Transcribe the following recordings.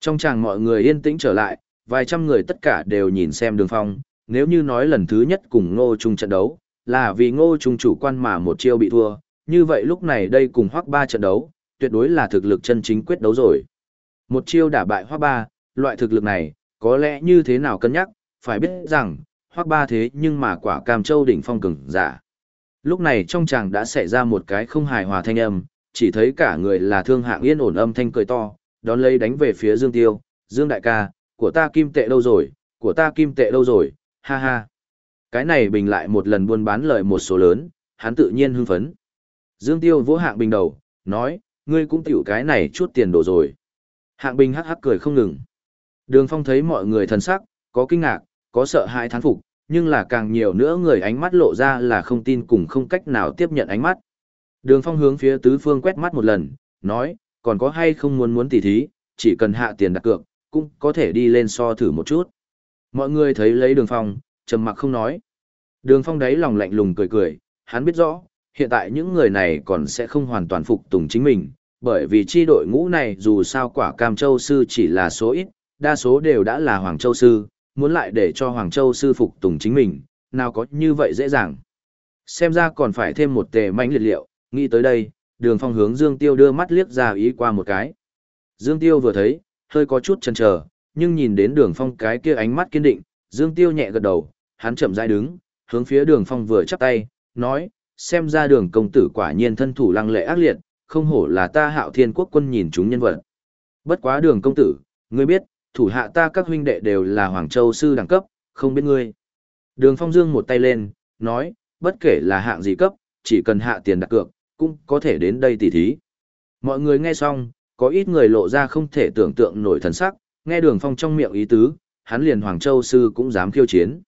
Trong chàng mọi người yên tĩnh trở lại, vài trăm người tất cả đều nhìn xem đường phong, nếu như nói lần thứ nhất cùng ngô trung trận đấu, là vì ngô trung chủ quan mà một chiêu bị thua, như vậy lúc này đây cùng hoác ba trận đấu, tuyệt đối là thực lực chân chính quyết đấu rồi. Một chiêu đả bại hoác ba, loại thực lực này, có lẽ như thế nào cân nhắc, phải biết rằng, hoác ba thế nhưng mà quả cam châu đỉnh phong cường giả. Lúc này trong chàng đã xảy ra một cái không hài hòa thanh âm, chỉ thấy cả người là thương hạng yên ổn âm thanh cười to, đón lấy đánh về phía Dương Tiêu, Dương đại ca, của ta kim tệ đâu rồi, của ta kim tệ đâu rồi, ha ha. Cái này bình lại một lần buôn bán lợi một số lớn, hắn tự nhiên hưng phấn. Dương Tiêu vỗ hạng bình đầu, nói, ngươi cũng tiểu cái này chút tiền đồ rồi. Hạng bình hắc hắc cười không ngừng. Đường Phong thấy mọi người thần sắc, có kinh ngạc, có sợ hãi thán phục, nhưng là càng nhiều nữa người ánh mắt lộ ra là không tin cùng không cách nào tiếp nhận ánh mắt. Đường Phong hướng phía tứ phương quét mắt một lần, nói, còn có hay không muốn muốn tỉ thí, chỉ cần hạ tiền đặt cược, cũng có thể đi lên so thử một chút. Mọi người thấy lấy đường Phong, trầm mặc không nói. Đường Phong đấy lòng lạnh lùng cười cười, hắn biết rõ, hiện tại những người này còn sẽ không hoàn toàn phục tùng chính mình, bởi vì chi đội ngũ này dù sao quả Cam Châu Sư chỉ là số ít, đa số đều đã là Hoàng Châu Sư, muốn lại để cho Hoàng Châu Sư phục tùng chính mình, nào có như vậy dễ dàng. Xem ra còn phải thêm một tề manh liệt liệu, nghĩ tới đây, đường phong hướng Dương Tiêu đưa mắt liếc ra ý qua một cái. Dương Tiêu vừa thấy, hơi có chút chần chờ, nhưng nhìn đến đường phong cái kia ánh mắt kiên định, Dương Tiêu nhẹ gật đầu, hắn chậm rãi đứng, hướng phía đường phong vừa chắp tay, nói, xem ra đường công tử quả nhiên thân thủ lăng lệ ác liệt, không hổ là ta hạo thiên quốc quân nhìn chúng nhân vật. Bất quá đường công tử, ngươi biết, thủ hạ ta các huynh đệ đều là Hoàng Châu sư đẳng cấp, không biết ngươi. Đường phong dương một tay lên, nói, bất kể là hạng gì cấp, chỉ cần hạ tiền đặt cược, cũng có thể đến đây tỉ thí. Mọi người nghe xong, có ít người lộ ra không thể tưởng tượng nổi thần sắc, nghe đường phong trong miệng ý tứ, hắn liền Hoàng Châu Sư cũng dám khiêu chiến.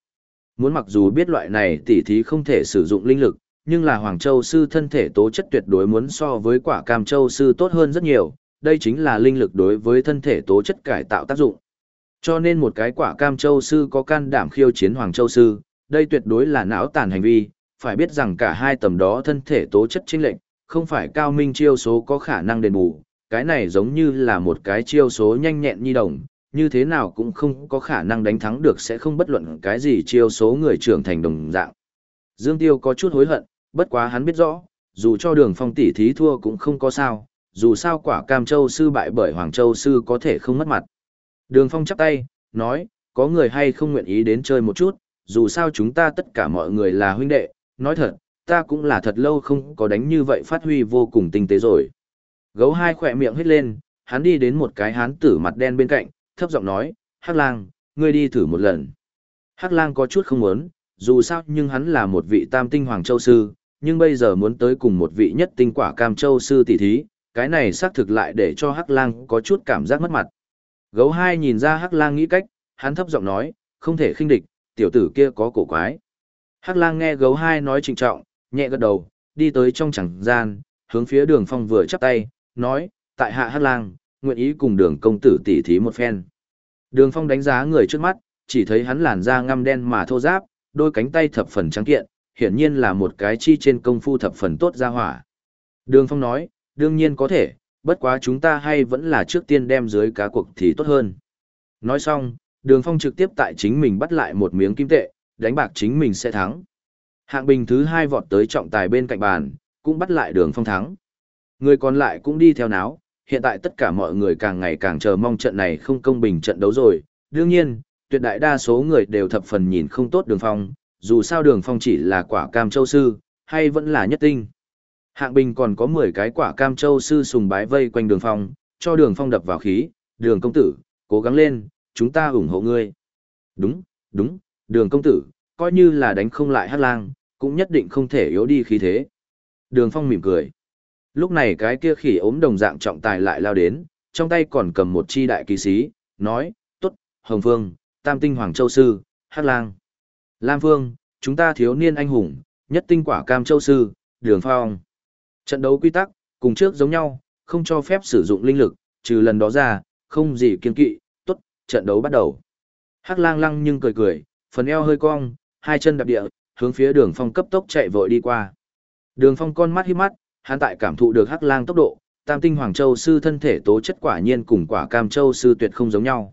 Muốn mặc dù biết loại này tỉ thí không thể sử dụng linh lực, nhưng là Hoàng Châu Sư thân thể tố chất tuyệt đối muốn so với quả Cam Châu Sư tốt hơn rất nhiều, đây chính là linh lực đối với thân thể tố chất cải tạo tác dụng. Cho nên một cái quả Cam Châu Sư có can đảm khiêu chiến Hoàng Châu Sư, đây tuyệt đối là não tàn hành vi, phải biết rằng cả hai tầm đó thân thể tố chất chênh lệnh, không phải cao minh chiêu số có khả năng đền bù, cái này giống như là một cái chiêu số nhanh nhẹn như đồng, như thế nào cũng không có khả năng đánh thắng được sẽ không bất luận cái gì chiêu số người trưởng thành đồng dạng. Dương Tiêu có chút hối hận, bất quá hắn biết rõ, dù cho đường phong tỷ thí thua cũng không có sao, dù sao quả cam châu sư bại bởi Hoàng Châu sư có thể không mất mặt. Đường phong chắp tay, nói, có người hay không nguyện ý đến chơi một chút, dù sao chúng ta tất cả mọi người là huynh đệ, nói thật, ta cũng là thật lâu không có đánh như vậy phát huy vô cùng tinh tế rồi. Gấu hai khỏe miệng hít lên, hắn đi đến một cái hán tử mặt đen bên cạnh, thấp giọng nói, Hắc lang, ngươi đi thử một lần. Hắc lang có chút không muốn, dù sao nhưng hắn là một vị tam tinh hoàng châu sư, nhưng bây giờ muốn tới cùng một vị nhất tinh quả cam châu sư tỷ thí, cái này xác thực lại để cho Hắc lang có chút cảm giác mất mặt. Gấu hai nhìn ra Hắc lang nghĩ cách, hắn thấp giọng nói, không thể khinh địch, tiểu tử kia có cổ quái. Hắc lang nghe gấu hai nói trịnh trọng, nhẹ gật đầu, đi tới trong chẳng gian, hướng phía đường phong vừa chắp tay, nói, tại hạ Hắc lang, nguyện ý cùng đường công tử tỉ thí một phen. Đường phong đánh giá người trước mắt, chỉ thấy hắn làn da ngăm đen mà thô giáp, đôi cánh tay thập phần trắng kiện, hiển nhiên là một cái chi trên công phu thập phần tốt ra hỏa. Đường phong nói, đương nhiên có thể, bất quá chúng ta hay vẫn là trước tiên đem dưới cá cuộc thì tốt hơn. Nói xong, đường phong trực tiếp tại chính mình bắt lại một miếng kim tệ, đánh bạc chính mình sẽ thắng. Hạng bình thứ hai vọt tới trọng tài bên cạnh bàn, cũng bắt lại đường phong thắng. Người còn lại cũng đi theo náo, hiện tại tất cả mọi người càng ngày càng chờ mong trận này không công bình trận đấu rồi. Đương nhiên, tuyệt đại đa số người đều thập phần nhìn không tốt đường phong, dù sao đường phong chỉ là quả cam châu sư, hay vẫn là nhất tinh. Hạng bình còn có 10 cái quả cam châu sư sùng bái vây quanh đường phong, cho đường phong đập vào khí, đường công tử, cố gắng lên, chúng ta ủng hộ ngươi. Đúng, đúng, đường công tử, coi như là đánh không lại hát lang, cũng nhất định không thể yếu đi khí thế. Đường phong mỉm cười. Lúc này cái kia khỉ ốm đồng dạng trọng tài lại lao đến, trong tay còn cầm một chi đại kỳ sĩ, nói, tốt, Hồng Phương, Tam Tinh Hoàng Châu Sư, Hát Lang. Lam Phương, chúng ta thiếu niên anh hùng, nhất tinh quả cam châu sư, đường phong. Trận đấu quy tắc, cùng trước giống nhau, không cho phép sử dụng linh lực, trừ lần đó ra, không gì kiên kỵ, tốt, trận đấu bắt đầu. Hắc lang lăng nhưng cười cười, phần eo hơi cong, hai chân đạp địa, hướng phía đường phong cấp tốc chạy vội đi qua. Đường phong con mắt hít mắt, hắn tại cảm thụ được hắc lang tốc độ, tam tinh Hoàng Châu sư thân thể tố chất quả nhiên cùng quả cam châu sư tuyệt không giống nhau.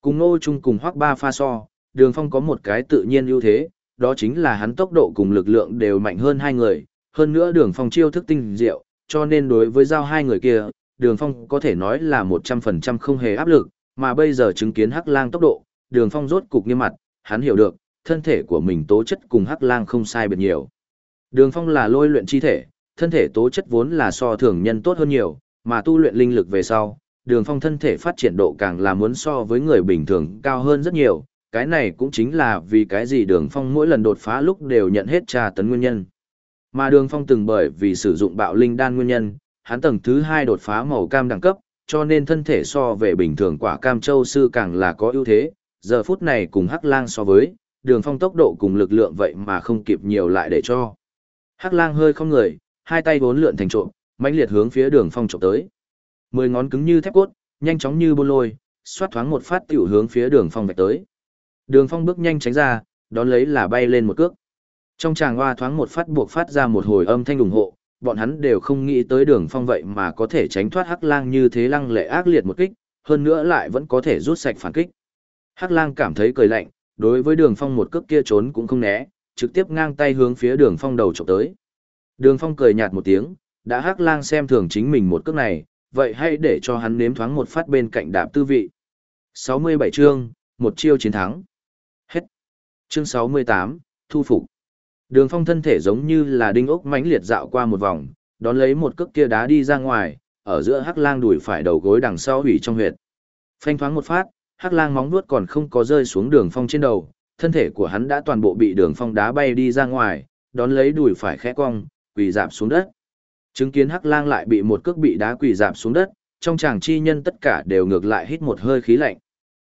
Cùng Ngô Trung cùng Hoắc Ba pha so, Đường Phong có một cái tự nhiên ưu thế, đó chính là hắn tốc độ cùng lực lượng đều mạnh hơn hai người, hơn nữa Đường Phong chiêu thức tinh diệu, cho nên đối với giao hai người kia, Đường Phong có thể nói là 100% không hề áp lực, mà bây giờ chứng kiến Hắc Lang tốc độ, Đường Phong rốt cục nghiêm mặt, hắn hiểu được, thân thể của mình tố chất cùng Hắc Lang không sai biệt nhiều. Đường Phong là lôi luyện chi thể, thân thể tố chất vốn là so thường nhân tốt hơn nhiều, mà tu luyện linh lực về sau, Đường Phong thân thể phát triển độ càng là muốn so với người bình thường cao hơn rất nhiều, cái này cũng chính là vì cái gì Đường Phong mỗi lần đột phá lúc đều nhận hết tra tấn nguyên nhân. Mà Đường Phong từng bởi vì sử dụng bạo linh đan nguyên nhân, hắn tầng thứ hai đột phá màu cam đẳng cấp, cho nên thân thể so về bình thường quả cam châu sư càng là có ưu thế, giờ phút này cùng Hắc Lang so với, Đường Phong tốc độ cùng lực lượng vậy mà không kịp nhiều lại để cho. Hắc Lang hơi không người, hai tay vốn lượn thành trộm, mãnh liệt hướng phía Đường Phong chụp tới. Mười ngón cứng như thép cốt, nhanh chóng như bôn lôi, xoát thoáng một phát tiểu hướng phía Đường Phong vạch tới. Đường Phong bước nhanh tránh ra, đón lấy là bay lên một cước. Trong tràng hoa thoáng một phát buộc phát ra một hồi âm thanh ủng hộ, bọn hắn đều không nghĩ tới đường phong vậy mà có thể tránh thoát hắc lang như thế lăng lệ ác liệt một kích, hơn nữa lại vẫn có thể rút sạch phản kích. Hắc lang cảm thấy cười lạnh, đối với đường phong một cước kia trốn cũng không né, trực tiếp ngang tay hướng phía đường phong đầu chụp tới. Đường phong cười nhạt một tiếng, đã hắc lang xem thường chính mình một cước này, vậy hãy để cho hắn nếm thoáng một phát bên cạnh đạp tư vị. 67 chương, một chiêu chiến thắng. Hết. Chương 68, thu phục. Đường phong thân thể giống như là đinh ốc mãnh liệt dạo qua một vòng, đón lấy một cước kia đá đi ra ngoài, ở giữa hắc lang đùi phải đầu gối đằng sau hủy trong huyệt. Phanh thoáng một phát, hắc lang móng vuốt còn không có rơi xuống đường phong trên đầu, thân thể của hắn đã toàn bộ bị đường phong đá bay đi ra ngoài, đón lấy đùi phải khẽ cong, quỳ dạp xuống đất. Chứng kiến hắc lang lại bị một cước bị đá quỳ dạp xuống đất, trong chàng chi nhân tất cả đều ngược lại hít một hơi khí lạnh.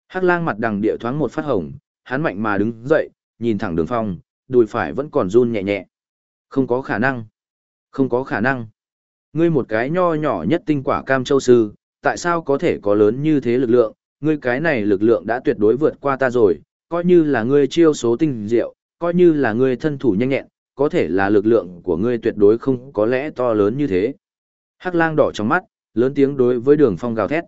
Hắc lang mặt đằng địa thoáng một phát hồng, hắn mạnh mà đứng dậy, nhìn thẳng đường phong, đùi phải vẫn còn run nhẹ nhẹ. Không có khả năng. Không có khả năng. Ngươi một cái nho nhỏ nhất tinh quả cam châu sư, tại sao có thể có lớn như thế lực lượng, ngươi cái này lực lượng đã tuyệt đối vượt qua ta rồi, coi như là ngươi chiêu số tinh diệu, coi như là ngươi thân thủ nhanh nhẹn, có thể là lực lượng của ngươi tuyệt đối không có lẽ to lớn như thế. Hắc lang đỏ trong mắt, lớn tiếng đối với đường phong gào thét.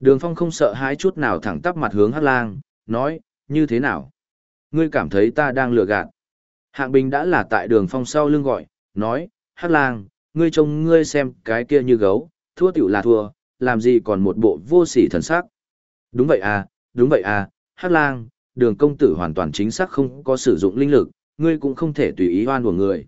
Đường phong không sợ hãi chút nào thẳng tắp mặt hướng hắc lang, nói, như thế nào? Ngươi cảm thấy ta đang lừa gạt. Hạng Bình đã là tại đường phong sau lưng gọi, nói, Hắc lang, ngươi trông ngươi xem cái kia như gấu, thua tiểu là thua, làm gì còn một bộ vô sỉ thần sắc. Đúng vậy à, đúng vậy à, hát lang, đường công tử hoàn toàn chính xác không có sử dụng linh lực, ngươi cũng không thể tùy ý oan của người.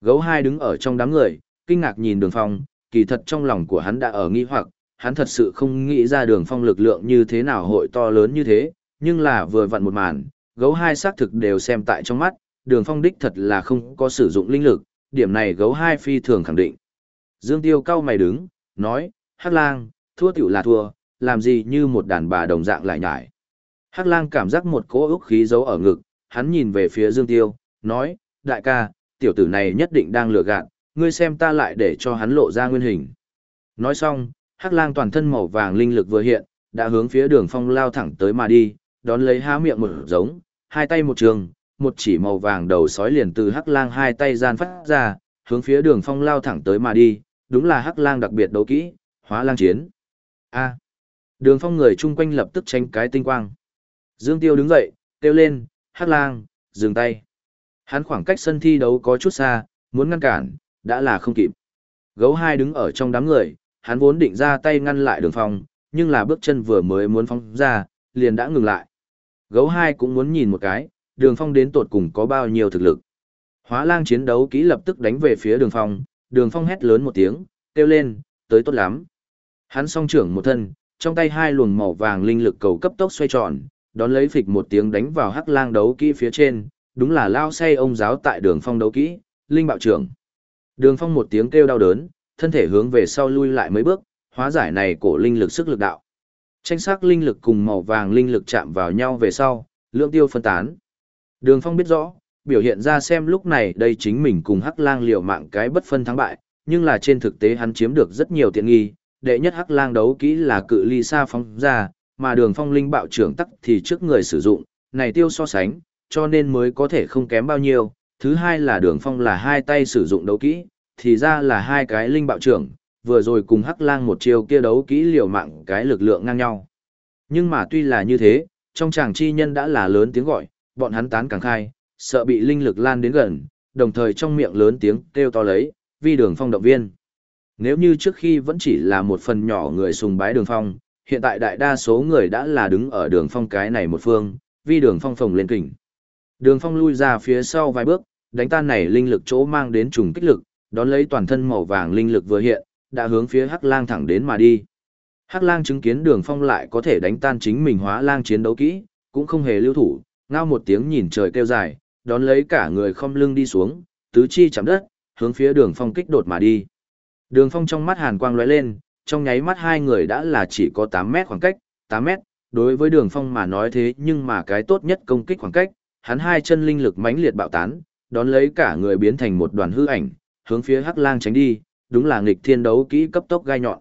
Gấu hai đứng ở trong đám người, kinh ngạc nhìn đường phong, kỳ thật trong lòng của hắn đã ở nghi hoặc, hắn thật sự không nghĩ ra đường phong lực lượng như thế nào hội to lớn như thế, nhưng là vừa vặn một màn, gấu hai xác thực đều xem tại trong mắt, đường phong đích thật là không có sử dụng linh lực, điểm này gấu hai phi thường khẳng định. Dương Tiêu cao mày đứng, nói, Hắc lang, thua tiểu là thua, làm gì như một đàn bà đồng dạng lại nhải. Hắc lang cảm giác một cỗ ức khí giấu ở ngực, hắn nhìn về phía Dương Tiêu, nói, đại ca, tiểu tử này nhất định đang lừa gạt, ngươi xem ta lại để cho hắn lộ ra nguyên hình. Nói xong, Hắc lang toàn thân màu vàng linh lực vừa hiện, đã hướng phía đường phong lao thẳng tới mà đi, đón lấy há miệng một giống, hai tay một trường, một chỉ màu vàng đầu sói liền từ hắc lang hai tay gian phát ra, hướng phía đường phong lao thẳng tới mà đi, đúng là hắc lang đặc biệt đấu kỹ, hóa lang chiến. A. Đường phong người chung quanh lập tức tranh cái tinh quang. Dương Tiêu đứng dậy, kêu lên, hát lang, dừng tay. Hắn khoảng cách sân thi đấu có chút xa, muốn ngăn cản, đã là không kịp. Gấu hai đứng ở trong đám người, hắn vốn định ra tay ngăn lại đường phong, nhưng là bước chân vừa mới muốn phóng ra, liền đã ngừng lại. Gấu hai cũng muốn nhìn một cái, đường phong đến tột cùng có bao nhiêu thực lực. Hóa lang chiến đấu kỹ lập tức đánh về phía đường phong, đường phong hét lớn một tiếng, kêu lên, tới tốt lắm. Hắn song trưởng một thân, trong tay hai luồng màu vàng linh lực cầu cấp tốc xoay tròn, đón lấy phịch một tiếng đánh vào hắc lang đấu kỹ phía trên, đúng là lao say ông giáo tại đường phong đấu kỹ, linh bạo trưởng. Đường phong một tiếng kêu đau đớn, thân thể hướng về sau lui lại mấy bước, hóa giải này cổ linh lực sức lực đạo. Tranh sắc linh lực cùng màu vàng linh lực chạm vào nhau về sau, lượng tiêu phân tán. Đường Phong biết rõ, biểu hiện ra xem lúc này đây chính mình cùng Hắc Lang liều mạng cái bất phân thắng bại, nhưng là trên thực tế hắn chiếm được rất nhiều tiện nghi, đệ nhất Hắc Lang đấu kỹ là cự ly xa phóng ra, mà Đường Phong linh bạo trưởng tắc thì trước người sử dụng, này tiêu so sánh, cho nên mới có thể không kém bao nhiêu. Thứ hai là Đường Phong là hai tay sử dụng đấu kỹ, thì ra là hai cái linh bạo trưởng, vừa rồi cùng Hắc Lang một chiêu kia đấu kỹ liều mạng cái lực lượng ngang nhau. Nhưng mà tuy là như thế, trong chàng chi nhân đã là lớn tiếng gọi, bọn hắn tán càng khai, sợ bị linh lực lan đến gần, đồng thời trong miệng lớn tiếng kêu to lấy, vi đường phong động viên. Nếu như trước khi vẫn chỉ là một phần nhỏ người sùng bái đường phong, hiện tại đại đa số người đã là đứng ở đường phong cái này một phương, vi đường phong phồng lên kỉnh. Đường phong lui ra phía sau vài bước, đánh tan này linh lực chỗ mang đến trùng kích lực, đón lấy toàn thân màu vàng linh lực vừa hiện, đã hướng phía Hắc Lang thẳng đến mà đi. Hắc Lang chứng kiến Đường Phong lại có thể đánh tan chính mình hóa lang chiến đấu kỹ, cũng không hề lưu thủ, ngao một tiếng nhìn trời kêu dài, đón lấy cả người không lưng đi xuống, tứ chi chạm đất, hướng phía Đường Phong kích đột mà đi. Đường Phong trong mắt hàn quang lóe lên, trong nháy mắt hai người đã là chỉ có 8 mét khoảng cách, 8 mét, đối với Đường Phong mà nói thế nhưng mà cái tốt nhất công kích khoảng cách, hắn hai chân linh lực mãnh liệt bạo tán, đón lấy cả người biến thành một đoàn hư ảnh, hướng phía Hắc Lang tránh đi, đúng là nghịch thiên đấu kỹ cấp tốc gai nhọn.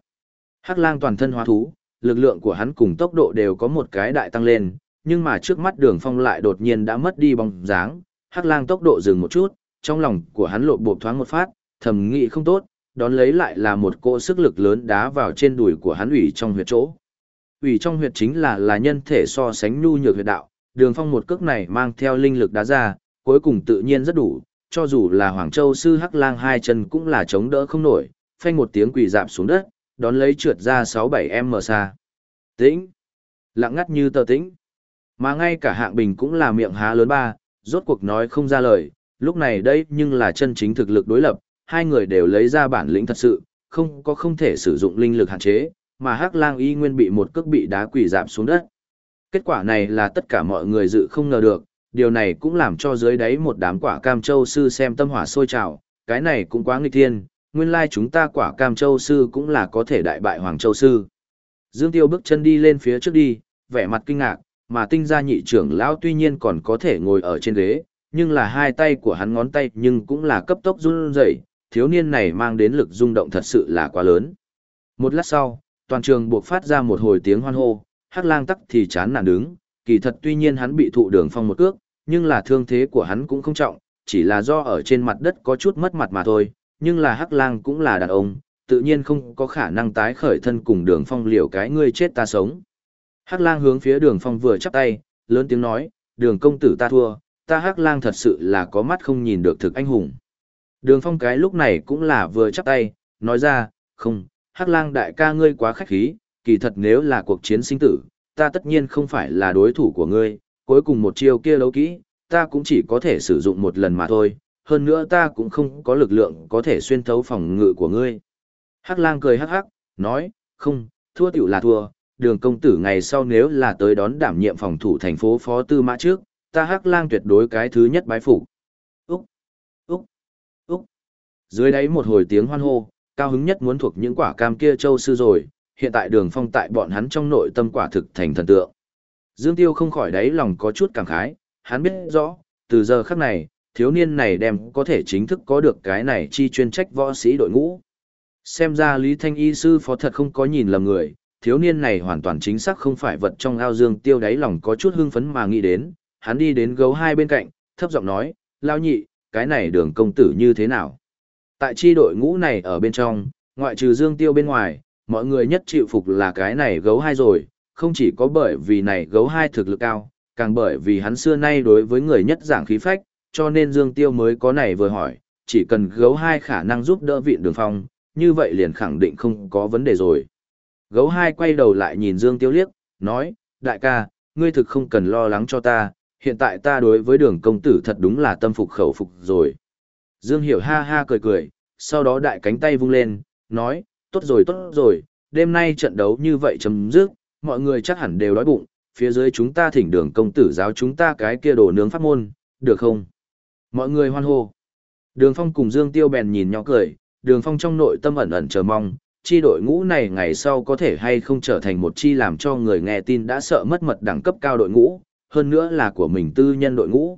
Hắc Lang toàn thân hóa thú, lực lượng của hắn cùng tốc độ đều có một cái đại tăng lên, nhưng mà trước mắt Đường Phong lại đột nhiên đã mất đi bóng dáng, Hắc Lang tốc độ dừng một chút, trong lòng của hắn lộ bộ thoáng một phát, thầm nghĩ không tốt, đón lấy lại là một cỗ sức lực lớn đá vào trên đùi của hắn ủy trong huyệt chỗ. Ủy trong huyệt chính là là nhân thể so sánh nhu nhược huyệt đạo, Đường Phong một cước này mang theo linh lực đá ra, cuối cùng tự nhiên rất đủ, cho dù là Hoàng Châu sư Hắc Lang hai chân cũng là chống đỡ không nổi, phanh một tiếng quỳ dạp xuống đất, đón lấy trượt ra 6-7 m xa. Tĩnh. Lặng ngắt như tờ tĩnh. Mà ngay cả hạng bình cũng là miệng há lớn ba, rốt cuộc nói không ra lời, lúc này đây nhưng là chân chính thực lực đối lập, hai người đều lấy ra bản lĩnh thật sự, không có không thể sử dụng linh lực hạn chế, mà Hắc Lang y nguyên bị một cước bị đá quỳ dạp xuống đất. Kết quả này là tất cả mọi người dự không ngờ được, điều này cũng làm cho dưới đáy một đám quả cam châu sư xem tâm hỏa sôi trào, cái này cũng quá nghịch thiên, nguyên lai chúng ta quả cam châu sư cũng là có thể đại bại hoàng châu sư. Dương Tiêu bước chân đi lên phía trước đi, vẻ mặt kinh ngạc, mà tinh gia nhị trưởng lão tuy nhiên còn có thể ngồi ở trên ghế, nhưng là hai tay của hắn ngón tay nhưng cũng là cấp tốc run rẩy, thiếu niên này mang đến lực rung động thật sự là quá lớn. Một lát sau, toàn trường buộc phát ra một hồi tiếng hoan hô, Hắc Lang tắc thì chán nản đứng, kỳ thật tuy nhiên hắn bị thụ đường phong một cước, nhưng là thương thế của hắn cũng không trọng, chỉ là do ở trên mặt đất có chút mất mặt mà thôi, nhưng là Hắc Lang cũng là đàn ông, tự nhiên không có khả năng tái khởi thân cùng Đường Phong liều cái ngươi chết ta sống. Hắc Lang hướng phía Đường Phong vừa chắp tay, lớn tiếng nói, "Đường công tử ta thua, ta Hắc Lang thật sự là có mắt không nhìn được thực anh hùng." Đường Phong cái lúc này cũng là vừa chắp tay, nói ra, "Không, Hắc Lang đại ca ngươi quá khách khí, kỳ thật nếu là cuộc chiến sinh tử, ta tất nhiên không phải là đối thủ của ngươi, cuối cùng một chiêu kia đấu kỹ, ta cũng chỉ có thể sử dụng một lần mà thôi, hơn nữa ta cũng không có lực lượng có thể xuyên thấu phòng ngự của ngươi. Hắc lang cười hắc hắc, nói, không, thua tiểu là thua, đường công tử ngày sau nếu là tới đón đảm nhiệm phòng thủ thành phố phó tư mã trước, ta hắc lang tuyệt đối cái thứ nhất bái phục. Úc, Úc, Úc. Dưới đáy một hồi tiếng hoan hô, cao hứng nhất muốn thuộc những quả cam kia châu sư rồi, hiện tại đường phong tại bọn hắn trong nội tâm quả thực thành thần tượng. Dương Tiêu không khỏi đáy lòng có chút cảm khái, hắn biết rõ, từ giờ khắc này, thiếu niên này đem có thể chính thức có được cái này chi chuyên trách võ sĩ đội ngũ. Xem ra Lý Thanh Y sư phó thật không có nhìn lầm người, thiếu niên này hoàn toàn chính xác không phải vật trong ao Dương Tiêu đáy lòng có chút hưng phấn mà nghĩ đến, hắn đi đến gấu hai bên cạnh, thấp giọng nói, lao nhị, cái này đường công tử như thế nào? Tại chi đội ngũ này ở bên trong, ngoại trừ Dương Tiêu bên ngoài, mọi người nhất chịu phục là cái này gấu hai rồi, không chỉ có bởi vì này gấu hai thực lực cao, càng bởi vì hắn xưa nay đối với người nhất giảng khí phách, cho nên Dương Tiêu mới có này vừa hỏi, chỉ cần gấu hai khả năng giúp đỡ viện đường phong, như vậy liền khẳng định không có vấn đề rồi. Gấu hai quay đầu lại nhìn Dương Tiêu liếc, nói, đại ca, ngươi thực không cần lo lắng cho ta, hiện tại ta đối với đường công tử thật đúng là tâm phục khẩu phục rồi. Dương Hiểu ha ha cười cười, sau đó đại cánh tay vung lên, nói, tốt rồi tốt rồi, đêm nay trận đấu như vậy chấm dứt, mọi người chắc hẳn đều đói bụng, phía dưới chúng ta thỉnh đường công tử giáo chúng ta cái kia đồ nướng pháp môn, được không? Mọi người hoan hô. Đường Phong cùng Dương Tiêu bèn nhìn nhỏ cười, Đường Phong trong nội tâm ẩn ẩn chờ mong, chi đội ngũ này ngày sau có thể hay không trở thành một chi làm cho người nghe tin đã sợ mất mật đẳng cấp cao đội ngũ, hơn nữa là của mình tư nhân đội ngũ.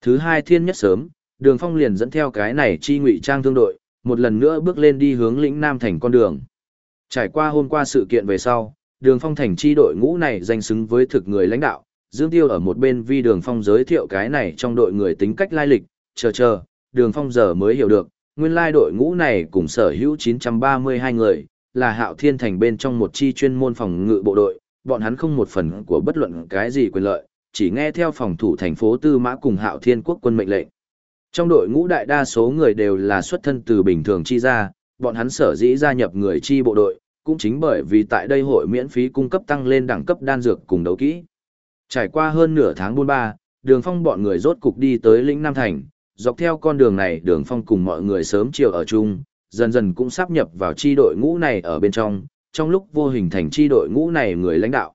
Thứ hai thiên nhất sớm, Đường Phong liền dẫn theo cái này chi ngụy trang thương đội, một lần nữa bước lên đi hướng lĩnh Nam thành con đường. Trải qua hôm qua sự kiện về sau, đường phong thành chi đội ngũ này danh xứng với thực người lãnh đạo, Dương Tiêu ở một bên vi đường phong giới thiệu cái này trong đội người tính cách lai lịch, chờ chờ, đường phong giờ mới hiểu được, nguyên lai đội ngũ này cùng sở hữu 932 người, là hạo thiên thành bên trong một chi chuyên môn phòng ngự bộ đội, bọn hắn không một phần của bất luận cái gì quyền lợi, chỉ nghe theo phòng thủ thành phố Tư Mã cùng hạo thiên quốc quân mệnh lệnh. Trong đội ngũ đại đa số người đều là xuất thân từ bình thường chi ra, bọn hắn sở dĩ gia nhập người chi bộ đội, cũng chính bởi vì tại đây hội miễn phí cung cấp tăng lên đẳng cấp đan dược cùng đấu kỹ. Trải qua hơn nửa tháng buôn ba, đường phong bọn người rốt cục đi tới lĩnh Nam Thành, dọc theo con đường này đường phong cùng mọi người sớm chiều ở chung, dần dần cũng sắp nhập vào chi đội ngũ này ở bên trong, trong lúc vô hình thành chi đội ngũ này người lãnh đạo.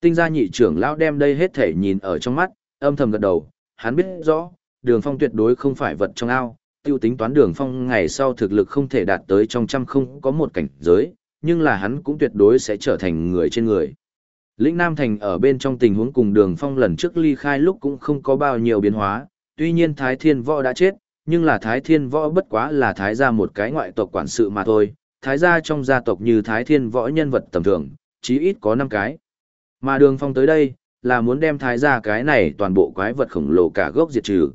Tinh gia nhị trưởng lão đem đây hết thể nhìn ở trong mắt, âm thầm gật đầu, hắn biết rõ, đường phong tuyệt đối không phải vật trong ao, tiêu tính toán đường phong ngày sau thực lực không thể đạt tới trong trăm không có một cảnh giới, nhưng là hắn cũng tuyệt đối sẽ trở thành người trên người. Lĩnh Nam Thành ở bên trong tình huống cùng đường phong lần trước ly khai lúc cũng không có bao nhiêu biến hóa, tuy nhiên Thái Thiên Võ đã chết, nhưng là Thái Thiên Võ bất quá là Thái gia một cái ngoại tộc quản sự mà thôi, Thái gia trong gia tộc như Thái Thiên Võ nhân vật tầm thường, chí ít có năm cái. Mà đường phong tới đây, là muốn đem Thái gia cái này toàn bộ quái vật khổng lồ cả gốc diệt trừ.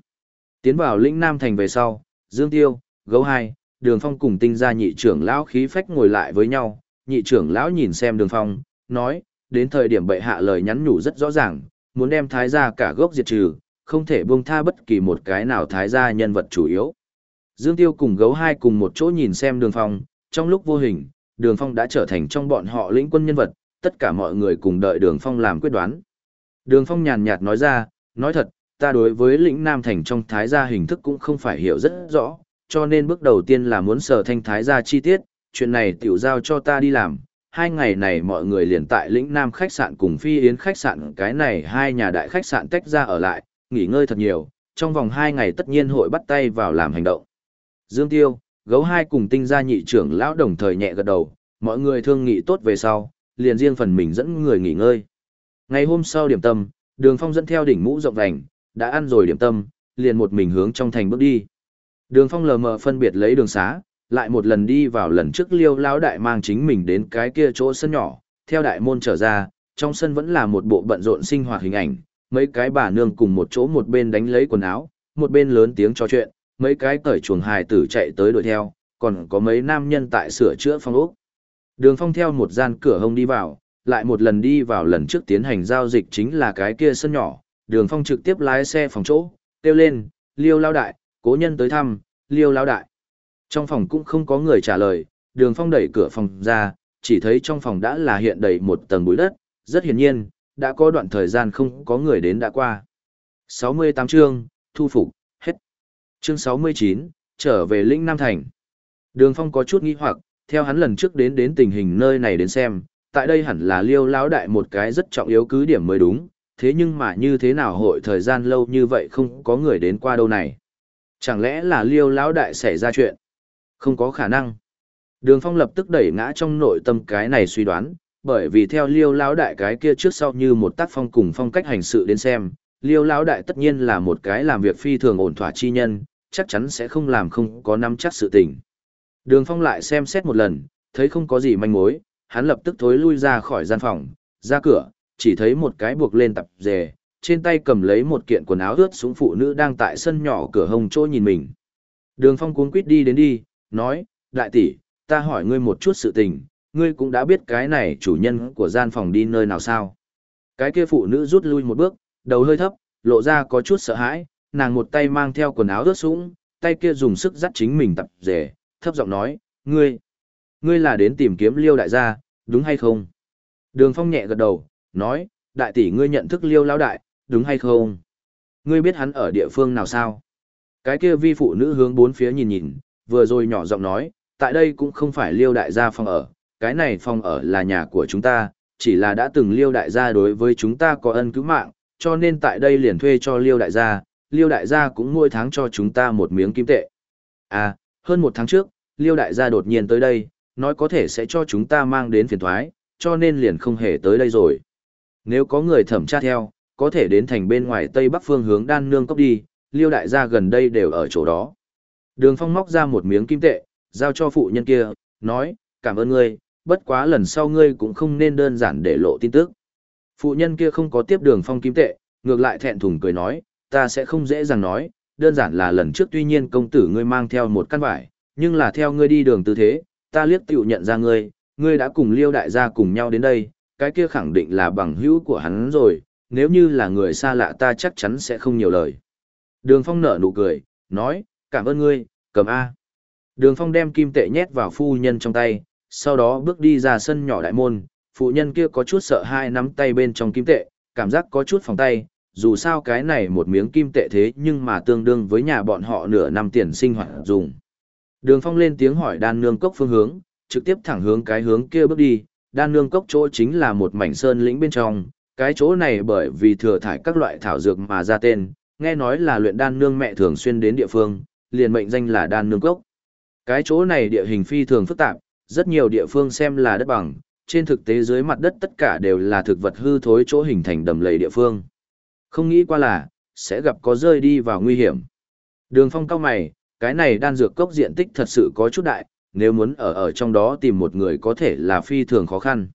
Tiến vào lĩnh Nam Thành về sau, Dương Tiêu, Gấu Hai, Đường Phong cùng tinh gia nhị trưởng lão khí phách ngồi lại với nhau, nhị trưởng lão nhìn xem Đường Phong, nói, đến thời điểm bệ hạ lời nhắn nhủ rất rõ ràng, muốn đem thái gia cả gốc diệt trừ, không thể buông tha bất kỳ một cái nào thái gia nhân vật chủ yếu. Dương Tiêu cùng Gấu Hai cùng một chỗ nhìn xem Đường Phong, trong lúc vô hình, Đường Phong đã trở thành trong bọn họ lĩnh quân nhân vật, tất cả mọi người cùng đợi Đường Phong làm quyết đoán. Đường Phong nhàn nhạt nói ra, nói thật, ta đối với lĩnh Nam Thành trong thái gia hình thức cũng không phải hiểu rất rõ, cho nên bước đầu tiên là muốn sở thanh thái gia chi tiết, chuyện này tiểu giao cho ta đi làm. Hai ngày này mọi người liền tại lĩnh Nam khách sạn cùng phi yến khách sạn cái này hai nhà đại khách sạn tách ra ở lại, nghỉ ngơi thật nhiều, trong vòng hai ngày tất nhiên hội bắt tay vào làm hành động. Dương Tiêu, gấu hai cùng tinh gia nhị trưởng lão đồng thời nhẹ gật đầu, mọi người thương nghị tốt về sau, liền riêng phần mình dẫn người nghỉ ngơi. Ngày hôm sau điểm tâm, đường phong dẫn theo đỉnh mũ rộng vành, đã ăn rồi điểm tâm, liền một mình hướng trong thành bước đi. Đường phong lờ mờ phân biệt lấy đường xá, lại một lần đi vào lần trước liêu lão đại mang chính mình đến cái kia chỗ sân nhỏ, theo đại môn trở ra, trong sân vẫn là một bộ bận rộn sinh hoạt hình ảnh, mấy cái bà nương cùng một chỗ một bên đánh lấy quần áo, một bên lớn tiếng trò chuyện, mấy cái cởi chuồng hài tử chạy tới đuổi theo, còn có mấy nam nhân tại sửa chữa phong ốc. Đường phong theo một gian cửa hông đi vào, lại một lần đi vào lần trước tiến hành giao dịch chính là cái kia sân nhỏ, đường phong trực tiếp lái xe phòng chỗ, kêu lên, liêu lao đại, cố nhân tới thăm, liêu lao đại. Trong phòng cũng không có người trả lời, đường phong đẩy cửa phòng ra, chỉ thấy trong phòng đã là hiện đầy một tầng bụi đất, rất hiển nhiên, đã có đoạn thời gian không có người đến đã qua. 68 chương, thu phục, hết. Chương 69, trở về lĩnh Nam Thành. Đường phong có chút nghi hoặc, theo hắn lần trước đến đến tình hình nơi này đến xem, tại đây hẳn là liêu lão đại một cái rất trọng yếu cứ điểm mới đúng, thế nhưng mà như thế nào hội thời gian lâu như vậy không có người đến qua đâu này. Chẳng lẽ là liêu lão đại xảy ra chuyện? Không có khả năng. Đường phong lập tức đẩy ngã trong nội tâm cái này suy đoán, bởi vì theo liêu lão đại cái kia trước sau như một tác phong cùng phong cách hành sự đến xem, liêu lão đại tất nhiên là một cái làm việc phi thường ổn thỏa chi nhân, chắc chắn sẽ không làm không có nắm chắc sự tình. Đường phong lại xem xét một lần, thấy không có gì manh mối, hắn lập tức thối lui ra khỏi gian phòng, ra cửa, chỉ thấy một cái buộc lên tập dề, trên tay cầm lấy một kiện quần áo ướt xuống phụ nữ đang tại sân nhỏ cửa hồng chỗ nhìn mình. Đường phong cuốn quýt đi đến đi, nói, đại tỷ, ta hỏi ngươi một chút sự tình, ngươi cũng đã biết cái này chủ nhân của gian phòng đi nơi nào sao. Cái kia phụ nữ rút lui một bước, đầu hơi thấp, lộ ra có chút sợ hãi, nàng một tay mang theo quần áo ướt sũng, tay kia dùng sức dắt chính mình tập rể, thấp giọng nói, ngươi, ngươi là đến tìm kiếm liêu đại gia, đúng hay không? Đường phong nhẹ gật đầu, nói, đại tỷ ngươi nhận thức liêu lão đại, đúng hay không? Ngươi biết hắn ở địa phương nào sao? Cái kia vi phụ nữ hướng bốn phía nhìn nhìn, vừa rồi nhỏ giọng nói, tại đây cũng không phải liêu đại gia phòng ở, cái này phòng ở là nhà của chúng ta, chỉ là đã từng liêu đại gia đối với chúng ta có ân cứu mạng, cho nên tại đây liền thuê cho liêu đại gia, liêu đại gia cũng mỗi tháng cho chúng ta một miếng kim tệ. À, hơn một tháng trước, liêu đại gia đột nhiên tới đây, nói có thể sẽ cho chúng ta mang đến phiền thoái, cho nên liền không hề tới đây rồi. Nếu có người thẩm tra theo, có thể đến thành bên ngoài tây bắc phương hướng đan nương cốc đi, liêu đại gia gần đây đều ở chỗ đó. Đường phong móc ra một miếng kim tệ, giao cho phụ nhân kia, nói, cảm ơn ngươi, bất quá lần sau ngươi cũng không nên đơn giản để lộ tin tức. Phụ nhân kia không có tiếp đường phong kim tệ, ngược lại thẹn thùng cười nói, ta sẽ không dễ dàng nói, đơn giản là lần trước tuy nhiên công tử ngươi mang theo một căn vải, nhưng là theo ngươi đi đường tư thế, ta liếc tiểu nhận ra ngươi, ngươi đã cùng liêu đại gia cùng nhau đến đây, cái kia khẳng định là bằng hữu của hắn rồi, nếu như là người xa lạ ta chắc chắn sẽ không nhiều lời. Đường Phong nở nụ cười, nói, cảm ơn ngươi, cầm A. Đường Phong đem kim tệ nhét vào phu nhân trong tay, sau đó bước đi ra sân nhỏ đại môn, phụ nhân kia có chút sợ hai nắm tay bên trong kim tệ, cảm giác có chút phòng tay, dù sao cái này một miếng kim tệ thế nhưng mà tương đương với nhà bọn họ nửa năm tiền sinh hoạt dùng. Đường Phong lên tiếng hỏi đan nương cốc phương hướng, trực tiếp thẳng hướng cái hướng kia bước đi, đan nương cốc chỗ chính là một mảnh sơn lĩnh bên trong, cái chỗ này bởi vì thừa thải các loại thảo dược mà ra tên, nghe nói là luyện đan nương mẹ thường xuyên đến địa phương, liền mệnh danh là đan nương cốc. Cái chỗ này địa hình phi thường phức tạp, rất nhiều địa phương xem là đất bằng, trên thực tế dưới mặt đất tất cả đều là thực vật hư thối chỗ hình thành đầm lầy địa phương. Không nghĩ qua là, sẽ gặp có rơi đi vào nguy hiểm. Đường phong cao mày, cái này đan dược cốc diện tích thật sự có chút đại, nếu muốn ở ở trong đó tìm một người có thể là phi thường khó khăn.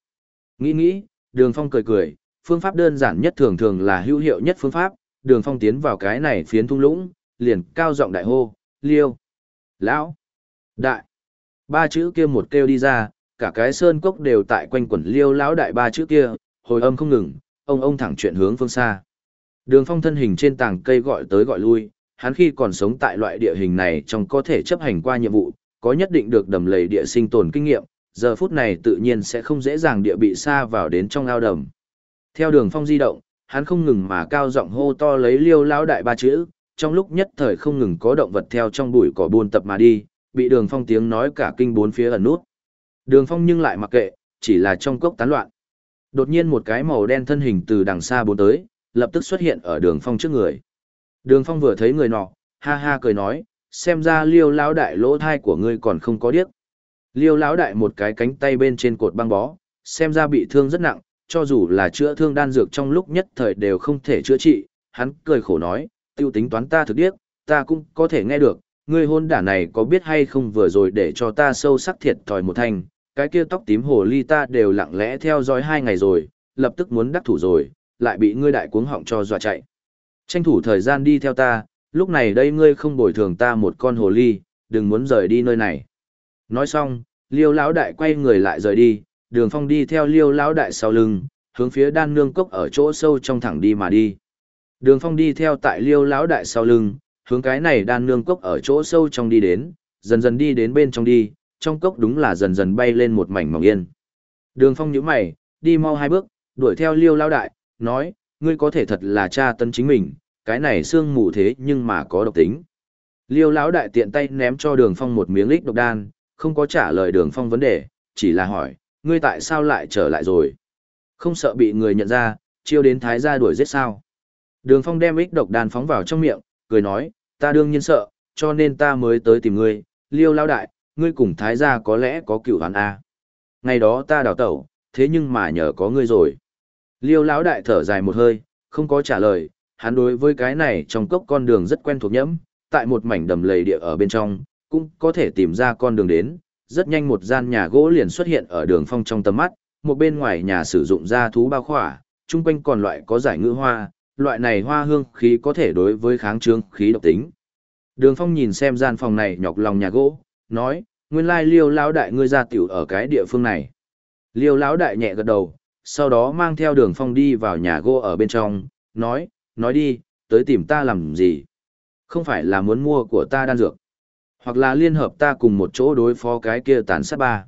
Nghĩ nghĩ, đường phong cười cười, phương pháp đơn giản nhất thường thường là hữu hiệu nhất phương pháp, đường phong tiến vào cái này phiến thung lũng, liền cao giọng đại hô, liêu, lão, đại. Ba chữ kia một kêu đi ra, cả cái sơn cốc đều tại quanh quẩn liêu lão đại ba chữ kia, hồi âm không ngừng, ông ông thẳng chuyện hướng phương xa. Đường phong thân hình trên tảng cây gọi tới gọi lui, hắn khi còn sống tại loại địa hình này trong có thể chấp hành qua nhiệm vụ, có nhất định được đầm lầy địa sinh tồn kinh nghiệm, giờ phút này tự nhiên sẽ không dễ dàng địa bị xa vào đến trong ao đầm. Theo đường phong di động, hắn không ngừng mà cao giọng hô to lấy liêu lão đại ba chữ, trong lúc nhất thời không ngừng có động vật theo trong bụi cỏ buôn tập mà đi, bị đường phong tiếng nói cả kinh bốn phía ẩn nút. Đường phong nhưng lại mặc kệ, chỉ là trong cốc tán loạn. Đột nhiên một cái màu đen thân hình từ đằng xa bốn tới, lập tức xuất hiện ở đường phong trước người. Đường phong vừa thấy người nọ, ha ha cười nói, xem ra liêu lão đại lỗ thai của ngươi còn không có điếc. Liêu lão đại một cái cánh tay bên trên cột băng bó, xem ra bị thương rất nặng, cho dù là chữa thương đan dược trong lúc nhất thời đều không thể chữa trị, hắn cười khổ nói, tiêu tính toán ta thực điếc, ta cũng có thể nghe được, ngươi hôn đả này có biết hay không vừa rồi để cho ta sâu sắc thiệt thòi một thanh, cái kia tóc tím hồ ly ta đều lặng lẽ theo dõi hai ngày rồi, lập tức muốn đắc thủ rồi, lại bị ngươi đại cuống họng cho dọa chạy. Tranh thủ thời gian đi theo ta, lúc này đây ngươi không bồi thường ta một con hồ ly, đừng muốn rời đi nơi này. Nói xong, liêu lão đại quay người lại rời đi, đường phong đi theo liêu lão đại sau lưng, hướng phía đan nương cốc ở chỗ sâu trong thẳng đi mà đi. Đường phong đi theo tại liêu lão đại sau lưng, hướng cái này đan nương cốc ở chỗ sâu trong đi đến, dần dần đi đến bên trong đi, trong cốc đúng là dần dần bay lên một mảnh mỏng yên. Đường phong nhíu mày, đi mau hai bước, đuổi theo liêu lão đại, nói, ngươi có thể thật là cha tân chính mình, cái này xương mù thế nhưng mà có độc tính. Liêu lão đại tiện tay ném cho đường phong một miếng lích độc đan, không có trả lời đường phong vấn đề, chỉ là hỏi, ngươi tại sao lại trở lại rồi? Không sợ bị người nhận ra, chiêu đến thái gia đuổi giết sao? Đường phong đem ích độc đan phóng vào trong miệng, cười nói, ta đương nhiên sợ, cho nên ta mới tới tìm ngươi, liêu lão đại, ngươi cùng thái gia có lẽ có cựu hắn A. Ngày đó ta đào tẩu, thế nhưng mà nhờ có ngươi rồi. Liêu lão đại thở dài một hơi, không có trả lời, hắn đối với cái này trong cốc con đường rất quen thuộc nhẫm, tại một mảnh đầm lầy địa ở bên trong, cũng có thể tìm ra con đường đến. Rất nhanh một gian nhà gỗ liền xuất hiện ở đường phong trong tầm mắt, một bên ngoài nhà sử dụng da thú bao khỏa, chung quanh còn loại có giải ngữ hoa, loại này hoa hương khí có thể đối với kháng trương khí độc tính. Đường phong nhìn xem gian phòng này nhọc lòng nhà gỗ, nói, nguyên lai liêu lão đại ngươi ra tiểu ở cái địa phương này. Liêu lão đại nhẹ gật đầu, sau đó mang theo đường phong đi vào nhà gỗ ở bên trong, nói, nói đi, tới tìm ta làm gì? Không phải là muốn mua của ta đan dược, hoặc là liên hợp ta cùng một chỗ đối phó cái kia tàn sát ba.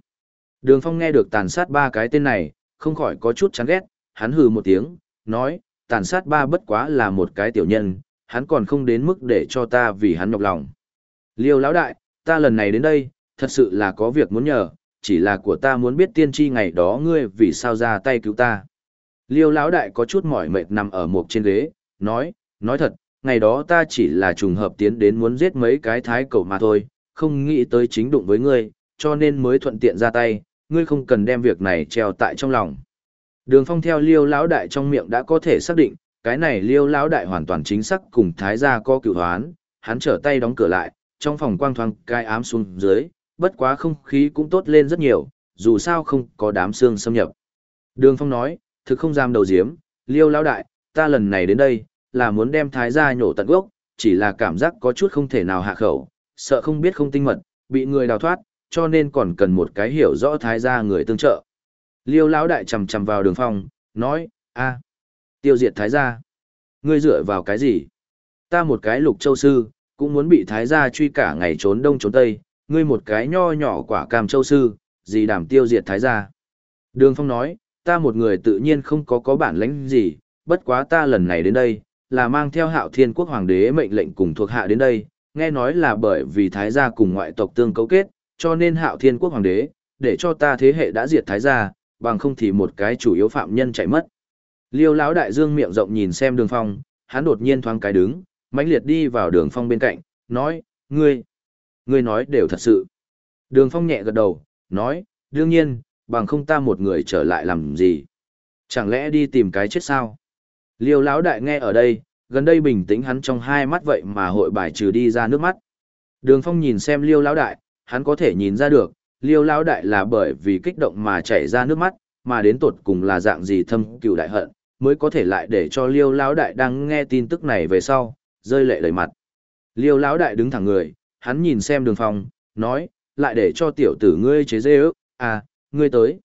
Đường phong nghe được tàn sát ba cái tên này, không khỏi có chút chán ghét, hắn hừ một tiếng, nói, tàn sát ba bất quá là một cái tiểu nhân, hắn còn không đến mức để cho ta vì hắn nhọc lòng. Liêu lão đại, ta lần này đến đây, thật sự là có việc muốn nhờ, chỉ là của ta muốn biết tiên tri ngày đó ngươi vì sao ra tay cứu ta. Liêu lão đại có chút mỏi mệt nằm ở một trên ghế, nói, nói thật, ngày đó ta chỉ là trùng hợp tiến đến muốn giết mấy cái thái cầu mà thôi, không nghĩ tới chính đụng với ngươi, cho nên mới thuận tiện ra tay, ngươi không cần đem việc này treo tại trong lòng. Đường phong theo liêu lão đại trong miệng đã có thể xác định, cái này liêu lão đại hoàn toàn chính xác cùng thái gia có cựu hoán, hắn trở tay đóng cửa lại, trong phòng quang thoáng cai ám xuống dưới, bất quá không khí cũng tốt lên rất nhiều, dù sao không có đám xương xâm nhập. Đường phong nói, thực không dám đầu diếm, liêu lão đại, ta lần này đến đây, là muốn đem thái gia nhổ tận gốc, chỉ là cảm giác có chút không thể nào hạ khẩu, sợ không biết không tinh mật, bị người đào thoát, cho nên còn cần một cái hiểu rõ thái gia người tương trợ. Liêu lão đại chầm chầm vào đường phong, nói, a, tiêu diệt thái gia. Ngươi dựa vào cái gì? Ta một cái lục châu sư, cũng muốn bị thái gia truy cả ngày trốn đông trốn tây, ngươi một cái nho nhỏ quả cam châu sư, gì đảm tiêu diệt thái gia. Đường phong nói, ta một người tự nhiên không có có bản lãnh gì, bất quá ta lần này đến đây, là mang theo hạo thiên quốc hoàng đế mệnh lệnh cùng thuộc hạ đến đây, nghe nói là bởi vì thái gia cùng ngoại tộc tương cấu kết, cho nên hạo thiên quốc hoàng đế, để cho ta thế hệ đã diệt thái gia, bằng không thì một cái chủ yếu phạm nhân chạy mất. Liêu lão đại dương miệng rộng nhìn xem đường phong, hắn đột nhiên thoáng cái đứng, mãnh liệt đi vào đường phong bên cạnh, nói, ngươi, ngươi nói đều thật sự. Đường phong nhẹ gật đầu, nói, đương nhiên, bằng không ta một người trở lại làm gì. Chẳng lẽ đi tìm cái chết sao? Liêu lão đại nghe ở đây, gần đây bình tĩnh hắn trong hai mắt vậy mà hội bài trừ đi ra nước mắt. Đường phong nhìn xem liêu lão đại, hắn có thể nhìn ra được, liêu lão đại là bởi vì kích động mà chảy ra nước mắt, mà đến tột cùng là dạng gì thâm cựu đại hận, mới có thể lại để cho liêu lão đại đang nghe tin tức này về sau, rơi lệ đầy mặt. Liêu lão đại đứng thẳng người, hắn nhìn xem đường phong, nói, lại để cho tiểu tử ngươi chế dê ước, à, ngươi tới.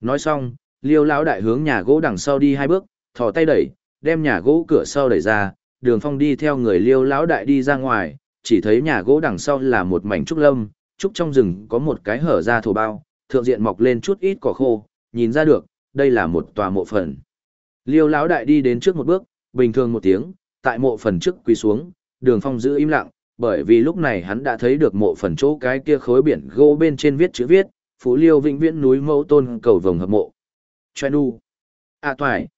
Nói xong, liêu lão đại hướng nhà gỗ đằng sau đi hai bước, thò tay đẩy, đem nhà gỗ cửa sau đẩy ra, đường phong đi theo người liêu lão đại đi ra ngoài, chỉ thấy nhà gỗ đằng sau là một mảnh trúc lâm, trúc trong rừng có một cái hở ra thổ bao, thượng diện mọc lên chút ít cỏ khô, nhìn ra được, đây là một tòa mộ phần. Liêu lão đại đi đến trước một bước, bình thường một tiếng, tại mộ phần trước quỳ xuống, đường phong giữ im lặng, bởi vì lúc này hắn đã thấy được mộ phần chỗ cái kia khối biển gỗ bên trên viết chữ viết, Phú Liêu vĩnh viễn núi mẫu tôn cầu vồng hợp mộ. Choe nu. À toài.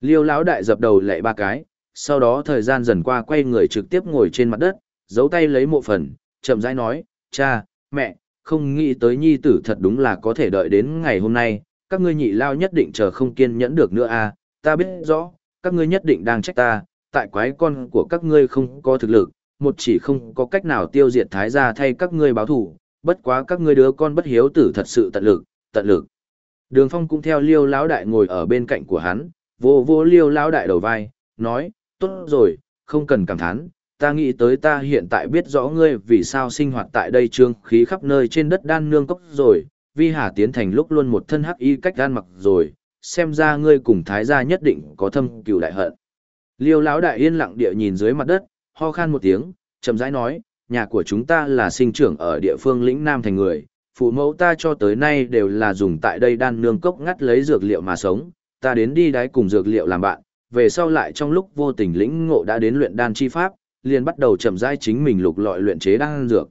Liêu lão đại dập đầu lệ ba cái, sau đó thời gian dần qua quay người trực tiếp ngồi trên mặt đất, giấu tay lấy mộ phần, chậm rãi nói, cha, mẹ, không nghĩ tới nhi tử thật đúng là có thể đợi đến ngày hôm nay, các ngươi nhị lao nhất định chờ không kiên nhẫn được nữa à, ta biết rõ, các ngươi nhất định đang trách ta, tại quái con của các ngươi không có thực lực, một chỉ không có cách nào tiêu diệt thái gia thay các ngươi báo thủ, bất quá các ngươi đứa con bất hiếu tử thật sự tận lực, tận lực. Đường Phong cũng theo Liêu lão đại ngồi ở bên cạnh của hắn, vô vô Liêu lão đại đầu vai, nói, tốt rồi, không cần cảm thán, ta nghĩ tới ta hiện tại biết rõ ngươi vì sao sinh hoạt tại đây trương khí khắp nơi trên đất đan nương cốc rồi, vi hà tiến thành lúc luôn một thân hắc y cách gan mặc rồi, xem ra ngươi cùng thái gia nhất định có thâm cừu đại hận. Liêu lão đại yên lặng địa nhìn dưới mặt đất, ho khan một tiếng, chậm rãi nói, nhà của chúng ta là sinh trưởng ở địa phương lĩnh Nam thành người, phụ mẫu ta cho tới nay đều là dùng tại đây đan nương cốc ngắt lấy dược liệu mà sống, ta đến đi đáy cùng dược liệu làm bạn, về sau lại trong lúc vô tình lĩnh ngộ đã đến luyện đan chi pháp, liền bắt đầu chậm rãi chính mình lục lọi luyện chế đan dược.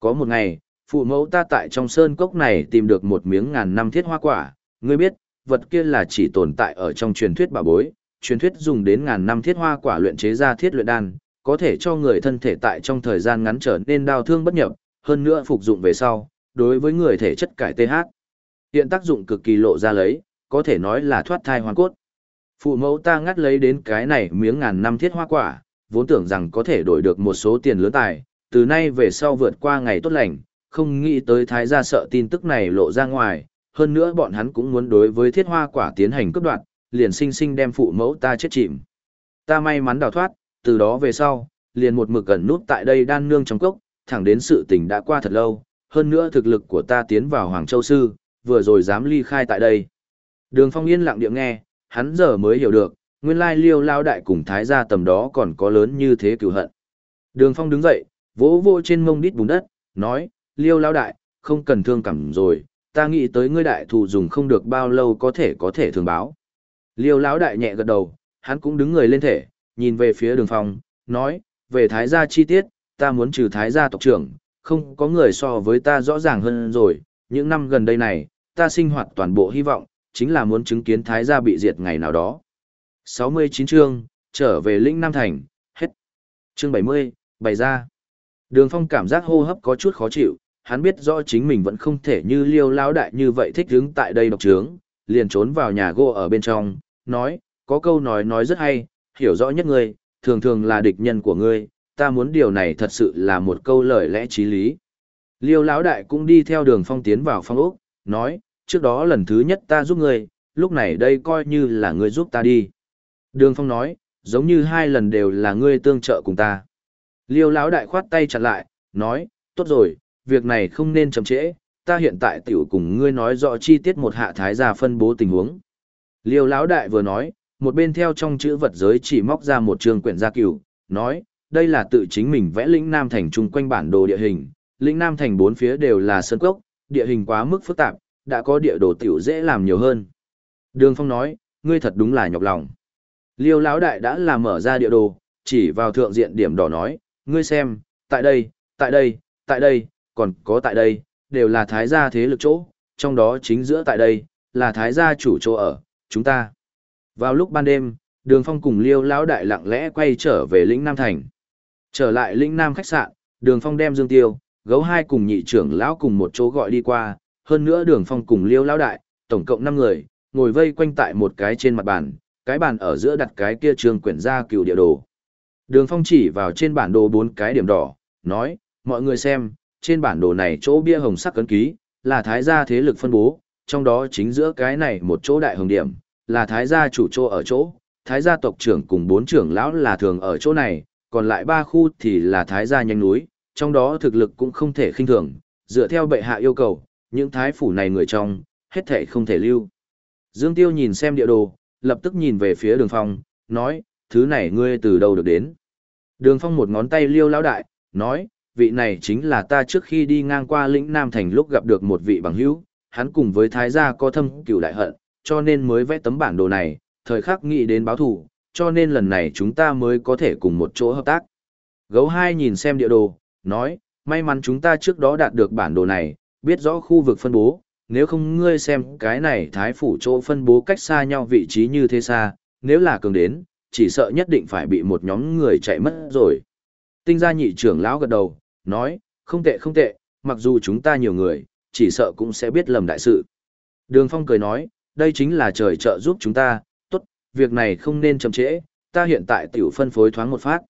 Có một ngày, phụ mẫu ta tại trong sơn cốc này tìm được một miếng ngàn năm thiết hoa quả, ngươi biết, vật kia là chỉ tồn tại ở trong truyền thuyết bà bối, truyền thuyết dùng đến ngàn năm thiết hoa quả luyện chế ra thiết luyện đan, có thể cho người thân thể tại trong thời gian ngắn trở nên đau thương bất nhập, hơn nữa phục dụng về sau, đối với người thể chất cải TH. Hiện tác dụng cực kỳ lộ ra lấy, có thể nói là thoát thai hoàn cốt. Phụ mẫu ta ngắt lấy đến cái này miếng ngàn năm thiết hoa quả, vốn tưởng rằng có thể đổi được một số tiền lớn tài, từ nay về sau vượt qua ngày tốt lành, không nghĩ tới thái gia sợ tin tức này lộ ra ngoài, hơn nữa bọn hắn cũng muốn đối với thiết hoa quả tiến hành cướp đoạt, liền sinh sinh đem phụ mẫu ta chết chìm. Ta may mắn đào thoát, từ đó về sau, liền một mực gần nút tại đây đan nương trong cốc, thẳng đến sự tình đã qua thật lâu, hơn nữa thực lực của ta tiến vào Hoàng Châu Sư, vừa rồi dám ly khai tại đây. Đường Phong yên lặng địa nghe, hắn giờ mới hiểu được, nguyên lai liêu lao đại cùng thái gia tầm đó còn có lớn như thế cửu hận. Đường Phong đứng dậy, vỗ vỗ trên mông đít bùn đất, nói, liêu lao đại, không cần thương cảm rồi, ta nghĩ tới ngươi đại thù dùng không được bao lâu có thể có thể thường báo. Liêu lão đại nhẹ gật đầu, hắn cũng đứng người lên thể, nhìn về phía đường phong, nói, về thái gia chi tiết, ta muốn trừ thái gia tộc trưởng, không có người so với ta rõ ràng hơn rồi, những năm gần đây này, ta sinh hoạt toàn bộ hy vọng, chính là muốn chứng kiến thái gia bị diệt ngày nào đó. 69 chương, trở về lĩnh Nam Thành, hết. Chương 70, bày ra. Đường phong cảm giác hô hấp có chút khó chịu, hắn biết rõ chính mình vẫn không thể như liêu lão đại như vậy thích đứng tại đây độc trướng, liền trốn vào nhà gỗ ở bên trong, nói, có câu nói nói rất hay, hiểu rõ nhất ngươi, thường thường là địch nhân của ngươi, ta muốn điều này thật sự là một câu lời lẽ trí lý. Liêu lão đại cũng đi theo đường phong tiến vào phong ốc, nói, trước đó lần thứ nhất ta giúp ngươi, lúc này đây coi như là ngươi giúp ta đi. Đường phong nói, giống như hai lần đều là ngươi tương trợ cùng ta. Liêu lão đại khoát tay chặt lại, nói, tốt rồi, việc này không nên chậm trễ, ta hiện tại tiểu cùng ngươi nói rõ chi tiết một hạ thái gia phân bố tình huống. Liêu lão đại vừa nói, một bên theo trong chữ vật giới chỉ móc ra một trường quyển gia cửu, nói, đây là tự chính mình vẽ lĩnh Nam Thành chung quanh bản đồ địa hình, lĩnh Nam Thành bốn phía đều là sơn cốc, địa hình quá mức phức tạp, đã có địa đồ tiểu dễ làm nhiều hơn. Đường Phong nói, ngươi thật đúng là nhọc lòng. Liêu lão đại đã làm mở ra địa đồ, chỉ vào thượng diện điểm đỏ nói, ngươi xem, tại đây, tại đây, tại đây, còn có tại đây, đều là thái gia thế lực chỗ, trong đó chính giữa tại đây, là thái gia chủ chỗ ở, chúng ta. Vào lúc ban đêm, đường phong cùng liêu lão đại lặng lẽ quay trở về lĩnh Nam Thành. Trở lại lĩnh Nam khách sạn, đường phong đem dương tiêu, gấu hai cùng nhị trưởng lão cùng một chỗ gọi đi qua, hơn nữa đường phong cùng liêu lão đại, tổng cộng năm người, ngồi vây quanh tại một cái trên mặt bàn, cái bàn ở giữa đặt cái kia trường quyển ra cựu địa đồ. Đường phong chỉ vào trên bản đồ bốn cái điểm đỏ, nói, mọi người xem, trên bản đồ này chỗ bia hồng sắc cấn ký, là thái gia thế lực phân bố, trong đó chính giữa cái này một chỗ đại hồng điểm, là thái gia chủ chỗ ở chỗ, thái gia tộc trưởng cùng bốn trưởng lão là thường ở chỗ này, còn lại ba khu thì là thái gia nhanh núi, trong đó thực lực cũng không thể khinh thường, dựa theo bệ hạ yêu cầu, những thái phủ này người trong, hết thể không thể lưu. Dương Tiêu nhìn xem địa đồ, lập tức nhìn về phía đường phong, nói, thứ này ngươi từ đâu được đến. Đường phong một ngón tay liêu lão đại, nói, vị này chính là ta trước khi đi ngang qua lĩnh Nam Thành lúc gặp được một vị bằng hữu, hắn cùng với thái gia có thâm cửu đại hận, cho nên mới vẽ tấm bản đồ này, thời khắc nghĩ đến báo thủ, cho nên lần này chúng ta mới có thể cùng một chỗ hợp tác. Gấu hai nhìn xem địa đồ, nói, may mắn chúng ta trước đó đạt được bản đồ này, biết rõ khu vực phân bố, nếu không ngươi xem cái này thái phủ chỗ phân bố cách xa nhau vị trí như thế xa, nếu là cường đến, chỉ sợ nhất định phải bị một nhóm người chạy mất rồi. Tinh gia nhị trưởng lão gật đầu, nói, không tệ không tệ, mặc dù chúng ta nhiều người, chỉ sợ cũng sẽ biết lầm đại sự. Đường Phong cười nói, đây chính là trời trợ giúp chúng ta, tốt, việc này không nên chậm trễ, ta hiện tại tiểu phân phối thoáng một phát.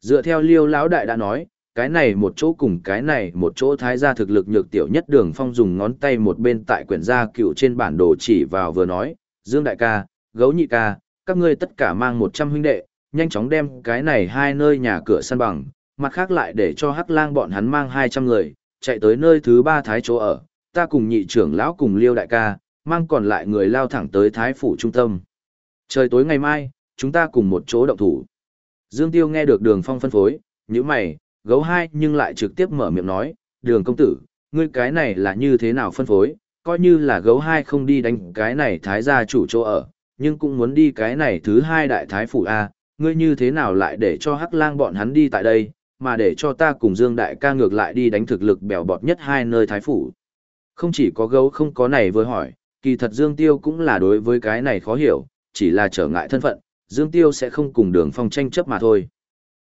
Dựa theo liêu lão đại đã nói, cái này một chỗ cùng cái này một chỗ thái gia thực lực nhược tiểu nhất đường phong dùng ngón tay một bên tại quyển gia cựu trên bản đồ chỉ vào vừa nói, dương đại ca, gấu nhị ca, các ngươi tất cả mang một trăm huynh đệ, nhanh chóng đem cái này hai nơi nhà cửa săn bằng, mặt khác lại để cho hắc lang bọn hắn mang hai trăm người, chạy tới nơi thứ ba thái chỗ ở, ta cùng nhị trưởng lão cùng liêu đại ca, mang còn lại người lao thẳng tới thái phủ trung tâm. Trời tối ngày mai, chúng ta cùng một chỗ động thủ. Dương tiêu nghe được đường phong phân phối nhữ mày gấu hai nhưng lại trực tiếp mở miệng nói, đường công tử, ngươi cái này là như thế nào phân phối, coi như là gấu hai không đi đánh cái này thái gia chủ chỗ ở, nhưng cũng muốn đi cái này thứ hai đại thái phủ A, ngươi như thế nào lại để cho hắc lang bọn hắn đi tại đây, mà để cho ta cùng Dương Đại ca ngược lại đi đánh thực lực bèo bọt nhất hai nơi thái phủ. Không chỉ có gấu không có này với hỏi, kỳ thật Dương Tiêu cũng là đối với cái này khó hiểu, chỉ là trở ngại thân phận, Dương Tiêu sẽ không cùng đường phong tranh chấp mà thôi.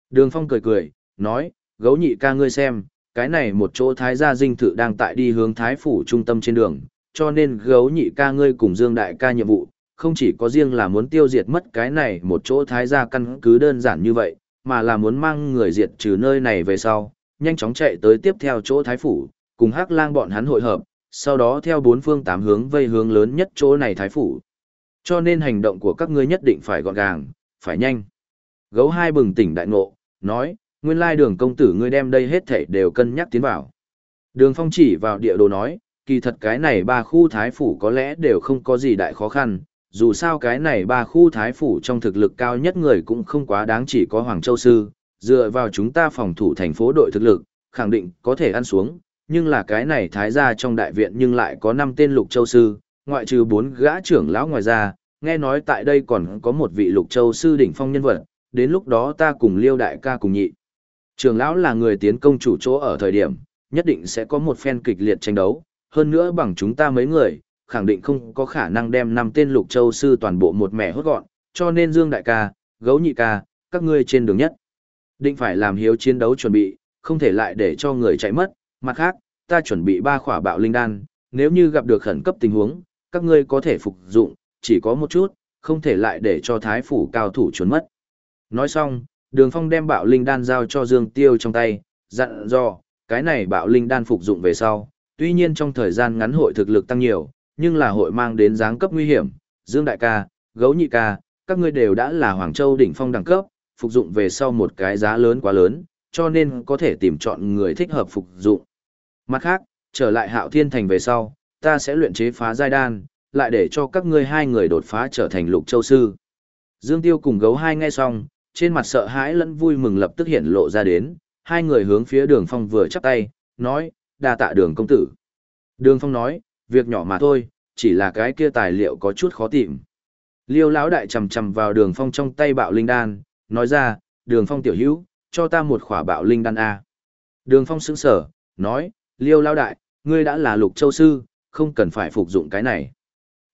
Đường phong cười cười, nói, gấu nhị ca ngươi xem, cái này một chỗ thái gia dinh thự đang tại đi hướng thái phủ trung tâm trên đường, cho nên gấu nhị ca ngươi cùng Dương đại ca nhiệm vụ, không chỉ có riêng là muốn tiêu diệt mất cái này một chỗ thái gia căn cứ đơn giản như vậy, mà là muốn mang người diệt trừ nơi này về sau, nhanh chóng chạy tới tiếp theo chỗ thái phủ, cùng hắc lang bọn hắn hội hợp, sau đó theo bốn phương tám hướng vây hướng lớn nhất chỗ này thái phủ. Cho nên hành động của các ngươi nhất định phải gọn gàng, phải nhanh. Gấu hai bừng tỉnh đại ngộ, nói, nguyên lai đường công tử ngươi đem đây hết thảy đều cân nhắc tiến vào. Đường phong chỉ vào địa đồ nói, kỳ thật cái này ba khu thái phủ có lẽ đều không có gì đại khó khăn, dù sao cái này ba khu thái phủ trong thực lực cao nhất người cũng không quá đáng chỉ có Hoàng Châu Sư, dựa vào chúng ta phòng thủ thành phố đội thực lực, khẳng định có thể ăn xuống, nhưng là cái này thái gia trong đại viện nhưng lại có 5 tên lục châu sư, ngoại trừ 4 gã trưởng lão ngoài ra, nghe nói tại đây còn có một vị lục châu sư đỉnh phong nhân vật, đến lúc đó ta cùng liêu đại ca cùng nhị. Trường lão là người tiến công chủ chỗ ở thời điểm, nhất định sẽ có một phen kịch liệt tranh đấu, hơn nữa bằng chúng ta mấy người, khẳng định không có khả năng đem năm tên lục châu sư toàn bộ một mẻ hốt gọn, cho nên Dương đại ca, gấu nhị ca, các ngươi trên đường nhất. Định phải làm hiếu chiến đấu chuẩn bị, không thể lại để cho người chạy mất, mặt khác, ta chuẩn bị ba khỏa bạo linh đan, nếu như gặp được khẩn cấp tình huống, các ngươi có thể phục dụng, chỉ có một chút, không thể lại để cho thái phủ cao thủ trốn mất. Nói xong, Đường Phong đem bạo linh đan giao cho Dương Tiêu trong tay, dặn dò, cái này bạo linh đan phục dụng về sau, tuy nhiên trong thời gian ngắn hội thực lực tăng nhiều, nhưng là hội mang đến giáng cấp nguy hiểm. Dương Đại ca, Gấu Nhị ca, các ngươi đều đã là Hoàng Châu đỉnh phong đẳng cấp, phục dụng về sau một cái giá lớn quá lớn, cho nên có thể tìm chọn người thích hợp phục dụng. Mặt khác, trở lại hạo thiên thành về sau, ta sẽ luyện chế phá giai đan, lại để cho các ngươi hai người đột phá trở thành lục châu sư. Dương Tiêu cùng gấu hai nghe xong, trên mặt sợ hãi lẫn vui mừng lập tức hiện lộ ra đến, hai người hướng phía đường phong vừa chắp tay, nói, đa tạ đường công tử. Đường phong nói, việc nhỏ mà thôi, chỉ là cái kia tài liệu có chút khó tìm. Liêu lão đại chầm chầm vào đường phong trong tay bạo linh đan, nói ra, đường phong tiểu hữu, cho ta một khỏa bạo linh đan A. Đường phong sững sở, nói, liêu lão đại, ngươi đã là lục châu sư, không cần phải phục dụng cái này.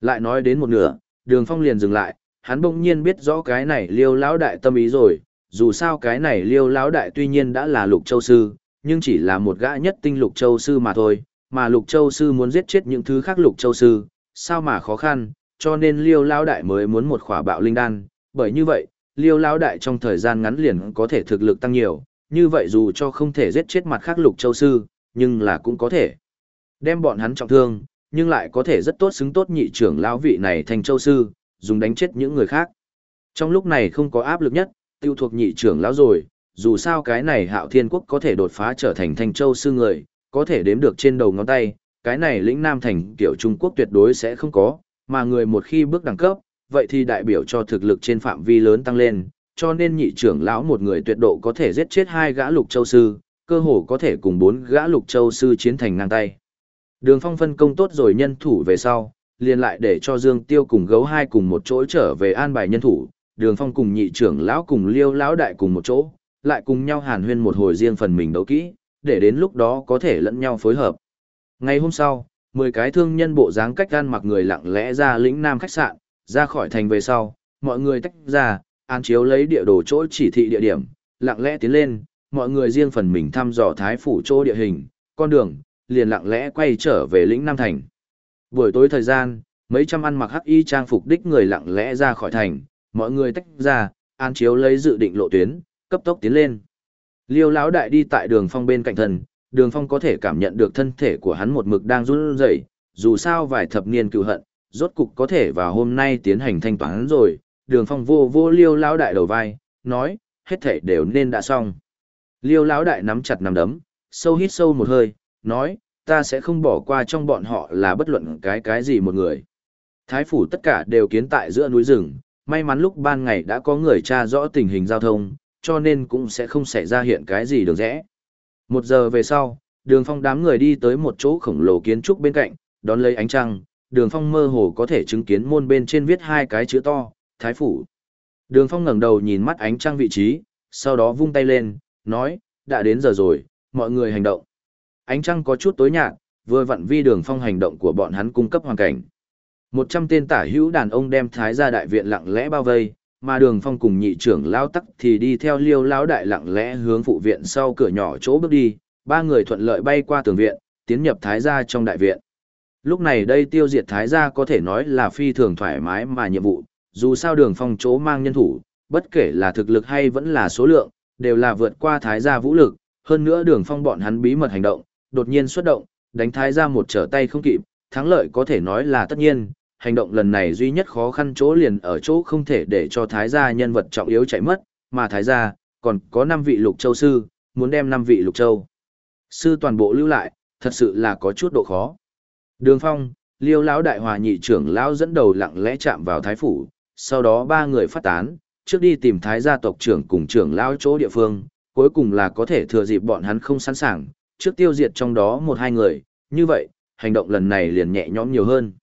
Lại nói đến một nửa, đường phong liền dừng lại, hắn bỗng nhiên biết rõ cái này liêu lão đại tâm ý rồi, dù sao cái này liêu lão đại tuy nhiên đã là lục châu sư, nhưng chỉ là một gã nhất tinh lục châu sư mà thôi, mà lục châu sư muốn giết chết những thứ khác lục châu sư, sao mà khó khăn, cho nên liêu lão đại mới muốn một khỏa bạo linh đan, bởi như vậy, liêu lão đại trong thời gian ngắn liền có thể thực lực tăng nhiều, như vậy dù cho không thể giết chết mặt khác lục châu sư, nhưng là cũng có thể. Đem bọn hắn trọng thương, nhưng lại có thể rất tốt xứng tốt nhị trưởng lão vị này thành châu sư, dùng đánh chết những người khác. Trong lúc này không có áp lực nhất, tiêu thuộc nhị trưởng lão rồi, dù sao cái này hạo thiên quốc có thể đột phá trở thành thanh châu sư người, có thể đếm được trên đầu ngón tay, cái này lĩnh nam thành kiểu Trung Quốc tuyệt đối sẽ không có, mà người một khi bước đẳng cấp, vậy thì đại biểu cho thực lực trên phạm vi lớn tăng lên, cho nên nhị trưởng lão một người tuyệt độ có thể giết chết hai gã lục châu sư, cơ hồ có thể cùng bốn gã lục châu sư chiến thành ngang tay. Đường phong phân công tốt rồi nhân thủ về sau, liền lại để cho Dương Tiêu cùng gấu hai cùng một chỗ trở về an bài nhân thủ, đường phong cùng nhị trưởng lão cùng liêu lão đại cùng một chỗ, lại cùng nhau hàn huyên một hồi riêng phần mình đấu kỹ, để đến lúc đó có thể lẫn nhau phối hợp. Ngày hôm sau, 10 cái thương nhân bộ dáng cách gan mặc người lặng lẽ ra lĩnh nam khách sạn, ra khỏi thành về sau, mọi người tách ra, an chiếu lấy địa đồ chỗ chỉ thị địa điểm, lặng lẽ tiến lên, mọi người riêng phần mình thăm dò thái phủ chỗ địa hình, con đường, liền lặng lẽ quay trở về lĩnh nam thành. Buổi tối thời gian, mấy trăm ăn mặc hắc y trang phục đích người lặng lẽ ra khỏi thành, mọi người tách ra, an chiếu lấy dự định lộ tuyến, cấp tốc tiến lên. Liêu lão đại đi tại đường phong bên cạnh thần, đường phong có thể cảm nhận được thân thể của hắn một mực đang run rẩy, dù sao vài thập niên cựu hận, rốt cục có thể vào hôm nay tiến hành thanh toán rồi, đường phong vô vô liêu lão đại đầu vai, nói, hết thể đều nên đã xong. Liêu lão đại nắm chặt nắm đấm, sâu hít sâu một hơi, nói, ta sẽ không bỏ qua trong bọn họ là bất luận cái cái gì một người. Thái phủ tất cả đều kiến tại giữa núi rừng, may mắn lúc ban ngày đã có người tra rõ tình hình giao thông, cho nên cũng sẽ không xảy ra hiện cái gì đường rẽ. Một giờ về sau, đường phong đám người đi tới một chỗ khổng lồ kiến trúc bên cạnh, đón lấy ánh trăng, đường phong mơ hồ có thể chứng kiến môn bên trên viết hai cái chữ to, Thái phủ. Đường phong ngẩng đầu nhìn mắt ánh trăng vị trí, sau đó vung tay lên, nói, đã đến giờ rồi, mọi người hành động. Ánh trăng có chút tối nhạt, vừa vặn vi đường phong hành động của bọn hắn cung cấp hoàn cảnh. Một trăm tên tả hữu đàn ông đem thái gia đại viện lặng lẽ bao vây, mà đường phong cùng nhị trưởng lao tắc thì đi theo liêu lao đại lặng lẽ hướng phụ viện sau cửa nhỏ chỗ bước đi, ba người thuận lợi bay qua tường viện, tiến nhập thái gia trong đại viện. Lúc này đây tiêu diệt thái gia có thể nói là phi thường thoải mái mà nhiệm vụ, dù sao đường phong chỗ mang nhân thủ, bất kể là thực lực hay vẫn là số lượng, đều là vượt qua thái gia vũ lực, hơn nữa đường phong bọn hắn bí mật hành động, đột nhiên xuất động, đánh thái gia một trở tay không kịp, thắng lợi có thể nói là tất nhiên, hành động lần này duy nhất khó khăn chỗ liền ở chỗ không thể để cho thái gia nhân vật trọng yếu chạy mất, mà thái gia còn có 5 vị lục châu sư, muốn đem 5 vị lục châu sư toàn bộ lưu lại, thật sự là có chút độ khó. Đường Phong, Liêu lão đại hòa nhị trưởng lão dẫn đầu lặng lẽ chạm vào thái phủ, sau đó ba người phát tán, trước đi tìm thái gia tộc trưởng cùng trưởng lão chỗ địa phương, cuối cùng là có thể thừa dịp bọn hắn không sẵn sàng, trước tiêu diệt trong đó một hai người, như vậy, hành động lần này liền nhẹ nhõm nhiều hơn.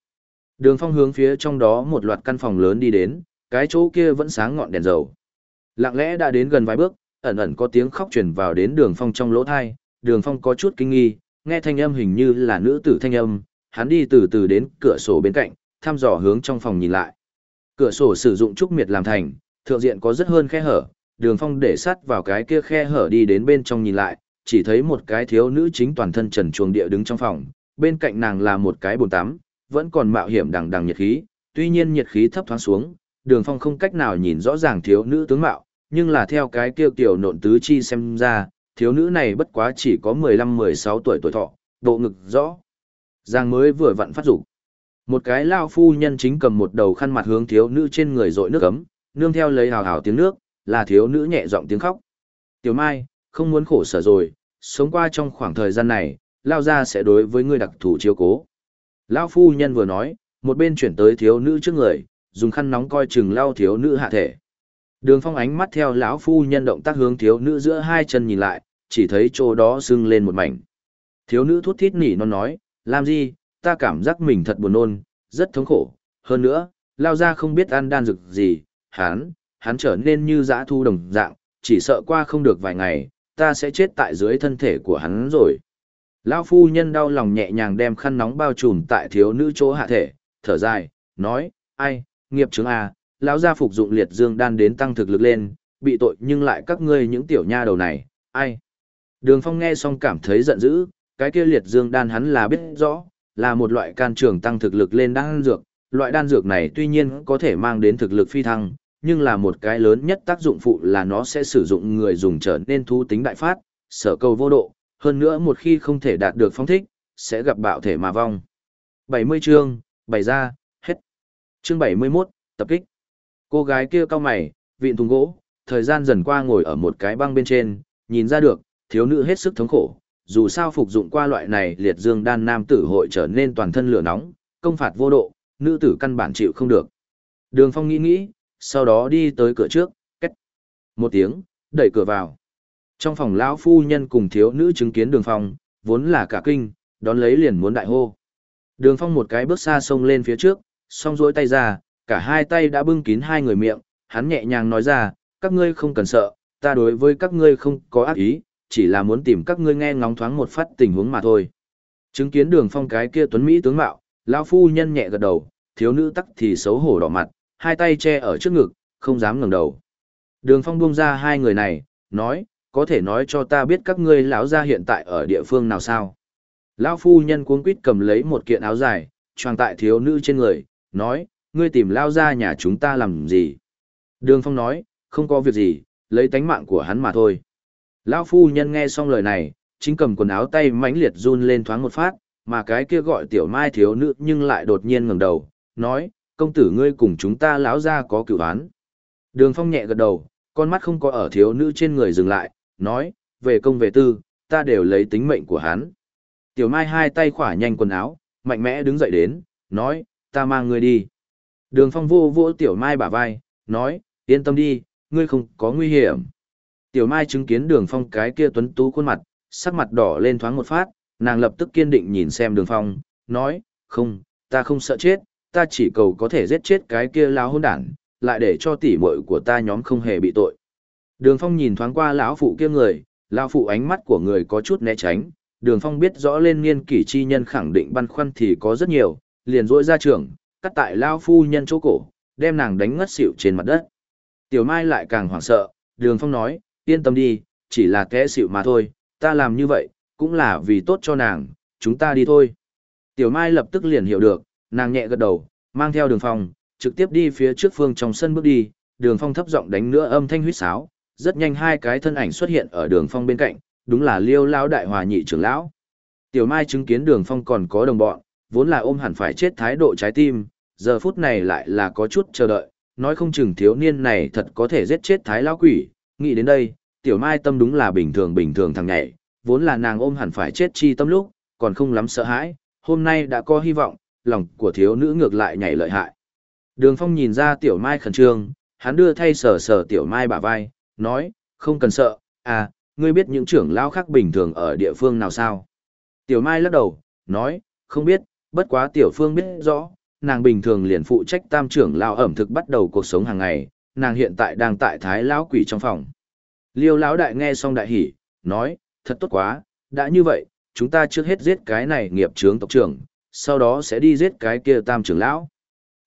Đường phong hướng phía trong đó một loạt căn phòng lớn đi đến, cái chỗ kia vẫn sáng ngọn đèn dầu. Lặng lẽ đã đến gần vài bước, ẩn ẩn có tiếng khóc truyền vào đến đường phong trong lỗ thai, đường phong có chút kinh nghi, nghe thanh âm hình như là nữ tử thanh âm, hắn đi từ từ đến cửa sổ bên cạnh, thăm dò hướng trong phòng nhìn lại. Cửa sổ sử dụng trúc miệt làm thành, thượng diện có rất hơn khe hở, đường phong để sắt vào cái kia khe hở đi đến bên trong nhìn lại, chỉ thấy một cái thiếu nữ chính toàn thân trần chuồng địa đứng trong phòng, bên cạnh nàng là một cái bồn tắm, vẫn còn mạo hiểm đằng đằng nhiệt khí, tuy nhiên nhiệt khí thấp thoáng xuống, đường phong không cách nào nhìn rõ ràng thiếu nữ tướng mạo, nhưng là theo cái kia kiểu nộn tứ chi xem ra, thiếu nữ này bất quá chỉ có 15-16 tuổi tuổi thọ, độ ngực rõ. Giang mới vừa vặn phát dục Một cái lao phu nhân chính cầm một đầu khăn mặt hướng thiếu nữ trên người rội nước ấm, nương theo lấy hào hào tiếng nước, là thiếu nữ nhẹ giọng tiếng khóc. Tiểu Mai, không muốn khổ sở rồi, sống qua trong khoảng thời gian này, lao ra sẽ đối với ngươi đặc thù chiếu cố. Lão phu nhân vừa nói, một bên chuyển tới thiếu nữ trước người, dùng khăn nóng coi chừng lao thiếu nữ hạ thể. Đường phong ánh mắt theo lão phu nhân động tác hướng thiếu nữ giữa hai chân nhìn lại, chỉ thấy chỗ đó sưng lên một mảnh. Thiếu nữ thút thít nỉ non nói, làm gì, ta cảm giác mình thật buồn nôn, rất thống khổ. Hơn nữa, lao ra không biết ăn đan dược gì, hắn, hắn trở nên như dã thu đồng dạng, chỉ sợ qua không được vài ngày, ta sẽ chết tại dưới thân thể của hắn rồi. Lão phu nhân đau lòng nhẹ nhàng đem khăn nóng bao trùm tại thiếu nữ chỗ hạ thể, thở dài, nói, ai, nghiệp chứng à, lão gia phục dụng liệt dương đan đến tăng thực lực lên, bị tội nhưng lại các ngươi những tiểu nha đầu này, ai. Đường phong nghe xong cảm thấy giận dữ, cái kia liệt dương đan hắn là biết rõ, là một loại can trường tăng thực lực lên đan dược, loại đan dược này tuy nhiên có thể mang đến thực lực phi thăng, nhưng là một cái lớn nhất tác dụng phụ là nó sẽ sử dụng người dùng trở nên thú tính đại phát, sở cầu vô độ, hơn nữa một khi không thể đạt được phong thích, sẽ gặp bạo thể mà vong. 70 chương, bày ra, hết. Chương 71, tập kích. Cô gái kia cao mày, vịn thùng gỗ, thời gian dần qua ngồi ở một cái băng bên trên, nhìn ra được, thiếu nữ hết sức thống khổ. Dù sao phục dụng qua loại này liệt dương đan nam tử hội trở nên toàn thân lửa nóng, công phạt vô độ, nữ tử căn bản chịu không được. Đường phong nghĩ nghĩ, sau đó đi tới cửa trước, cách. Một tiếng, đẩy cửa vào. Trong phòng lão phu nhân cùng thiếu nữ chứng kiến đường phong, vốn là cả kinh, đón lấy liền muốn đại hô. Đường phong một cái bước xa xông lên phía trước, song rỗi tay ra, cả hai tay đã bưng kín hai người miệng, hắn nhẹ nhàng nói ra, các ngươi không cần sợ, ta đối với các ngươi không có ác ý, chỉ là muốn tìm các ngươi nghe ngóng thoáng một phát tình huống mà thôi. Chứng kiến đường phong cái kia tuấn Mỹ tướng mạo, lão phu nhân nhẹ gật đầu, thiếu nữ tắc thì xấu hổ đỏ mặt, hai tay che ở trước ngực, không dám ngẩng đầu. Đường phong buông ra hai người này, nói, có thể nói cho ta biết các ngươi lão gia hiện tại ở địa phương nào sao? Lão phu nhân cuống quýt cầm lấy một kiện áo dài, choàng tại thiếu nữ trên người, nói, ngươi tìm lão gia nhà chúng ta làm gì? Đường Phong nói, không có việc gì, lấy tánh mạng của hắn mà thôi. Lão phu nhân nghe xong lời này, chính cầm quần áo tay mãnh liệt run lên thoáng một phát, mà cái kia gọi tiểu mai thiếu nữ nhưng lại đột nhiên ngẩng đầu, nói, công tử ngươi cùng chúng ta lão ra có cựu án. Đường Phong nhẹ gật đầu, con mắt không có ở thiếu nữ trên người dừng lại, nói, về công về tư, ta đều lấy tính mệnh của hắn. Tiểu Mai hai tay khỏa nhanh quần áo, mạnh mẽ đứng dậy đến, nói, ta mang ngươi đi. Đường phong vô vô Tiểu Mai bả vai, nói, yên tâm đi, ngươi không có nguy hiểm. Tiểu Mai chứng kiến đường phong cái kia tuấn tú khuôn mặt, sắc mặt đỏ lên thoáng một phát, nàng lập tức kiên định nhìn xem đường phong, nói, không, ta không sợ chết, ta chỉ cầu có thể giết chết cái kia lão hôn đản, lại để cho tỷ muội của ta nhóm không hề bị tội. Đường Phong nhìn thoáng qua lão phụ kia người, lão phụ ánh mắt của người có chút né tránh, Đường Phong biết rõ lên niên kỷ chi nhân khẳng định băn khoăn thì có rất nhiều, liền rỗi ra trường, cắt tại lão phu nhân chỗ cổ, đem nàng đánh ngất xỉu trên mặt đất. Tiểu Mai lại càng hoảng sợ, Đường Phong nói, yên tâm đi, chỉ là kẽ xỉu mà thôi, ta làm như vậy, cũng là vì tốt cho nàng, chúng ta đi thôi. Tiểu Mai lập tức liền hiểu được, nàng nhẹ gật đầu, mang theo Đường Phong, trực tiếp đi phía trước phương trong sân bước đi, Đường Phong thấp giọng đánh nữa âm thanh huýt sáo, rất nhanh hai cái thân ảnh xuất hiện ở đường phong bên cạnh, đúng là liêu lão đại hòa nhị trưởng lão. Tiểu Mai chứng kiến đường phong còn có đồng bọn, vốn là ôm hẳn phải chết thái độ trái tim, giờ phút này lại là có chút chờ đợi, nói không chừng thiếu niên này thật có thể giết chết thái lão quỷ, nghĩ đến đây, tiểu mai tâm đúng là bình thường bình thường thằng nhảy, vốn là nàng ôm hẳn phải chết chi tâm lúc, còn không lắm sợ hãi, hôm nay đã có hy vọng, lòng của thiếu nữ ngược lại nhảy lợi hại. Đường phong nhìn ra tiểu mai khẩn trương, hắn đưa thay sờ sờ tiểu mai bả vai, nói, không cần sợ, à, ngươi biết những trưởng lão khác bình thường ở địa phương nào sao? Tiểu Mai lắc đầu, nói, không biết, bất quá Tiểu Phương biết rõ, nàng bình thường liền phụ trách tam trưởng lão ẩm thực bắt đầu cuộc sống hàng ngày, nàng hiện tại đang tại thái lão quỷ trong phòng. Liêu lão đại nghe xong đại hỉ, nói, thật tốt quá, đã như vậy, chúng ta trước hết giết cái này nghiệp trướng tộc trưởng, sau đó sẽ đi giết cái kia tam trưởng lão.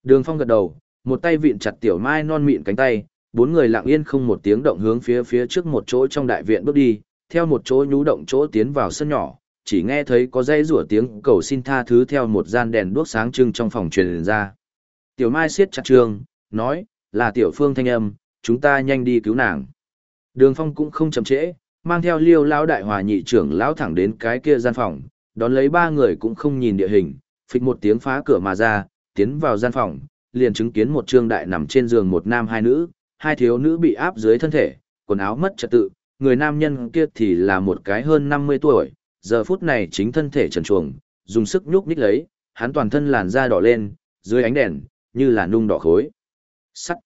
Đường Phong gật đầu, một tay vịn chặt tiểu mai non mịn cánh tay, bốn người lặng yên không một tiếng động hướng phía phía trước một chỗ trong đại viện bước đi, theo một chỗ nhú động chỗ tiến vào sân nhỏ, chỉ nghe thấy có dây rủa tiếng cầu xin tha thứ theo một gian đèn đuốc sáng trưng trong phòng truyền ra. Tiểu Mai siết chặt trường, nói, là tiểu phương thanh âm, chúng ta nhanh đi cứu nàng. Đường phong cũng không chậm trễ, mang theo liêu lão đại hòa nhị trưởng lão thẳng đến cái kia gian phòng, đón lấy ba người cũng không nhìn địa hình, phịch một tiếng phá cửa mà ra, tiến vào gian phòng, liền chứng kiến một trương đại nằm trên giường một nam hai nữ, hai thiếu nữ bị áp dưới thân thể, quần áo mất trật tự, người nam nhân kia thì là một cái hơn 50 tuổi, giờ phút này chính thân thể trần truồng, dùng sức nhúc nhích lấy, hắn toàn thân làn da đỏ lên, dưới ánh đèn, như là nung đỏ khối. Sắt.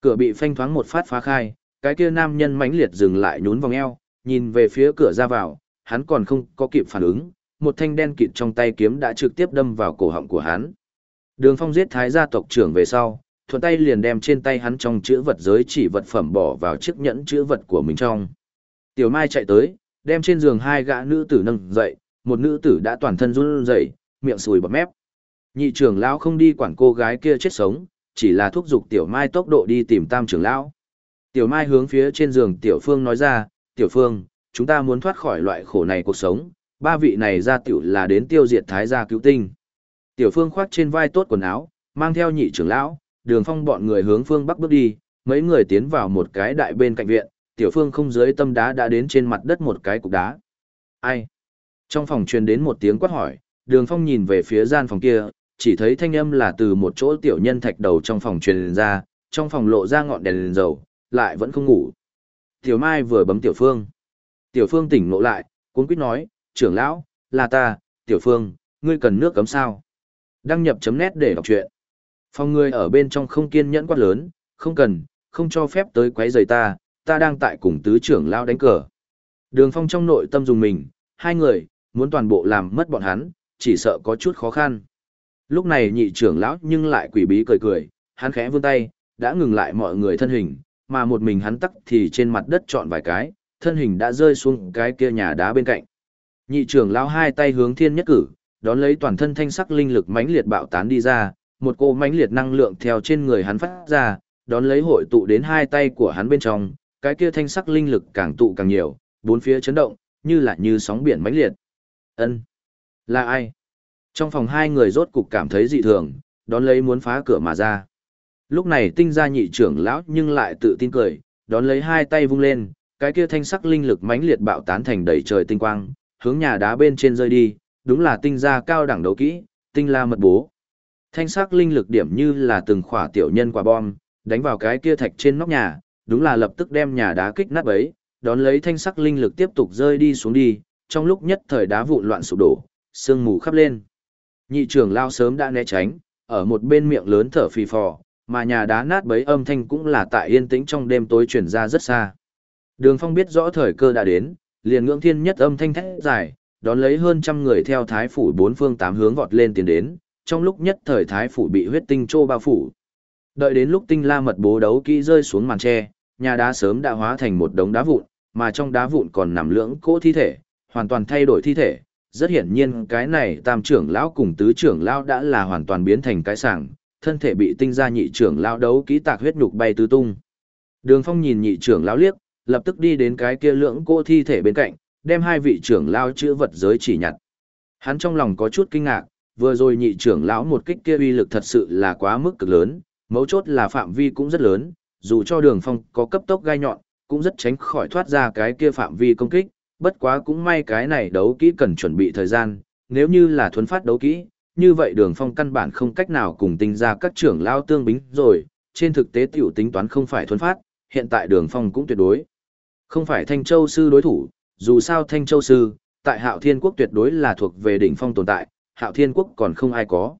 Cửa bị phanh thoáng một phát phá khai, cái kia nam nhân mãnh liệt dừng lại nhún vòng eo, nhìn về phía cửa ra vào, hắn còn không có kịp phản ứng, một thanh đen kịt trong tay kiếm đã trực tiếp đâm vào cổ họng của hắn. Đường Phong giết thái gia tộc trưởng về sau, thuận tay liền đem trên tay hắn trong chữ vật giới chỉ vật phẩm bỏ vào chiếc nhẫn chữ vật của mình trong. Tiểu Mai chạy tới, đem trên giường hai gã nữ tử nâng dậy, một nữ tử đã toàn thân run rẩy, miệng sùi bọt mép. Nhị trưởng lão không đi quản cô gái kia chết sống, chỉ là thúc giục Tiểu Mai tốc độ đi tìm Tam trưởng lão. Tiểu Mai hướng phía trên giường Tiểu Phương nói ra, Tiểu Phương, chúng ta muốn thoát khỏi loại khổ này cuộc sống, ba vị này ra tiểu là đến tiêu diệt thái gia cứu tinh. Tiểu Phương khoác trên vai tốt quần áo, mang theo nhị trưởng lão, đường phong bọn người hướng phương bắc bước đi, mấy người tiến vào một cái đại bên cạnh viện, Tiểu Phương không dưới tâm đá đã đến trên mặt đất một cái cục đá. Ai? Trong phòng truyền đến một tiếng quát hỏi, đường phong nhìn về phía gian phòng kia, chỉ thấy thanh âm là từ một chỗ tiểu nhân thạch đầu trong phòng truyền ra, trong phòng lộ ra ngọn đèn, lên dầu, lại vẫn không ngủ. Tiểu Mai vừa bấm Tiểu Phương. Tiểu Phương tỉnh ngộ lại, cuống quýt nói, trưởng lão, là ta, Tiểu Phương, ngươi cần nước cấm sao? Đăng nhập chấm nét để đọc truyện. Phòng ngươi ở bên trong không kiên nhẫn quát lớn, không cần, không cho phép tới quấy rầy ta, ta đang tại cùng tứ trưởng lão đánh cờ. Đường Phong trong nội tâm dùng mình, hai người, muốn toàn bộ làm mất bọn hắn, chỉ sợ có chút khó khăn. Lúc này nhị trưởng lão nhưng lại quỷ bí cười cười, hắn khẽ vươn tay, đã ngừng lại mọi người thân hình, mà một mình hắn tắc thì trên mặt đất trọn vài cái, thân hình đã rơi xuống cái kia nhà đá bên cạnh. Nhị trưởng lão hai tay hướng thiên nhất cử, đón lấy toàn thân thanh sắc linh lực mãnh liệt bạo tán đi ra, một cô mãnh liệt năng lượng theo trên người hắn phát ra, đón lấy hội tụ đến hai tay của hắn bên trong, cái kia thanh sắc linh lực càng tụ càng nhiều, bốn phía chấn động, như là như sóng biển mãnh liệt. Ân, là ai? Trong phòng hai người rốt cục cảm thấy dị thường, đón lấy muốn phá cửa mà ra. Lúc này tinh gia nhị trưởng lão nhưng lại tự tin cười, đón lấy hai tay vung lên, cái kia thanh sắc linh lực mãnh liệt bạo tán thành đầy trời tinh quang, hướng nhà đá bên trên rơi đi, đúng là tinh gia cao đẳng đấu kỹ, tinh la mật bố. Thanh sắc linh lực điểm như là từng khỏa tiểu nhân quả bom, đánh vào cái kia thạch trên nóc nhà, đúng là lập tức đem nhà đá kích nát bấy, đón lấy thanh sắc linh lực tiếp tục rơi đi xuống đi, trong lúc nhất thời đá vụn loạn sụp đổ, sương mù khắp lên. Nhị trưởng lao sớm đã né tránh, ở một bên miệng lớn thở phì phò, mà nhà đá nát bấy âm thanh cũng là tại yên tĩnh trong đêm tối truyền ra rất xa. Đường Phong biết rõ thời cơ đã đến, liền ngưỡng thiên nhất âm thanh thét dài, đón lấy hơn trăm người theo thái phủ bốn phương tám hướng vọt lên tiến đến, trong lúc nhất thời thái phủ bị huyết tinh trô bao phủ. Đợi đến lúc tinh la mật bố đấu kỹ rơi xuống màn tre, nhà đá sớm đã hóa thành một đống đá vụn, mà trong đá vụn còn nằm lưỡng cỗ thi thể, hoàn toàn thay đổi thi thể. Rất hiển nhiên cái này tam trưởng lão cùng tứ trưởng lão đã là hoàn toàn biến thành cái sảng, thân thể bị tinh gia nhị trưởng lão đấu kỹ tạc huyết nhục bay tứ tung. Đường Phong nhìn nhị trưởng lão liếc, lập tức đi đến cái kia lưỡng cô thi thể bên cạnh, đem hai vị trưởng lão chữ vật giới chỉ nhặt. Hắn trong lòng có chút kinh ngạc, vừa rồi nhị trưởng lão một kích kia uy lực thật sự là quá mức cực lớn, mấu chốt là phạm vi cũng rất lớn, dù cho Đường Phong có cấp tốc gai nhọn, cũng rất tránh khỏi thoát ra cái kia phạm vi công kích, bất quá cũng may cái này đấu kỹ cần chuẩn bị thời gian, nếu như là thuấn phát đấu kỹ, như vậy đường phong căn bản không cách nào cùng tinh ra các trưởng lao tương bính rồi, trên thực tế tiểu tính toán không phải thuấn phát, hiện tại đường phong cũng tuyệt đối. Không phải Thanh Châu Sư đối thủ, dù sao Thanh Châu Sư, tại Hạo Thiên Quốc tuyệt đối là thuộc về đỉnh phong tồn tại, Hạo Thiên Quốc còn không ai có.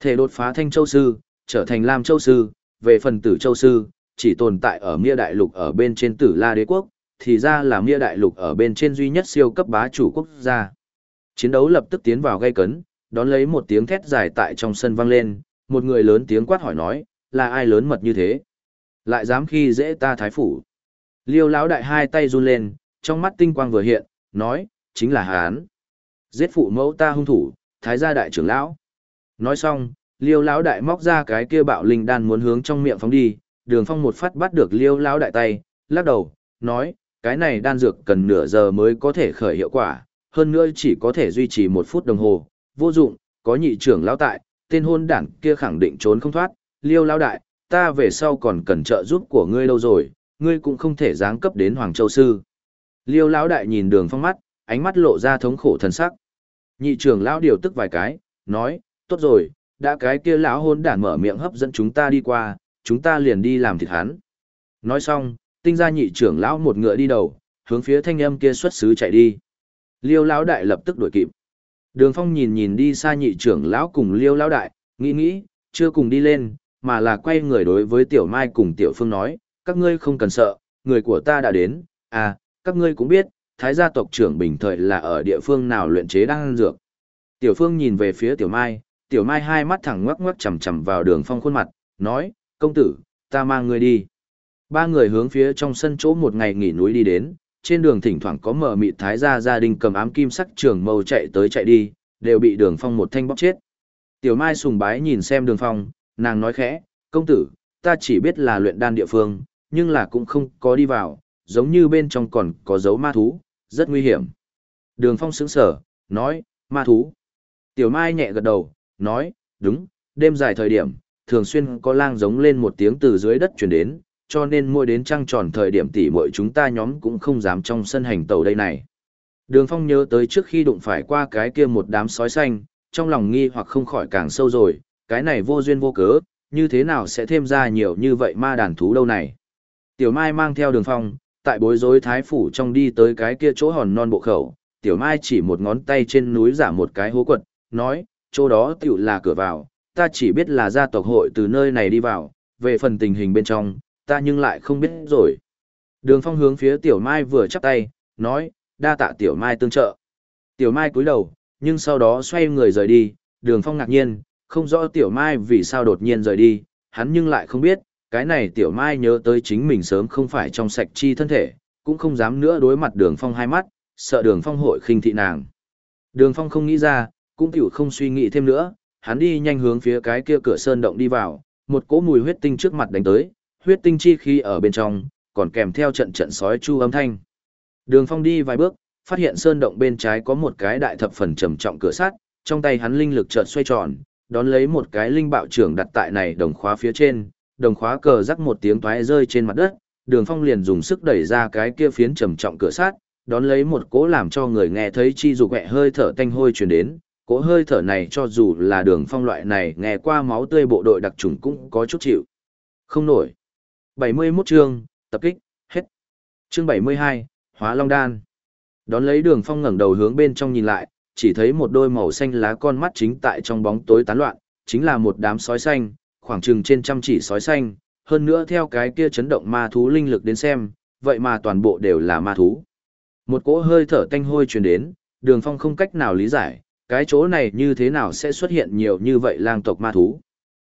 Thể đột phá Thanh Châu Sư, trở thành Lam Châu Sư, về phần tử Châu Sư, chỉ tồn tại ở Mia Đại Lục ở bên trên tử La Đế Quốc, thì ra là Mia Đại Lục ở bên trên duy nhất siêu cấp bá chủ quốc gia. Chiến đấu lập tức tiến vào gây cấn, đón lấy một tiếng thét dài tại trong sân vang lên, một người lớn tiếng quát hỏi nói, là ai lớn mật như thế? Lại dám khi dễ ta thái phủ. Liêu lão đại hai tay run lên, trong mắt tinh quang vừa hiện, nói, chính là hán. Giết phụ mẫu ta hung thủ, thái gia đại trưởng lão. Nói xong, liêu lão đại móc ra cái kia bạo linh đan muốn hướng trong miệng phóng đi, đường phong một phát bắt được liêu lão đại tay, lắc đầu, nói, cái này đan dược cần nửa giờ mới có thể khởi hiệu quả, hơn nữa chỉ có thể duy trì một phút đồng hồ, vô dụng, có nhị trưởng lão tại, tên hôn đảng kia khẳng định trốn không thoát, liêu lão đại, ta về sau còn cần trợ giúp của ngươi lâu rồi, ngươi cũng không thể giáng cấp đến Hoàng Châu Sư. Liêu lão đại nhìn đường phong mắt, ánh mắt lộ ra thống khổ thần sắc. Nhị trưởng lão điều tức vài cái, nói, tốt rồi, đã cái kia lão hôn đản mở miệng hấp dẫn chúng ta đi qua, chúng ta liền đi làm thịt hắn. Nói xong, tinh gia nhị trưởng lão một ngựa đi đầu, hướng phía thanh âm kia xuất xứ chạy đi. Liêu lão đại lập tức đuổi kịp. Đường Phong nhìn nhìn đi xa nhị trưởng lão cùng Liêu lão đại, nghĩ nghĩ, chưa cùng đi lên, mà là quay người đối với Tiểu Mai cùng Tiểu Phương nói, các ngươi không cần sợ, người của ta đã đến, à, các ngươi cũng biết, thái gia tộc trưởng bình thời là ở địa phương nào luyện chế đan dược. Tiểu Phương nhìn về phía Tiểu Mai, Tiểu Mai hai mắt thẳng ngoắc ngoắc chằm chằm vào Đường Phong khuôn mặt, nói, công tử, ta mang ngươi đi. Ba người hướng phía trong sân chỗ một ngày nghỉ núi đi đến, trên đường thỉnh thoảng có mở mịt thái gia gia đình cầm ám kim sắc trường mâu chạy tới chạy đi, đều bị Đường Phong một thanh bóc chết. Tiểu Mai sùng bái nhìn xem Đường Phong, nàng nói khẽ, công tử, ta chỉ biết là luyện đan địa phương, nhưng là cũng không có đi vào, giống như bên trong còn có dấu ma thú, rất nguy hiểm. Đường Phong sững sở, nói, ma thú. Tiểu Mai nhẹ gật đầu, nói, đúng, đêm dài thời điểm, thường xuyên có lang giống lên một tiếng từ dưới đất chuyển đến, cho nên mỗi đến trăng tròn thời điểm tỉ muội chúng ta nhóm cũng không dám trong sân hành tàu đây này. Đường Phong nhớ tới trước khi đụng phải qua cái kia một đám sói xanh, trong lòng nghi hoặc không khỏi càng sâu rồi, cái này vô duyên vô cớ, như thế nào sẽ thêm ra nhiều như vậy ma đàn thú đâu này. Tiểu Mai mang theo đường phong, tại bối rối thái phủ trong đi tới cái kia chỗ hòn non bộ khẩu, Tiểu Mai chỉ một ngón tay trên núi giả một cái hố quật, nói, chỗ đó tiểu là cửa vào, ta chỉ biết là gia tộc hội từ nơi này đi vào, về phần tình hình bên trong, ta nhưng lại không biết rồi. Đường phong hướng phía Tiểu Mai vừa chắp tay, nói, đa tạ Tiểu Mai tương trợ. Tiểu Mai cúi đầu, nhưng sau đó xoay người rời đi, đường phong ngạc nhiên, không rõ Tiểu Mai vì sao đột nhiên rời đi, hắn nhưng lại không biết, cái này Tiểu Mai nhớ tới chính mình sớm không phải trong sạch chi thân thể, cũng không dám nữa đối mặt đường phong hai mắt, sợ đường phong hội khinh thị nàng. Đường phong không nghĩ ra, cũng tiểu không suy nghĩ thêm nữa, hắn đi nhanh hướng phía cái kia cửa sơn động đi vào, một cỗ mùi huyết tinh trước mặt đánh tới, huyết tinh chi khi ở bên trong, còn kèm theo trận trận sói chu âm thanh. Đường phong đi vài bước, phát hiện sơn động bên trái có một cái đại thập phần trầm trọng cửa sắt, trong tay hắn linh lực chợt xoay tròn, đón lấy một cái linh bạo trưởng đặt tại này đồng khóa phía trên, đồng khóa cờ rắc một tiếng toái rơi trên mặt đất, đường phong liền dùng sức đẩy ra cái kia phiến trầm trọng cửa sát, đón lấy một cỗ làm cho người nghe thấy chi dục hẹ hơi thở tanh hôi truyền đến, cỗ hơi thở này cho dù là đường phong loại này nghe qua máu tươi bộ đội đặc trùng cũng có chút chịu. Không nổi. 71 chương, tập kích, hết. Chương 72, Hóa Long Đan. Đón lấy đường phong ngẩng đầu hướng bên trong nhìn lại, chỉ thấy một đôi màu xanh lá con mắt chính tại trong bóng tối tán loạn, chính là một đám sói xanh, khoảng chừng trên trăm chỉ sói xanh, hơn nữa theo cái kia chấn động ma thú linh lực đến xem, vậy mà toàn bộ đều là ma thú. Một cỗ hơi thở tanh hôi truyền đến, đường phong không cách nào lý giải, cái chỗ này như thế nào sẽ xuất hiện nhiều như vậy lang tộc ma thú.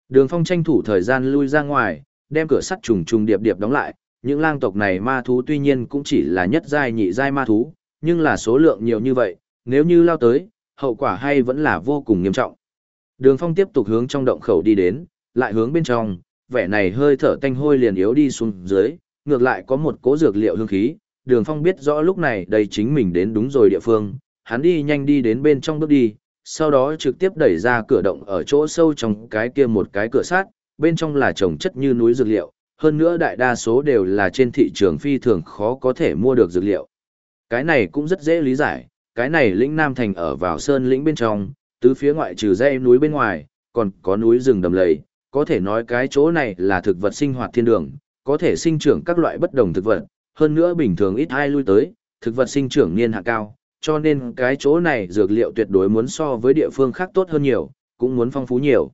Đường phong tranh thủ thời gian lui ra ngoài, đem cửa sắt trùng trùng điệp điệp đóng lại, những lang tộc này ma thú tuy nhiên cũng chỉ là nhất giai nhị giai ma thú, nhưng là số lượng nhiều như vậy, nếu như lao tới, hậu quả hay vẫn là vô cùng nghiêm trọng. Đường phong tiếp tục hướng trong động khẩu đi đến, lại hướng bên trong, vẻ này hơi thở tanh hôi liền yếu đi xuống dưới, ngược lại có một cố dược liệu hương khí, đường phong biết rõ lúc này đây chính mình đến đúng rồi địa phương, hắn đi nhanh đi đến bên trong bước đi, sau đó trực tiếp đẩy ra cửa động ở chỗ sâu trong cái kia một cái cửa sát, bên trong là trồng chất như núi dược liệu, hơn nữa đại đa số đều là trên thị trường phi thường khó có thể mua được dược liệu. Cái này cũng rất dễ lý giải, cái này lĩnh Nam Thành ở vào sơn lĩnh bên trong, tứ phía ngoại trừ dãy núi bên ngoài, còn có núi rừng đầm lầy, có thể nói cái chỗ này là thực vật sinh hoạt thiên đường, có thể sinh trưởng các loại bất đồng thực vật, hơn nữa bình thường ít ai lui tới, thực vật sinh trưởng niên hạn cao, cho nên cái chỗ này dược liệu tuyệt đối muốn so với địa phương khác tốt hơn nhiều, cũng muốn phong phú nhiều.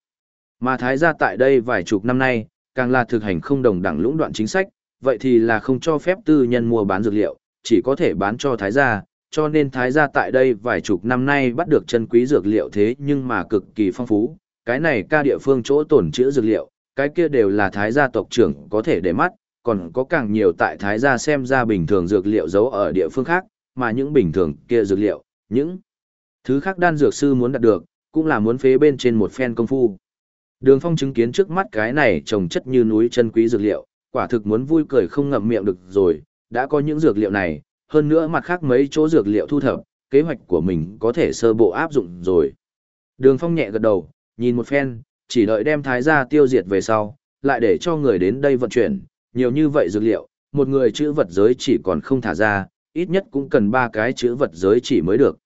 Mà thái gia tại đây vài chục năm nay, càng là thực hành không đồng đẳng lũng đoạn chính sách, vậy thì là không cho phép tư nhân mua bán dược liệu, chỉ có thể bán cho thái gia, cho nên thái gia tại đây vài chục năm nay bắt được chân quý dược liệu thế nhưng mà cực kỳ phong phú, cái này ca địa phương chỗ tổn chữa dược liệu, cái kia đều là thái gia tộc trưởng có thể để mắt, còn có càng nhiều tại thái gia xem ra bình thường dược liệu giấu ở địa phương khác, mà những bình thường kia dược liệu, những thứ khác đan dược sư muốn đạt được, cũng là muốn phế bên trên một phen công phu. Đường Phong chứng kiến trước mắt cái này trồng chất như núi chân quý dược liệu, quả thực muốn vui cười không ngậm miệng được rồi, đã có những dược liệu này, hơn nữa mặt khác mấy chỗ dược liệu thu thập, kế hoạch của mình có thể sơ bộ áp dụng rồi. Đường Phong nhẹ gật đầu, nhìn một phen, chỉ đợi đem thái gia tiêu diệt về sau, lại để cho người đến đây vận chuyển, nhiều như vậy dược liệu, một người chữ vật giới chỉ còn không thả ra, ít nhất cũng cần ba cái chữ vật giới chỉ mới được.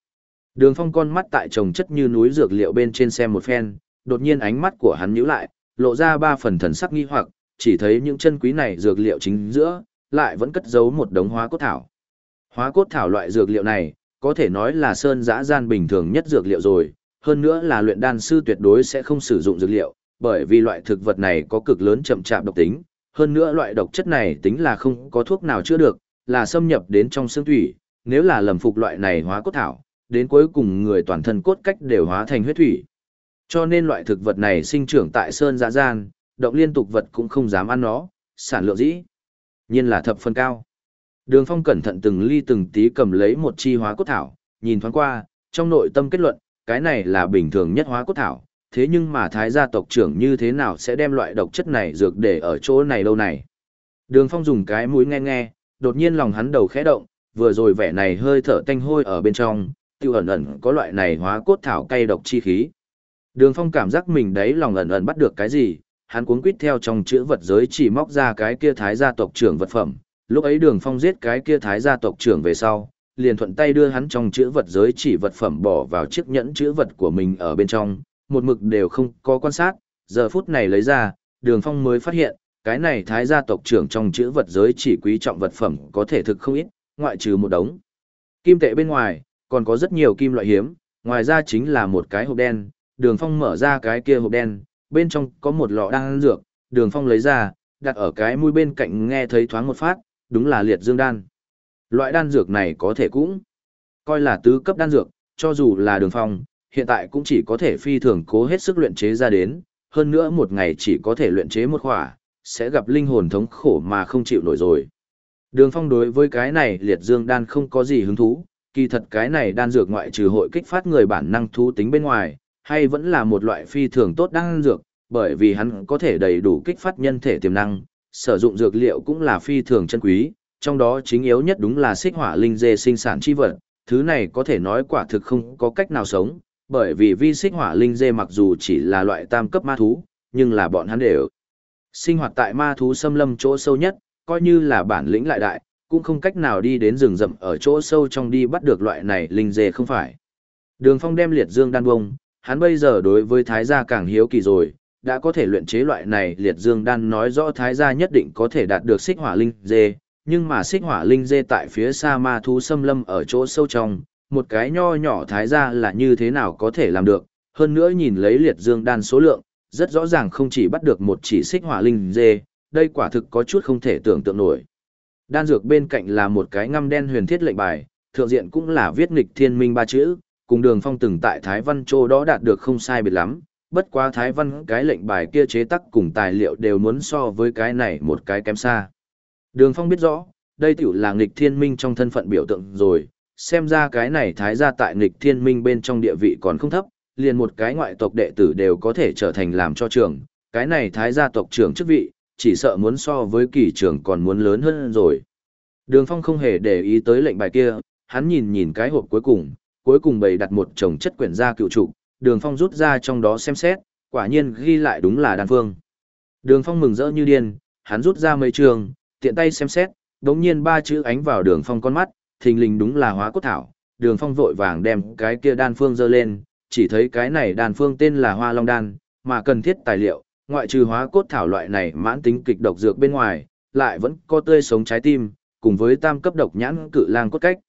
Đường Phong con mắt tại trồng chất như núi dược liệu bên trên xem một phen, đột nhiên ánh mắt của hắn nhíu lại, lộ ra ba phần thần sắc nghi hoặc, chỉ thấy những chân quý này dược liệu chính giữa, lại vẫn cất giấu một đống hóa cốt thảo. Hóa cốt thảo loại dược liệu này, có thể nói là sơn dã gian bình thường nhất dược liệu rồi, hơn nữa là luyện đan sư tuyệt đối sẽ không sử dụng dược liệu, bởi vì loại thực vật này có cực lớn chậm chạp độc tính, hơn nữa loại độc chất này tính là không có thuốc nào chữa được, là xâm nhập đến trong xương thủy, nếu là lầm phục loại này hóa cốt thảo, đến cuối cùng người toàn thân cốt cách đều hóa thành huyết thủy. Cho nên loại thực vật này sinh trưởng tại sơn dã gian, động liên tục vật cũng không dám ăn nó, sản lượng dĩ. nhiên là thập phân cao. Đường Phong cẩn thận từng ly từng tí cầm lấy một chi hóa cốt thảo, nhìn thoáng qua, trong nội tâm kết luận, cái này là bình thường nhất hóa cốt thảo, thế nhưng mà thái gia tộc trưởng như thế nào sẽ đem loại độc chất này dược để ở chỗ này lâu này. Đường Phong dùng cái mũi nghe nghe, đột nhiên lòng hắn đầu khẽ động, vừa rồi vẻ này hơi thở tanh hôi ở bên trong, tiêu ẩn ẩn có loại này hóa cốt thảo cay độc chi khí. Đường Phong cảm giác mình đấy lòng ẩn ẩn bắt được cái gì, hắn cuống quýt theo trong chữ vật giới chỉ móc ra cái kia thái gia tộc trưởng vật phẩm. Lúc ấy Đường Phong giết cái kia thái gia tộc trưởng về sau, liền thuận tay đưa hắn trong chữ vật giới chỉ vật phẩm bỏ vào chiếc nhẫn chữ vật của mình ở bên trong, một mực đều không có quan sát, giờ phút này lấy ra, Đường Phong mới phát hiện, cái này thái gia tộc trưởng trong chữ vật giới chỉ quý trọng vật phẩm có thể thực không ít, ngoại trừ một đống. Kim tệ bên ngoài, còn có rất nhiều kim loại hiếm, ngoài ra chính là một cái hộp đen, đường phong mở ra cái kia hộp đen, bên trong có một lọ đan dược, đường phong lấy ra, đặt ở cái mũi bên cạnh nghe thấy thoáng một phát, đúng là liệt dương đan. Loại đan dược này có thể cũng coi là tứ cấp đan dược, cho dù là đường phong, hiện tại cũng chỉ có thể phi thường cố hết sức luyện chế ra đến, hơn nữa một ngày chỉ có thể luyện chế một khỏa, sẽ gặp linh hồn thống khổ mà không chịu nổi rồi. Đường phong đối với cái này liệt dương đan không có gì hứng thú, kỳ thật cái này đan dược ngoại trừ hội kích phát người bản năng thú tính bên ngoài, hay vẫn là một loại phi thường tốt đan dược, bởi vì hắn có thể đầy đủ kích phát nhân thể tiềm năng, sử dụng dược liệu cũng là phi thường chân quý, trong đó chính yếu nhất đúng là xích hỏa linh dê sinh sản chi vật, thứ này có thể nói quả thực không có cách nào sống, bởi vì vi xích hỏa linh dê mặc dù chỉ là loại tam cấp ma thú, nhưng là bọn hắn đều sinh hoạt tại ma thú xâm lâm chỗ sâu nhất, coi như là bản lĩnh lại đại, cũng không cách nào đi đến rừng rậm ở chỗ sâu trong đi bắt được loại này linh dê không phải. Đường Phong đem liệt dương đan bông, hắn bây giờ đối với thái gia càng hiếu kỳ rồi, đã có thể luyện chế loại này liệt dương đan nói rõ thái gia nhất định có thể đạt được xích hỏa linh dê, nhưng mà xích hỏa linh dê tại phía xa ma thú xâm lâm ở chỗ sâu trong, một cái nho nhỏ thái gia là như thế nào có thể làm được, hơn nữa nhìn lấy liệt dương đan số lượng, rất rõ ràng không chỉ bắt được một chỉ xích hỏa linh dê, đây quả thực có chút không thể tưởng tượng nổi. Đan dược bên cạnh là một cái ngăm đen huyền thiết lệnh bài, thượng diện cũng là viết nghịch thiên minh ba chữ, cùng đường phong từng tại Thái Văn Châu đó đạt được không sai biệt lắm, bất quá Thái Văn cái lệnh bài kia chế tắc cùng tài liệu đều muốn so với cái này một cái kém xa. Đường phong biết rõ, đây tiểu là nghịch thiên minh trong thân phận biểu tượng rồi, xem ra cái này Thái gia tại nghịch thiên minh bên trong địa vị còn không thấp, liền một cái ngoại tộc đệ tử đều có thể trở thành làm cho trường, cái này Thái gia tộc trưởng chức vị, chỉ sợ muốn so với kỳ trưởng còn muốn lớn hơn rồi. Đường Phong không hề để ý tới lệnh bài kia, hắn nhìn nhìn cái hộp cuối cùng, cuối cùng bày đặt một chồng chất quyển gia cựu trụ, Đường Phong rút ra trong đó xem xét, quả nhiên ghi lại đúng là đan phương. Đường Phong mừng rỡ như điên, hắn rút ra mấy trường, tiện tay xem xét, đống nhiên ba chữ ánh vào Đường Phong con mắt, thình lình đúng là hóa cốt thảo. Đường Phong vội vàng đem cái kia đan phương dơ lên, chỉ thấy cái này đan phương tên là Hoa Long đan, mà cần thiết tài liệu, ngoại trừ hóa cốt thảo loại này mãn tính kịch độc dược bên ngoài, lại vẫn có tươi sống trái tim, cùng với tam cấp độc nhãn cự lang cốt cách.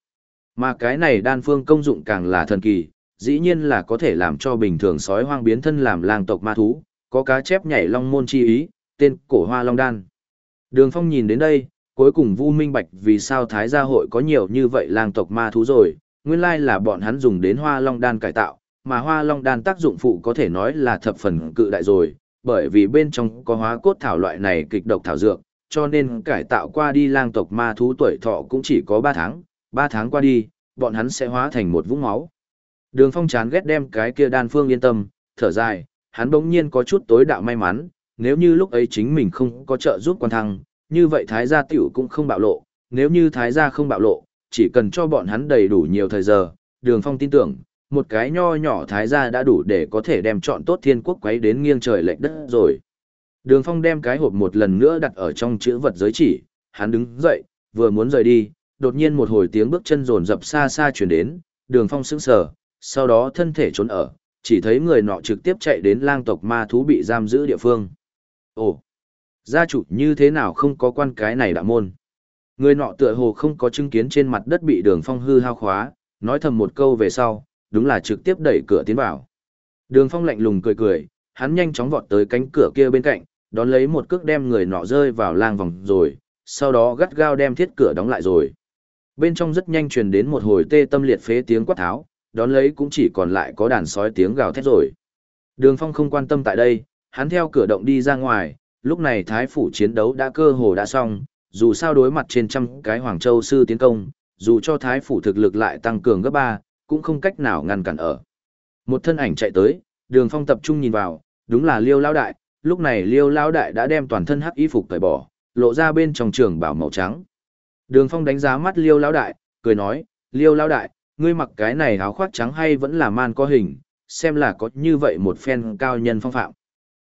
Mà cái này đan phương công dụng càng là thần kỳ, dĩ nhiên là có thể làm cho bình thường sói hoang biến thân làm lang tộc ma thú, có cá chép nhảy long môn chi ý, tên cổ hoa long đan. Đường Phong nhìn đến đây, cuối cùng vu minh bạch vì sao Thái gia hội có nhiều như vậy lang tộc ma thú rồi, nguyên lai là bọn hắn dùng đến hoa long đan cải tạo, mà hoa long đan tác dụng phụ có thể nói là thập phần cự đại rồi, bởi vì bên trong có hóa cốt thảo loại này kịch độc thảo dược, cho nên cải tạo qua đi lang tộc ma thú tuổi thọ cũng chỉ có 3 tháng, 3 tháng qua đi, bọn hắn sẽ hóa thành một vũng máu. Đường phong chán ghét đem cái kia đan phương yên tâm, thở dài, hắn bỗng nhiên có chút tối đạo may mắn, nếu như lúc ấy chính mình không có trợ giúp quan thăng, như vậy thái gia tiểu cũng không bạo lộ, nếu như thái gia không bạo lộ, chỉ cần cho bọn hắn đầy đủ nhiều thời giờ, đường phong tin tưởng, một cái nho nhỏ thái gia đã đủ để có thể đem chọn tốt thiên quốc quấy đến nghiêng trời lệch đất rồi. Đường Phong đem cái hộp một lần nữa đặt ở trong chữ vật giới chỉ, hắn đứng dậy, vừa muốn rời đi, đột nhiên một hồi tiếng bước chân rồn rập xa xa chuyển đến, Đường Phong sững sờ, sau đó thân thể trốn ở, chỉ thấy người nọ trực tiếp chạy đến lang tộc ma thú bị giam giữ địa phương. Ồ, gia chủ như thế nào không có quan cái này đạo môn. Người nọ tựa hồ không có chứng kiến trên mặt đất bị Đường Phong hư hao khóa, nói thầm một câu về sau, đúng là trực tiếp đẩy cửa tiến vào. Đường phong lạnh lùng cười cười, hắn nhanh chóng vọt tới cánh cửa kia bên cạnh, đón lấy một cước đem người nọ rơi vào lang vòng rồi, sau đó gắt gao đem thiết cửa đóng lại rồi. Bên trong rất nhanh truyền đến một hồi tê tâm liệt phế tiếng quát tháo, đón lấy cũng chỉ còn lại có đàn sói tiếng gào thét rồi. Đường Phong không quan tâm tại đây, hắn theo cửa động đi ra ngoài, lúc này thái phủ chiến đấu đã cơ hồ đã xong, dù sao đối mặt trên trăm cái Hoàng Châu sư tiến công, dù cho thái phủ thực lực lại tăng cường gấp ba, cũng không cách nào ngăn cản ở. Một thân ảnh chạy tới, Đường Phong tập trung nhìn vào, đúng là Liêu lão đại, lúc này Liêu lão đại đã đem toàn thân hắc y phục cởi bỏ, lộ ra bên trong trường bảo màu trắng. Đường Phong đánh giá mắt Liêu lão đại, cười nói, "Liêu lão đại, ngươi mặc cái này áo khoác trắng hay vẫn là man có hình, xem là có như vậy một phen cao nhân phong phạm."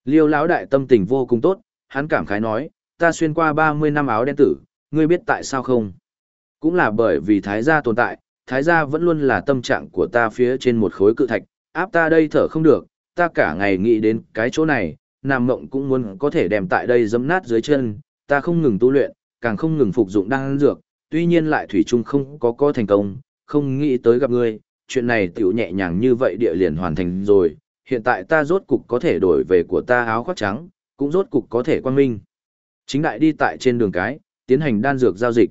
Liêu lão đại tâm tình vô cùng tốt, hắn cảm khái nói, "Ta xuyên qua 30 năm áo đen tử, ngươi biết tại sao không?" Cũng là bởi vì thái gia tồn tại, thái gia vẫn luôn là tâm trạng của ta phía trên một khối cự thạch, áp ta đây thở không được, ta cả ngày nghĩ đến cái chỗ này, nằm mộng cũng muốn có thể đem tại đây dấm nát dưới chân, ta không ngừng tu luyện, càng không ngừng phục dụng đan dược, tuy nhiên lại thủy chung không có có thành công, không nghĩ tới gặp ngươi, chuyện này tiểu nhẹ nhàng như vậy địa liền hoàn thành rồi, hiện tại ta rốt cục có thể đổi về của ta áo khoác trắng, cũng rốt cục có thể quan minh. Chính đại đi tại trên đường cái, tiến hành đan dược giao dịch.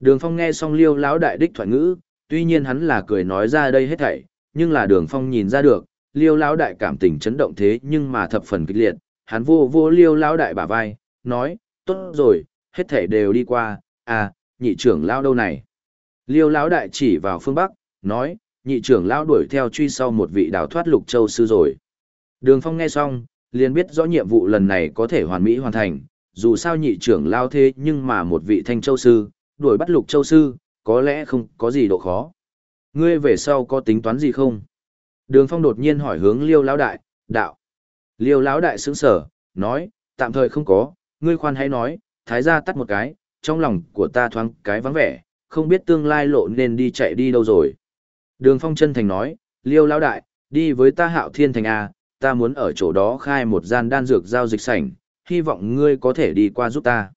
Đường Phong nghe xong Liêu lão đại đích thoại ngữ, tuy nhiên hắn là cười nói ra đây hết thảy, nhưng là Đường Phong nhìn ra được, Liêu lão đại cảm tình chấn động thế nhưng mà thập phần kịch liệt, hắn vô vô Liêu lão đại bả vai, nói, tốt rồi, hết thảy đều đi qua, à, nhị trưởng lão đâu này? Liêu lão đại chỉ vào phương Bắc, nói, nhị trưởng lão đuổi theo truy sau một vị đào thoát lục châu sư rồi. Đường Phong nghe xong, liền biết rõ nhiệm vụ lần này có thể hoàn mỹ hoàn thành, dù sao nhị trưởng lão thế nhưng mà một vị thanh châu sư, đuổi bắt lục châu sư, có lẽ không có gì độ khó. Ngươi về sau có tính toán gì không? Đường Phong đột nhiên hỏi hướng Liêu lão đại, đạo. Liêu lão đại sững sở, nói, tạm thời không có, ngươi khoan hãy nói, thái gia tắt một cái, trong lòng của ta thoáng cái vắng vẻ, không biết tương lai lộ nên đi chạy đi đâu rồi. Đường Phong chân thành nói, Liêu lão đại, đi với ta hạo thiên thành A, ta muốn ở chỗ đó khai một gian đan dược giao dịch sảnh, hy vọng ngươi có thể đi qua giúp ta.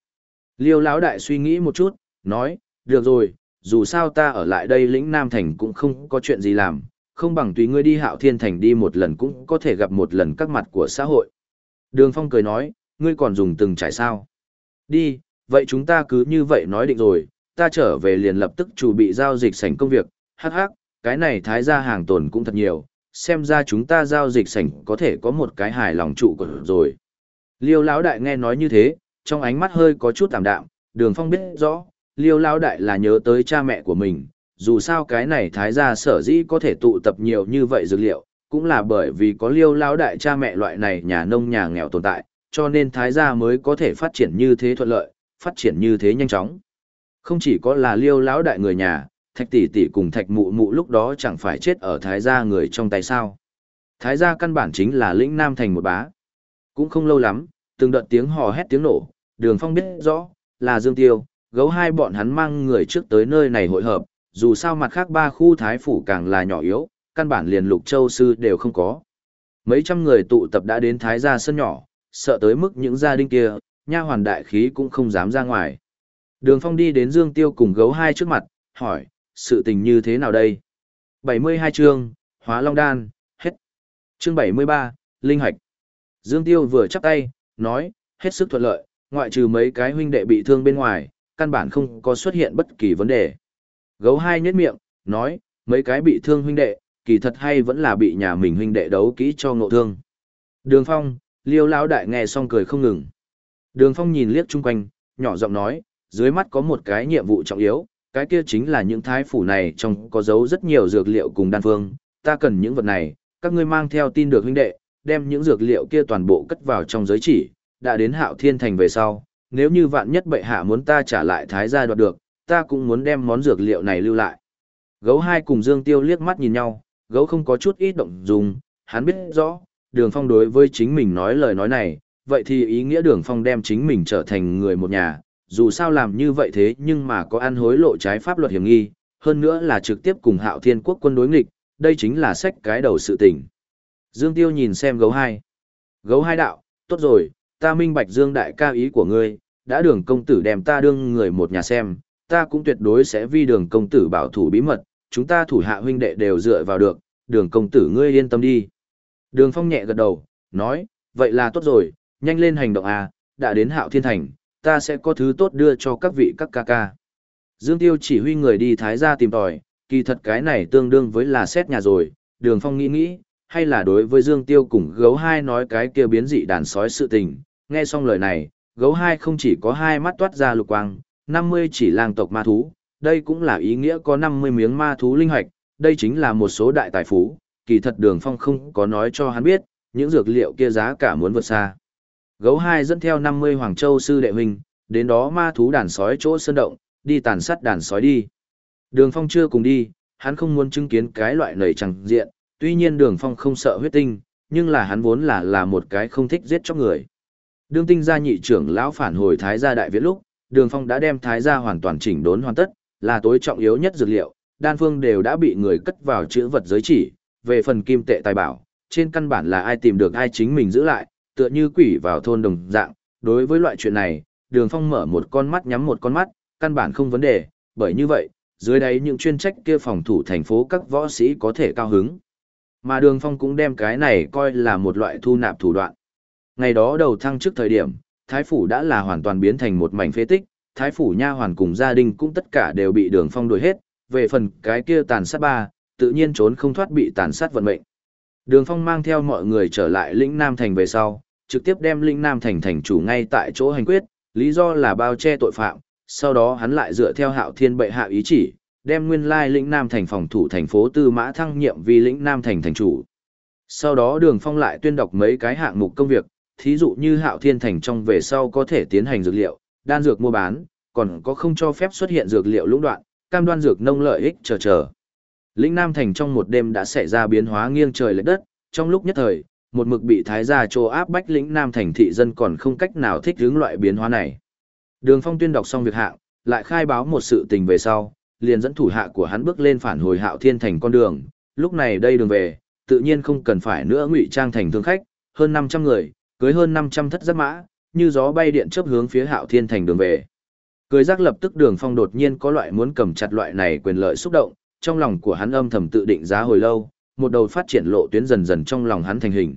Liêu lão đại suy nghĩ một chút, nói, được rồi, dù sao ta ở lại đây lĩnh Nam Thành cũng không có chuyện gì làm, không bằng tùy ngươi đi hạo thiên thành đi một lần cũng có thể gặp một lần các mặt của xã hội. Đường Phong cười nói, ngươi còn dùng từng trải sao. Đi, vậy chúng ta cứ như vậy nói định rồi, ta trở về liền lập tức chuẩn bị giao dịch sảnh công việc, hắc hắc, cái này thái ra hàng tồn cũng thật nhiều, xem ra chúng ta giao dịch sảnh có thể có một cái hài lòng trụ của rồi. Liêu lão đại nghe nói như thế, trong ánh mắt hơi có chút tạm đạm, đường phong biết rõ, liêu lão đại là nhớ tới cha mẹ của mình, dù sao cái này thái gia sở dĩ có thể tụ tập nhiều như vậy dược liệu, cũng là bởi vì có liêu lão đại cha mẹ loại này nhà nông nhà nghèo tồn tại, cho nên thái gia mới có thể phát triển như thế thuận lợi, phát triển như thế nhanh chóng. Không chỉ có là liêu lão đại người nhà, thạch tỷ tỷ cùng thạch mụ mụ lúc đó chẳng phải chết ở thái gia người trong tay sao. Thái gia căn bản chính là lĩnh nam thành một bá. Cũng không lâu lắm, từng đợt tiếng hò hét tiếng nổ, đường phong biết rõ, là Dương Tiêu, gấu hai bọn hắn mang người trước tới nơi này hội hợp, dù sao mặt khác ba khu thái phủ càng là nhỏ yếu, căn bản liền lục châu sư đều không có. Mấy trăm người tụ tập đã đến thái gia sân nhỏ, sợ tới mức những gia đình kia, nha hoàn đại khí cũng không dám ra ngoài. Đường Phong đi đến Dương Tiêu cùng gấu hai trước mặt, hỏi, sự tình như thế nào đây? 72 chương, hóa long đan, hết. Chương 73, linh hạch. Dương Tiêu vừa chắp tay, nói, hết sức thuận lợi, ngoại trừ mấy cái huynh đệ bị thương bên ngoài, căn bản không có xuất hiện bất kỳ vấn đề. Gấu hai nhếch miệng, nói, mấy cái bị thương huynh đệ, kỳ thật hay vẫn là bị nhà mình huynh đệ đấu kỹ cho ngộ thương. Đường Phong, Liêu lão đại nghe xong cười không ngừng. Đường Phong nhìn liếc chung quanh, nhỏ giọng nói, dưới mắt có một cái nhiệm vụ trọng yếu, cái kia chính là những thái phủ này trong có dấu rất nhiều dược liệu cùng đan phương, ta cần những vật này, các ngươi mang theo tin được huynh đệ, đem những dược liệu kia toàn bộ cất vào trong giới chỉ, đã đến Hạo Thiên Thành về sau, nếu như vạn nhất bệ hạ muốn ta trả lại thái gia đoạt được, ta cũng muốn đem món dược liệu này lưu lại. Gấu hai cùng Dương Tiêu liếc mắt nhìn nhau, gấu không có chút ít động dung, hắn biết rõ, đường phong đối với chính mình nói lời nói này, vậy thì ý nghĩa đường phong đem chính mình trở thành người một nhà, dù sao làm như vậy thế nhưng mà có ăn hối lộ trái pháp luật hiểm nghi, hơn nữa là trực tiếp cùng hạo thiên quốc quân đối nghịch, đây chính là sách cái đầu sự tình. Dương Tiêu nhìn xem gấu hai. Gấu hai đạo, tốt rồi, ta minh bạch Dương đại ca ý của ngươi, đã đường công tử đem ta đương người một nhà xem, ta cũng tuyệt đối sẽ vi đường công tử bảo thủ bí mật, chúng ta thủ hạ huynh đệ đều dựa vào được, đường công tử ngươi yên tâm đi. Đường phong nhẹ gật đầu, nói, vậy là tốt rồi, nhanh lên hành động à, đã đến hạo thiên thành, ta sẽ có thứ tốt đưa cho các vị các ca ca. Dương Tiêu chỉ huy người đi thái gia tìm tòi, kỳ thật cái này tương đương với là xét nhà rồi, đường phong nghĩ nghĩ, hay là đối với Dương Tiêu cùng gấu hai nói cái kia biến dị đàn sói sự tình, nghe xong lời này, gấu hai không chỉ có hai mắt toát ra lục quang, 50 chỉ làng tộc ma thú, đây cũng là ý nghĩa có 50 miếng ma thú linh hoạch, đây chính là một số đại tài phú, kỳ thật đường phong không có nói cho hắn biết, những dược liệu kia giá cả muốn vượt xa. Gấu hai dẫn theo 50 Hoàng Châu sư đệ huynh, đến đó ma thú đàn sói chỗ sơn động, đi tàn sát đàn sói đi. Đường phong chưa cùng đi, hắn không muốn chứng kiến cái loại nảy chẳng diện, tuy nhiên đường phong không sợ huyết tinh, nhưng là hắn vốn là là một cái không thích giết chóc người. Đường tinh gia nhị trưởng lão phản hồi thái gia đại viện lúc, đường phong đã đem thái gia hoàn toàn chỉnh đốn hoàn tất, là tối trọng yếu nhất dược liệu, đan phương đều đã bị người cất vào chữ vật giới chỉ, về phần kim tệ tài bảo, trên căn bản là ai tìm được ai chính mình giữ lại, tựa như quỷ vào thôn đồng dạng, đối với loại chuyện này, đường phong mở một con mắt nhắm một con mắt, căn bản không vấn đề, bởi như vậy, dưới đáy những chuyên trách kia phòng thủ thành phố các võ sĩ có thể cao hứng. Mà đường phong cũng đem cái này coi là một loại thu nạp thủ đoạn. Ngày đó đầu thăng trước thời điểm, Thái Phủ đã là hoàn toàn biến thành một mảnh phế tích, Thái Phủ nha hoàn cùng gia đình cũng tất cả đều bị đường phong đuổi hết, về phần cái kia tàn sát ba, tự nhiên trốn không thoát bị tàn sát vận mệnh. Đường phong mang theo mọi người trở lại lĩnh Nam Thành về sau, trực tiếp đem lĩnh Nam Thành thành chủ ngay tại chỗ hành quyết, lý do là bao che tội phạm, sau đó hắn lại dựa theo hạo thiên bệ hạ ý chỉ, đem nguyên lai lĩnh Nam thành phòng thủ thành phố Tư Mã thăng nhiệm vì lĩnh Nam thành thành chủ. Sau đó đường phong lại tuyên đọc mấy cái hạng mục công việc, thí dụ như hạo thiên thành trong về sau có thể tiến hành dược liệu, đan dược mua bán, còn có không cho phép xuất hiện dược liệu lũng đoạn, cam đoan dược nông lợi ích chờ chờ. Lĩnh Nam thành trong một đêm đã xảy ra biến hóa nghiêng trời lệch đất, trong lúc nhất thời, một mực bị thái gia trô áp bách lĩnh Nam thành thị dân còn không cách nào thích ứng loại biến hóa này. Đường Phong tuyên đọc xong việc hạng, lại khai báo một sự tình về sau, liền dẫn thủ hạ của hắn bước lên phản hồi Hạo Thiên thành con đường, lúc này đây đường về, tự nhiên không cần phải nữa ngụy trang thành thương khách, hơn 500 người, cưới hơn 500 thất giáp mã, như gió bay điện chớp hướng phía Hạo Thiên thành đường về. Cưới giác lập tức Đường Phong đột nhiên có loại muốn cầm chặt loại này quyền lợi xúc động, trong lòng của hắn âm thầm tự định giá hồi lâu, một đầu phát triển lộ tuyến dần dần trong lòng hắn thành hình.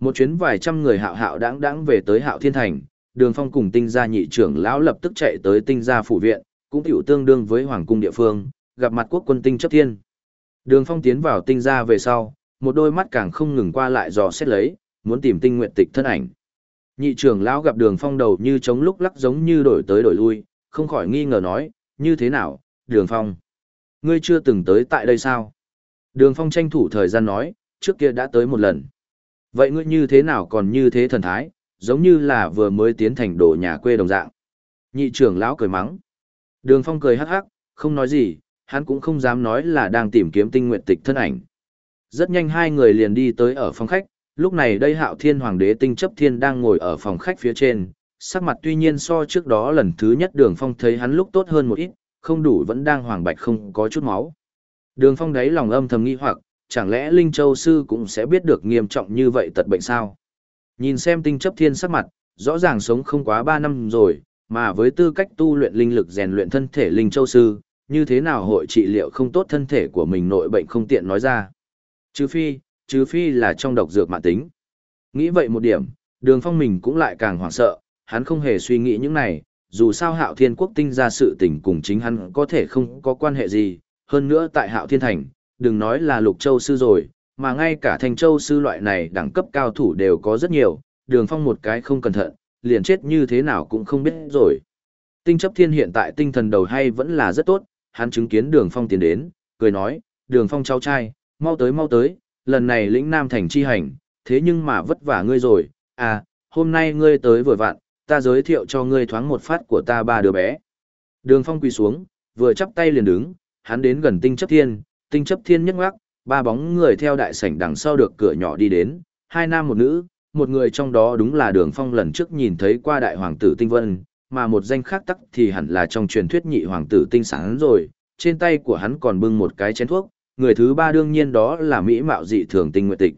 Một chuyến vài trăm người hạo hạo đãng đãng về tới Hạo Thiên thành, đường phong cùng tinh gia nhị trưởng lão lập tức chạy tới tinh gia phủ viện cũng tiểu tương đương với hoàng cung địa phương gặp mặt quốc quân tinh chấp thiên. Đường phong tiến vào tinh gia về sau một đôi mắt càng không ngừng qua lại dò xét lấy muốn tìm tinh nguyện tịch thân ảnh. Nhị trưởng lão gặp đường phong đầu như chống lúc lắc giống như đổi tới đổi lui không khỏi nghi ngờ nói như thế nào đường phong? Ngươi chưa từng tới tại đây sao đường phong tranh thủ thời gian nói trước kia đã tới một lần vậy ngươi như thế nào còn như thế thần thái giống như là vừa mới tiến thành đồ nhà quê đồng dạng. Nhị trưởng lão cười mắng. Đường Phong cười hắc hắc, không nói gì, hắn cũng không dám nói là đang tìm kiếm tinh nguyện tịch thân ảnh. Rất nhanh hai người liền đi tới ở phòng khách, lúc này đây hạo thiên hoàng đế tinh chấp thiên đang ngồi ở phòng khách phía trên, sắc mặt tuy nhiên so trước đó lần thứ nhất đường phong thấy hắn lúc tốt hơn một ít, không đủ vẫn đang hoàng bạch không có chút máu. Đường phong đáy lòng âm thầm nghi hoặc, chẳng lẽ Linh Châu Sư cũng sẽ biết được nghiêm trọng như vậy tật bệnh sao? Nhìn xem tinh chấp thiên sắc mặt, rõ ràng sống không quá 3 năm rồi, mà với tư cách tu luyện linh lực rèn luyện thân thể linh châu sư, như thế nào hội trị liệu không tốt thân thể của mình nội bệnh không tiện nói ra. Chứ phi, chứ phi là trong độc dược mạng tính. Nghĩ vậy một điểm, đường phong mình cũng lại càng hoảng sợ, hắn không hề suy nghĩ những này, dù sao hạo thiên quốc tinh ra sự tình cùng chính hắn có thể không có quan hệ gì, hơn nữa tại hạo thiên thành, đừng nói là lục châu sư rồi, mà ngay cả thành châu sư loại này đẳng cấp cao thủ đều có rất nhiều, đường phong một cái không cẩn thận, liền chết như thế nào cũng không biết rồi. Tinh chấp thiên hiện tại tinh thần đầu hay vẫn là rất tốt, hắn chứng kiến đường phong tiến đến, cười nói, đường phong cháu trai, mau tới mau tới, lần này lĩnh nam thành chi hành, thế nhưng mà vất vả ngươi rồi, à, hôm nay ngươi tới vừa vặn, ta giới thiệu cho ngươi thoáng một phát của ta ba đứa bé. Đường phong quỳ xuống, vừa chắp tay liền đứng, hắn đến gần tinh chấp thiên, tinh chấp thiên nhấc ngoác, ba bóng người theo đại sảnh đằng sau được cửa nhỏ đi đến, hai nam một nữ, một người trong đó đúng là đường phong lần trước nhìn thấy qua đại hoàng tử tinh vân, mà một danh khác tắc thì hẳn là trong truyền thuyết nhị hoàng tử tinh sáng rồi, trên tay của hắn còn bưng một cái chén thuốc, người thứ ba đương nhiên đó là mỹ mạo dị thường tinh Nguyệt tịch.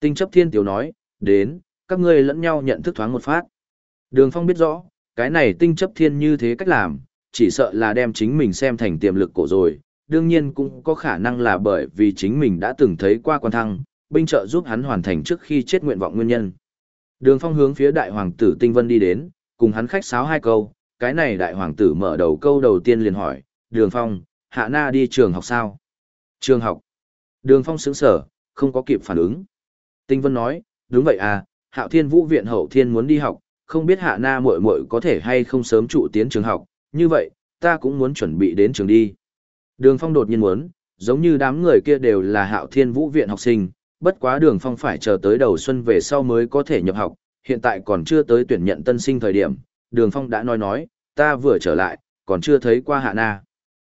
Tinh chấp thiên tiểu nói, đến, các ngươi lẫn nhau nhận thức thoáng một phát. Đường phong biết rõ, cái này tinh chấp thiên như thế cách làm, chỉ sợ là đem chính mình xem thành tiềm lực cổ rồi, đương nhiên cũng có khả năng là bởi vì chính mình đã từng thấy qua quan thăng, binh trợ giúp hắn hoàn thành trước khi chết nguyện vọng nguyên nhân. Đường Phong hướng phía đại hoàng tử Tinh Vân đi đến, cùng hắn khách sáo hai câu, cái này đại hoàng tử mở đầu câu đầu tiên liền hỏi, Đường Phong, Hạ Na đi trường học sao? Trường học. Đường Phong sững sở, không có kịp phản ứng. Tinh Vân nói, đúng vậy à, Hạo Thiên Vũ Viện Hậu Thiên muốn đi học, không biết Hạ Na muội muội có thể hay không sớm trụ tiến trường học, như vậy, ta cũng muốn chuẩn bị đến trường đi. Đường Phong đột nhiên muốn, giống như đám người kia đều là Hạo Thiên Vũ Viện học sinh, bất quá Đường Phong phải chờ tới đầu xuân về sau mới có thể nhập học, hiện tại còn chưa tới tuyển nhận tân sinh thời điểm, Đường Phong đã nói nói, ta vừa trở lại, còn chưa thấy qua Hạ Na.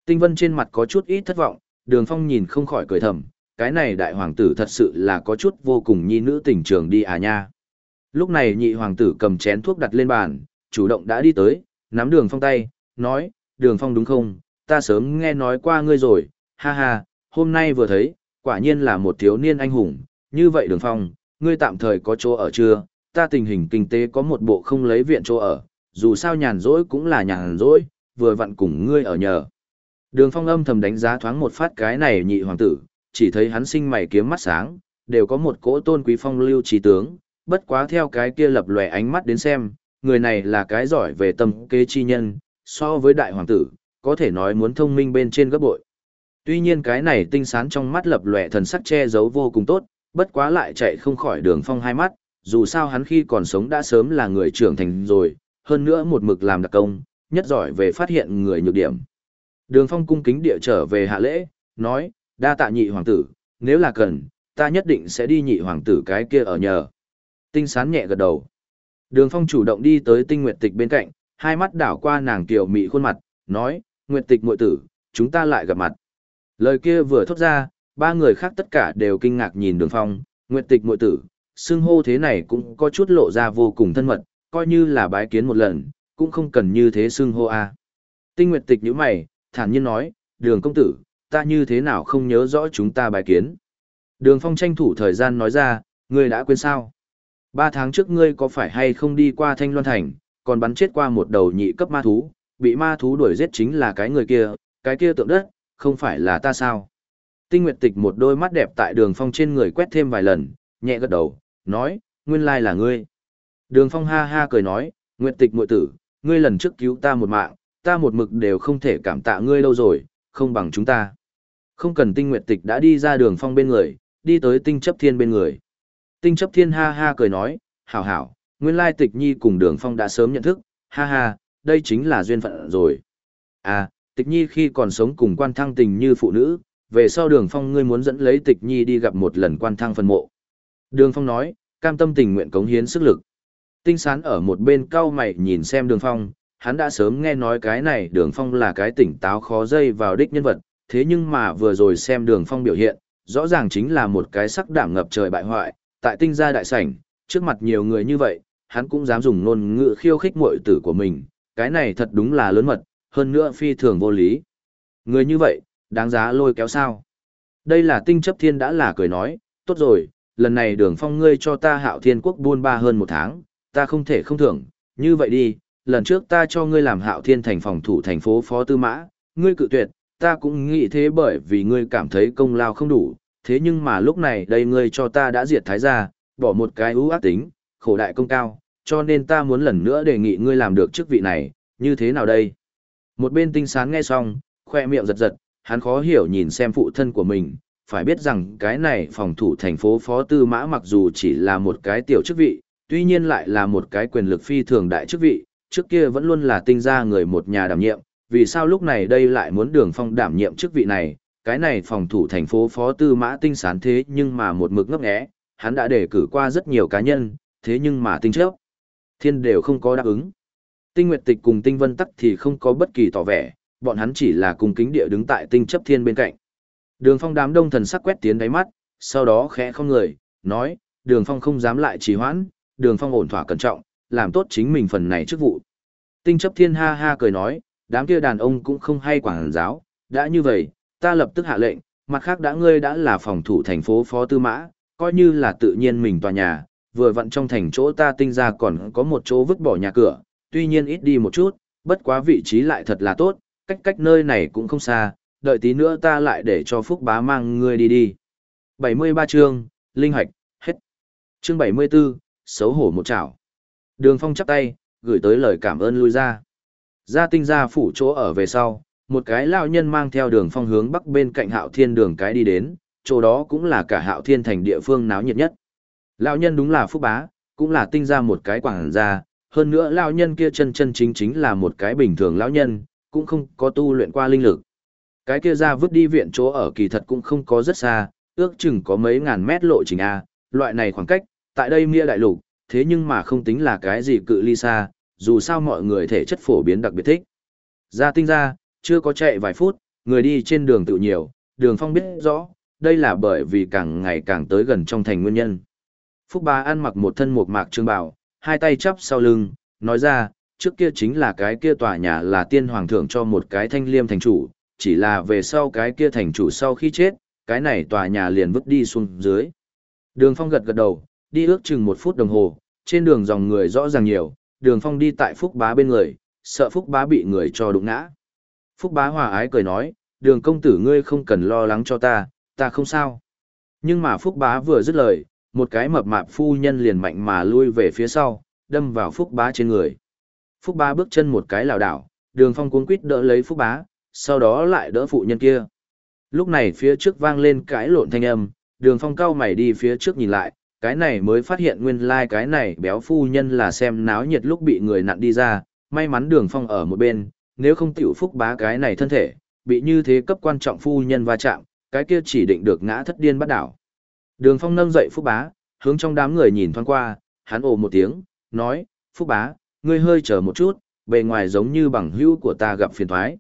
Tinh Vân trên mặt có chút ít thất vọng, Đường Phong nhìn không khỏi cười thầm, cái này đại hoàng tử thật sự là có chút vô cùng nhi nữ tình trường đi à nha. Lúc này nhị hoàng tử cầm chén thuốc đặt lên bàn, chủ động đã đi tới, nắm đường phong tay, nói, đường phong đúng không, ta sớm nghe nói qua ngươi rồi, ha ha, hôm nay vừa thấy, quả nhiên là một thiếu niên anh hùng, như vậy đường phong, ngươi tạm thời có chỗ ở chưa, ta tình hình kinh tế có một bộ không lấy viện chỗ ở, dù sao nhàn rỗi cũng là nhàn rỗi, vừa vặn cùng ngươi ở nhờ. Đường phong âm thầm đánh giá thoáng một phát cái này nhị hoàng tử, chỉ thấy hắn sinh mày kiếm mắt sáng, đều có một cỗ tôn quý phong lưu trí tướng, bất quá theo cái kia lập lòe ánh mắt đến xem, người này là cái giỏi về tâm kế chi nhân, so với đại hoàng tử, có thể nói muốn thông minh bên trên gấp bội. Tuy nhiên cái này tinh sán trong mắt lập lòe thần sắc che giấu vô cùng tốt, bất quá lại chạy không khỏi đường phong hai mắt, dù sao hắn khi còn sống đã sớm là người trưởng thành rồi, hơn nữa một mực làm đặc công, nhất giỏi về phát hiện người nhược điểm. Đường phong cung kính địa trở về hạ lễ, nói, đa tạ nhị hoàng tử, nếu là cần, ta nhất định sẽ đi nhị hoàng tử cái kia ở nhờ. Tinh sán nhẹ gật đầu. Đường phong chủ động đi tới tinh nguyệt tịch bên cạnh, hai mắt đảo qua nàng kiều mị khuôn mặt, nói, nguyệt tịch muội tử, chúng ta lại gặp mặt. Lời kia vừa thốt ra, ba người khác tất cả đều kinh ngạc nhìn đường phong, nguyệt tịch muội tử, xưng hô thế này cũng có chút lộ ra vô cùng thân mật, coi như là bái kiến một lần, cũng không cần như thế xưng hô a. Tinh nguyệt tịch nhíu mày, thản nhiên nói, đường công tử, ta như thế nào không nhớ rõ chúng ta bài kiến. Đường phong tranh thủ thời gian nói ra, ngươi đã quên sao? Ba tháng trước ngươi có phải hay không đi qua Thanh Loan Thành, còn bắn chết qua một đầu nhị cấp ma thú, bị ma thú đuổi giết chính là cái người kia, cái kia tượng đất, không phải là ta sao? Tinh Nguyệt Tịch một đôi mắt đẹp tại đường phong trên người quét thêm vài lần, nhẹ gật đầu, nói, nguyên lai là ngươi. Đường phong ha ha cười nói, Nguyệt Tịch muội tử, ngươi lần trước cứu ta một mạng, ta một mực đều không thể cảm tạ ngươi lâu rồi, không bằng chúng ta. Không cần tinh nguyệt tịch đã đi ra đường phong bên người, đi tới tinh chấp thiên bên người. Tinh chấp thiên ha ha cười nói, hảo hảo, nguyên lai tịch nhi cùng đường phong đã sớm nhận thức, ha ha, đây chính là duyên phận rồi. À, tịch nhi khi còn sống cùng quan thăng tình như phụ nữ, về sau đường phong ngươi muốn dẫn lấy tịch nhi đi gặp một lần quan thăng phân mộ. Đường phong nói, cam tâm tình nguyện cống hiến sức lực. Tinh sán ở một bên cau mày nhìn xem đường phong, hắn đã sớm nghe nói cái này đường phong là cái tỉnh táo khó dây vào đích nhân vật, thế nhưng mà vừa rồi xem đường phong biểu hiện, rõ ràng chính là một cái sắc đảm ngập trời bại hoại, tại tinh gia đại sảnh, trước mặt nhiều người như vậy, hắn cũng dám dùng ngôn ngữ khiêu khích muội tử của mình, cái này thật đúng là lớn mật, hơn nữa phi thường vô lý. Người như vậy, đáng giá lôi kéo sao. Đây là tinh chấp thiên đã là cười nói, tốt rồi, lần này đường phong ngươi cho ta hạo thiên quốc buôn ba hơn một tháng, ta không thể không thưởng, như vậy đi, lần trước ta cho ngươi làm hạo thiên thành phòng thủ thành phố phó tư mã, ngươi cự tuyệt, ta cũng nghĩ thế bởi vì ngươi cảm thấy công lao không đủ, thế nhưng mà lúc này đây ngươi cho ta đã diệt thái gia, bỏ một cái ưu ác tính, khổ đại công cao, cho nên ta muốn lần nữa đề nghị ngươi làm được chức vị này, như thế nào đây? Một bên tinh sán nghe xong, khoe miệng giật giật, hắn khó hiểu nhìn xem phụ thân của mình, phải biết rằng cái này phòng thủ thành phố phó tư mã mặc dù chỉ là một cái tiểu chức vị, tuy nhiên lại là một cái quyền lực phi thường đại chức vị, trước kia vẫn luôn là tinh gia người một nhà đảm nhiệm, vì sao lúc này đây lại muốn đường phong đảm nhiệm chức vị này, cái này phòng thủ thành phố phó tư mã tinh sán thế nhưng mà một mực ngấp nghẽ, hắn đã đề cử qua rất nhiều cá nhân, thế nhưng mà tinh chấp, thiên đều không có đáp ứng. Tinh Nguyệt Tịch cùng Tinh Vân Tắc thì không có bất kỳ tỏ vẻ, bọn hắn chỉ là cùng kính địa đứng tại tinh chấp thiên bên cạnh. Đường phong đám đông thần sắc quét tiến đáy mắt, sau đó khẽ không người, nói, đường phong không dám lại trì hoãn, đường phong ổn thỏa cẩn trọng, làm tốt chính mình phần này chức vụ. Tinh chấp thiên ha ha cười nói, đám kia đàn ông cũng không hay quảng giáo, đã như vậy, ta lập tức hạ lệnh, mặt khác đã ngươi đã là phòng thủ thành phố phó tư mã, coi như là tự nhiên mình tòa nhà, vừa vặn trong thành chỗ ta tinh ra còn có một chỗ vứt bỏ nhà cửa, tuy nhiên ít đi một chút, bất quá vị trí lại thật là tốt, cách cách nơi này cũng không xa, đợi tí nữa ta lại để cho Phúc bá mang ngươi đi đi. 73 chương, Linh Hoạch, hết. Chương 74, xấu hổ một chảo. Đường Phong chắp tay, gửi tới lời cảm ơn lui ra. Gia tinh gia phủ chỗ ở về sau, một cái lao nhân mang theo đường phong hướng bắc bên cạnh hạo thiên đường cái đi đến, chỗ đó cũng là cả hạo thiên thành địa phương náo nhiệt nhất. lao nhân đúng là phúc bá, cũng là tinh ra một cái quảng gia, hơn nữa lao nhân kia chân chân chính chính là một cái bình thường lão nhân, cũng không có tu luyện qua linh lực. Cái kia ra vứt đi viện chỗ ở kỳ thật cũng không có rất xa, ước chừng có mấy ngàn mét lộ trình A, loại này khoảng cách, tại đây mia đại lục, thế nhưng mà không tính là cái gì cự ly xa, dù sao mọi người thể chất phổ biến đặc biệt thích. Ra tinh ra, chưa có chạy vài phút, người đi trên đường tự nhiều, đường phong biết rõ, đây là bởi vì càng ngày càng tới gần trong thành nguyên nhân. Phúc Bá ăn mặc một thân một mạc trương bào, hai tay chắp sau lưng, nói ra, trước kia chính là cái kia tòa nhà là tiên hoàng thượng cho một cái thanh liêm thành chủ, chỉ là về sau cái kia thành chủ sau khi chết, cái này tòa nhà liền vứt đi xuống dưới. Đường phong gật gật đầu, đi ước chừng một phút đồng hồ, trên đường dòng người rõ ràng nhiều, đường phong đi tại Phúc Bá bên người, sợ Phúc Bá bị người cho đụng ngã. Phúc Bá hòa ái cười nói, đường công tử ngươi không cần lo lắng cho ta, ta không sao. Nhưng mà Phúc Bá vừa dứt lời, một cái mập mạp phu nhân liền mạnh mà lui về phía sau, đâm vào Phúc Bá trên người. Phúc Bá bước chân một cái lảo đảo, đường phong cuống quít đỡ lấy Phúc Bá, sau đó lại đỡ phụ nhân kia. Lúc này phía trước vang lên cái lộn thanh âm, đường phong cao mày đi phía trước nhìn lại, cái này mới phát hiện nguyên lai like cái này béo phu nhân là xem náo nhiệt lúc bị người nặn đi ra, may mắn đường phong ở một bên, nếu không tiểu phúc bá cái này thân thể, bị như thế cấp quan trọng phu nhân va chạm, cái kia chỉ định được ngã thất điên bắt đảo. Đường phong nâng dậy phúc bá, hướng trong đám người nhìn thoáng qua, hắn ồ một tiếng, nói, phúc bá, ngươi hơi chờ một chút, bề ngoài giống như bằng hữu của ta gặp phiền thoái.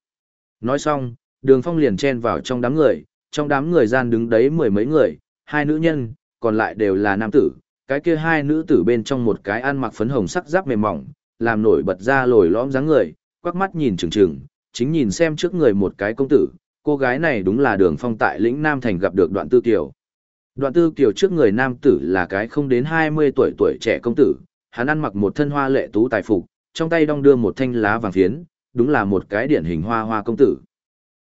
Nói xong, đường phong liền chen vào trong đám người, trong đám người gian đứng đấy mười mấy người, hai nữ nhân, còn lại đều là nam tử, cái kia hai nữ tử bên trong một cái ăn mặc phấn hồng sắc giáp mềm mỏng, làm nổi bật ra lồi lõm dáng người, quắc mắt nhìn chừng chừng, chính nhìn xem trước người một cái công tử, cô gái này đúng là đường phong tại lĩnh Nam Thành gặp được đoạn tư kiều. Đoạn tư kiều trước người nam tử là cái không đến 20 tuổi tuổi trẻ công tử, hắn ăn mặc một thân hoa lệ tú tài phục, trong tay đong đưa một thanh lá vàng phiến, đúng là một cái điển hình hoa hoa công tử.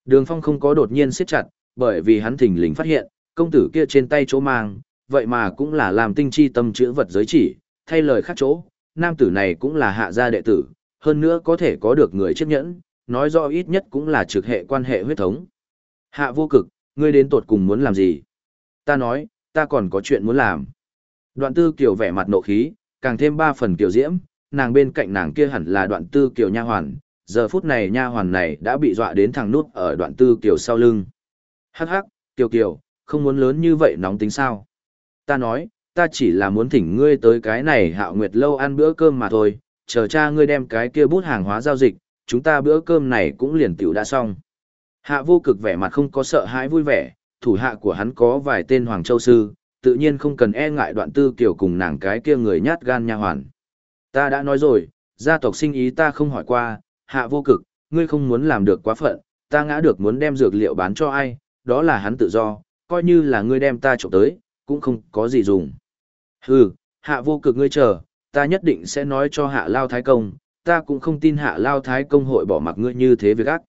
Đường phong không có đột nhiên siết chặt, bởi vì hắn thình lình phát hiện, công tử kia trên tay chỗ mang, vậy mà cũng là làm tinh chi tâm chữ vật giới chỉ, thay lời khác chỗ, nam tử này cũng là hạ gia đệ tử, hơn nữa có thể có được người chấp nhẫn, nói rõ ít nhất cũng là trực hệ quan hệ huyết thống. Hạ vô cực, ngươi đến tột cùng muốn làm gì? Ta nói, ta còn có chuyện muốn làm. Đoạn tư kiều vẻ mặt nộ khí, càng thêm ba phần kiều diễm, nàng bên cạnh nàng kia hẳn là đoạn tư kiều nha hoàn, giờ phút này nha hoàn này đã bị dọa đến thằng nút ở đoạn tư kiều sau lưng. Hắc hắc, kiều kiều, không muốn lớn như vậy nóng tính sao? Ta nói, ta chỉ là muốn thỉnh ngươi tới cái này hạo nguyệt lâu ăn bữa cơm mà thôi, chờ cha ngươi đem cái kia bút hàng hóa giao dịch, chúng ta bữa cơm này cũng liền tiểu đã xong. Hạ vô cực vẻ mặt không có sợ hãi vui vẻ, thủ hạ của hắn có vài tên Hoàng Châu Sư, tự nhiên không cần e ngại đoạn tư kiểu cùng nàng cái kia người nhát gan nha hoàn. Ta đã nói rồi, gia tộc sinh ý ta không hỏi qua, hạ vô cực, ngươi không muốn làm được quá phận, ta ngã được muốn đem dược liệu bán cho ai, đó là hắn tự do, coi như là ngươi đem ta trộm tới, cũng không có gì dùng. Hừ, hạ vô cực ngươi chờ, ta nhất định sẽ nói cho hạ lao thái công, ta cũng không tin hạ lao thái công hội bỏ mặc ngươi như thế việc ác.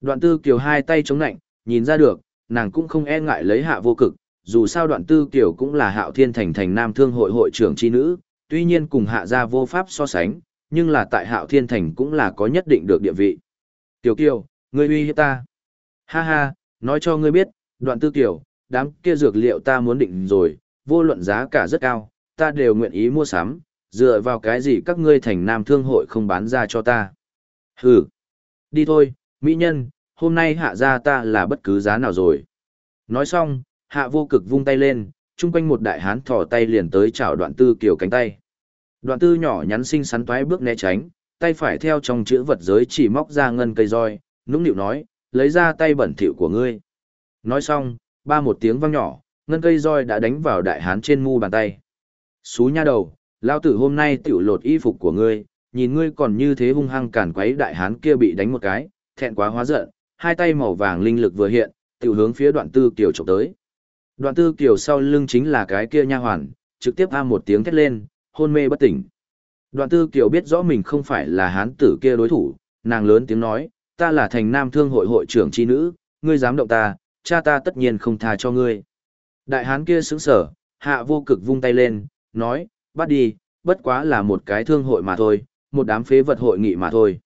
Đoạn tư kiều hai tay chống nạnh, nhìn ra được, nàng cũng không e ngại lấy hạ vô cực, dù sao đoạn tư kiều cũng là hạo thiên thành thành nam thương hội hội trưởng chi nữ, tuy nhiên cùng hạ gia vô pháp so sánh, nhưng là tại hạo thiên thành cũng là có nhất định được địa vị. Tiểu kiều, ngươi uy hiếp ta. Ha ha, nói cho ngươi biết, đoạn tư kiều, đám kia dược liệu ta muốn định rồi, vô luận giá cả rất cao, ta đều nguyện ý mua sắm, dựa vào cái gì các ngươi thành nam thương hội không bán ra cho ta. Hừ, đi thôi, mỹ nhân, hôm nay hạ ra ta là bất cứ giá nào rồi. Nói xong, hạ vô cực vung tay lên, chung quanh một đại hán thỏ tay liền tới chảo đoạn tư kiểu cánh tay. Đoạn tư nhỏ nhắn xinh xắn toái bước né tránh, tay phải theo trong chữ vật giới chỉ móc ra ngân cây roi, nũng nịu nói, lấy ra tay bẩn thỉu của ngươi. Nói xong, ba một tiếng vang nhỏ, ngân cây roi đã đánh vào đại hán trên mu bàn tay. Xú nha đầu, lao tử hôm nay tiểu lột y phục của ngươi, nhìn ngươi còn như thế hung hăng cản quấy đại hán kia bị đánh một cái, thẹn quá hóa giận, hai tay màu vàng linh lực vừa hiện, tiểu hướng phía đoạn tư kiều chụp tới. Đoạn tư kiều sau lưng chính là cái kia nha hoàn, trực tiếp a một tiếng thét lên, hôn mê bất tỉnh. Đoạn tư kiều biết rõ mình không phải là hán tử kia đối thủ, nàng lớn tiếng nói, ta là thành nam thương hội hội trưởng chi nữ, ngươi dám động ta, cha ta tất nhiên không tha cho ngươi. Đại hán kia sững sở, hạ vô cực vung tay lên, nói, bắt đi, bất quá là một cái thương hội mà thôi, một đám phế vật hội nghị mà thôi.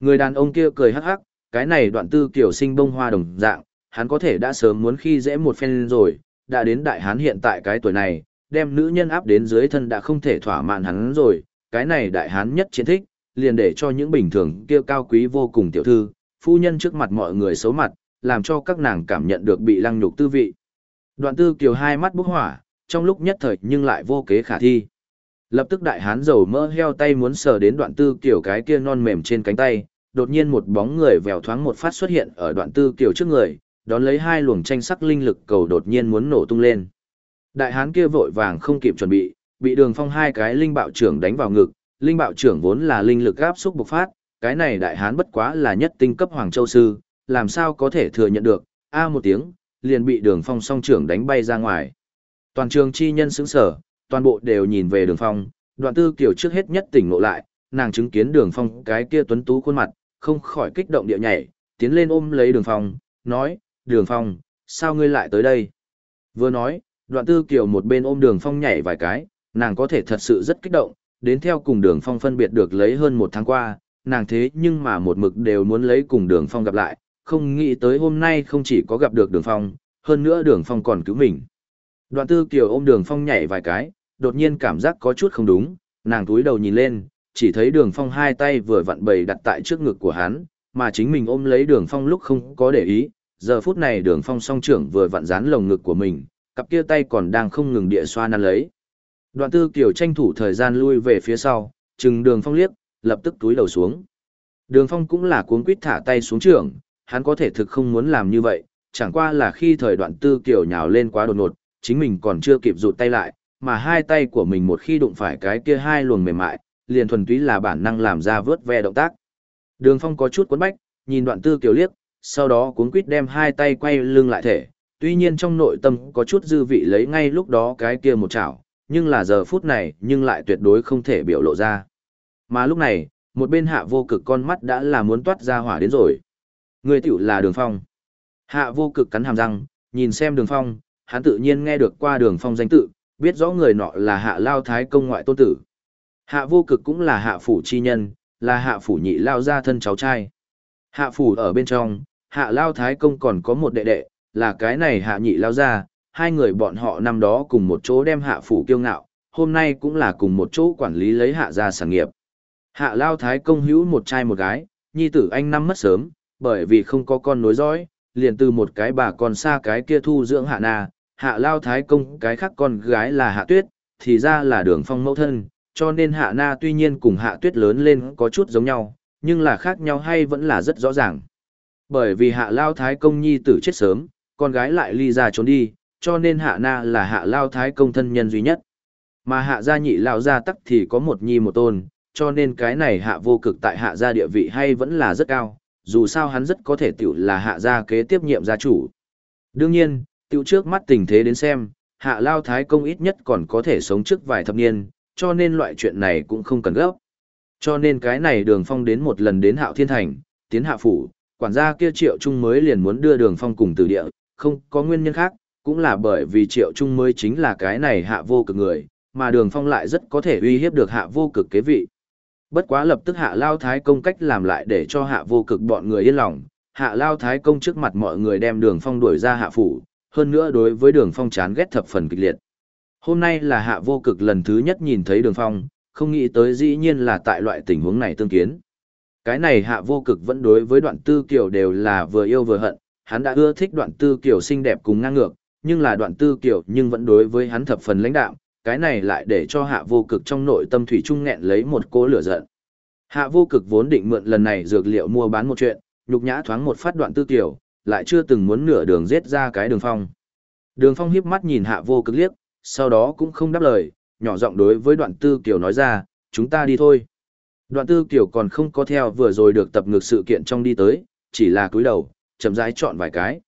Người đàn ông kia cười hắc hắc, cái này đoạn tư kiểu sinh bông hoa đồng dạng, hắn có thể đã sớm muốn khi dễ một phen rồi, đã đến đại hán hiện tại cái tuổi này, đem nữ nhân áp đến dưới thân đã không thể thỏa mãn hắn rồi, cái này đại hán nhất chiến thích, liền để cho những bình thường kia cao quý vô cùng tiểu thư, phu nhân trước mặt mọi người xấu mặt, làm cho các nàng cảm nhận được bị lăng nhục tư vị. Đoạn tư kiều hai mắt bốc hỏa, trong lúc nhất thời nhưng lại vô kế khả thi. Lập tức đại hán dầu mỡ heo tay muốn sờ đến đoạn tư kiểu cái kia non mềm trên cánh tay, đột nhiên một bóng người vèo thoáng một phát xuất hiện ở đoạn tư kiểu trước người, đón lấy hai luồng tranh sắc linh lực cầu đột nhiên muốn nổ tung lên. Đại hán kia vội vàng không kịp chuẩn bị, bị đường phong hai cái linh bạo trưởng đánh vào ngực, linh bạo trưởng vốn là linh lực áp xúc bộc phát, cái này đại hán bất quá là nhất tinh cấp hoàng châu sư, làm sao có thể thừa nhận được, a một tiếng, liền bị đường phong song trưởng đánh bay ra ngoài. Toàn trường chi nhân sững sở, toàn bộ đều nhìn về đường phong, đoạn tư kiểu trước hết nhất tỉnh ngộ lại, nàng chứng kiến đường phong cái kia tuấn tú khuôn mặt, không khỏi kích động địa nhảy, tiến lên ôm lấy đường phong, nói, đường phong, sao ngươi lại tới đây? Vừa nói, đoạn tư kiểu một bên ôm đường phong nhảy vài cái, nàng có thể thật sự rất kích động, đến theo cùng đường phong phân biệt được lấy hơn một tháng qua, nàng thế nhưng mà một mực đều muốn lấy cùng đường phong gặp lại, không nghĩ tới hôm nay không chỉ có gặp được đường phong, hơn nữa đường phong còn cứu mình. Đoạn tư kiều ôm đường phong nhảy vài cái, đột nhiên cảm giác có chút không đúng, nàng túi đầu nhìn lên, chỉ thấy đường phong hai tay vừa vặn bầy đặt tại trước ngực của hắn, mà chính mình ôm lấy đường phong lúc không có để ý, giờ phút này đường phong song trưởng vừa vặn dán lồng ngực của mình, cặp kia tay còn đang không ngừng địa xoa năn lấy. Đoạn tư kiều tranh thủ thời gian lui về phía sau, chừng đường phong liếc, lập tức túi đầu xuống. Đường phong cũng là cuống quýt thả tay xuống trưởng, hắn có thể thực không muốn làm như vậy, chẳng qua là khi thời đoạn tư kiều nhào lên quá đột ngột, chính mình còn chưa kịp rụt tay lại, mà hai tay của mình một khi đụng phải cái kia hai luồng mềm mại, liền thuần túy là bản năng làm ra vớt ve động tác. Đường phong có chút cuốn bách, nhìn đoạn tư kiều liếc, sau đó cuốn quýt đem hai tay quay lưng lại thể, tuy nhiên trong nội tâm có chút dư vị lấy ngay lúc đó cái kia một chảo, nhưng là giờ phút này nhưng lại tuyệt đối không thể biểu lộ ra. Mà lúc này, một bên hạ vô cực con mắt đã là muốn toát ra hỏa đến rồi. Người tiểu là đường phong. Hạ vô cực cắn hàm răng, nhìn xem đường phong, hắn tự nhiên nghe được qua đường phong danh tự, biết rõ người nọ là hạ lao thái công ngoại tôn tử. Hạ vô cực cũng là hạ phủ chi nhân, là hạ phủ nhị lao gia thân cháu trai. Hạ phủ ở bên trong, hạ lao thái công còn có một đệ đệ, là cái này hạ nhị lao gia, hai người bọn họ năm đó cùng một chỗ đem hạ phủ kiêu ngạo, hôm nay cũng là cùng một chỗ quản lý lấy hạ gia sản nghiệp. Hạ lao thái công hữu một trai một gái, nhi tử anh năm mất sớm, bởi vì không có con nối dõi, liền từ một cái bà con xa cái kia thu dưỡng hạ na, hạ lao thái công cái khác con gái là hạ tuyết, thì ra là đường phong mẫu thân, cho nên hạ na tuy nhiên cùng hạ tuyết lớn lên có chút giống nhau, nhưng là khác nhau hay vẫn là rất rõ ràng. Bởi vì hạ lao thái công nhi tử chết sớm, con gái lại ly ra trốn đi, cho nên hạ na là hạ lao thái công thân nhân duy nhất. Mà hạ gia nhị lao gia tắc thì có một nhi một tôn, cho nên cái này hạ vô cực tại hạ gia địa vị hay vẫn là rất cao, dù sao hắn rất có thể tiểu là hạ gia kế tiếp nhiệm gia chủ. Đương nhiên, tiểu trước mắt tình thế đến xem, hạ lao thái công ít nhất còn có thể sống trước vài thập niên, cho nên loại chuyện này cũng không cần gấp. Cho nên cái này đường phong đến một lần đến hạo thiên thành, tiến hạ phủ, quản gia kia triệu trung mới liền muốn đưa đường phong cùng từ địa, không có nguyên nhân khác, cũng là bởi vì triệu trung mới chính là cái này hạ vô cực người, mà đường phong lại rất có thể uy hiếp được hạ vô cực kế vị. Bất quá lập tức hạ lao thái công cách làm lại để cho hạ vô cực bọn người yên lòng, hạ lao thái công trước mặt mọi người đem đường phong đuổi ra hạ phủ, hơn nữa đối với đường phong chán ghét thập phần kịch liệt. Hôm nay là hạ vô cực lần thứ nhất nhìn thấy đường phong, không nghĩ tới dĩ nhiên là tại loại tình huống này tương kiến. Cái này hạ vô cực vẫn đối với đoạn tư kiều đều là vừa yêu vừa hận, hắn đã ưa thích đoạn tư kiều xinh đẹp cùng ngang ngược, nhưng là đoạn tư kiều nhưng vẫn đối với hắn thập phần lãnh đạo, cái này lại để cho hạ vô cực trong nội tâm thủy trung nghẹn lấy một cỗ lửa giận. Hạ vô cực vốn định mượn lần này dược liệu mua bán một chuyện, nhục nhã thoáng một phát đoạn tư kiều lại chưa từng muốn nửa đường giết ra cái đường phong. Đường phong hiếp mắt nhìn hạ vô cực liếc, sau đó cũng không đáp lời, nhỏ giọng đối với đoạn tư kiều nói ra, chúng ta đi thôi. Đoạn tư kiều còn không có theo vừa rồi được tập ngược sự kiện trong đi tới, chỉ là cúi đầu, chậm rãi chọn vài cái.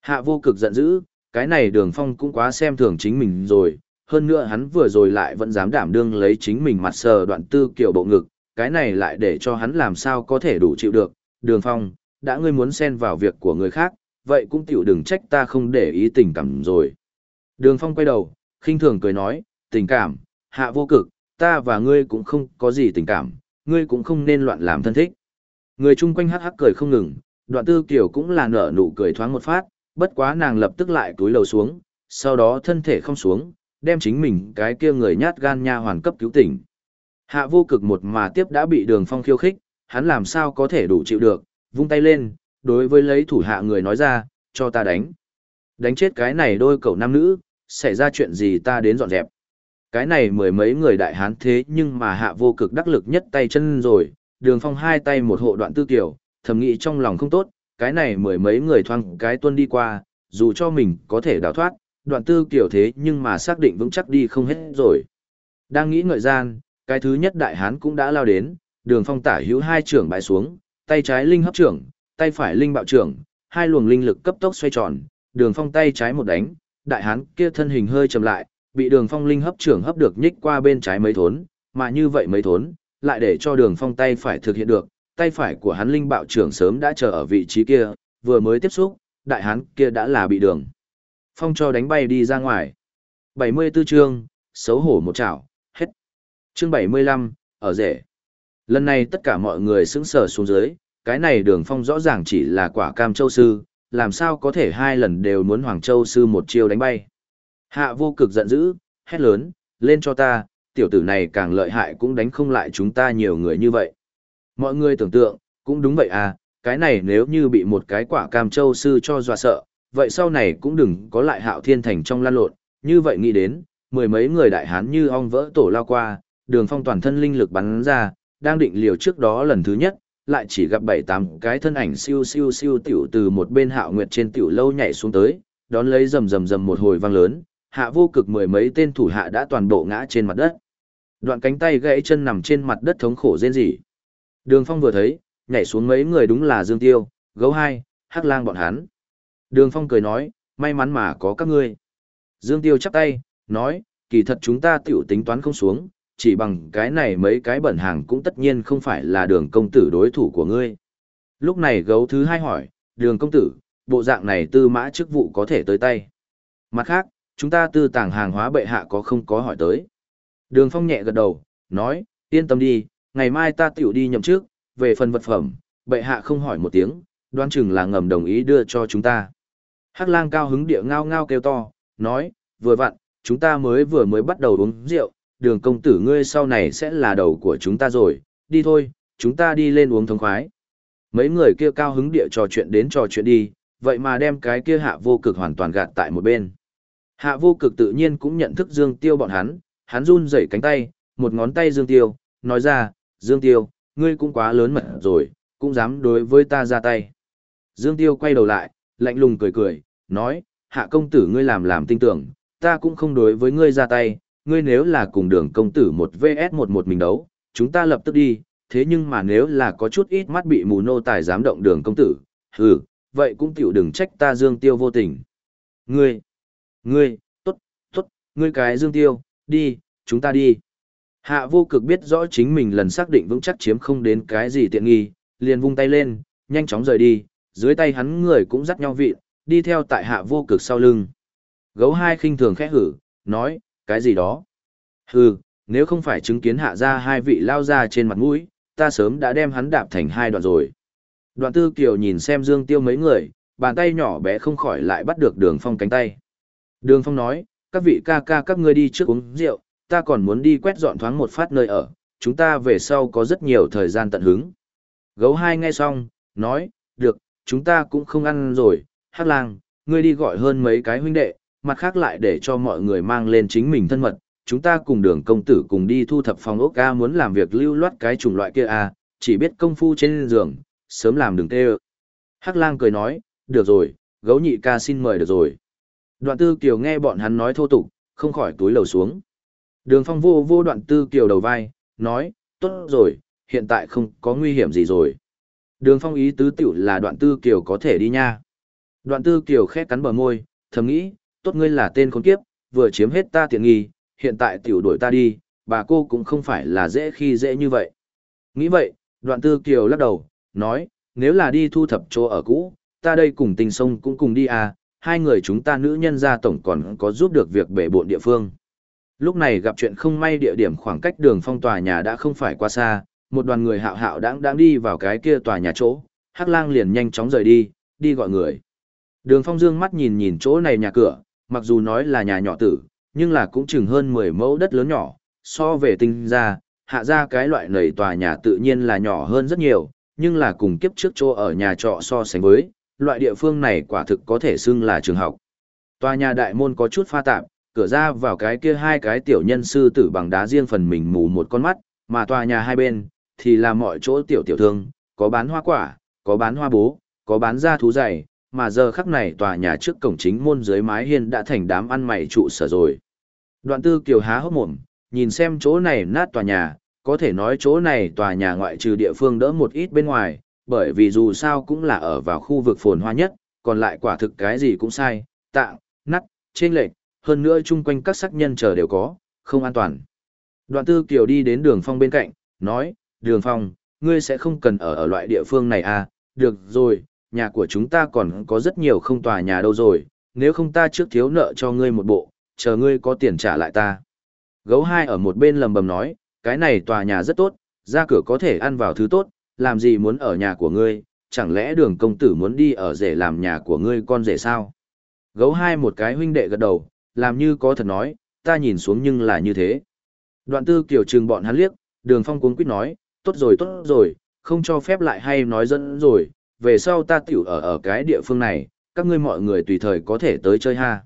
Hạ vô cực giận dữ, cái này đường phong cũng quá xem thường chính mình rồi, hơn nữa hắn vừa rồi lại vẫn dám đảm đương lấy chính mình mặt sờ đoạn tư kiểu bộ ngực, cái này lại để cho hắn làm sao có thể đủ chịu được. Đường phong, đã ngươi muốn xen vào việc của người khác, vậy cũng tiểu đừng trách ta không để ý tình cảm rồi. Đường Phong quay đầu, khinh thường cười nói, tình cảm, hạ vô cực, ta và ngươi cũng không có gì tình cảm, ngươi cũng không nên loạn làm thân thích. Người chung quanh hắc hắc cười không ngừng, đoạn tư kiểu cũng là nở nụ cười thoáng một phát, bất quá nàng lập tức lại túi lầu xuống, sau đó thân thể không xuống, đem chính mình cái kia người nhát gan nha hoàn cấp cứu tỉnh. Hạ vô cực một mà tiếp đã bị đường phong khiêu khích, hắn làm sao có thể đủ chịu được, vung tay lên, đối với lấy thủ hạ người nói ra, cho ta đánh. Đánh chết cái này đôi cậu nam nữ, xảy ra chuyện gì ta đến dọn dẹp. Cái này mười mấy người đại hán thế nhưng mà hạ vô cực đắc lực nhất tay chân rồi, đường phong hai tay một hộ đoạn tư kiểu, thầm nghĩ trong lòng không tốt, cái này mười mấy người thoang cái tuân đi qua, dù cho mình có thể đào thoát, đoạn tư kiểu thế nhưng mà xác định vững chắc đi không hết rồi. Đang nghĩ ngợi gian, cái thứ nhất đại hán cũng đã lao đến, đường phong tả hữu hai trưởng bãi xuống, tay trái linh hấp trưởng, tay phải linh bạo trưởng, hai luồng linh lực cấp tốc xoay tròn, đường phong tay trái một đánh, đại hán kia thân hình hơi chậm lại, bị đường phong linh hấp trưởng hấp được nhích qua bên trái mấy thốn, mà như vậy mấy thốn, lại để cho đường phong tay phải thực hiện được, tay phải của hắn linh bạo trưởng sớm đã chờ ở vị trí kia, vừa mới tiếp xúc, đại hán kia đã là bị đường. Phong cho đánh bay đi ra ngoài. 74 chương, xấu hổ một chảo, hết. Chương 75, ở rể. Lần này tất cả mọi người sững sờ xuống dưới, cái này đường phong rõ ràng chỉ là quả cam châu sư, làm sao có thể hai lần đều muốn Hoàng Châu sư một chiêu đánh bay. Hạ vô cực giận dữ, hét lớn, lên cho ta, tiểu tử này càng lợi hại cũng đánh không lại chúng ta nhiều người như vậy. Mọi người tưởng tượng, cũng đúng vậy à, cái này nếu như bị một cái quả cam châu sư cho dọa sợ, vậy sau này cũng đừng có lại hạo thiên thành trong lan lộn, như vậy nghĩ đến, mười mấy người đại hán như ong vỡ tổ lao qua, đường phong toàn thân linh lực bắn ra, đang định liều trước đó lần thứ nhất, lại chỉ gặp bảy tám cái thân ảnh siêu siêu siêu tiểu từ một bên hạo nguyệt trên tiểu lâu nhảy xuống tới, đón lấy rầm rầm rầm một hồi vang lớn, hạ vô cực mười mấy tên thủ hạ đã toàn bộ ngã trên mặt đất. Đoạn cánh tay gãy chân nằm trên mặt đất thống khổ rên rỉ. Đường Phong vừa thấy, nhảy xuống mấy người đúng là Dương Tiêu, Gấu Hai, Hắc Lang bọn hắn. Đường Phong cười nói, may mắn mà có các ngươi. Dương Tiêu chắp tay, nói, kỳ thật chúng ta tiểu tính toán không xuống, chỉ bằng cái này mấy cái bẩn hàng cũng tất nhiên không phải là đường công tử đối thủ của ngươi. Lúc này gấu thứ hai hỏi, đường công tử, bộ dạng này tư mã chức vụ có thể tới tay. Mặt khác, chúng ta tư tàng hàng hóa bệ hạ có không có hỏi tới. Đường phong nhẹ gật đầu, nói, yên tâm đi, ngày mai ta tiểu đi nhậm trước, về phần vật phẩm, bệ hạ không hỏi một tiếng, đoán chừng là ngầm đồng ý đưa cho chúng ta. Hắc lang cao hứng địa ngao ngao kêu to, nói, vừa vặn, chúng ta mới vừa mới bắt đầu uống rượu, đường công tử ngươi sau này sẽ là đầu của chúng ta rồi, đi thôi, chúng ta đi lên uống thông khoái. Mấy người kia cao hứng địa trò chuyện đến trò chuyện đi, vậy mà đem cái kia hạ vô cực hoàn toàn gạt tại một bên. Hạ vô cực tự nhiên cũng nhận thức Dương Tiêu bọn hắn, hắn run rẩy cánh tay, một ngón tay Dương Tiêu, nói ra, Dương Tiêu, ngươi cũng quá lớn mật rồi, cũng dám đối với ta ra tay. Dương Tiêu quay đầu lại, lạnh lùng cười cười, nói, hạ công tử ngươi làm làm tin tưởng, ta cũng không đối với ngươi ra tay, ngươi nếu là cùng đường công tử một vs một một mình đấu, chúng ta lập tức đi, thế nhưng mà nếu là có chút ít mắt bị mù nô tài dám động đường công tử, hừ, vậy cũng tiểu đừng trách ta Dương Tiêu vô tình. Ngươi, ngươi, tốt, tốt, ngươi cái Dương Tiêu, đi, chúng ta đi. Hạ vô cực biết rõ chính mình lần xác định vững chắc chiếm không đến cái gì tiện nghi, liền vung tay lên, nhanh chóng rời đi, dưới tay hắn người cũng dắt nhau vị, đi theo tại hạ vô cực sau lưng. Gấu hai khinh thường khẽ hử, nói, cái gì đó? Hừ, nếu không phải chứng kiến hạ ra hai vị lao ra trên mặt mũi, ta sớm đã đem hắn đạp thành hai đoạn rồi. Đoạn tư kiều nhìn xem dương tiêu mấy người, bàn tay nhỏ bé không khỏi lại bắt được đường phong cánh tay. Đường phong nói, các vị ca ca các ngươi đi trước uống rượu, ta còn muốn đi quét dọn thoáng một phát nơi ở, chúng ta về sau có rất nhiều thời gian tận hứng. Gấu hai nghe xong, nói, được, chúng ta cũng không ăn rồi, hát lang, ngươi đi gọi hơn mấy cái huynh đệ, mặt khác lại để cho mọi người mang lên chính mình thân mật, chúng ta cùng đường công tử cùng đi thu thập phòng ốc A muốn làm việc lưu loát cái chủng loại kia A, chỉ biết công phu trên giường, sớm làm đừng tê ơ. Hắc lang cười nói, được rồi, gấu nhị ca xin mời được rồi. Đoạn tư kiều nghe bọn hắn nói thô tục, không khỏi túi lầu xuống. Đường phong vô vô đoạn tư kiều đầu vai, nói, tốt rồi, hiện tại không có nguy hiểm gì rồi. Đường phong ý tứ tiểu là đoạn tư kiều có thể đi nha. Đoạn tư kiều khét cắn bờ môi, thầm nghĩ, tốt ngươi là tên khốn kiếp, vừa chiếm hết ta tiện nghi, hiện tại tiểu đuổi ta đi, bà cô cũng không phải là dễ khi dễ như vậy. Nghĩ vậy, đoạn tư kiều lắc đầu, nói, nếu là đi thu thập chỗ ở cũ, ta đây cùng tình sông cũng cùng đi à, hai người chúng ta nữ nhân gia tổng còn có giúp được việc bể bộn địa phương. Lúc này gặp chuyện không may địa điểm khoảng cách đường phong tòa nhà đã không phải quá xa, một đoàn người hạo hạo đáng đáng đi vào cái kia tòa nhà chỗ, Hắc Lang liền nhanh chóng rời đi, đi gọi người. Đường Phong dương mắt nhìn nhìn chỗ này nhà cửa, mặc dù nói là nhà nhỏ tử, nhưng là cũng chừng hơn 10 mẫu đất lớn nhỏ, so về tinh ra, hạ ra cái loại nầy tòa nhà tự nhiên là nhỏ hơn rất nhiều, nhưng là cùng kiếp trước chỗ ở nhà trọ so sánh với, loại địa phương này quả thực có thể xưng là trường học. Tòa nhà đại môn có chút pha tạp, cửa ra vào cái kia hai cái tiểu nhân sư tử bằng đá riêng phần mình mù một con mắt, mà tòa nhà hai bên, thì là mọi chỗ tiểu tiểu thương, có bán hoa quả, có bán hoa bố, có bán da thú dày, mà giờ khắc này tòa nhà trước cổng chính môn dưới mái hiên đã thành đám ăn mày trụ sở rồi. Đoạn tư kiều há hốc mồm, nhìn xem chỗ này nát tòa nhà, có thể nói chỗ này tòa nhà ngoại trừ địa phương đỡ một ít bên ngoài, bởi vì dù sao cũng là ở vào khu vực phồn hoa nhất, còn lại quả thực cái gì cũng sai, tạng, nắt, trên lệch, hơn nữa chung quanh các sắc nhân chờ đều có, không an toàn. Đoạn tư kiều đi đến đường phong bên cạnh, nói, đường phong, ngươi sẽ không cần ở ở loại địa phương này à, được rồi, nhà của chúng ta còn có rất nhiều không tòa nhà đâu rồi, nếu không ta trước thiếu nợ cho ngươi một bộ, chờ ngươi có tiền trả lại ta. Gấu hai ở một bên lầm bầm nói, cái này tòa nhà rất tốt, ra cửa có thể ăn vào thứ tốt, làm gì muốn ở nhà của ngươi, chẳng lẽ đường công tử muốn đi ở rể làm nhà của ngươi con rể sao? Gấu hai một cái huynh đệ gật đầu, làm như có thật nói, ta nhìn xuống nhưng là như thế. Đoạn tư kiểu trừng bọn hắn liếc, đường phong cuống quýt nói, tốt rồi tốt rồi, không cho phép lại hay nói dẫn rồi, về sau ta tiểu ở ở cái địa phương này, các ngươi mọi người tùy thời có thể tới chơi ha.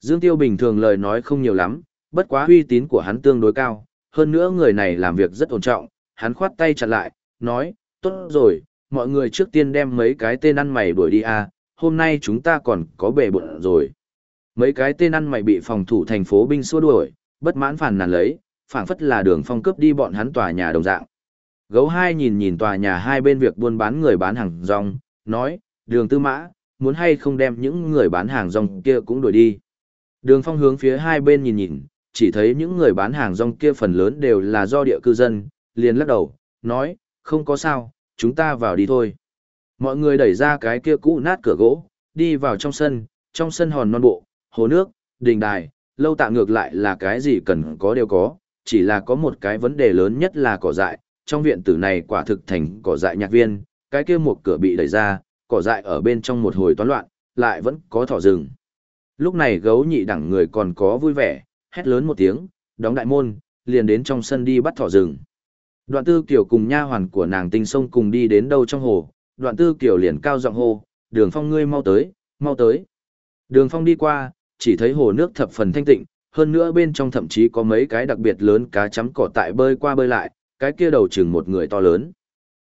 Dương Tiêu bình thường lời nói không nhiều lắm, bất quá uy tín của hắn tương đối cao, hơn nữa người này làm việc rất ổn trọng, hắn khoát tay chặn lại, nói, tốt rồi, mọi người trước tiên đem mấy cái tên ăn mày đuổi đi a, hôm nay chúng ta còn có bể bộn rồi. Mấy cái tên ăn mày bị phòng thủ thành phố binh xua đuổi, bất mãn phản nàn lấy, phảng phất là đường phong cướp đi bọn hắn tòa nhà đồng dạng. Gấu hai nhìn nhìn tòa nhà hai bên việc buôn bán người bán hàng rong, nói, đường tư mã, muốn hay không đem những người bán hàng rong kia cũng đuổi đi. Đường phong hướng phía hai bên nhìn nhìn, chỉ thấy những người bán hàng rong kia phần lớn đều là do địa cư dân, liền lắc đầu, nói, không có sao, chúng ta vào đi thôi. Mọi người đẩy ra cái kia cũ nát cửa gỗ, đi vào trong sân, trong sân hòn non bộ, hồ nước, đình đài, lâu tạ ngược lại là cái gì cần có đều có, chỉ là có một cái vấn đề lớn nhất là cỏ dại, trong viện tử này quả thực thành cỏ dại nhạc viên, cái kia một cửa bị đẩy ra, cỏ dại ở bên trong một hồi toán loạn, lại vẫn có thỏ rừng. Lúc này gấu nhị đẳng người còn có vui vẻ, hét lớn một tiếng, đóng đại môn, liền đến trong sân đi bắt thỏ rừng. Đoạn tư kiểu cùng nha hoàn của nàng tinh sông cùng đi đến đâu trong hồ, đoạn tư kiểu liền cao giọng hồ đường phong ngươi mau tới, mau tới. Đường phong đi qua, chỉ thấy hồ nước thập phần thanh tịnh, hơn nữa bên trong thậm chí có mấy cái đặc biệt lớn cá chấm cỏ tại bơi qua bơi lại, cái kia đầu chừng một người to lớn.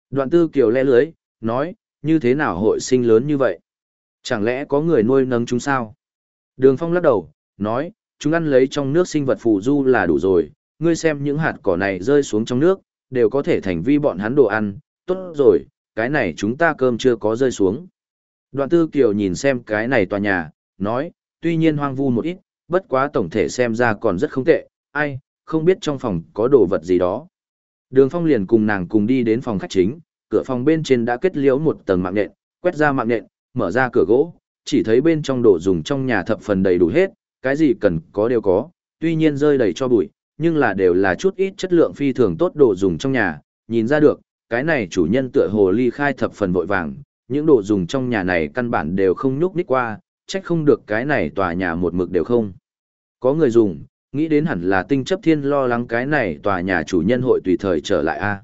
Đoạn tư kiều le lưới, nói, như thế nào hội sinh lớn như vậy? Chẳng lẽ có người nuôi nấng chúng sao? Đường phong lắc đầu, nói, chúng ăn lấy trong nước sinh vật phù du là đủ rồi, ngươi xem những hạt cỏ này rơi xuống trong nước, đều có thể thành vi bọn hắn đồ ăn, tốt rồi, cái này chúng ta cơm chưa có rơi xuống. Đoạn tư kiều nhìn xem cái này tòa nhà, nói, tuy nhiên hoang vu một ít, bất quá tổng thể xem ra còn rất không tệ, ai, không biết trong phòng có đồ vật gì đó. Đường Phong liền cùng nàng cùng đi đến phòng khách chính, cửa phòng bên trên đã kết liễu một tầng mạng nện, quét ra mạng nện, mở ra cửa gỗ, chỉ thấy bên trong đồ dùng trong nhà thập phần đầy đủ hết, cái gì cần có đều có, tuy nhiên rơi đầy cho bụi, nhưng là đều là chút ít chất lượng phi thường tốt đồ dùng trong nhà, nhìn ra được, cái này chủ nhân tựa hồ ly khai thập phần vội vàng, những đồ dùng trong nhà này căn bản đều không nhúc nhích qua, trách không được cái này tòa nhà một mực đều không. Có người dùng, nghĩ đến hẳn là tinh chấp thiên lo lắng cái này tòa nhà chủ nhân hội tùy thời trở lại a.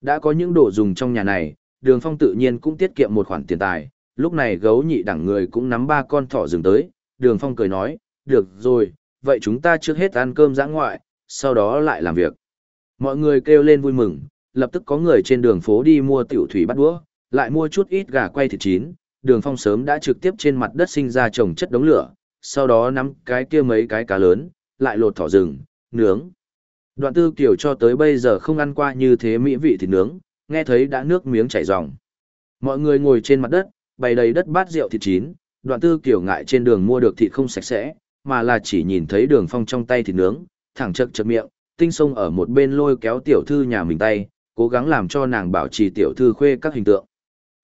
Đã có những đồ dùng trong nhà này, đường phong tự nhiên cũng tiết kiệm một khoản tiền tài, lúc này gấu nhị đẳng người cũng nắm ba con thỏ rừng tới, đường phong cười nói, được rồi, vậy chúng ta trước hết ăn cơm giã ngoại, sau đó lại làm việc. Mọi người kêu lên vui mừng, lập tức có người trên đường phố đi mua tiểu thủy bắt đũa, lại mua chút ít gà quay thịt chín, đường phong sớm đã trực tiếp trên mặt đất sinh ra trồng chất đống lửa, sau đó nắm cái kia mấy cái cá lớn, lại lột thỏ rừng, nướng. Đoạn tư kiểu cho tới bây giờ không ăn qua như thế mỹ vị thịt nướng, nghe thấy đã nước miếng chảy ròng. Mọi người ngồi trên mặt đất, bày đầy đất bát rượu thịt chín, đoạn tư kiểu ngại trên đường mua được thịt không sạch sẽ, mà là chỉ nhìn thấy đường phong trong tay thịt nướng, thẳng chật chật miệng, tinh sông ở một bên lôi kéo tiểu thư nhà mình tay, cố gắng làm cho nàng bảo trì tiểu thư khuê các hình tượng.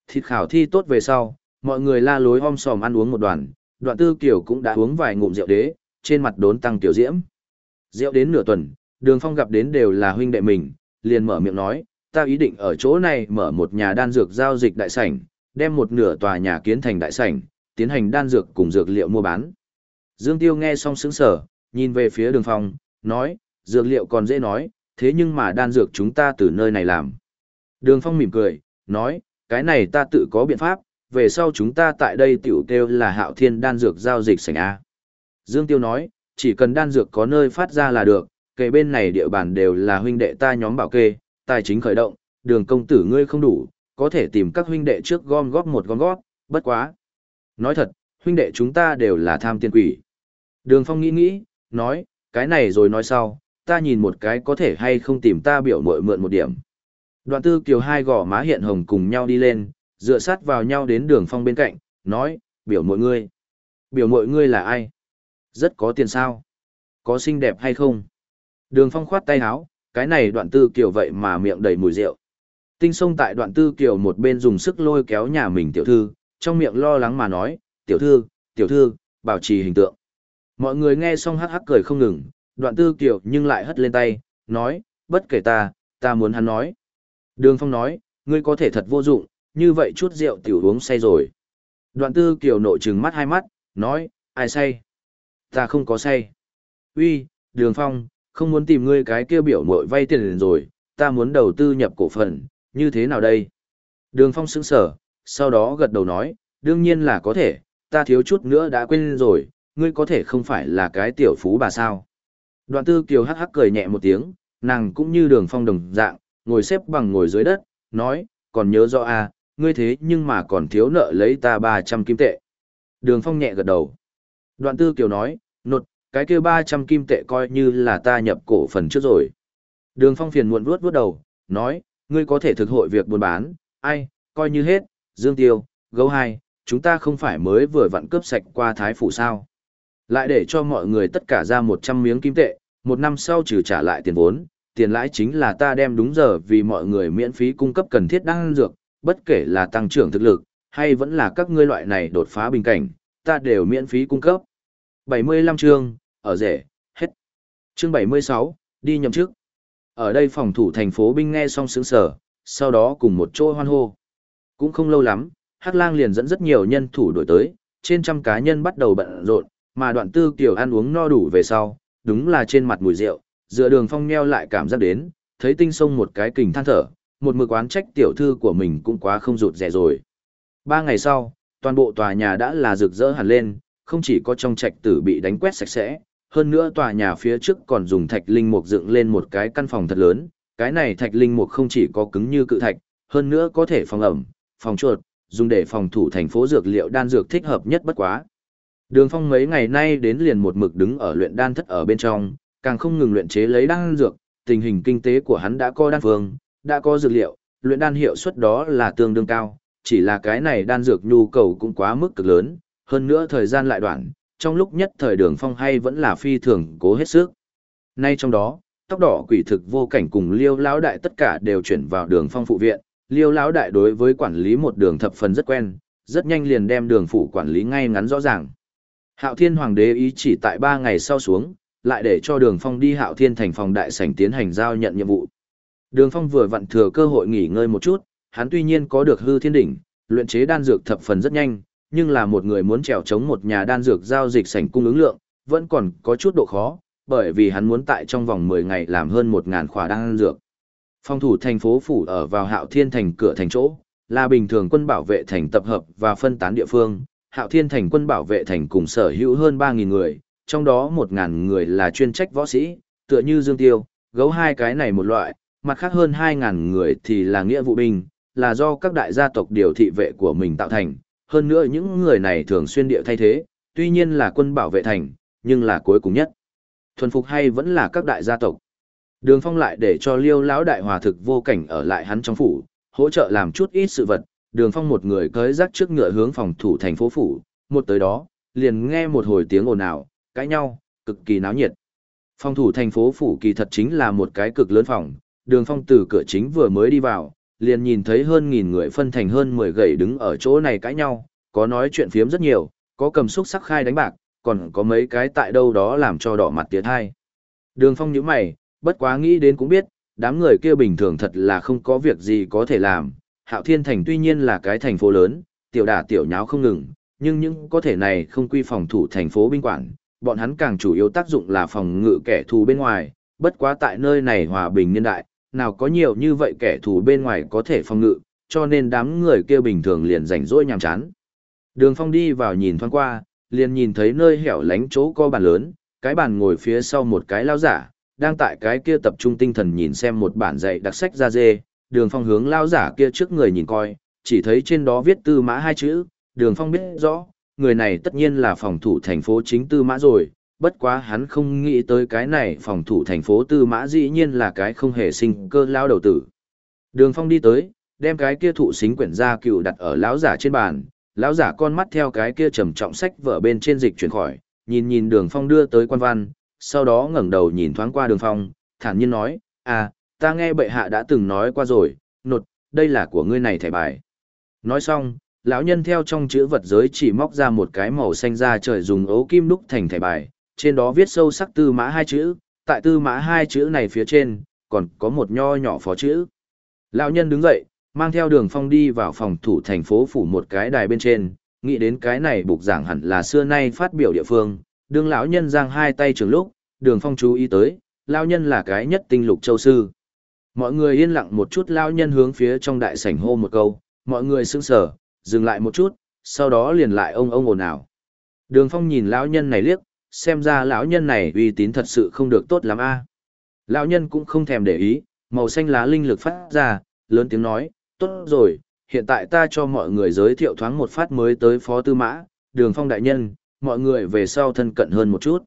Thịt khảo thi tốt về sau, Mọi người la lối om sòm ăn uống một đoàn, đoạn tư kiểu cũng đã uống vài ngụm rượu đế, trên mặt đốn tăng tiểu diễm. Rượu đến nửa tuần, đường phong gặp đến đều là huynh đệ mình, liền mở miệng nói, ta ý định ở chỗ này mở một nhà đan dược giao dịch đại sảnh, đem một nửa tòa nhà kiến thành đại sảnh, tiến hành đan dược cùng dược liệu mua bán. Dương Tiêu nghe xong sững sở, nhìn về phía đường phong, nói, dược liệu còn dễ nói, thế nhưng mà đan dược chúng ta từ nơi này làm. Đường phong mỉm cười, nói, cái này ta tự có biện pháp, về sau chúng ta tại đây tiểu kêu là hạo thiên đan dược giao dịch sảnh A. Dương Tiêu nói, chỉ cần đan dược có nơi phát ra là được, Kề bên này địa bàn đều là huynh đệ ta nhóm bảo kê, tài chính khởi động, đường công tử ngươi không đủ, có thể tìm các huynh đệ trước gom góp một gom góp, bất quá. Nói thật, huynh đệ chúng ta đều là tham tiền quỷ. Đường Phong nghĩ nghĩ, nói, cái này rồi nói sau, ta nhìn một cái có thể hay không tìm ta biểu mội mượn một điểm. Đoạn tư kiều hai gò má hiện hồng cùng nhau đi lên, dựa sát vào nhau đến đường Phong bên cạnh, nói, biểu mội ngươi. Biểu mội ngươi là ai? Rất có tiền sao? Có xinh đẹp hay không? Đường Phong khoát tay áo, cái này đoạn tư kiều vậy mà miệng đầy mùi rượu. Tinh sông tại đoạn tư kiều một bên dùng sức lôi kéo nhà mình tiểu thư, trong miệng lo lắng mà nói, tiểu thư, tiểu thư, bảo trì hình tượng. Mọi người nghe xong hắc hắc cười không ngừng, đoạn tư kiều nhưng lại hất lên tay, nói, bất kể ta, ta muốn hắn nói. Đường Phong nói, ngươi có thể thật vô dụng, như vậy chút rượu tiểu uống say rồi. Đoạn tư kiều nội trừng mắt hai mắt, nói, ai say? Ta không có say. Uy, Đường Phong, không muốn tìm ngươi cái kia biểu mội vay tiền rồi, ta muốn đầu tư nhập cổ phần, như thế nào đây? Đường Phong sững sở, sau đó gật đầu nói, đương nhiên là có thể, ta thiếu chút nữa đã quên rồi, ngươi có thể không phải là cái tiểu phú bà sao. Đoạn tư kiều hắc hắc cười nhẹ một tiếng, nàng cũng như đường phong đồng dạng, ngồi xếp bằng ngồi dưới đất, nói, còn nhớ rõ à, ngươi thế nhưng mà còn thiếu nợ lấy ta 300 kim tệ. Đường phong nhẹ gật đầu. Đoạn tư kiều nói, cái kia 300 kim tệ coi như là ta nhập cổ phần trước rồi. Đường phong phiền muộn vuốt vuốt đầu, nói, ngươi có thể thực hội việc buôn bán, ai, coi như hết, dương tiêu, gấu hai, chúng ta không phải mới vừa vặn cướp sạch qua thái phủ sao. Lại để cho mọi người tất cả ra 100 miếng kim tệ, một năm sau trừ trả lại tiền vốn, tiền lãi chính là ta đem đúng giờ vì mọi người miễn phí cung cấp cần thiết đăng dược, bất kể là tăng trưởng thực lực, hay vẫn là các ngươi loại này đột phá bình cảnh, ta đều miễn phí cung cấp. 75 chương, ở rể, hết. Chương 76, đi nhậm chức. Ở đây phòng thủ thành phố binh nghe xong sướng sở, sau đó cùng một chỗ hoan hô. Cũng không lâu lắm, Hắc Lang liền dẫn rất nhiều nhân thủ đổi tới, trên trăm cá nhân bắt đầu bận rộn, mà đoạn tư kiểu ăn uống no đủ về sau, đúng là trên mặt mùi rượu, dựa đường phong neo lại cảm giác đến, thấy tinh sông một cái kình than thở, một mực quán trách tiểu thư của mình cũng quá không rụt rẻ rồi. Ba ngày sau, toàn bộ tòa nhà đã là rực rỡ hẳn lên, không chỉ có trong trạch tử bị đánh quét sạch sẽ, hơn nữa tòa nhà phía trước còn dùng thạch linh mục dựng lên một cái căn phòng thật lớn, cái này thạch linh mục không chỉ có cứng như cự thạch, hơn nữa có thể phòng ẩm, phòng chuột, dùng để phòng thủ thành phố dược liệu đan dược thích hợp nhất bất quá. Đường Phong mấy ngày nay đến liền một mực đứng ở luyện đan thất ở bên trong, càng không ngừng luyện chế lấy đan dược, tình hình kinh tế của hắn đã có đan phương, đã có dược liệu, luyện đan hiệu suất đó là tương đương cao, chỉ là cái này đan dược nhu cầu cũng quá mức cực lớn, hơn nữa thời gian lại đoạn, trong lúc nhất thời Đường Phong hay vẫn là phi thường cố hết sức. Nay trong đó, tóc đỏ quỷ thực vô cảnh cùng Liêu lão đại tất cả đều chuyển vào Đường Phong phụ viện, Liêu lão đại đối với quản lý một đường thập phần rất quen, rất nhanh liền đem đường phủ quản lý ngay ngắn rõ ràng. Hạo Thiên Hoàng đế ý chỉ tại ba ngày sau xuống, lại để cho Đường Phong đi Hạo Thiên thành phòng đại sảnh tiến hành giao nhận nhiệm vụ. Đường Phong vừa vặn thừa cơ hội nghỉ ngơi một chút, hắn tuy nhiên có được hư thiên đỉnh, luyện chế đan dược thập phần rất nhanh, nhưng là một người muốn trèo chống một nhà đan dược giao dịch sảnh cung ứng lượng, vẫn còn có chút độ khó, bởi vì hắn muốn tại trong vòng 10 ngày làm hơn 1000 khỏa đan dược. Phòng thủ thành phố phủ ở vào Hạo Thiên thành cửa thành chỗ, là bình thường quân bảo vệ thành tập hợp và phân tán địa phương, Hạo Thiên Thành quân bảo vệ thành cùng sở hữu hơn 3.000 người, trong đó 1.000 người là chuyên trách võ sĩ, tựa như Dương Tiêu, gấu hai cái này một loại, mặt khác hơn 2.000 người thì là nghĩa vụ binh, là do các đại gia tộc điều thị vệ của mình tạo thành. Hơn nữa những người này thường xuyên địa thay thế, tuy nhiên là quân bảo vệ thành, nhưng là cuối cùng nhất. Thuần phục hay vẫn là các đại gia tộc. Đường Phong lại để cho Liêu lão đại hòa thực vô cảnh ở lại hắn trong phủ, hỗ trợ làm chút ít sự vật, đường phong một người cưới rắc trước ngựa hướng phòng thủ thành phố phủ một tới đó liền nghe một hồi tiếng ồn ào cãi nhau cực kỳ náo nhiệt phòng thủ thành phố phủ kỳ thật chính là một cái cực lớn phòng đường phong từ cửa chính vừa mới đi vào liền nhìn thấy hơn nghìn người phân thành hơn mười gậy đứng ở chỗ này cãi nhau có nói chuyện phiếm rất nhiều, có cầm xúc sắc khai đánh bạc, còn có mấy cái tại đâu đó làm cho đỏ mặt tiệt hai. Đường phong nhíu mày, bất quá nghĩ đến cũng biết, đám người kia bình thường thật là không có việc gì có thể làm. Hạo Thiên Thành tuy nhiên là cái thành phố lớn, tiểu đả tiểu nháo không ngừng, nhưng những có thể này không quy phòng thủ thành phố binh quản, bọn hắn càng chủ yếu tác dụng là phòng ngự kẻ thù bên ngoài, bất quá tại nơi này hòa bình niên đại, nào có nhiều như vậy kẻ thù bên ngoài có thể phòng ngự, cho nên đám người kia bình thường liền rảnh rỗi nhàm chán. Đường Phong đi vào nhìn thoáng qua, liền nhìn thấy nơi hẻo lánh chỗ có bàn lớn, cái bàn ngồi phía sau một cái lao giả, đang tại cái kia tập trung tinh thần nhìn xem một bản dạy đặc sách ra dê, đường phong hướng lao giả kia trước người nhìn coi, chỉ thấy trên đó viết tư mã hai chữ, đường phong biết rõ, người này tất nhiên là phòng thủ thành phố chính tư mã rồi, bất quá hắn không nghĩ tới cái này phòng thủ thành phố tư mã dĩ nhiên là cái không hề sinh cơ lao đầu tử. Đường phong đi tới, đem cái kia thụ xính quyển gia cựu đặt ở lão giả trên bàn, lão giả con mắt theo cái kia trầm trọng sách vở bên trên dịch chuyển khỏi, nhìn nhìn đường phong đưa tới quan văn, sau đó ngẩng đầu nhìn thoáng qua đường phong, thản nhiên nói, à, ta nghe bệ hạ đã từng nói qua rồi, nột, đây là của ngươi này thẻ bài. Nói xong, lão nhân theo trong chữ vật giới chỉ móc ra một cái màu xanh da trời dùng ấu kim đúc thành thẻ bài, trên đó viết sâu sắc tư mã hai chữ, tại tư mã hai chữ này phía trên, còn có một nho nhỏ phó chữ. Lão nhân đứng dậy, mang theo đường phong đi vào phòng thủ thành phố phủ một cái đài bên trên, nghĩ đến cái này bục giảng hẳn là xưa nay phát biểu địa phương, đường lão nhân giang hai tay trường lúc, đường phong chú ý tới, lão nhân là cái nhất tinh lục châu sư. Mọi người yên lặng một chút lão nhân hướng phía trong đại sảnh hô một câu, mọi người sững sờ, dừng lại một chút, sau đó liền lại ông ông ồn ào. Đường phong nhìn lão nhân này liếc, xem ra lão nhân này uy tín thật sự không được tốt lắm a. Lão nhân cũng không thèm để ý, màu xanh lá linh lực phát ra, lớn tiếng nói, tốt rồi, hiện tại ta cho mọi người giới thiệu thoáng một phát mới tới phó tư mã, đường phong đại nhân, mọi người về sau thân cận hơn một chút.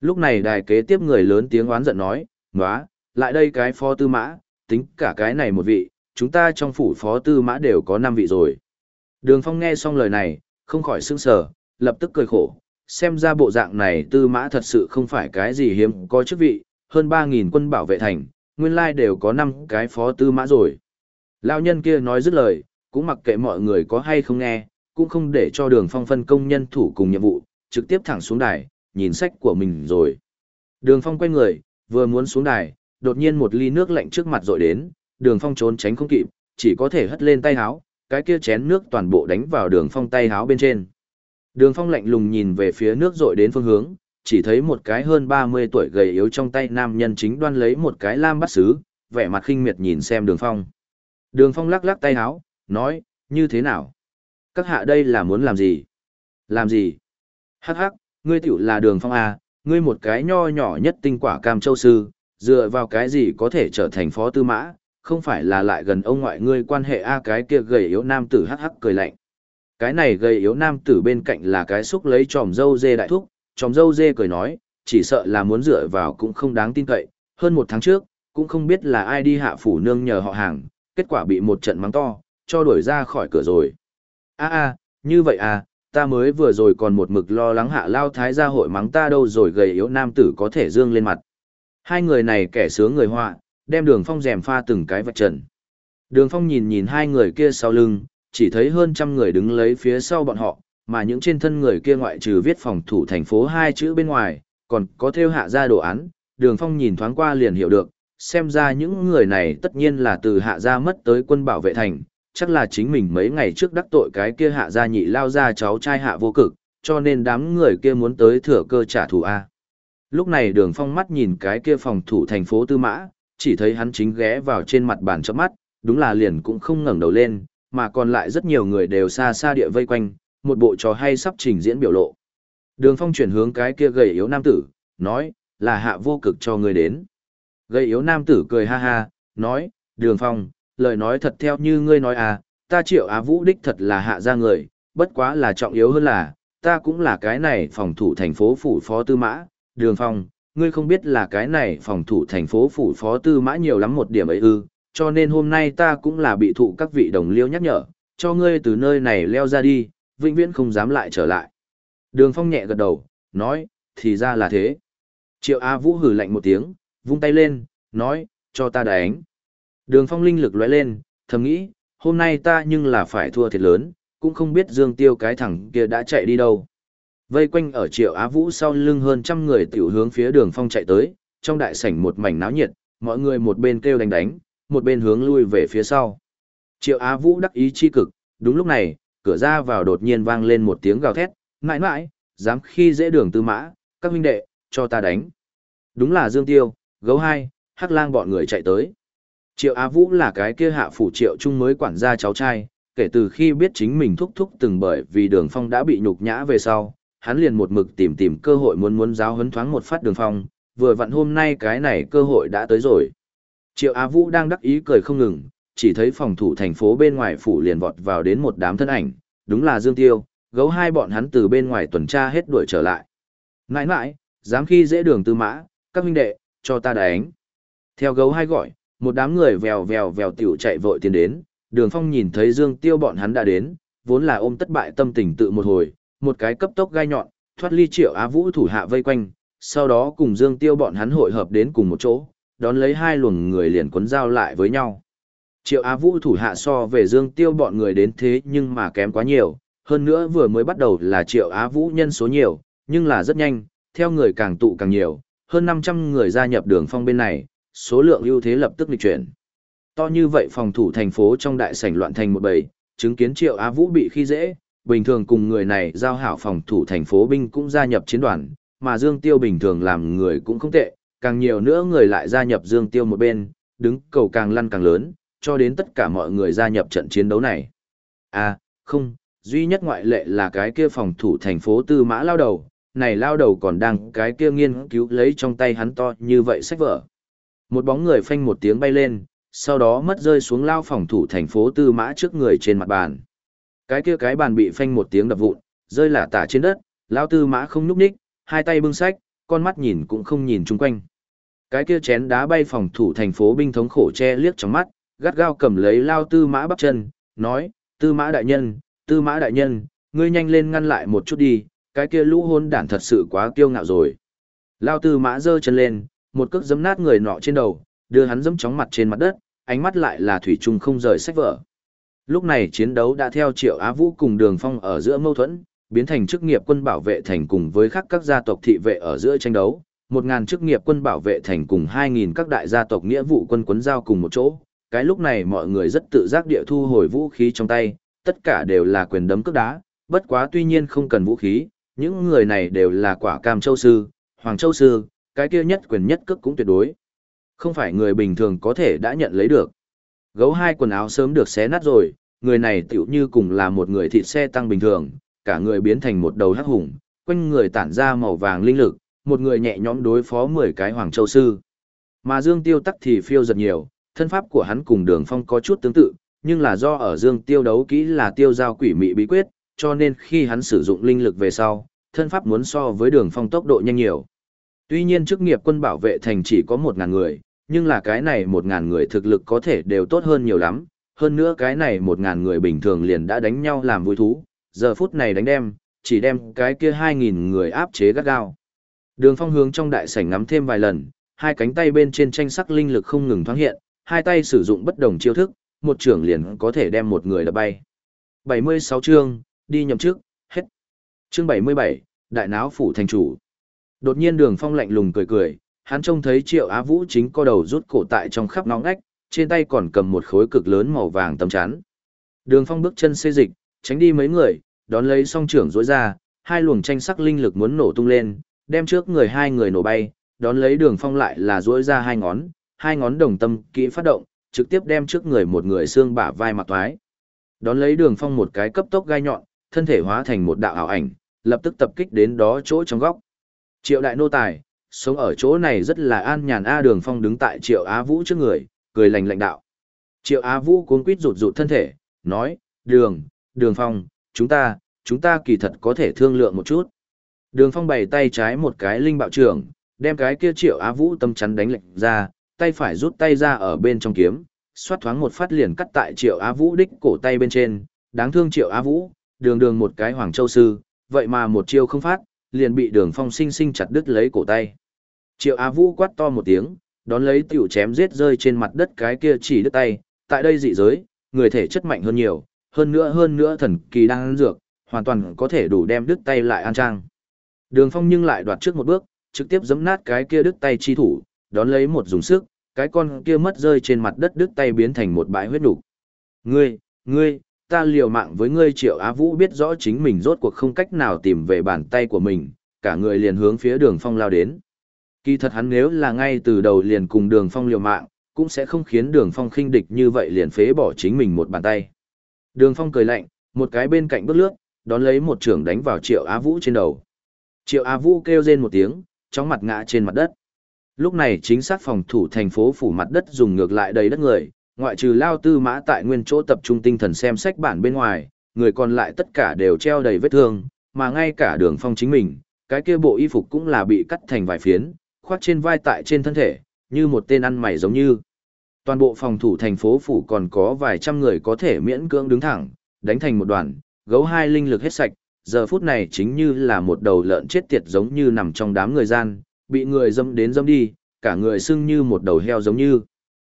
Lúc này đài kế tiếp người lớn tiếng oán giận nói, nói lại đây cái phó tư mã, tính cả cái này một vị, chúng ta trong phủ phó tư mã đều có năm vị rồi. Đường phong nghe xong lời này, không khỏi sững sờ, lập tức cười khổ, xem ra bộ dạng này tư mã thật sự không phải cái gì hiếm có chức vị, hơn 3.000 quân bảo vệ thành, nguyên lai đều có 5 cái phó tư mã rồi. Lão nhân kia nói dứt lời, cũng mặc kệ mọi người có hay không nghe, cũng không để cho đường phong phân công nhân thủ cùng nhiệm vụ, trực tiếp thẳng xuống đài, nhìn sách của mình rồi. Đường phong quay người, vừa muốn xuống đài, đột nhiên một ly nước lạnh trước mặt rội đến, đường phong trốn tránh không kịp, chỉ có thể hất lên tay háo, cái kia chén nước toàn bộ đánh vào đường phong tay háo bên trên. Đường phong lạnh lùng nhìn về phía nước rội đến phương hướng, chỉ thấy một cái hơn 30 tuổi gầy yếu trong tay nam nhân chính đoan lấy một cái lam bắt sứ, vẻ mặt khinh miệt nhìn xem đường phong. Đường phong lắc lắc tay áo, nói, như thế nào? Các hạ đây là muốn làm gì? Làm gì? Hắc hắc, ngươi tiểu là đường phong à? ngươi một cái nho nhỏ nhất tinh quả cam châu sư, dựa vào cái gì có thể trở thành phó tư mã, không phải là lại gần ông ngoại ngươi quan hệ A cái kia gầy yếu nam tử hắc hắc cười lạnh. Cái này gầy yếu nam tử bên cạnh là cái xúc lấy tròm dâu dê đại thúc, tròm dâu dê cười nói, chỉ sợ là muốn dựa vào cũng không đáng tin cậy, hơn một tháng trước, cũng không biết là ai đi hạ phủ nương nhờ họ hàng, kết quả bị một trận mắng to, cho đuổi ra khỏi cửa rồi. a a như vậy à, ta mới vừa rồi còn một mực lo lắng hạ lao thái gia hội mắng ta đâu rồi gầy yếu nam tử có thể dương lên mặt. Hai người này kẻ sướng người họa, đem đường phong rèm pha từng cái vạch trần. Đường phong nhìn nhìn hai người kia sau lưng, chỉ thấy hơn trăm người đứng lấy phía sau bọn họ, mà những trên thân người kia ngoại trừ viết phòng thủ thành phố hai chữ bên ngoài, còn có theo hạ gia đồ án, đường phong nhìn thoáng qua liền hiểu được, xem ra những người này tất nhiên là từ hạ gia mất tới quân bảo vệ thành, chắc là chính mình mấy ngày trước đắc tội cái kia hạ gia nhị lao ra cháu trai hạ vô cực, cho nên đám người kia muốn tới thừa cơ trả thù A. Lúc này đường phong mắt nhìn cái kia phòng thủ thành phố Tư Mã, chỉ thấy hắn chính ghé vào trên mặt bàn chớp mắt, đúng là liền cũng không ngẩng đầu lên, mà còn lại rất nhiều người đều xa xa địa vây quanh, một bộ trò hay sắp trình diễn biểu lộ. Đường phong chuyển hướng cái kia gầy yếu nam tử, nói, là hạ vô cực cho người đến. Gầy yếu nam tử cười ha ha, nói, đường phong, lời nói thật theo như ngươi nói à, ta triệu á vũ đích thật là hạ ra người, bất quá là trọng yếu hơn là, ta cũng là cái này phòng thủ thành phố phủ phó tư mã, đường phong, ngươi không biết là cái này phòng thủ thành phố phủ phó tư mã nhiều lắm một điểm ấy ư, cho nên hôm nay ta cũng là bị thụ các vị đồng liêu nhắc nhở, cho ngươi từ nơi này leo ra đi, vĩnh viễn không dám lại trở lại. Đường phong nhẹ gật đầu, nói, thì ra là thế. Triệu Á Vũ hử lạnh một tiếng, vung tay lên, nói, cho ta đánh. Đường phong linh lực lóe lên, thầm nghĩ, hôm nay ta nhưng là phải thua thiệt lớn, cũng không biết Dương Tiêu cái thằng kia đã chạy đi đâu. Vây quanh ở Triệu Á Vũ sau lưng hơn trăm người tiểu hướng phía đường phong chạy tới, trong đại sảnh một mảnh náo nhiệt, mọi người một bên kêu đánh đánh, một bên hướng lui về phía sau. Triệu Á Vũ đắc ý chi cực, đúng lúc này, cửa ra vào đột nhiên vang lên một tiếng gào thét, mãi mãi, dám khi dễ đường tư mã, các huynh đệ, cho ta đánh. Đúng là Dương Tiêu, gấu hai, hắc lang bọn người chạy tới. Triệu Á Vũ là cái kia hạ phủ triệu trung mới quản gia cháu trai, kể từ khi biết chính mình thúc thúc từng bởi vì đường phong đã bị nhục nhã về sau, hắn liền một mực tìm tìm cơ hội muốn muốn giáo huấn thoáng một phát đường phong, vừa vặn hôm nay cái này cơ hội đã tới rồi. Triệu Á Vũ đang đắc ý cười không ngừng, chỉ thấy phòng thủ thành phố bên ngoài phủ liền vọt vào đến một đám thân ảnh, đúng là Dương Tiêu, gấu hai bọn hắn từ bên ngoài tuần tra hết đuổi trở lại. Nãi nãi, dám khi dễ đường tư mã, các huynh đệ, cho ta đánh. Theo gấu hai gọi, một đám người vèo vèo vèo tiểu chạy vội tiến đến, đường phong nhìn thấy Dương Tiêu bọn hắn đã đến, vốn là ôm tất bại tâm tình tự một hồi, một cái cấp tốc gai nhọn, thoát ly triệu á vũ thủ hạ vây quanh, sau đó cùng Dương Tiêu bọn hắn hội hợp đến cùng một chỗ, đón lấy hai luồng người liền quấn giao lại với nhau. Triệu Á Vũ thủ hạ so về Dương Tiêu bọn người đến thế nhưng mà kém quá nhiều, hơn nữa vừa mới bắt đầu là Triệu Á Vũ nhân số nhiều, nhưng là rất nhanh, theo người càng tụ càng nhiều, hơn 500 người gia nhập đường phong bên này, số lượng ưu thế lập tức lịch chuyển. To như vậy phòng thủ thành phố trong đại sảnh loạn thành một bầy, chứng kiến Triệu Á Vũ bị khi dễ, bình thường cùng người này giao hảo phòng thủ thành phố binh cũng gia nhập chiến đoàn, mà Dương Tiêu bình thường làm người cũng không tệ, càng nhiều nữa người lại gia nhập Dương Tiêu một bên, đứng cầu càng lăn càng lớn, cho đến tất cả mọi người gia nhập trận chiến đấu này. À, không, duy nhất ngoại lệ là cái kia phòng thủ thành phố Tư Mã lao đầu, này lao đầu còn đang cái kia nghiên cứu lấy trong tay hắn to như vậy sách vở. Một bóng người phanh một tiếng bay lên, sau đó mất rơi xuống lao phòng thủ thành phố Tư Mã trước người trên mặt bàn. Cái kia cái bàn bị phanh một tiếng đập vụn, rơi lả tả trên đất, lao Tư Mã không nhúc nhích, hai tay bưng sách, con mắt nhìn cũng không nhìn chung quanh. Cái kia chén đá bay phòng thủ thành phố binh thống khổ che liếc trong mắt, gắt gao cầm lấy lao tư mã bắp chân, nói, tư mã đại nhân, tư mã đại nhân, ngươi nhanh lên ngăn lại một chút đi, cái kia lũ hôn đản thật sự quá kiêu ngạo rồi. Lao tư mã giơ chân lên, một cước giấm nát người nọ trên đầu, đưa hắn giấm chóng mặt trên mặt đất, ánh mắt lại là thủy trùng không rời sách vở. Lúc này chiến đấu đã theo triệu Á Vũ cùng đường phong ở giữa mâu thuẫn, biến thành chức nghiệp quân bảo vệ thành cùng với khác các gia tộc thị vệ ở giữa tranh đấu. Một ngàn chức nghiệp quân bảo vệ thành cùng hai nghìn các đại gia tộc nghĩa vụ quân quấn giao cùng một chỗ, cái lúc này mọi người rất tự giác địa thu hồi vũ khí trong tay, tất cả đều là quyền đấm cước đá, bất quá tuy nhiên không cần vũ khí, những người này đều là quả cam châu sư, hoàng châu sư, cái kia nhất quyền nhất cước cũng tuyệt đối. Không phải người bình thường có thể đã nhận lấy được. Gấu hai quần áo sớm được xé nát rồi, người này tựu như cùng là một người thịt xe tăng bình thường, cả người biến thành một đầu hắc hùng, quanh người tản ra màu vàng linh lực, một người nhẹ nhõm đối phó 10 cái hoàng châu sư. Mà Dương Tiêu tắc thì phiêu giật nhiều, thân pháp của hắn cùng đường phong có chút tương tự, nhưng là do ở dương tiêu đấu kỹ là tiêu giao quỷ mị bí quyết, cho nên khi hắn sử dụng linh lực về sau, thân pháp muốn so với đường phong tốc độ nhanh nhiều. Tuy nhiên chức nghiệp quân bảo vệ thành chỉ có 1.000 người, nhưng là cái này 1.000 người thực lực có thể đều tốt hơn nhiều lắm, hơn nữa cái này 1.000 người bình thường liền đã đánh nhau làm vui thú, giờ phút này đánh đem, chỉ đem cái kia 2.000 người áp chế gắt gao. Đường phong hướng trong đại sảnh ngắm thêm vài lần, hai cánh tay bên trên tranh sắc linh lực không ngừng thoáng hiện, hai tay sử dụng bất đồng chiêu thức, một trưởng liền có thể đem một người đập bay. 76 chương, đi nhậm trước, hết. Chương 77, đại náo phủ thành chủ. Đột nhiên đường phong lạnh lùng cười cười, hắn trông thấy triệu á vũ chính co đầu rút cổ tại trong khắp nóng ách, trên tay còn cầm một khối cực lớn màu vàng tấm chắn. Đường phong bước chân xê dịch, tránh đi mấy người, đón lấy song trưởng rối ra, hai luồng tranh sắc linh lực muốn nổ tung lên, đem trước người hai người nổ bay, đón lấy đường phong lại là rối ra hai ngón, hai ngón đồng tâm kỹ phát động, trực tiếp đem trước người một người xương bả vai mặc thoái. Đón lấy đường phong một cái cấp tốc gai nhọn, thân thể hóa thành một đạo ảo ảnh, lập tức tập kích đến đó chỗ trong góc. Triệu đại nô tài, sống ở chỗ này rất là an nhàn A đường phong đứng tại triệu Á Vũ trước người, cười lành lạnh đạo. Triệu Á Vũ cuốn quýt rụt rụt thân thể, nói, đường, đường phong, chúng ta, chúng ta kỳ thật có thể thương lượng một chút. Đường phong bày tay trái một cái linh bạo trưởng, đem cái kia triệu Á Vũ tâm chắn đánh lệnh ra, tay phải rút tay ra ở bên trong kiếm, xoát thoáng một phát liền cắt tại Triệu Á Vũ đích cổ tay bên trên, đáng thương Triệu Á Vũ, đường đường một cái Hoàng Châu Sư, vậy mà một chiêu không phát, liền bị đường phong sinh sinh chặt đứt lấy cổ tay. Triệu Á Vũ quát to một tiếng, đón lấy tiểu chém giết rơi trên mặt đất cái kia chỉ đứt tay, tại đây dị giới, người thể chất mạnh hơn nhiều, hơn nữa hơn nữa thần kỳ đang ăn dược, hoàn toàn có thể đủ đem đứt tay lại an trang. Đường Phong nhưng lại đoạt trước một bước, trực tiếp giẫm nát cái kia đứt tay chi thủ, đón lấy một dùng sức, cái con kia mất rơi trên mặt đất đứt tay biến thành một bãi huyết đủ. Ngươi, ngươi, ta liều mạng với ngươi Triệu Á Vũ biết rõ chính mình rốt cuộc không cách nào tìm về bàn tay của mình, cả người liền hướng phía đường phong lao đến. Kỳ thật hắn nếu là ngay từ đầu liền cùng đường phong liều mạng, cũng sẽ không khiến đường phong khinh địch như vậy liền phế bỏ chính mình một bàn tay. Đường phong cười lạnh, một cái bên cạnh bước lướt, đón lấy một trưởng đánh vào Triệu Á Vũ trên đầu. Triệu Á Vũ kêu rên một tiếng, chóng mặt ngã trên mặt đất. Lúc này chính xác phòng thủ thành phố phủ mặt đất dùng ngược lại đầy đất người, ngoại trừ lao tư mã tại nguyên chỗ tập trung tinh thần xem sách bản bên ngoài, người còn lại tất cả đều treo đầy vết thương, mà ngay cả đường phong chính mình, cái kia bộ y phục cũng là bị cắt thành vài phiến, khoác trên vai tại trên thân thể, như một tên ăn mày giống như. Toàn bộ phòng thủ thành phố phủ còn có vài trăm người có thể miễn cưỡng đứng thẳng, đánh thành một đoàn, gấu hai linh lực hết sạch, giờ phút này chính như là một đầu lợn chết tiệt giống như nằm trong đám người gian, bị người dâm đến dâm đi, cả người sưng như một đầu heo giống như.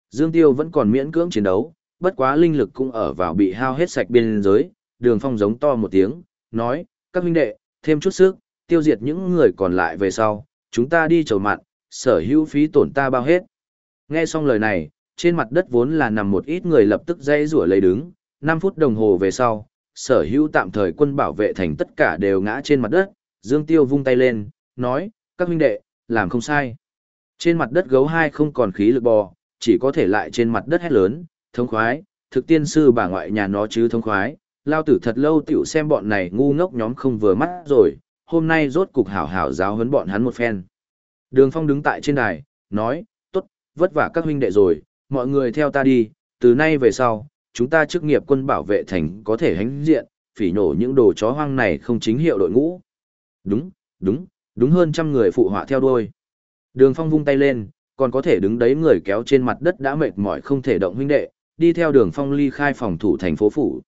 Dương Tiêu vẫn còn miễn cưỡng chiến đấu, bất quá linh lực cũng ở vào bị hao hết sạch biên giới, đường phong giống to một tiếng, nói, các huynh đệ, thêm chút sức, tiêu diệt những người còn lại về sau, chúng ta đi chầu mặn, sở hữu phí tổn ta bao hết. Nghe xong lời này, trên mặt đất vốn là nằm một ít người lập tức dây rủa lấy đứng, 5 phút đồng hồ về sau, sở hữu tạm thời quân bảo vệ thành tất cả đều ngã trên mặt đất, Dương Tiêu vung tay lên, nói, các huynh đệ, làm không sai. Trên mặt đất gấu hai không còn khí lực bò, chỉ có thể lại trên mặt đất hét lớn, thông khoái, thực tiên sư bà ngoại nhà nó chứ thông khoái, lao tử thật lâu tiểu xem bọn này ngu ngốc nhóm không vừa mắt rồi, hôm nay rốt cục hảo hảo giáo huấn bọn hắn một phen. Đường Phong đứng tại trên đài, nói, tốt, vất vả các huynh đệ rồi, mọi người theo ta đi, từ nay về sau, chúng ta chức nghiệp quân bảo vệ thành có thể hánh diện, phỉ nổ những đồ chó hoang này không chính hiệu đội ngũ. Đúng, đúng, đúng hơn trăm người phụ họa theo đuôi. Đường Phong vung tay lên, còn có thể đứng đấy người kéo trên mặt đất đã mệt mỏi không thể động huynh đệ, đi theo đường Phong ly khai phòng thủ thành phố phủ.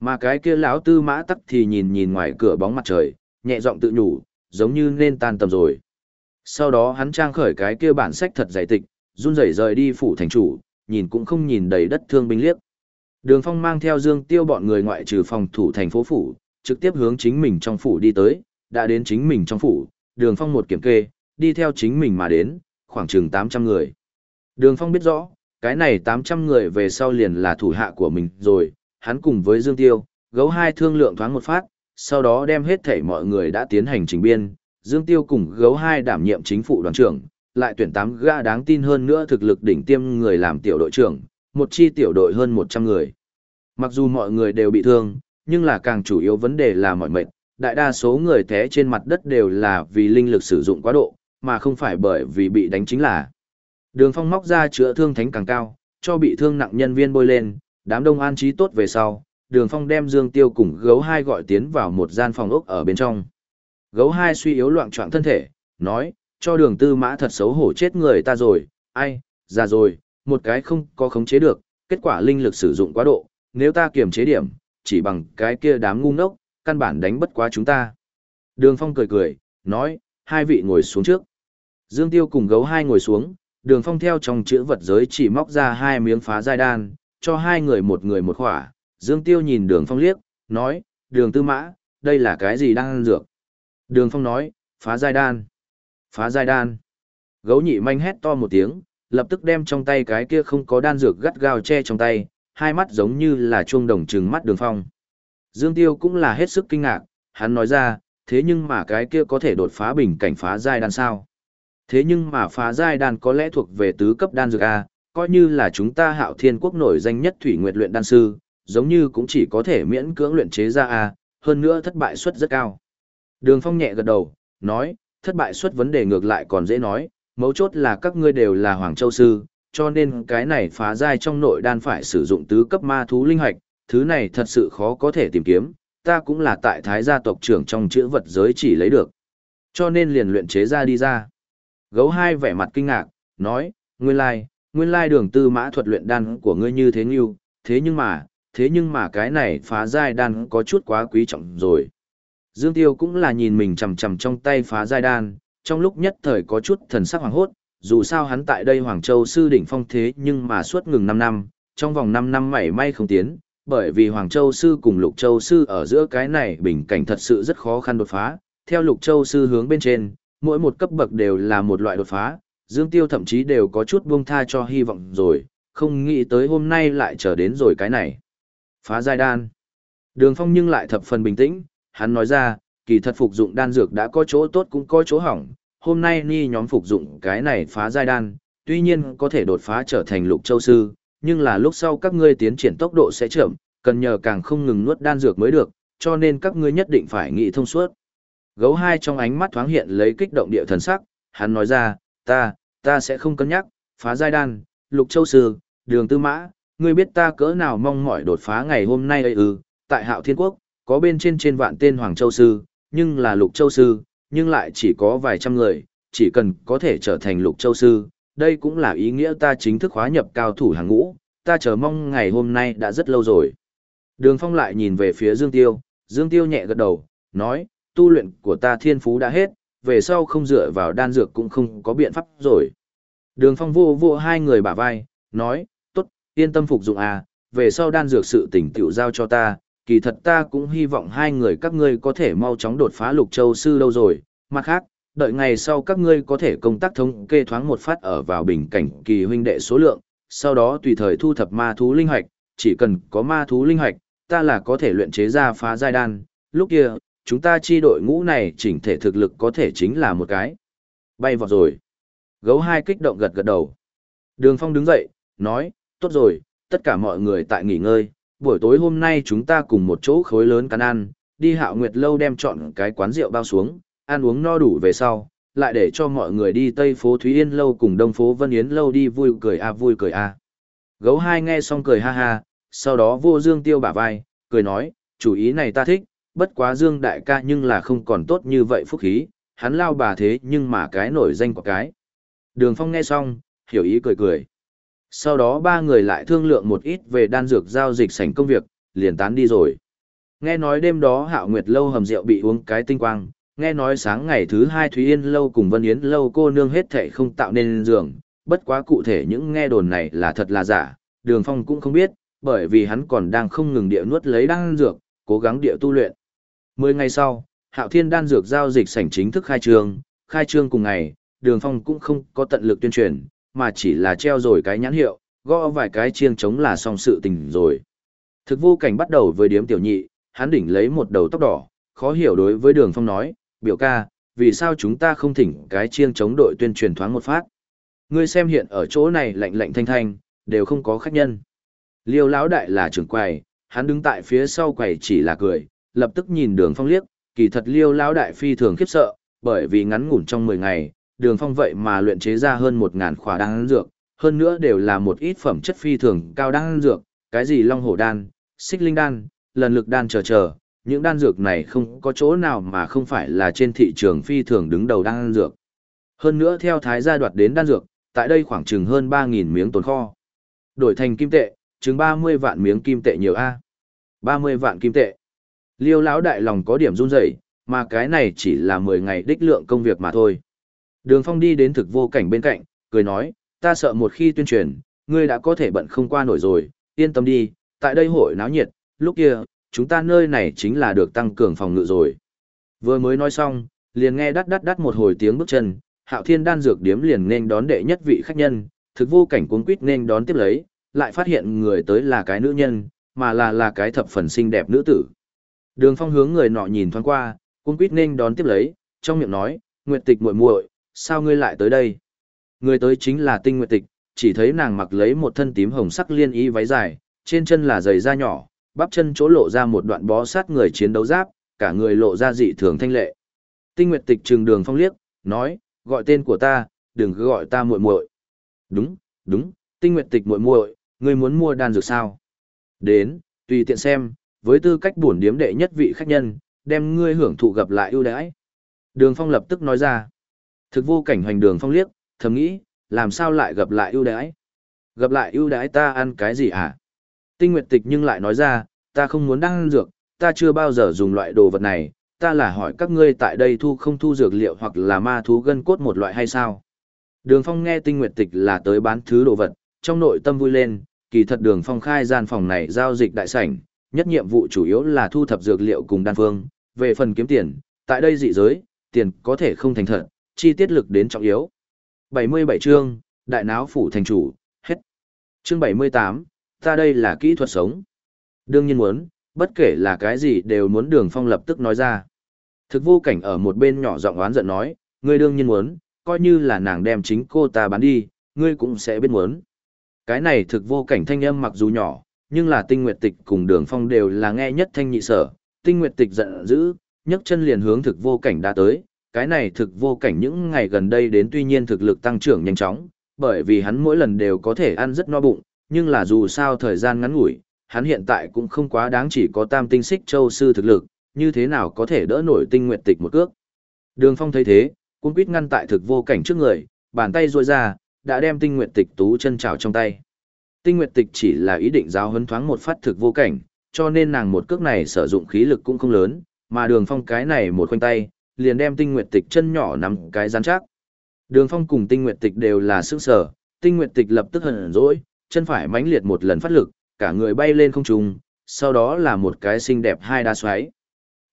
Mà cái kia lão tư mã tắc thì nhìn nhìn ngoài cửa bóng mặt trời, nhẹ giọng tự nhủ, giống như nên tan tầm rồi. Sau đó hắn trang khởi cái kia bản sách thật dày tịch, run rẩy rời đi phủ thành chủ, nhìn cũng không nhìn đầy đất thương binh liếc. Đường Phong mang theo Dương Tiêu bọn người ngoại trừ phòng thủ thành phố phủ, trực tiếp hướng chính mình trong phủ đi tới, đã đến chính mình trong phủ, Đường Phong một kiểm kê, đi theo chính mình mà đến, khoảng chừng 800 người. Đường Phong biết rõ, cái này 800 người về sau liền là thủ hạ của mình rồi, hắn cùng với Dương Tiêu, gấu hai thương lượng thoáng một phát, sau đó đem hết thảy mọi người đã tiến hành trình biên, Dương Tiêu cùng gấu hai đảm nhiệm chính phủ đoàn trưởng, lại tuyển 8 gã đáng tin hơn nữa thực lực đỉnh tiêm người làm tiểu đội trưởng, một chi tiểu đội hơn 100 người. Mặc dù mọi người đều bị thương, nhưng là càng chủ yếu vấn đề là mọi mệt, đại đa số người té trên mặt đất đều là vì linh lực sử dụng quá độ, mà không phải bởi vì bị đánh chính là. Đường phong móc ra chữa thương thánh càng cao, cho bị thương nặng nhân viên bôi lên, đám đông an trí tốt về sau, đường phong đem Dương Tiêu cùng gấu hai gọi tiến vào một gian phòng ốc ở bên trong. Gấu hai suy yếu loạn trọng thân thể, nói, cho đường tư mã thật xấu hổ chết người ta rồi, ai, già rồi, một cái không có khống chế được, kết quả linh lực sử dụng quá độ, nếu ta kiềm chế điểm, chỉ bằng cái kia đám ngu ngốc, căn bản đánh bất quá chúng ta. Đường phong cười cười, nói, hai vị ngồi xuống trước. Dương Tiêu cùng gấu hai ngồi xuống, đường phong theo trong chữ vật giới chỉ móc ra hai miếng phá giai đan, cho hai người một người một khỏa. Dương Tiêu nhìn đường phong liếc, nói, đường tư mã, đây là cái gì đang ăn dược? Đường phong nói, phá giai đan. Phá giai đan. Gấu nhị manh hét to một tiếng, lập tức đem trong tay cái kia không có đan dược gắt gao che trong tay, hai mắt giống như là chuông đồng trừng mắt đường phong. Dương Tiêu cũng là hết sức kinh ngạc, hắn nói ra, thế nhưng mà cái kia có thể đột phá bình cảnh phá giai đan sao? Thế nhưng mà phá giai đan có lẽ thuộc về tứ cấp đan dược A, coi như là chúng ta hạo thiên quốc nổi danh nhất thủy nguyệt luyện đan sư, giống như cũng chỉ có thể miễn cưỡng luyện chế ra A, hơn nữa thất bại suất rất cao. Đường Phong nhẹ gật đầu, nói, thất bại suất vấn đề ngược lại còn dễ nói, mấu chốt là các ngươi đều là Hoàng Châu Sư, cho nên cái này phá giai trong nội đan phải sử dụng tứ cấp ma thú linh hạch, thứ này thật sự khó có thể tìm kiếm, ta cũng là tại thái gia tộc trưởng trong chữ vật giới chỉ lấy được. Cho nên liền luyện chế ra đi ra. Gấu hai vẻ mặt kinh ngạc, nói, nguyên lai, nguyên lai đường tư mã thuật luyện đan của ngươi như thế nghiêu, thế nhưng mà, thế nhưng mà cái này phá giai đan có chút quá quý trọng rồi. Dương Tiêu cũng là nhìn mình chầm chầm trong tay phá giai đan, trong lúc nhất thời có chút thần sắc hoàng hốt, dù sao hắn tại đây Hoàng Châu sư đỉnh phong thế nhưng mà suốt ngừng 5 năm, trong vòng 5 năm mảy may không tiến, bởi vì Hoàng Châu Sư cùng Lục Châu Sư ở giữa cái này bình cảnh thật sự rất khó khăn đột phá, theo Lục Châu Sư hướng bên trên, mỗi một cấp bậc đều là một loại đột phá, Dương Tiêu thậm chí đều có chút buông tha cho hy vọng rồi, không nghĩ tới hôm nay lại trở đến rồi cái này. Phá giai đan. Đường Phong nhưng lại thập phần bình tĩnh, hắn nói ra, kỳ thật phục dụng đan dược đã có chỗ tốt cũng có chỗ hỏng, hôm nay ni nhóm phục dụng cái này phá giai đan, tuy nhiên có thể đột phá trở thành lục châu sư, nhưng là lúc sau các ngươi tiến triển tốc độ sẽ chậm, cần nhờ càng không ngừng nuốt đan dược mới được, cho nên các ngươi nhất định phải nghĩ thông suốt. Gấu hai trong ánh mắt thoáng hiện lấy kích động địa thần sắc, hắn nói ra, ta, ta sẽ không cân nhắc, phá giai đan, lục châu sư, đường tư mã, ngươi biết ta cỡ nào mong mỏi đột phá ngày hôm nay ấy ư, tại hạo thiên quốc, có bên trên trên vạn tên hoàng châu sư, nhưng là lục châu sư, nhưng lại chỉ có vài trăm người, chỉ cần có thể trở thành lục châu sư, đây cũng là ý nghĩa ta chính thức hóa nhập cao thủ hàng ngũ, ta chờ mong ngày hôm nay đã rất lâu rồi. Đường Phong lại nhìn về phía Dương Tiêu, Dương Tiêu nhẹ gật đầu, nói, tu luyện của ta thiên phú đã hết, về sau không dựa vào đan dược cũng không có biện pháp rồi. Đường Phong vô vô hai người bả vai, nói, tốt, yên tâm phục dụng à, về sau đan dược sự tỉnh tiểu giao cho ta, kỳ thật ta cũng hy vọng hai người các ngươi có thể mau chóng đột phá lục châu sư lâu rồi, mặt khác, đợi ngày sau các ngươi có thể công tác thống kê thoáng một phát ở vào bình cảnh kỳ huynh đệ số lượng, sau đó tùy thời thu thập ma thú linh hoạch, chỉ cần có ma thú linh hoạch, ta là có thể luyện chế ra phá giai đan, lúc kia, chúng ta chi đội ngũ này chỉnh thể thực lực có thể chính là một cái. Bay vọt rồi. Gấu hai kích động gật gật đầu. Đường Phong đứng dậy, nói, tốt rồi, tất cả mọi người tại nghỉ ngơi, buổi tối hôm nay chúng ta cùng một chỗ khối lớn cắn ăn, đi hạo nguyệt lâu đem chọn cái quán rượu bao xuống, ăn uống no đủ về sau, lại để cho mọi người đi Tây phố Thúy Yên lâu cùng Đông phố Vân Yến lâu đi vui cười a vui cười a. Gấu hai nghe xong cười ha ha, sau đó vô Dương Tiêu bả vai, cười nói, chủ ý này ta thích, bất quá Dương đại ca nhưng là không còn tốt như vậy phúc khí, hắn lao bà thế nhưng mà cái nổi danh của cái. Đường Phong nghe xong, hiểu ý cười cười. Sau đó ba người lại thương lượng một ít về đan dược giao dịch sảnh công việc, liền tán đi rồi. Nghe nói đêm đó Hạo Nguyệt lâu hầm rượu bị uống cái tinh quang, nghe nói sáng ngày thứ hai Thúy Yên lâu cùng Vân Yến lâu cô nương hết thệ không tạo nên giường, bất quá cụ thể những nghe đồn này là thật là giả, Đường Phong cũng không biết, bởi vì hắn còn đang không ngừng địa nuốt lấy đan dược, cố gắng địa tu luyện. Mười ngày sau, Hạo Thiên đan dược giao dịch sảnh chính thức khai trương, khai trương cùng ngày, Đường Phong cũng không có tận lực tuyên truyền, mà chỉ là treo rồi cái nhãn hiệu, gõ vài cái chiêng trống là xong sự tình rồi. Thực vô cảnh bắt đầu với điếm tiểu nhị, hắn đỉnh lấy một đầu tóc đỏ, khó hiểu đối với đường phong nói, biểu ca, vì sao chúng ta không thỉnh cái chiêng chống đội tuyên truyền thoáng một phát. Ngươi xem hiện ở chỗ này lạnh lạnh thanh thanh, đều không có khách nhân. Liêu lão đại là trưởng quầy, hắn đứng tại phía sau quầy chỉ là cười, lập tức nhìn đường phong liếc, kỳ thật liêu lão đại phi thường khiếp sợ, bởi vì ngắn ngủn trong 10 ngày, đường phong vậy mà luyện chế ra hơn một ngàn khỏa đan dược, hơn nữa đều là một ít phẩm chất phi thường cao đan dược, cái gì long hổ đan, xích linh đan, lần lực đan chờ chờ, những đan dược này không có chỗ nào mà không phải là trên thị trường phi thường đứng đầu đan dược. Hơn nữa theo thái gia đoạt đến đan dược, tại đây khoảng chừng hơn 3.000 miếng tồn kho. Đổi thành kim tệ, chừng 30 vạn miếng kim tệ nhiều A. 30 vạn kim tệ. Liêu lão đại lòng có điểm run rẩy, mà cái này chỉ là 10 ngày đích lượng công việc mà thôi. Đường Phong đi đến thực vô cảnh bên cạnh, cười nói, ta sợ một khi tuyên truyền, ngươi đã có thể bận không qua nổi rồi, yên tâm đi, tại đây hội náo nhiệt, lúc kia, chúng ta nơi này chính là được tăng cường phòng ngự rồi. Vừa mới nói xong, liền nghe đắt đắt đắt một hồi tiếng bước chân, Hạo Thiên đan dược điếm liền nên đón đệ nhất vị khách nhân, thực vô cảnh cuống quýt nên đón tiếp lấy, lại phát hiện người tới là cái nữ nhân, mà là là cái thập phần xinh đẹp nữ tử. Đường Phong hướng người nọ nhìn thoáng qua, cuống quýt nên đón tiếp lấy, trong miệng nói, "Nguyệt Tịch muội muội, sao ngươi lại tới đây?" Người tới chính là Tinh Nguyệt Tịch, chỉ thấy nàng mặc lấy một thân tím hồng sắc liên y váy dài, trên chân là giày da nhỏ, bắp chân chỗ lộ ra một đoạn bó sát người chiến đấu giáp, cả người lộ ra dị thường thanh lệ. Tinh Nguyệt Tịch trừng đường phong liếc, nói, gọi tên của ta, đừng cứ gọi ta muội muội. Đúng, đúng, Tinh Nguyệt Tịch muội muội, ngươi muốn mua đan dược sao? Đến, tùy tiện xem, với tư cách bổn điếm đệ nhất vị khách nhân, đem ngươi hưởng thụ gặp lại ưu đãi. Đường Phong lập tức nói ra. Thực vô cảnh hoành đường phong liếc, thầm nghĩ, làm sao lại gặp lại ưu đãi? Gặp lại ưu đãi ta ăn cái gì hả? Tinh Nguyệt Tịch nhưng lại nói ra, ta không muốn đăng dược, ta chưa bao giờ dùng loại đồ vật này, ta là hỏi các ngươi tại đây thu không thu dược liệu hoặc là ma thú gân cốt một loại hay sao? Đường Phong nghe Tinh Nguyệt Tịch là tới bán thứ đồ vật, trong nội tâm vui lên, kỳ thật đường phong khai gian phòng này giao dịch đại sảnh, nhất nhiệm vụ chủ yếu là thu thập dược liệu cùng đan phương, về phần kiếm tiền, tại đây dị giới, tiền có thể không thành thật, chi tiết lực đến trọng yếu. 77 chương, đại náo phủ thành chủ, hết. Chương 78, ta đây là kỹ thuật sống. Đương nhiên muốn, bất kể là cái gì đều muốn đường phong lập tức nói ra. Thực vô cảnh ở một bên nhỏ giọng oán giận nói, ngươi đương nhiên muốn, coi như là nàng đem chính cô ta bán đi, ngươi cũng sẽ biết muốn. Cái này thực vô cảnh thanh âm mặc dù nhỏ, nhưng là tinh nguyệt tịch cùng đường phong đều là nghe nhất thanh nhị sở, tinh nguyệt tịch giận dữ, nhấc chân liền hướng thực vô cảnh đã tới, cái này thực vô cảnh những ngày gần đây đến tuy nhiên thực lực tăng trưởng nhanh chóng, bởi vì hắn mỗi lần đều có thể ăn rất no bụng, nhưng là dù sao thời gian ngắn ngủi, hắn hiện tại cũng không quá đáng chỉ có tam tinh xích châu sư thực lực, như thế nào có thể đỡ nổi tinh nguyệt tịch một cước. Đường phong thấy thế, cũng quýt ngăn tại thực vô cảnh trước người, bàn tay ruôi ra, đã đem tinh nguyệt tịch tú chân trào trong tay. Tinh nguyệt tịch chỉ là ý định giáo huấn thoáng một phát thực vô cảnh, cho nên nàng một cước này sử dụng khí lực cũng không lớn, mà đường phong cái này một khoanh tay, liền đem tinh nguyệt tịch chân nhỏ nắm cái rắn chắc. Đường phong cùng tinh nguyệt tịch đều là sức sở, tinh nguyệt tịch lập tức hận rỗi, chân phải mãnh liệt một lần phát lực, cả người bay lên không trung, sau đó là một cái xinh đẹp hai đa xoáy.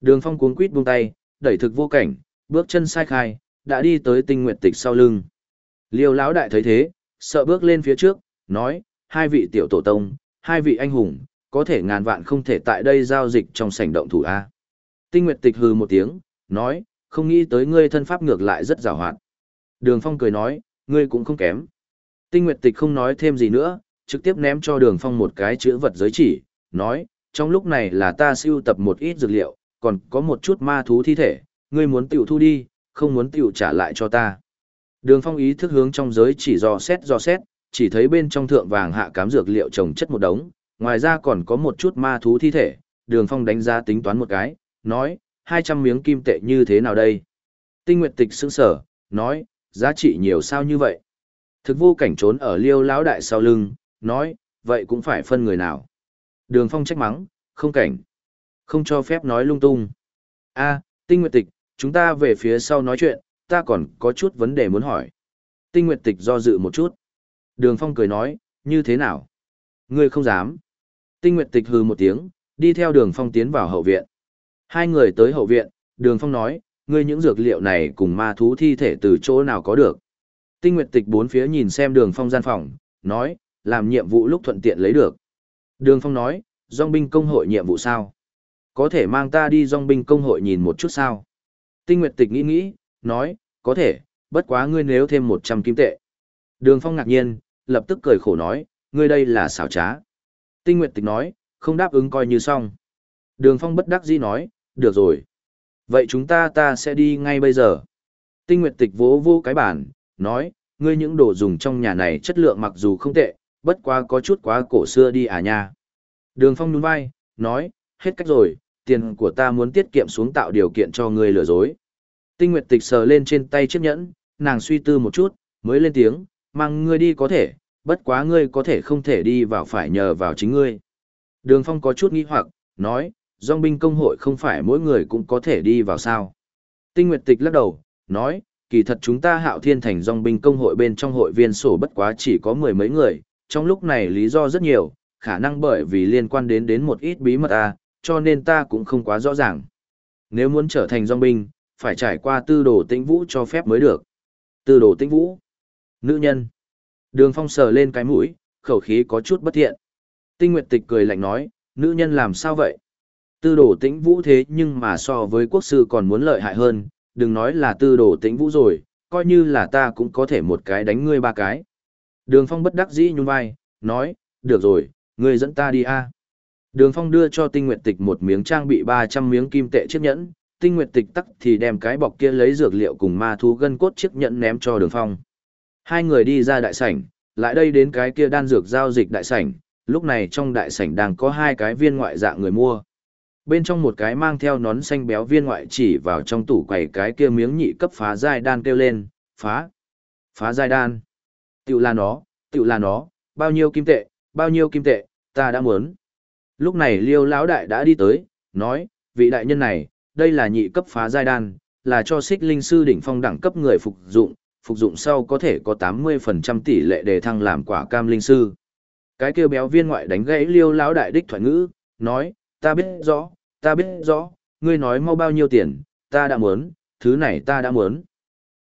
Đường phong cuốn quít buông tay, đẩy thực vô cảnh, bước chân sai khai, đã đi tới tinh nguyệt tịch sau lưng. Liêu lão đại thấy thế, sợ bước lên phía trước, nói, hai vị tiểu tổ tông, hai vị anh hùng, có thể ngàn vạn không thể tại đây giao dịch trong sảnh động thủ A. Tinh Nguyệt tịch hừ một tiếng, nói, không nghĩ tới ngươi thân pháp ngược lại rất giàu hoạt. Đường Phong cười nói, ngươi cũng không kém. Tinh Nguyệt tịch không nói thêm gì nữa, trực tiếp ném cho Đường Phong một cái chữ vật giới chỉ, nói, trong lúc này là ta siêu tập một ít dược liệu, còn có một chút ma thú thi thể, ngươi muốn tiểu thu đi, không muốn tiểu trả lại cho ta. Đường Phong ý thức hướng trong giới chỉ dò xét dò xét, chỉ thấy bên trong thượng vàng hạ cám dược liệu trồng chất một đống, ngoài ra còn có một chút ma thú thi thể, Đường Phong đánh giá tính toán một cái, nói, 200 miếng kim tệ như thế nào đây? Tinh Nguyệt Tịch sững sở, nói, giá trị nhiều sao như vậy? Thực vô cảnh trốn ở liêu lão đại sau lưng, nói, vậy cũng phải phân người nào? Đường Phong trách mắng, không cảnh. Không cho phép nói lung tung. a Tinh Nguyệt Tịch, chúng ta về phía sau nói chuyện, ta còn có chút vấn đề muốn hỏi. Tinh Nguyệt Tịch do dự một chút. Đường Phong cười nói, như thế nào? Ngươi không dám. Tinh Nguyệt Tịch hừ một tiếng, đi theo Đường Phong tiến vào hậu viện. Hai người tới hậu viện, Đường Phong nói, ngươi những dược liệu này cùng ma thú thi thể từ chỗ nào có được. Tinh Nguyệt Tịch bốn phía nhìn xem Đường Phong gian phòng, nói, làm nhiệm vụ lúc thuận tiện lấy được. Đường Phong nói, dòng binh công hội nhiệm vụ sao? Có thể mang ta đi dòng binh công hội nhìn một chút sao? Tinh Nguyệt Tịch nghĩ nghĩ, nói, có thể, bất quá ngươi nếu thêm 100 kim tệ. Đường Phong ngạc nhiên, lập tức cười khổ nói, ngươi đây là xảo trá. Tinh Nguyệt Tịch nói, không đáp ứng coi như xong. Đường Phong bất đắc dĩ nói, được rồi. Vậy chúng ta ta sẽ đi ngay bây giờ. Tinh Nguyệt Tịch vỗ vô cái bản, nói, ngươi những đồ dùng trong nhà này chất lượng mặc dù không tệ, bất quá có chút quá cổ xưa đi à nha. Đường Phong nhún vai, nói, hết cách rồi, tiền của ta muốn tiết kiệm xuống tạo điều kiện cho ngươi lừa dối. Tinh Nguyệt Tịch sờ lên trên tay chiếc nhẫn, nàng suy tư một chút, mới lên tiếng, mang ngươi đi có thể, bất quá ngươi có thể không thể đi vào phải nhờ vào chính ngươi. Đường Phong có chút nghi hoặc, nói, dòng binh công hội không phải mỗi người cũng có thể đi vào sao. Tinh Nguyệt Tịch lắc đầu, nói, kỳ thật chúng ta hạo thiên thành dòng binh công hội bên trong hội viên sổ bất quá chỉ có mười mấy người, trong lúc này lý do rất nhiều, khả năng bởi vì liên quan đến đến một ít bí mật à, cho nên ta cũng không quá rõ ràng. Nếu muốn trở thành dòng binh, phải trải qua tư đồ tĩnh vũ cho phép mới được. Tư đồ tĩnh vũ. Nữ nhân. Đường phong sờ lên cái mũi, khẩu khí có chút bất thiện. Tinh Nguyệt Tịch cười lạnh nói, nữ nhân làm sao vậy? Tư đồ tĩnh vũ thế nhưng mà so với quốc sư còn muốn lợi hại hơn, đừng nói là tư đồ tĩnh vũ rồi, coi như là ta cũng có thể một cái đánh ngươi ba cái. Đường phong bất đắc dĩ nhún vai, nói, được rồi, ngươi dẫn ta đi a. Đường phong đưa cho tinh nguyệt tịch một miếng trang bị 300 miếng kim tệ chiếc nhẫn, tinh nguyệt tịch tắc thì đem cái bọc kia lấy dược liệu cùng ma thú gân cốt chiếc nhẫn ném cho đường phong. Hai người đi ra đại sảnh, lại đây đến cái kia đan dược giao dịch đại sảnh, lúc này trong đại sảnh đang có hai cái viên ngoại dạng người mua. Bên trong một cái mang theo nón xanh béo viên ngoại chỉ vào trong tủ quầy cái kia miếng nhị cấp phá giai đan kêu lên, phá, phá giai đan. Tiểu là nó, tiểu là nó, bao nhiêu kim tệ, bao nhiêu kim tệ, ta đã muốn. Lúc này liêu lão đại đã đi tới, nói, vị đại nhân này, đây là nhị cấp phá giai đan, là cho xích linh sư đỉnh phong đẳng cấp người phục dụng, phục dụng sau có thể có 80% tỷ lệ đề thăng làm quả cam linh sư. Cái kêu béo viên ngoại đánh gãy liêu lão đại đích thoại ngữ, nói, ta biết rõ, ta biết rõ, ngươi nói mau bao nhiêu tiền, ta đã muốn, thứ này ta đã muốn.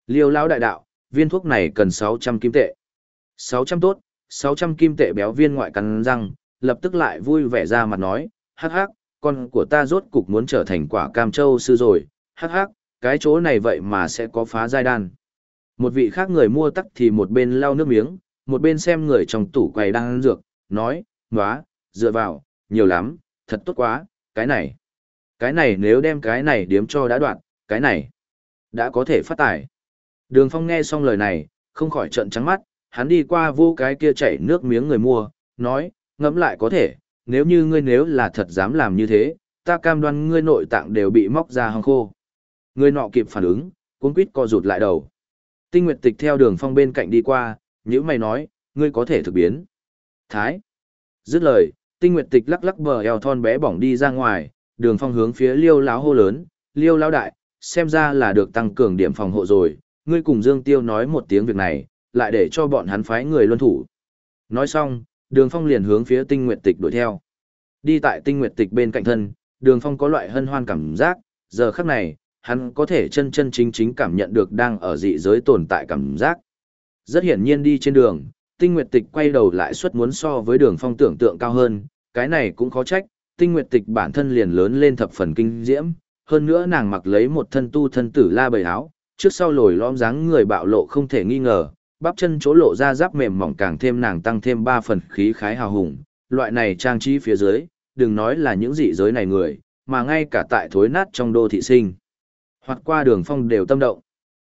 Liêu lão đại đạo, viên thuốc này cần 600 kim tệ. 600 tốt, 600 kim tệ béo viên ngoại cắn răng, lập tức lại vui vẻ ra mặt nói, hắc hắc, con của ta rốt cục muốn trở thành quả cam châu sư rồi, hắc hắc, cái chỗ này vậy mà sẽ có phá giai đan. Một vị khác người mua tắc thì một bên lau nước miếng, một bên xem người trong tủ quầy đang ăn dược, nói, nóa, dựa vào, nhiều lắm, thật tốt quá, cái này. Cái này nếu đem cái này điếm cho đã đoạn, cái này, đã có thể phát tải. Đường Phong nghe xong lời này, không khỏi trận trắng mắt, hắn đi qua vô cái kia chảy nước miếng người mua, nói, ngẫm lại có thể, nếu như ngươi nếu là thật dám làm như thế, ta cam đoan ngươi nội tạng đều bị móc ra hong khô. ngươi nọ kịp phản ứng, cuốn quýt co rụt lại đầu. Tinh Nguyệt Tịch theo đường phong bên cạnh đi qua, nhữ mày nói, ngươi có thể thực biến. Thái. Dứt lời, Tinh Nguyệt Tịch lắc lắc bờ eo thon bé bỏng đi ra ngoài, đường phong hướng phía liêu láo hô lớn, liêu lao đại, xem ra là được tăng cường điểm phòng hộ rồi, ngươi cùng Dương Tiêu nói một tiếng việc này, lại để cho bọn hắn phái người luân thủ. Nói xong, đường phong liền hướng phía tinh nguyệt tịch đuổi theo. Đi tại tinh nguyệt tịch bên cạnh thân, đường phong có loại hân hoan cảm giác, giờ khắc này, hắn có thể chân chân chính chính cảm nhận được đang ở dị giới tồn tại cảm giác. Rất hiển nhiên đi trên đường, tinh nguyệt tịch quay đầu lại suất muốn so với đường phong tưởng tượng cao hơn, cái này cũng khó trách, tinh nguyệt tịch bản thân liền lớn lên thập phần kinh diễm, hơn nữa nàng mặc lấy một thân tu thân tử la bầy áo, trước sau lồi lõm dáng người bạo lộ không thể nghi ngờ, bắp chân chỗ lộ ra giáp mềm mỏng càng thêm nàng tăng thêm ba phần khí khái hào hùng, loại này trang trí phía dưới, đừng nói là những dị giới này người, mà ngay cả tại thối nát trong đô thị sinh. Hoặc qua đường phong đều tâm động.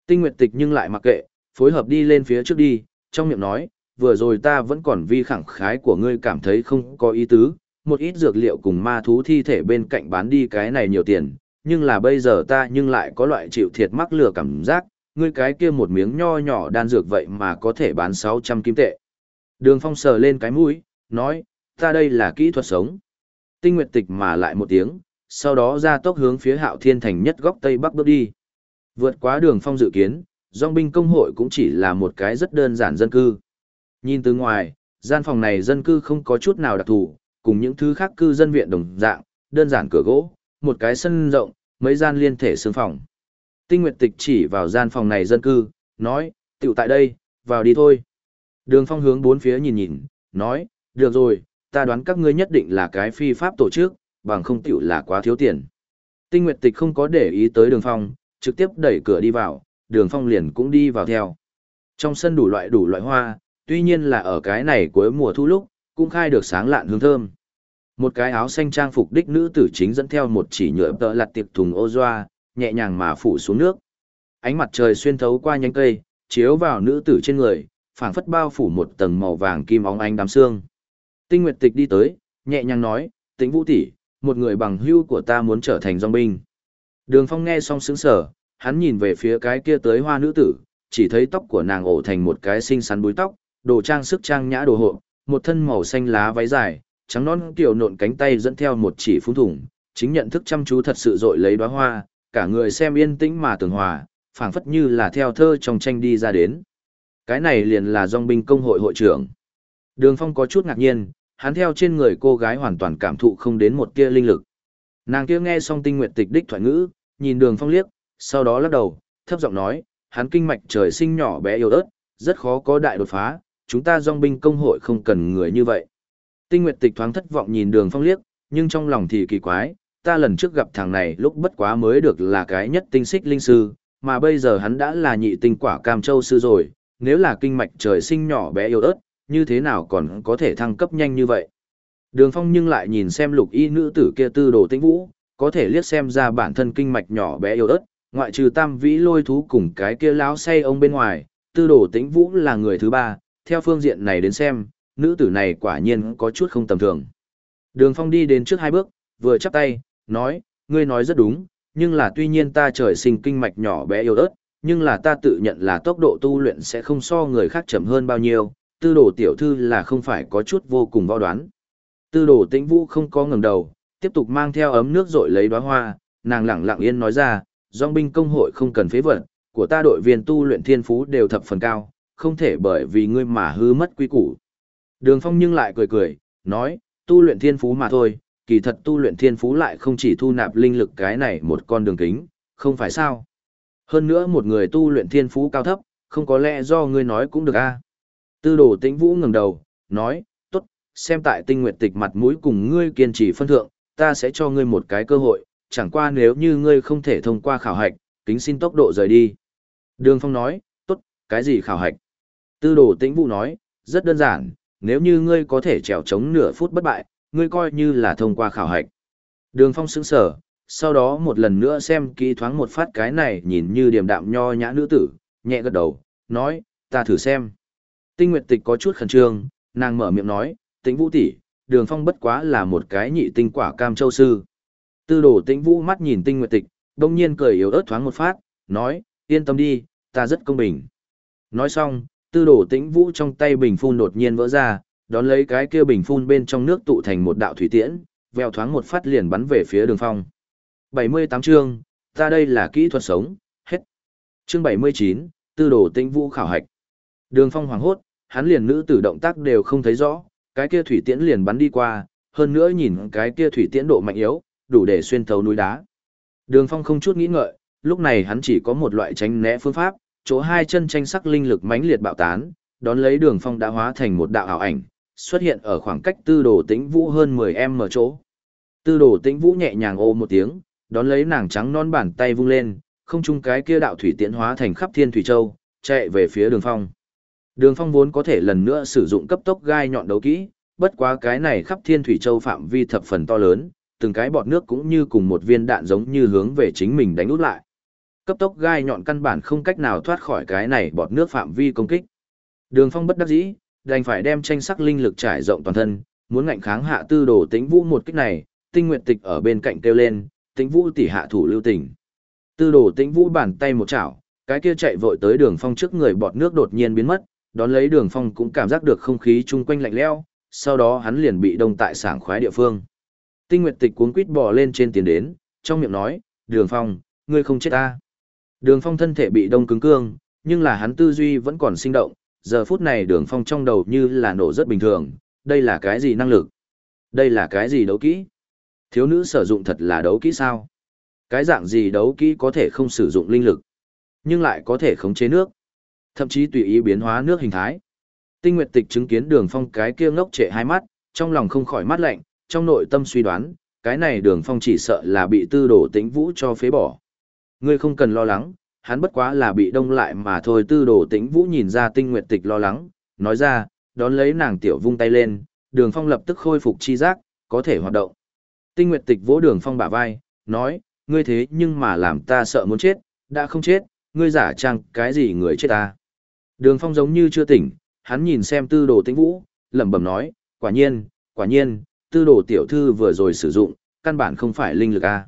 Tinh Nguyệt Tịch nhưng lại mặc kệ, phối hợp đi lên phía trước đi, trong miệng nói, vừa rồi ta vẫn còn vi khẳng khái của ngươi cảm thấy không có ý tứ, một ít dược liệu cùng ma thú thi thể bên cạnh bán đi cái này nhiều tiền, nhưng là bây giờ ta nhưng lại có loại chịu thiệt mắc lừa cảm giác, ngươi cái kia một miếng nho nhỏ đan dược vậy mà có thể bán 600 kim tệ. Đường phong sờ lên cái mũi, nói, ta đây là kỹ thuật sống. Tinh nguyệt tịch mà lại một tiếng, sau đó ra tốc hướng phía hạo thiên thành nhất góc tây bắc bước đi. Vượt quá đường phong dự kiến, dòng binh công hội cũng chỉ là một cái rất đơn giản dân cư. Nhìn từ ngoài, gian phòng này dân cư không có chút nào đặc thù, cùng những thứ khác cư dân viện đồng dạng, đơn giản cửa gỗ, một cái sân rộng, mấy gian liên thể xương phòng. Tinh Nguyệt Tịch chỉ vào gian phòng này dân cư, nói, tiểu tại đây, vào đi thôi. Đường phong hướng bốn phía nhìn nhìn, nói, được rồi, ta đoán các ngươi nhất định là cái phi pháp tổ chức, bằng không tiểu là quá thiếu tiền. Tinh Nguyệt Tịch không có để ý tới đường phong, trực tiếp đẩy cửa đi vào, đường phong liền cũng đi vào theo. Trong sân đủ loại đủ loại hoa, tuy nhiên là ở cái này cuối mùa thu lúc, cũng khai được sáng lạn hương thơm. Một cái áo xanh trang phục đích nữ tử chính dẫn theo một chỉ nhựa tợ lặt tiệp thùng ô doa, nhẹ nhàng mà phủ xuống nước. Ánh mặt trời xuyên thấu qua nhánh cây, chiếu vào nữ tử trên người, phảng phất bao phủ một tầng màu vàng kim óng ánh đám xương. Tinh Nguyệt Tịch đi tới, nhẹ nhàng nói, "Tĩnh Vũ tỷ, một người bằng hưu của ta muốn trở thành dòng binh." Đường Phong nghe xong sững sờ, hắn nhìn về phía cái kia tới hoa nữ tử, chỉ thấy tóc của nàng ổ thành một cái xinh xắn búi tóc, đồ trang sức trang nhã đồ hộ, một thân màu xanh lá váy dài, trắng non tiểu nộn cánh tay dẫn theo một chỉ phúng thủng, chính nhận thức chăm chú thật sự dội lấy đóa hoa, cả người xem yên tĩnh mà tường hòa, phảng phất như là theo thơ trong tranh đi ra đến. Cái này liền là dòng binh công hội hội trưởng. Đường Phong có chút ngạc nhiên, hắn theo trên người cô gái hoàn toàn cảm thụ không đến một tia linh lực. Nàng kia nghe xong tinh nguyện tịch đích thoại ngữ, nhìn đường Phong liếc, sau đó lắc đầu, thấp giọng nói, hắn kinh mạch trời sinh nhỏ bé yếu ớt, rất khó có đại đột phá, chúng ta dòng binh công hội không cần người như vậy. Tinh Nguyệt Tịch thoáng thất vọng nhìn Đường Phong liếc, nhưng trong lòng thì kỳ quái, ta lần trước gặp thằng này lúc bất quá mới được là cái nhất tinh xích linh sư, mà bây giờ hắn đã là nhị tinh quả cam châu sư rồi, nếu là kinh mạch trời sinh nhỏ bé yếu ớt, như thế nào còn có thể thăng cấp nhanh như vậy. Đường Phong nhưng lại nhìn xem lục y nữ tử kia tư đồ tĩnh vũ, có thể liếc xem ra bản thân kinh mạch nhỏ bé yếu ớt, ngoại trừ tam vĩ lôi thú cùng cái kia láo say ông bên ngoài, tư đồ tĩnh vũ là người thứ ba, theo phương diện này đến xem, nữ tử này quả nhiên có chút không tầm thường. Đường Phong đi đến trước hai bước, vừa chắp tay, nói, ngươi nói rất đúng, nhưng là tuy nhiên ta trời sinh kinh mạch nhỏ bé yếu ớt, nhưng là ta tự nhận là tốc độ tu luyện sẽ không so người khác chậm hơn bao nhiêu, tư đồ tiểu thư là không phải có chút vô cùng võ đoán. Tư đồ tĩnh vũ không có ngẩng đầu, tiếp tục mang theo ấm nước rội lấy đóa hoa, nàng lặng lặng yên nói ra, dòng binh công hội không cần phế vật, của ta đội viên tu luyện thiên phú đều thập phần cao, không thể bởi vì ngươi mà hư mất quy củ. Đường Phong nhưng lại cười cười, nói, tu luyện thiên phú mà thôi, kỳ thật tu luyện thiên phú lại không chỉ thu nạp linh lực cái này một con đường kính, không phải sao. Hơn nữa một người tu luyện thiên phú cao thấp, không có lẽ do ngươi nói cũng được a. Tư đồ tĩnh vũ ngẩng đầu, nói, tốt, xem tại tinh nguyệt tịch mặt mũi cùng ngươi kiên trì phân thượng, ta sẽ cho ngươi một cái cơ hội, chẳng qua nếu như ngươi không thể thông qua khảo hạch, kính xin tốc độ rời đi. Đường Phong nói, tốt, cái gì khảo hạch? Tư đồ tĩnh vũ nói, rất đơn giản, nếu như ngươi có thể trèo chống nửa phút bất bại, ngươi coi như là thông qua khảo hạch. Đường Phong sững sở, sau đó một lần nữa xem kỹ thoáng một phát cái này nhìn như điềm đạm nho nhã nữ tử, nhẹ gật đầu, nói, ta thử xem. Tinh Nguyệt Tịch có chút khẩn trương, nàng mở miệng nói, tĩnh vũ tỷ, đường phong bất quá là một cái nhị tinh quả cam châu sư. Tư đồ tĩnh vũ mắt nhìn tinh Nguyệt Tịch, đông nhiên cười yếu ớt thoáng một phát, nói, yên tâm đi, ta rất công bình. Nói xong, tư đồ tĩnh vũ trong tay bình phun đột nhiên vỡ ra, đón lấy cái kia bình phun bên trong nước tụ thành một đạo thủy tiễn, veo thoáng một phát liền bắn về phía đường phong. 78 chương, ta đây là kỹ thuật sống, hết. Chương 79, tư đồ tĩnh vũ khảo hạch. Đường phong hoảng hốt, hắn liền nữ tử động tác đều không thấy rõ, cái kia thủy tiễn liền bắn đi qua, hơn nữa nhìn cái kia thủy tiễn độ mạnh yếu, đủ để xuyên thấu núi đá. Đường phong không chút nghĩ ngợi, lúc này hắn chỉ có một loại tránh né phương pháp, chỗ hai chân tranh sắc linh lực mãnh liệt bạo tán, đón lấy đường phong đã hóa thành một đạo ảo ảnh, xuất hiện ở khoảng cách tư đồ tĩnh vũ hơn 10m chỗ. Tư đồ tĩnh vũ nhẹ nhàng ô một tiếng, đón lấy nàng trắng non bàn tay vung lên, không chung cái kia đạo thủy tiễn hóa thành khắp thiên thủy châu, chạy về phía đường phong. Đường phong vốn có thể lần nữa sử dụng cấp tốc gai nhọn đấu kỹ, bất quá cái này khắp thiên thủy châu phạm vi thập phần to lớn, từng cái bọt nước cũng như cùng một viên đạn giống như hướng về chính mình đánh út lại. Cấp tốc gai nhọn căn bản không cách nào thoát khỏi cái này bọt nước phạm vi công kích. Đường phong bất đắc dĩ, đành phải đem tranh sắc linh lực trải rộng toàn thân, muốn ngạnh kháng hạ tư đồ tĩnh vũ một kích này, tinh nguyện tịch ở bên cạnh kêu lên, tĩnh vũ tỷ hạ thủ lưu tình. Tư đồ tĩnh vũ bàn tay một chảo, cái kia chạy vội tới đường phong trước người bọt nước đột nhiên biến mất, đón lấy đường phong cũng cảm giác được không khí chung quanh lạnh lẽo, sau đó hắn liền bị đông tại sảng khoái địa phương. Tinh Nguyệt Tịch cuống quít bò lên trên tiền đến, trong miệng nói, "Đường Phong, ngươi không chết ta." Đường Phong thân thể bị đông cứng cương, nhưng là hắn tư duy vẫn còn sinh động, giờ phút này Đường Phong trong đầu như là nổ rất bình thường, đây là cái gì năng lực? Đây là cái gì đấu kỹ? Thiếu nữ sử dụng thật là đấu kỹ sao? Cái dạng gì đấu kỹ có thể không sử dụng linh lực, nhưng lại có thể khống chế nước, thậm chí tùy ý biến hóa nước hình thái. Tinh Nguyệt Tịch chứng kiến Đường Phong cái kia ngốc trệ hai mắt, trong lòng không khỏi mắt lạnh, trong nội tâm suy đoán, cái này Đường Phong chỉ sợ là bị Tư Đồ Tĩnh Vũ cho phế bỏ. Ngươi không cần lo lắng, hắn bất quá là bị đông lại mà thôi. Tư Đồ Tĩnh Vũ nhìn ra Tinh Nguyệt Tịch lo lắng, nói ra, đón lấy nàng tiểu vung tay lên, Đường Phong lập tức khôi phục chi giác, có thể hoạt động. Tinh Nguyệt Tịch vỗ Đường Phong bả vai, nói, ngươi thế nhưng mà làm ta sợ muốn chết, đã không chết, ngươi giả trang cái gì người chết ta. Đường Phong giống như chưa tỉnh, hắn nhìn xem tư đồ tĩnh vũ, lẩm bẩm nói, quả nhiên, quả nhiên, tư đồ tiểu thư vừa rồi sử dụng, căn bản không phải linh lực a.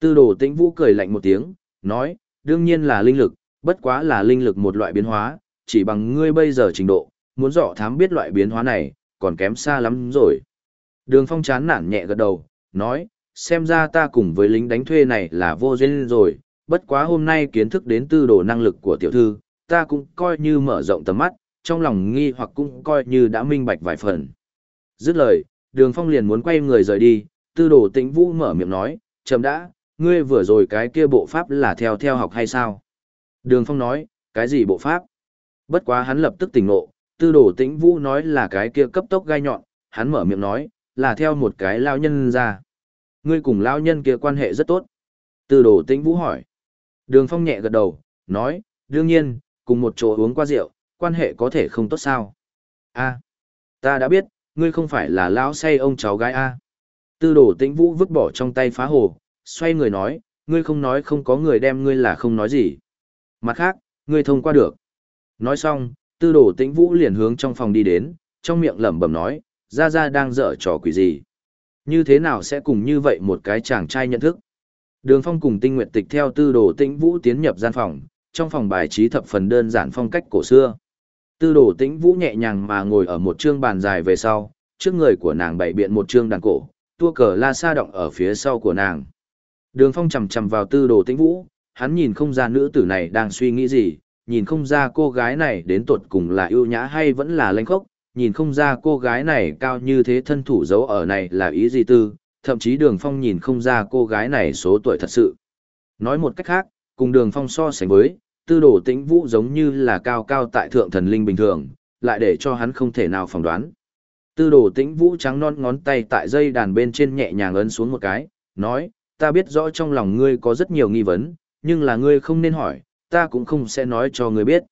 Tư đồ tĩnh vũ cười lạnh một tiếng, nói, đương nhiên là linh lực, bất quá là linh lực một loại biến hóa, chỉ bằng ngươi bây giờ trình độ, muốn dọ thám biết loại biến hóa này, còn kém xa lắm rồi. Đường Phong chán nản nhẹ gật đầu, nói, xem ra ta cùng với lính đánh thuê này là vô duyên rồi, bất quá hôm nay kiến thức đến tư đồ năng lực của tiểu thư, ta cũng coi như mở rộng tầm mắt, trong lòng nghi hoặc cũng coi như đã minh bạch vài phần. Dứt lời, đường phong liền muốn quay người rời đi, tư đồ tĩnh vũ mở miệng nói, chậm đã, ngươi vừa rồi cái kia bộ pháp là theo theo học hay sao? Đường phong nói, cái gì bộ pháp? Bất quá hắn lập tức tỉnh ngộ, tư đồ tĩnh vũ nói là cái kia cấp tốc gai nhọn, hắn mở miệng nói, là theo một cái lao nhân ra. Ngươi cùng lao nhân kia quan hệ rất tốt. Tư đồ tĩnh vũ hỏi. Đường phong nhẹ gật đầu, nói, đương nhiên, cùng một chỗ uống qua rượu, quan hệ có thể không tốt sao. a ta đã biết, ngươi không phải là lão say ông cháu gái a Tư đồ tĩnh vũ vứt bỏ trong tay phá hồ, xoay người nói, ngươi không nói không có người đem ngươi là không nói gì. Mặt khác, ngươi thông qua được. Nói xong, tư đồ tĩnh vũ liền hướng trong phòng đi đến, trong miệng lẩm bẩm nói, ra ra đang dở trò quỷ gì. Như thế nào sẽ cùng như vậy một cái chàng trai nhận thức. Đường phong cùng tinh nguyện tịch theo tư đồ tĩnh vũ tiến nhập gian phòng, trong phòng bài trí thập phần đơn giản phong cách cổ xưa. Tư đồ tĩnh vũ nhẹ nhàng mà ngồi ở một chương bàn dài về sau, trước người của nàng bày biện một chương đàn cổ, tua cờ la sa động ở phía sau của nàng. Đường phong chầm chầm vào tư đồ tĩnh vũ, hắn nhìn không ra nữ tử này đang suy nghĩ gì, nhìn không ra cô gái này đến tuột cùng là yêu nhã hay vẫn là lãnh khốc, nhìn không ra cô gái này cao như thế thân thủ giấu ở này là ý gì tư, thậm chí đường phong nhìn không ra cô gái này số tuổi thật sự. Nói một cách khác, cùng đường phong so sánh với, tư đồ tĩnh vũ giống như là cao cao tại thượng thần linh bình thường, lại để cho hắn không thể nào phỏng đoán. Tư đồ tĩnh vũ trắng non ngón tay tại dây đàn bên trên nhẹ nhàng ấn xuống một cái, nói, ta biết rõ trong lòng ngươi có rất nhiều nghi vấn, nhưng là ngươi không nên hỏi, ta cũng không sẽ nói cho ngươi biết.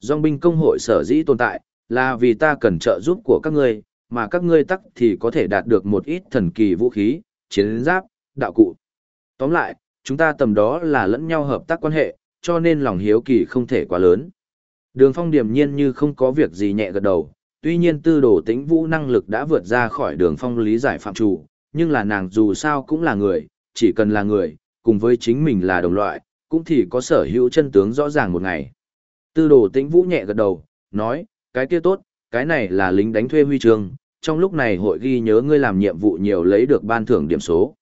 Dòng binh công hội sở dĩ tồn tại, là vì ta cần trợ giúp của các ngươi, mà các ngươi tắc thì có thể đạt được một ít thần kỳ vũ khí, chiến giáp, đạo cụ. Tóm lại, chúng ta tầm đó là lẫn nhau hợp tác quan hệ, cho nên lòng hiếu kỳ không thể quá lớn. Đường phong điềm nhiên như không có việc gì nhẹ gật đầu, tuy nhiên tư đồ tĩnh vũ năng lực đã vượt ra khỏi đường phong lý giải phạm chủ, nhưng là nàng dù sao cũng là người, chỉ cần là người, cùng với chính mình là đồng loại, cũng thì có sở hữu chân tướng rõ ràng một ngày. Tư đồ tĩnh vũ nhẹ gật đầu, nói, cái kia tốt, cái này là lính đánh thuê huy trường trong lúc này hội ghi nhớ ngươi làm nhiệm vụ nhiều lấy được ban thưởng điểm số.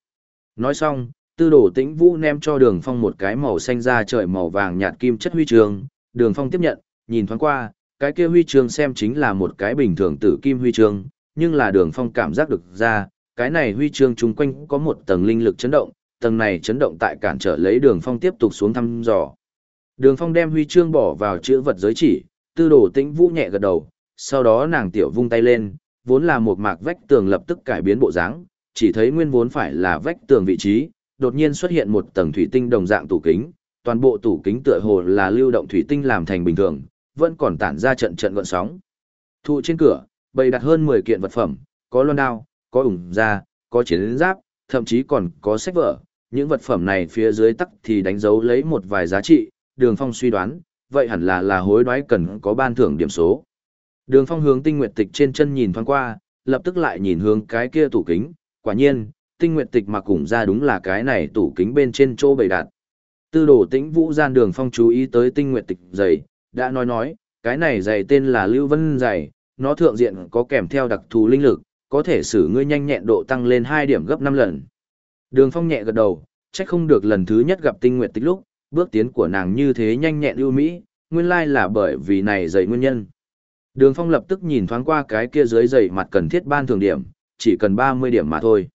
Nói xong, tư đồ tĩnh vũ ném cho đường phong một cái màu xanh da trời màu vàng nhạt kim chất huy trường đường phong tiếp nhận, nhìn thoáng qua, cái kia huy trường xem chính là một cái bình thường tử kim huy trường nhưng là đường phong cảm giác được ra, cái này huy chương chung quanh có một tầng linh lực chấn động, tầng này chấn động tại cản trở lấy đường phong tiếp tục xuống thăm dò. Đường phong đem huy chương bỏ vào chữ vật giới chỉ, tư đồ tĩnh vũ nhẹ gật đầu, sau đó nàng tiểu vung tay lên, vốn là một mạc vách tường lập tức cải biến bộ dáng, chỉ thấy nguyên vốn phải là vách tường vị trí, đột nhiên xuất hiện một tầng thủy tinh đồng dạng tủ kính, toàn bộ tủ kính tựa hồ là lưu động thủy tinh làm thành bình thường, vẫn còn tản ra trận trận gợn sóng. Thụ trên cửa, bày đặt hơn 10 kiện vật phẩm, có loan đao, có ủng da, có chiến giáp, thậm chí còn có sách vở. Những vật phẩm này phía dưới tắc thì đánh dấu lấy một vài giá trị, đường phong suy đoán, vậy hẳn là là hối đoái cần có ban thưởng điểm số. Đường phong hướng tinh nguyệt tịch trên chân nhìn thoáng qua, lập tức lại nhìn hướng cái kia tủ kính, quả nhiên, tinh nguyệt tịch mà cùng ra đúng là cái này tủ kính bên trên chỗ bày đặt. Tư đồ tĩnh vũ gian đường phong chú ý tới tinh nguyệt tịch giày, đã nói nói, cái này giày tên là Lưu Vân giày, nó thượng diện có kèm theo đặc thù linh lực, có thể xử ngươi nhanh nhẹn độ tăng lên 2 điểm gấp 5 lần. Đường phong nhẹ gật đầu, trách không được lần thứ nhất gặp tinh nguyệt tịch lúc, bước tiến của nàng như thế nhanh nhẹn ưu mỹ, nguyên lai là bởi vì này dậy nguyên nhân. Đường phong lập tức nhìn thoáng qua cái kia dưới dày mặt cần thiết ban thường điểm, chỉ cần 30 điểm mà thôi.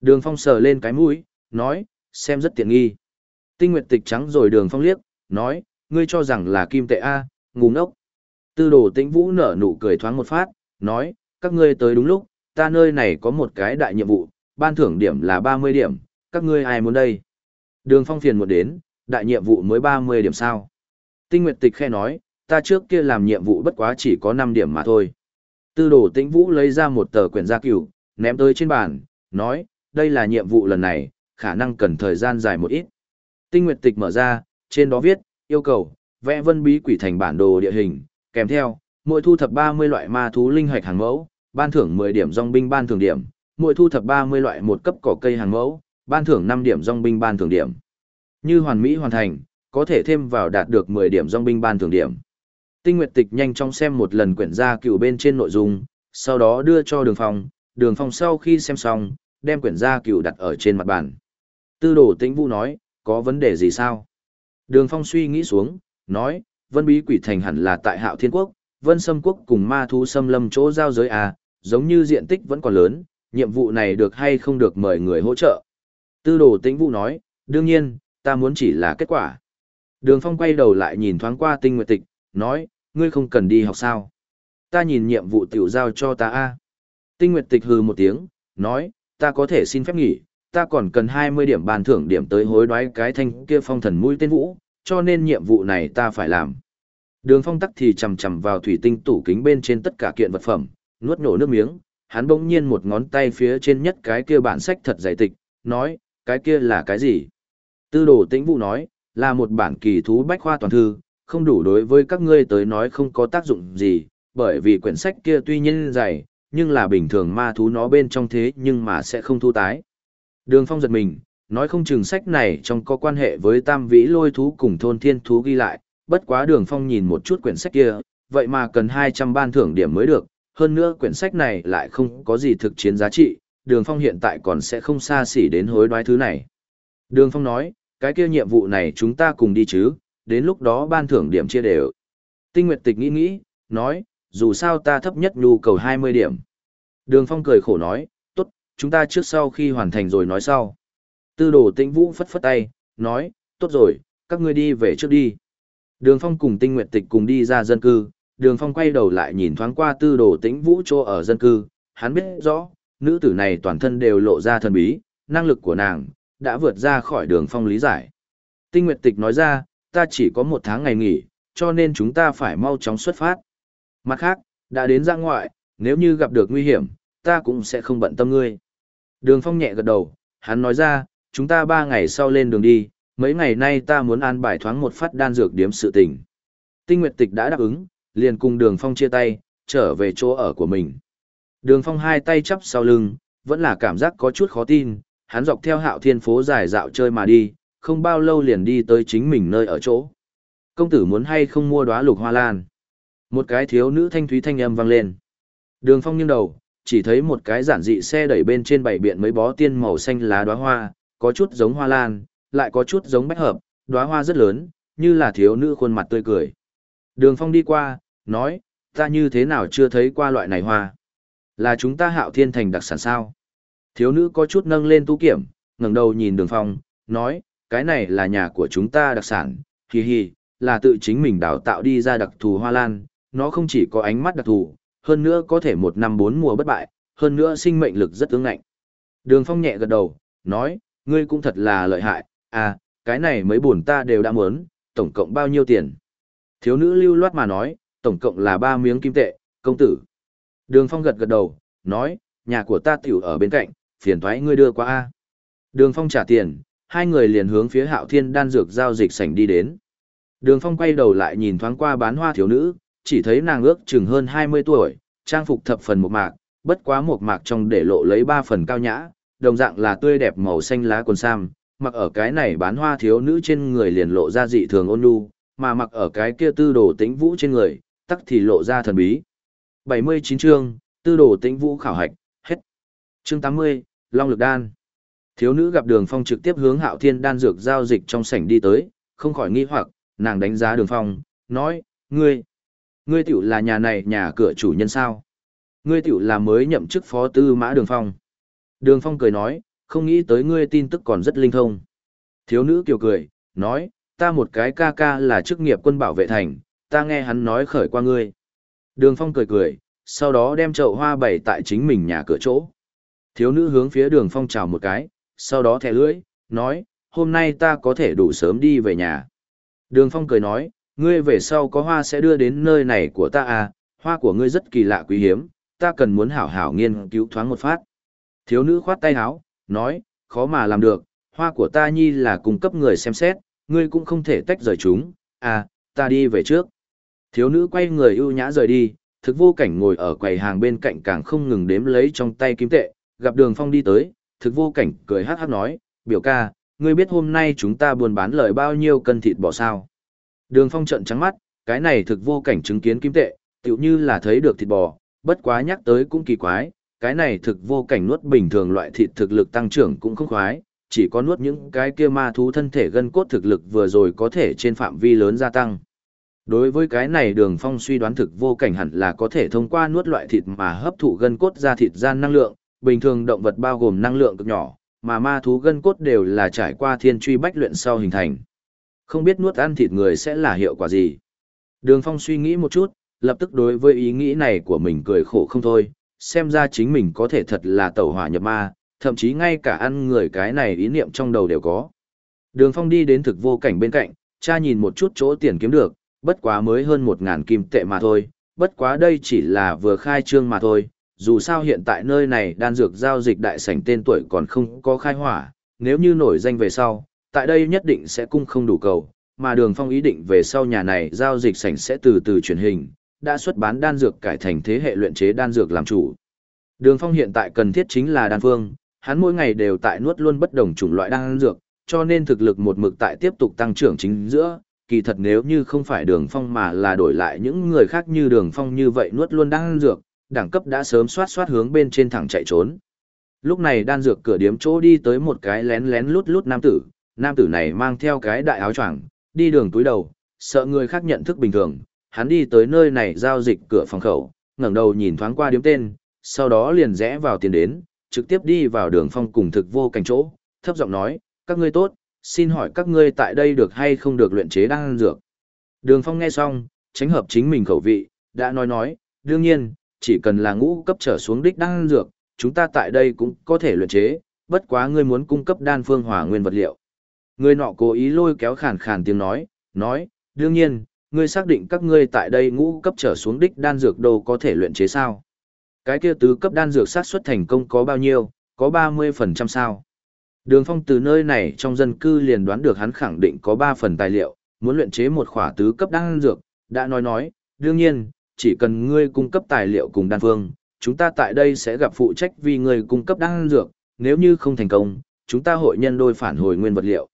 Đường phong sờ lên cái mũi, nói, xem rất tiện nghi. Tinh nguyệt tịch trắng rồi đường phong liếc, nói, ngươi cho rằng là kim tệ A, ngu ngốc. Tư đồ tĩnh vũ nở nụ cười thoáng một phát, nói, các ngươi tới đúng lúc, ta nơi này có một cái đại nhiệm vụ, ban thưởng điểm là 30 điểm, các ngươi ai muốn đây? Đường phong phiền một đến, đại nhiệm vụ mới 30 điểm sao? Tinh Nguyệt Tịch khe nói, ta trước kia làm nhiệm vụ bất quá chỉ có 5 điểm mà thôi. Tư đồ tĩnh vũ lấy ra một tờ quyển gia cửu, ném tới trên bàn, nói, đây là nhiệm vụ lần này, khả năng cần thời gian dài một ít. Tinh Nguyệt Tịch mở ra, trên đó viết, yêu cầu, vẽ vân bí quỷ thành bản đồ địa hình, kèm theo, mỗi thu thập 30 loại ma thú linh hoạch hàng mẫu, ban thưởng 10 điểm dòng binh ban thưởng điểm, mỗi thu thập 30 loại một cấp cỏ cây hàng mẫu, ban thưởng 5 điểm dòng binh ban thưởng điểm. Như hoàn mỹ hoàn thành, có thể thêm vào đạt được 10 điểm dòng binh ban thưởng điểm. Tinh Nguyệt Tịch nhanh chóng xem một lần quyển gia cựu bên trên nội dung, sau đó đưa cho Đường Phong, Đường Phong sau khi xem xong, đem quyển gia cựu đặt ở trên mặt bàn. Tư đồ tĩnh vũ nói, có vấn đề gì sao? Đường Phong suy nghĩ xuống, nói, Vân Bí Quỷ Thành hẳn là tại Hạo Thiên Quốc, Vân Sâm Quốc cùng Ma Thú Sâm Lâm chỗ giao giới à, giống như diện tích vẫn còn lớn, nhiệm vụ này được hay không được mời người hỗ trợ. Tư đồ tĩnh vũ nói, đương nhiên, ta muốn chỉ là kết quả. Đường Phong quay đầu lại nhìn thoáng qua tinh nguyệt tịch, nói, ngươi không cần đi học sao. Ta nhìn nhiệm vụ tiểu giao cho ta a. Tinh nguyệt tịch hừ một tiếng, nói, ta có thể xin phép nghỉ, ta còn cần 20 điểm bàn thưởng điểm tới hối đoái cái thanh kia phong thần mũi tên vũ, cho nên nhiệm vụ này ta phải làm. Đường phong tắc thì chầm chầm vào thủy tinh tủ kính bên trên tất cả kiện vật phẩm, nuốt nổ nước miếng, hắn bỗng nhiên một ngón tay phía trên nhất cái kia bản sách thật dày tịch, nói, cái kia là cái gì? Tư đồ tĩnh vụ nói, là một bản kỳ thú bách khoa toàn thư, không đủ đối với các ngươi tới nói không có tác dụng gì, bởi vì quyển sách kia tuy nhiên dày, nhưng là bình thường ma thú nó bên trong thế nhưng mà sẽ không thu tái. Đường phong giật mình, nói không chừng sách này trong có quan hệ với tam vĩ lôi thú cùng thôn thiên thú ghi lại, bất quá đường phong nhìn một chút quyển sách kia, vậy mà cần 200 ban thưởng điểm mới được, hơn nữa quyển sách này lại không có gì thực chiến giá trị, đường phong hiện tại còn sẽ không xa xỉ đến hối đoái thứ này. Đường phong nói, cái kia nhiệm vụ này chúng ta cùng đi chứ, đến lúc đó ban thưởng điểm chia đều. Tinh Nguyệt Tịch nghĩ nghĩ, nói, dù sao ta thấp nhất nhu cầu 20 điểm. Đường Phong cười khổ nói, tốt, chúng ta trước sau khi hoàn thành rồi nói sau. Tư đồ tĩnh vũ phất phất tay, nói, tốt rồi, các ngươi đi về trước đi. Đường Phong cùng tinh nguyệt tịch cùng đi ra dân cư, đường Phong quay đầu lại nhìn thoáng qua tư đồ tĩnh vũ chỗ ở dân cư, hắn biết rõ, nữ tử này toàn thân đều lộ ra thần bí, năng lực của nàng, đã vượt ra khỏi đường Phong lý giải. Tinh Nguyệt tịch nói ra, ta chỉ có một tháng ngày nghỉ, cho nên chúng ta phải mau chóng xuất phát. Mặt khác, đã đến ra ngoại, nếu như gặp được nguy hiểm, ta cũng sẽ không bận tâm ngươi. Đường Phong nhẹ gật đầu, hắn nói ra, chúng ta ba ngày sau lên đường đi, mấy ngày nay ta muốn an bài thoáng một phát đan dược điếm sự tình. Tinh Nguyệt Tịch đã đáp ứng, liền cùng Đường Phong chia tay, trở về chỗ ở của mình. Đường Phong hai tay chắp sau lưng, vẫn là cảm giác có chút khó tin, hắn dọc theo hạo thiên phố dài dạo chơi mà đi, không bao lâu liền đi tới chính mình nơi ở chỗ. Công tử muốn hay không mua đóa lục hoa lan? Một cái thiếu nữ thanh thúy thanh âm vang lên. Đường Phong nghiêng đầu, chỉ thấy một cái giản dị xe đẩy bên trên bảy biện mấy bó tiên màu xanh lá đóa hoa, có chút giống hoa lan, lại có chút giống bách hợp, đóa hoa rất lớn, như là thiếu nữ khuôn mặt tươi cười. Đường Phong đi qua, nói, ta như thế nào chưa thấy qua loại này hoa? Là chúng ta hạo thiên thành đặc sản sao? Thiếu nữ có chút nâng lên tu kiểm, ngẩng đầu nhìn đường Phong, nói, cái này là nhà của chúng ta đặc sản, hì hì, là tự chính mình đào tạo đi ra đặc thù hoa lan, nó không chỉ có ánh mắt đặc thù, hơn nữa có thể một năm bốn mùa bất bại, hơn nữa sinh mệnh lực rất ứng ngạnh. Đường Phong nhẹ gật đầu, nói, ngươi cũng thật là lợi hại, à, cái này mấy buồn ta đều đã muốn, tổng cộng bao nhiêu tiền? Thiếu nữ lưu loát mà nói, tổng cộng là ba miếng kim tệ, công tử. Đường Phong gật gật đầu, nói, nhà của ta tiểu ở bên cạnh, phiền thoái ngươi đưa qua a. Đường Phong trả tiền, hai người liền hướng phía Hạo Thiên đan dược giao dịch sảnh đi đến. Đường Phong quay đầu lại nhìn thoáng qua bán hoa thiếu nữ, chỉ thấy nàng ước chừng hơn 20 tuổi, trang phục thập phần một mạc, bất quá một mạc trong để lộ lấy ba phần cao nhã, đồng dạng là tươi đẹp màu xanh lá quần sam, mặc ở cái này bán hoa thiếu nữ trên người liền lộ ra dị thường ôn nhu, mà mặc ở cái kia tư đồ tĩnh vũ trên người, tắc thì lộ ra thần bí. 79 chương, tư đồ tĩnh vũ khảo hạch, hết. Chương 80, Long lực đan. Thiếu nữ gặp đường phong trực tiếp hướng hạo thiên đan dược giao dịch trong sảnh đi tới, không khỏi nghi hoặc, nàng đánh giá đường phong, nói, ngươi, ngươi tiểu là nhà này nhà cửa chủ nhân sao? Ngươi tiểu là mới nhậm chức phó tư mã đường phong. Đường phong cười nói, không nghĩ tới ngươi tin tức còn rất linh thông. Thiếu nữ kiều cười, nói, ta một cái ca ca là chức nghiệp quân bảo vệ thành, ta nghe hắn nói khởi qua ngươi. Đường phong cười cười, sau đó đem chậu hoa bày tại chính mình nhà cửa chỗ. Thiếu nữ hướng phía đường phong chào một cái, sau đó thẻ lưỡi, nói, hôm nay ta có thể đủ sớm đi về nhà. Đường phong cười nói, ngươi về sau có hoa sẽ đưa đến nơi này của ta à, hoa của ngươi rất kỳ lạ quý hiếm, ta cần muốn hảo hảo nghiên cứu thoáng một phát. Thiếu nữ khoát tay áo, nói, khó mà làm được, hoa của ta nhi là cung cấp người xem xét, ngươi cũng không thể tách rời chúng, à, ta đi về trước. Thiếu nữ quay người ưu nhã rời đi, thực vô cảnh ngồi ở quầy hàng bên cạnh càng không ngừng đếm lấy trong tay kim tệ, gặp đường phong đi tới, thực vô cảnh cười hát hát nói, biểu ca, ngươi biết hôm nay chúng ta buôn bán lời bao nhiêu cân thịt bò sao. Đường phong trận trắng mắt, cái này thực vô cảnh chứng kiến kim tệ, tựu như là thấy được thịt bò, bất quá nhắc tới cũng kỳ quái, cái này thực vô cảnh nuốt bình thường loại thịt thực lực tăng trưởng cũng không khoái, chỉ có nuốt những cái kia ma thú thân thể gân cốt thực lực vừa rồi có thể trên phạm vi lớn gia tăng. Đối với cái này đường phong suy đoán thực vô cảnh hẳn là có thể thông qua nuốt loại thịt mà hấp thụ gân cốt ra thịt gian năng lượng, bình thường động vật bao gồm năng lượng cực nhỏ, mà ma thú gân cốt đều là trải qua thiên truy bách luyện sau hình thành. Không biết nuốt ăn thịt người sẽ là hiệu quả gì. Đường phong suy nghĩ một chút, lập tức đối với ý nghĩ này của mình cười khổ không thôi, xem ra chính mình có thể thật là tẩu hỏa nhập ma, thậm chí ngay cả ăn người cái này ý niệm trong đầu đều có. Đường Phong đi đến thực vô cảnh bên cạnh, cha nhìn một chút chỗ tiền kiếm được, bất quá mới hơn một ngàn kim tệ mà thôi, bất quá đây chỉ là vừa khai trương mà thôi, dù sao hiện tại nơi này đan dược giao dịch đại sảnh tên tuổi còn không có khai hỏa, nếu như nổi danh về sau, tại đây nhất định sẽ cung không đủ cầu, mà đường phong ý định về sau nhà này giao dịch sảnh sẽ từ từ truyền hình, đã xuất bán đan dược cải thành thế hệ luyện chế đan dược làm chủ. Đường Phong hiện tại cần thiết chính là đan phương, hắn mỗi ngày đều tại nuốt luôn bất đồng chủng loại đan dược, cho nên thực lực một mực tại tiếp tục tăng trưởng chính giữa. Kỳ thật nếu như không phải Đường Phong mà là đổi lại những người khác như Đường Phong như vậy nuốt luôn đan dược, đẳng cấp đã sớm xoát xoát hướng bên trên thẳng chạy trốn. Lúc này đan dược cửa điếm chỗ đi tới một cái lén lén lút lút nam tử, nam tử này mang theo cái đại áo choàng, đi đường túi đầu, sợ người khác nhận thức bình thường, hắn đi tới nơi này giao dịch cửa phòng khẩu, ngẩng đầu nhìn thoáng qua điếm tên, sau đó liền rẽ vào tiền đến, trực tiếp đi vào đường phong cùng thực vô cảnh chỗ, thấp giọng nói, các ngươi tốt, xin hỏi các ngươi tại đây được hay không được luyện chế đan dược. Đường phong nghe xong, tránh hợp chính mình khẩu vị, đã nói nói, đương nhiên, chỉ cần là ngũ cấp trở xuống đích đan dược, chúng ta tại đây cũng có thể luyện chế, bất quá ngươi muốn cung cấp đan phương hỏa nguyên vật liệu. Người nọ cố ý lôi kéo khàn khàn tiếng nói, nói, đương nhiên, ngươi xác định các ngươi tại đây ngũ cấp trở xuống đích đan dược đâu có thể luyện chế sao? Cái kia tứ cấp đan dược sát xuất thành công có bao nhiêu, có 30% sao? Đường Phong từ nơi này trong dân cư liền đoán được hắn khẳng định có 3 phần tài liệu, muốn luyện chế một khỏa tứ cấp đan dược, đã nói nói, đương nhiên, chỉ cần ngươi cung cấp tài liệu cùng đan phương, chúng ta tại đây sẽ gặp phụ trách vì ngươi cung cấp đan dược, nếu như không thành công, chúng ta hội nhân đôi phản hồi nguyên vật liệu.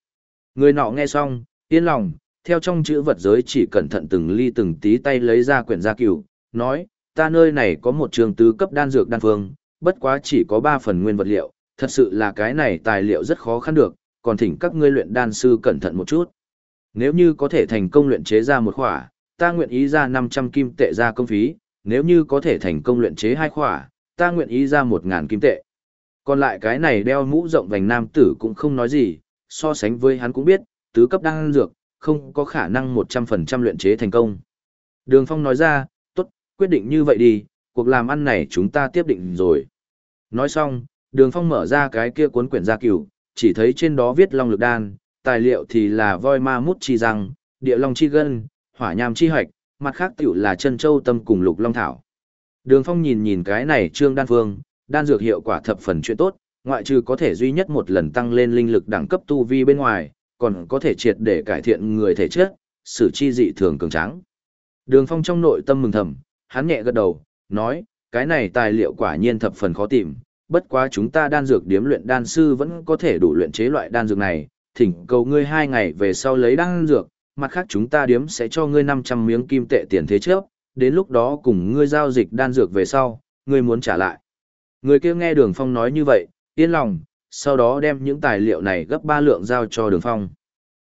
Người nọ nghe xong, yên lòng, theo trong chữ vật giới chỉ cẩn thận từng ly từng tí tay lấy ra quyển gia cửu, nói, ta nơi này có một trường tứ cấp đan dược đan phương, bất quá chỉ có 3 phần nguyên vật liệu, thật sự là cái này tài liệu rất khó khăn được, còn thỉnh các ngươi luyện đan sư cẩn thận một chút. Nếu như có thể thành công luyện chế ra một khỏa, ta nguyện ý ra 500 kim tệ ra công phí, nếu như có thể thành công luyện chế hai khỏa, ta nguyện ý ra 1.000 kim tệ. Còn lại cái này đeo mũ rộng vành nam tử cũng không nói gì, so sánh với hắn cũng biết, tứ cấp đan dược, không có khả năng 100% luyện chế thành công. Đường Phong nói ra, quyết định như vậy đi, cuộc làm ăn này chúng ta tiếp định rồi. Nói xong, Đường Phong mở ra cái kia cuốn quyển gia cửu, chỉ thấy trên đó viết long lực đan, tài liệu thì là voi ma mút chi răng, địa long chi gân, hỏa nham chi hoạch, mặt khác tiểu là chân châu tâm cùng lục long thảo. Đường Phong nhìn nhìn cái này trương đan phương, đan dược hiệu quả thập phần chuyện tốt, ngoại trừ có thể duy nhất một lần tăng lên linh lực đẳng cấp tu vi bên ngoài, còn có thể triệt để cải thiện người thể chất, sử chi dị thường cường tráng. Đường Phong trong nội tâm mừng thầm, hắn nhẹ gật đầu, nói, cái này tài liệu quả nhiên thập phần khó tìm, bất quá chúng ta đan dược điếm luyện đan sư vẫn có thể đủ luyện chế loại đan dược này, thỉnh cầu ngươi hai ngày về sau lấy đan dược, mặt khác chúng ta điếm sẽ cho ngươi 500 miếng kim tệ tiền thế trước, đến lúc đó cùng ngươi giao dịch đan dược về sau, ngươi muốn trả lại. Người kia nghe Đường Phong nói như vậy, yên lòng, sau đó đem những tài liệu này gấp ba lượng giao cho Đường Phong.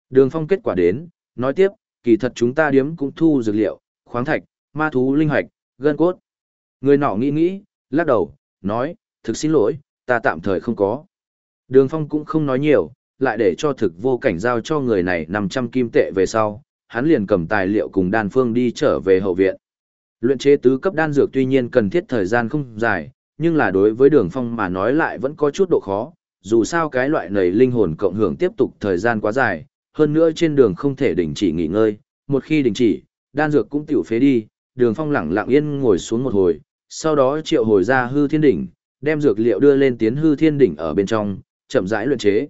Đường Phong kết quả đến, nói tiếp, kỳ thật chúng ta điếm cũng thu dược liệu, khoáng thạch, ma thú linh hoạch, gân cốt. Người nọ nghĩ nghĩ, lắc đầu, nói, thực xin lỗi, ta tạm thời không có. Đường Phong cũng không nói nhiều, lại để cho thực vô cảnh giao cho người này 500 kim tệ về sau, hắn liền cầm tài liệu cùng đan phương đi trở về hậu viện. Luyện chế tứ cấp đan dược tuy nhiên cần thiết thời gian không dài, nhưng là đối với đường phong mà nói lại vẫn có chút độ khó, dù sao cái loại này linh hồn cộng hưởng tiếp tục thời gian quá dài, hơn nữa trên đường không thể đình chỉ nghỉ ngơi, một khi đình chỉ, đan dược cũng tiểu phế đi, đường phong lẳng lặng yên ngồi xuống một hồi, sau đó triệu hồi ra hư thiên đỉnh, đem dược liệu đưa lên tiến hư thiên đỉnh ở bên trong, chậm rãi luyện chế.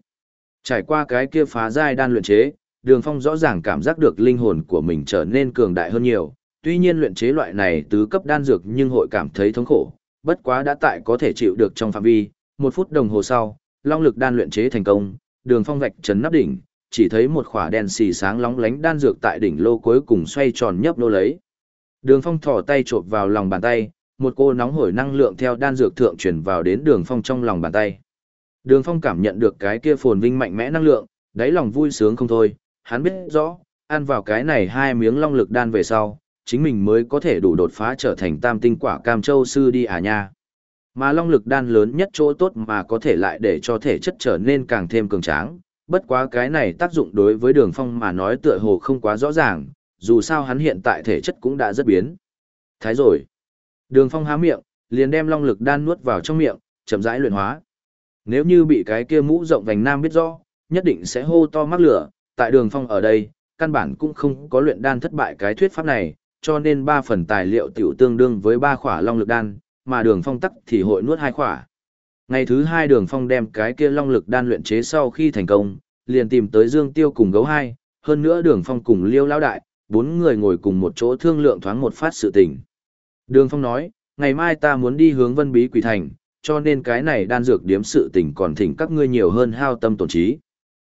Trải qua cái kia phá giai đan luyện chế, Đường Phong rõ ràng cảm giác được linh hồn của mình trở nên cường đại hơn nhiều, tuy nhiên luyện chế loại này tứ cấp đan dược nhưng hội cảm thấy thống khổ, bất quá đã tại có thể chịu được trong phạm vi, một phút đồng hồ sau, long lực đan luyện chế thành công, Đường Phong vạch trấn nắp đỉnh, chỉ thấy một khỏa đèn xì sáng lóng lánh đan dược tại đỉnh lô cuối cùng xoay tròn nhấp nô lấy. Đường Phong thò tay chộp vào lòng bàn tay, một cô nóng hổi năng lượng theo đan dược thượng truyền vào đến Đường Phong trong lòng bàn tay. Đường Phong cảm nhận được cái kia phồn vinh mạnh mẽ năng lượng, đáy lòng vui sướng không thôi, hắn biết rõ, ăn vào cái này hai miếng long lực đan về sau, chính mình mới có thể đủ đột phá trở thành tam tinh quả cam châu sư đi à nha. Mà long lực đan lớn nhất chỗ tốt mà có thể lại để cho thể chất trở nên càng thêm cường tráng, bất quá cái này tác dụng đối với đường phong mà nói tựa hồ không quá rõ ràng, dù sao hắn hiện tại thể chất cũng đã rất biến. Thái rồi. Đường phong há miệng, liền đem long lực đan nuốt vào trong miệng, chậm rãi luyện hóa. Nếu như bị cái kia mũ rộng vành nam biết rõ, nhất định sẽ hô to mắc lửa, tại đường phong ở đây, căn bản cũng không có luyện đan thất bại cái thuyết pháp này, cho nên ba phần tài liệu tiểu tương đương với ba khỏa long lực đan, mà đường phong tắc thì hội nuốt hai khỏa. Ngày thứ hai đường phong đem cái kia long lực đan luyện chế sau khi thành công, liền tìm tới Dương Tiêu cùng gấu hai, hơn nữa đường phong cùng liêu lão đại, bốn người ngồi cùng một chỗ thương lượng thoáng một phát sự tình. Đường phong nói, ngày mai ta muốn đi hướng vân bí quỷ thành, cho nên cái này đan dược điếm sự tình còn thỉnh các ngươi nhiều hơn hao tâm tổn trí.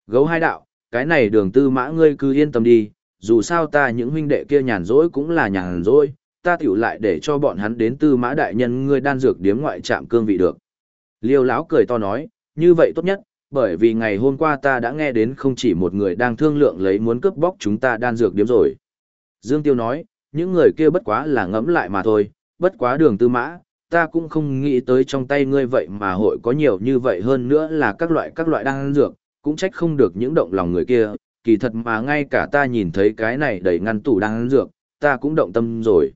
Gấu hai đạo, cái này đường tư mã ngươi cứ yên tâm đi, dù sao ta những huynh đệ kia nhàn rỗi cũng là nhàn rỗi, ta tiểu lại để cho bọn hắn đến tư mã đại nhân ngươi đan dược điếm ngoại trạm cương vị được. Liêu lão cười to nói, như vậy tốt nhất, bởi vì ngày hôm qua ta đã nghe đến không chỉ một người đang thương lượng lấy muốn cướp bóc chúng ta đan dược điếm rồi. Dương Tiêu nói, những người kia bất quá là ngẫm lại mà thôi, bất quá đường tư mã, ta cũng không nghĩ tới trong tay ngươi vậy mà hội có nhiều như vậy hơn nữa là các loại các loại đang dược, cũng trách không được những động lòng người kia, kỳ thật mà ngay cả ta nhìn thấy cái này đầy ngăn tủ đang dược, ta cũng động tâm rồi.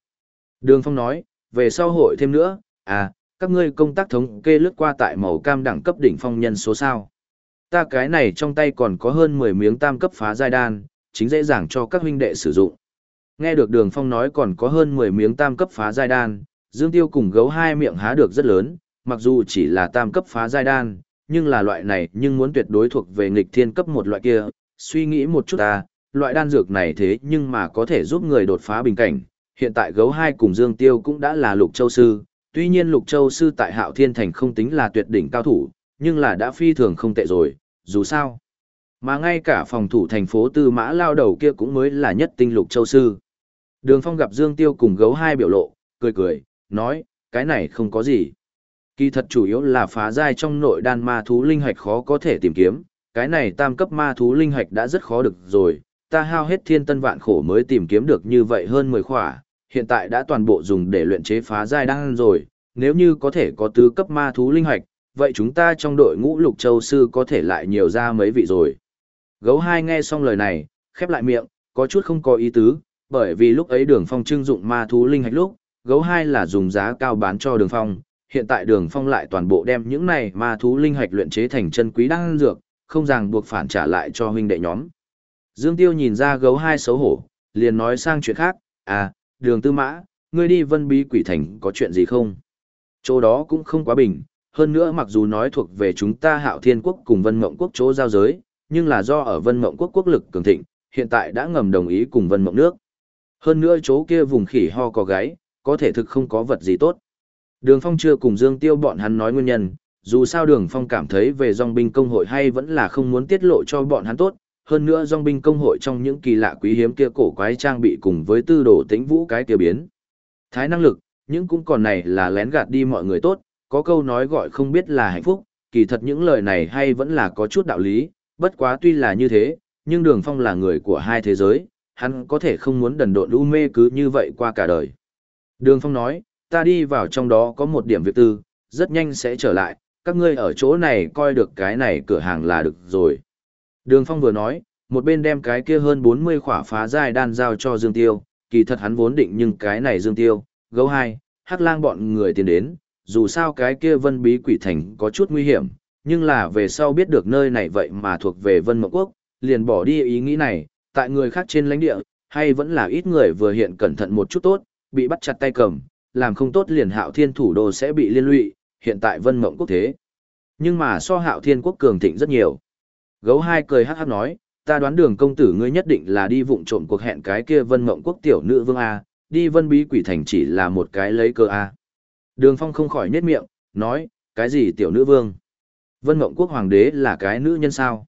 Đường Phong nói, về sau hội thêm nữa, à, các ngươi công tác thống kê lướt qua tại màu cam đẳng cấp đỉnh phong nhân số sao. Ta cái này trong tay còn có hơn 10 miếng tam cấp phá giai đan, chính dễ dàng cho các huynh đệ sử dụng. Nghe được Đường Phong nói còn có hơn 10 miếng tam cấp phá giai đan, Dương Tiêu cùng gấu hai miệng há được rất lớn, mặc dù chỉ là tam cấp phá giai đan, nhưng là loại này nhưng muốn tuyệt đối thuộc về nghịch thiên cấp một loại kia, suy nghĩ một chút ta, loại đan dược này thế nhưng mà có thể giúp người đột phá bình cảnh. Hiện tại gấu hai cùng Dương Tiêu cũng đã là lục châu sư, tuy nhiên lục châu sư tại hạo thiên thành không tính là tuyệt đỉnh cao thủ, nhưng là đã phi thường không tệ rồi, dù sao. Mà ngay cả phòng thủ thành phố Tư Mã lao đầu kia cũng mới là nhất tinh lục châu sư. Đường Phong gặp Dương Tiêu cùng gấu hai biểu lộ, cười cười, nói, cái này không có gì. Kỳ thật chủ yếu là phá giai trong nội đan ma thú linh hạch khó có thể tìm kiếm, cái này tam cấp ma thú linh hạch đã rất khó được rồi, ta hao hết thiên tân vạn khổ mới tìm kiếm được như vậy hơn 10 khỏa, hiện tại đã toàn bộ dùng để luyện chế phá giai đan rồi, nếu như có thể có tứ cấp ma thú linh hạch, vậy chúng ta trong đội ngũ lục châu sư có thể lại nhiều ra mấy vị rồi. Gấu hai nghe xong lời này, khép lại miệng, có chút không có ý tứ, bởi vì lúc ấy đường phong trưng dụng ma thú linh hạch lúc, gấu hai là dùng giá cao bán cho đường phong, hiện tại đường phong lại toàn bộ đem những này ma thú linh hạch luyện chế thành chân quý đan dược, không ràng buộc phản trả lại cho huynh đệ nhóm. Dương Tiêu nhìn ra gấu hai xấu hổ, liền nói sang chuyện khác, à, đường tư mã, ngươi đi vân bí quỷ thành có chuyện gì không? Chỗ đó cũng không quá bình, hơn nữa mặc dù nói thuộc về chúng ta hạo thiên quốc cùng vân mộng quốc chỗ giao giới, nhưng là do ở vân mộng quốc quốc lực cường thịnh, hiện tại đã ngầm đồng ý cùng vân mộng nước. Hơn nữa chỗ kia vùng khỉ ho có gáy, có thể thực không có vật gì tốt. Đường Phong chưa cùng Dương Tiêu bọn hắn nói nguyên nhân, dù sao Đường Phong cảm thấy về dòng binh công hội hay vẫn là không muốn tiết lộ cho bọn hắn tốt, hơn nữa dòng binh công hội trong những kỳ lạ quý hiếm kia cổ quái trang bị cùng với tư đồ tĩnh vũ cái kia biến. Thái năng lực, những cũng còn này là lén gạt đi mọi người tốt, có câu nói gọi không biết là hạnh phúc, kỳ thật những lời này hay vẫn là có chút đạo lý, bất quá tuy là như thế, nhưng Đường Phong là người của hai thế giới, hắn có thể không muốn đần độn u mê cứ như vậy qua cả đời. Đường Phong nói, ta đi vào trong đó có một điểm việc tư, rất nhanh sẽ trở lại, các ngươi ở chỗ này coi được cái này cửa hàng là được rồi. Đường Phong vừa nói, một bên đem cái kia hơn 40 khỏa phá dài đan giao cho Dương Tiêu, kỳ thật hắn vốn định nhưng cái này Dương Tiêu, gấu hai, hắc lang bọn người tiến đến, dù sao cái kia vân bí quỷ thành có chút nguy hiểm, nhưng là về sau biết được nơi này vậy mà thuộc về vân mộng quốc, liền bỏ đi ý nghĩ này, tại người khác trên lãnh địa, hay vẫn là ít người vừa hiện cẩn thận một chút tốt, bị bắt chặt tay cầm, làm không tốt liền hạo thiên thủ đô sẽ bị liên lụy, hiện tại vân mộng quốc thế. Nhưng mà so hạo thiên quốc cường thịnh rất nhiều. Gấu hai cười hát hát nói, ta đoán đường công tử ngươi nhất định là đi vụng trộm cuộc hẹn cái kia vân mộng quốc tiểu nữ vương A, đi vân bí quỷ thành chỉ là một cái lấy cơ A. Đường phong không khỏi nhếch miệng, nói, cái gì tiểu nữ vương? Vân mộng quốc hoàng đế là cái nữ nhân sao?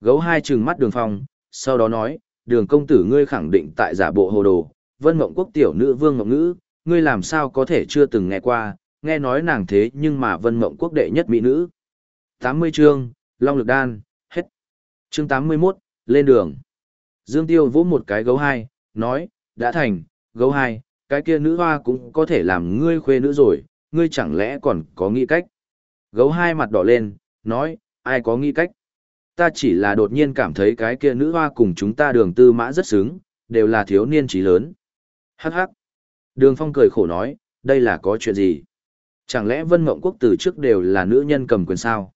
Gấu hai trừng mắt đường phong, sau đó nói, đường công tử ngươi khẳng định tại giả bộ hồ đồ, vân mộng quốc tiểu nữ vương mộng ngữ, ngươi làm sao có thể chưa từng nghe qua, nghe nói nàng thế nhưng mà vân mộng quốc đệ nhất mỹ nữ. 80 chương, Long Lực Đan, hết. Chương 81, lên đường. Dương Tiêu vỗ một cái gấu hai, nói, đã thành, gấu hai, cái kia nữ hoa cũng có thể làm ngươi khuê nữ rồi, ngươi chẳng lẽ còn có nghĩ cách. Gấu hai mặt đỏ lên, nói, ai có nghĩ cách. Ta chỉ là đột nhiên cảm thấy cái kia nữ hoa cùng chúng ta đường tư mã rất sướng, đều là thiếu niên trí lớn. Hắc hắc. Đường Phong cười khổ nói, đây là có chuyện gì? Chẳng lẽ Vân Mộng Quốc từ trước đều là nữ nhân cầm quyền sao?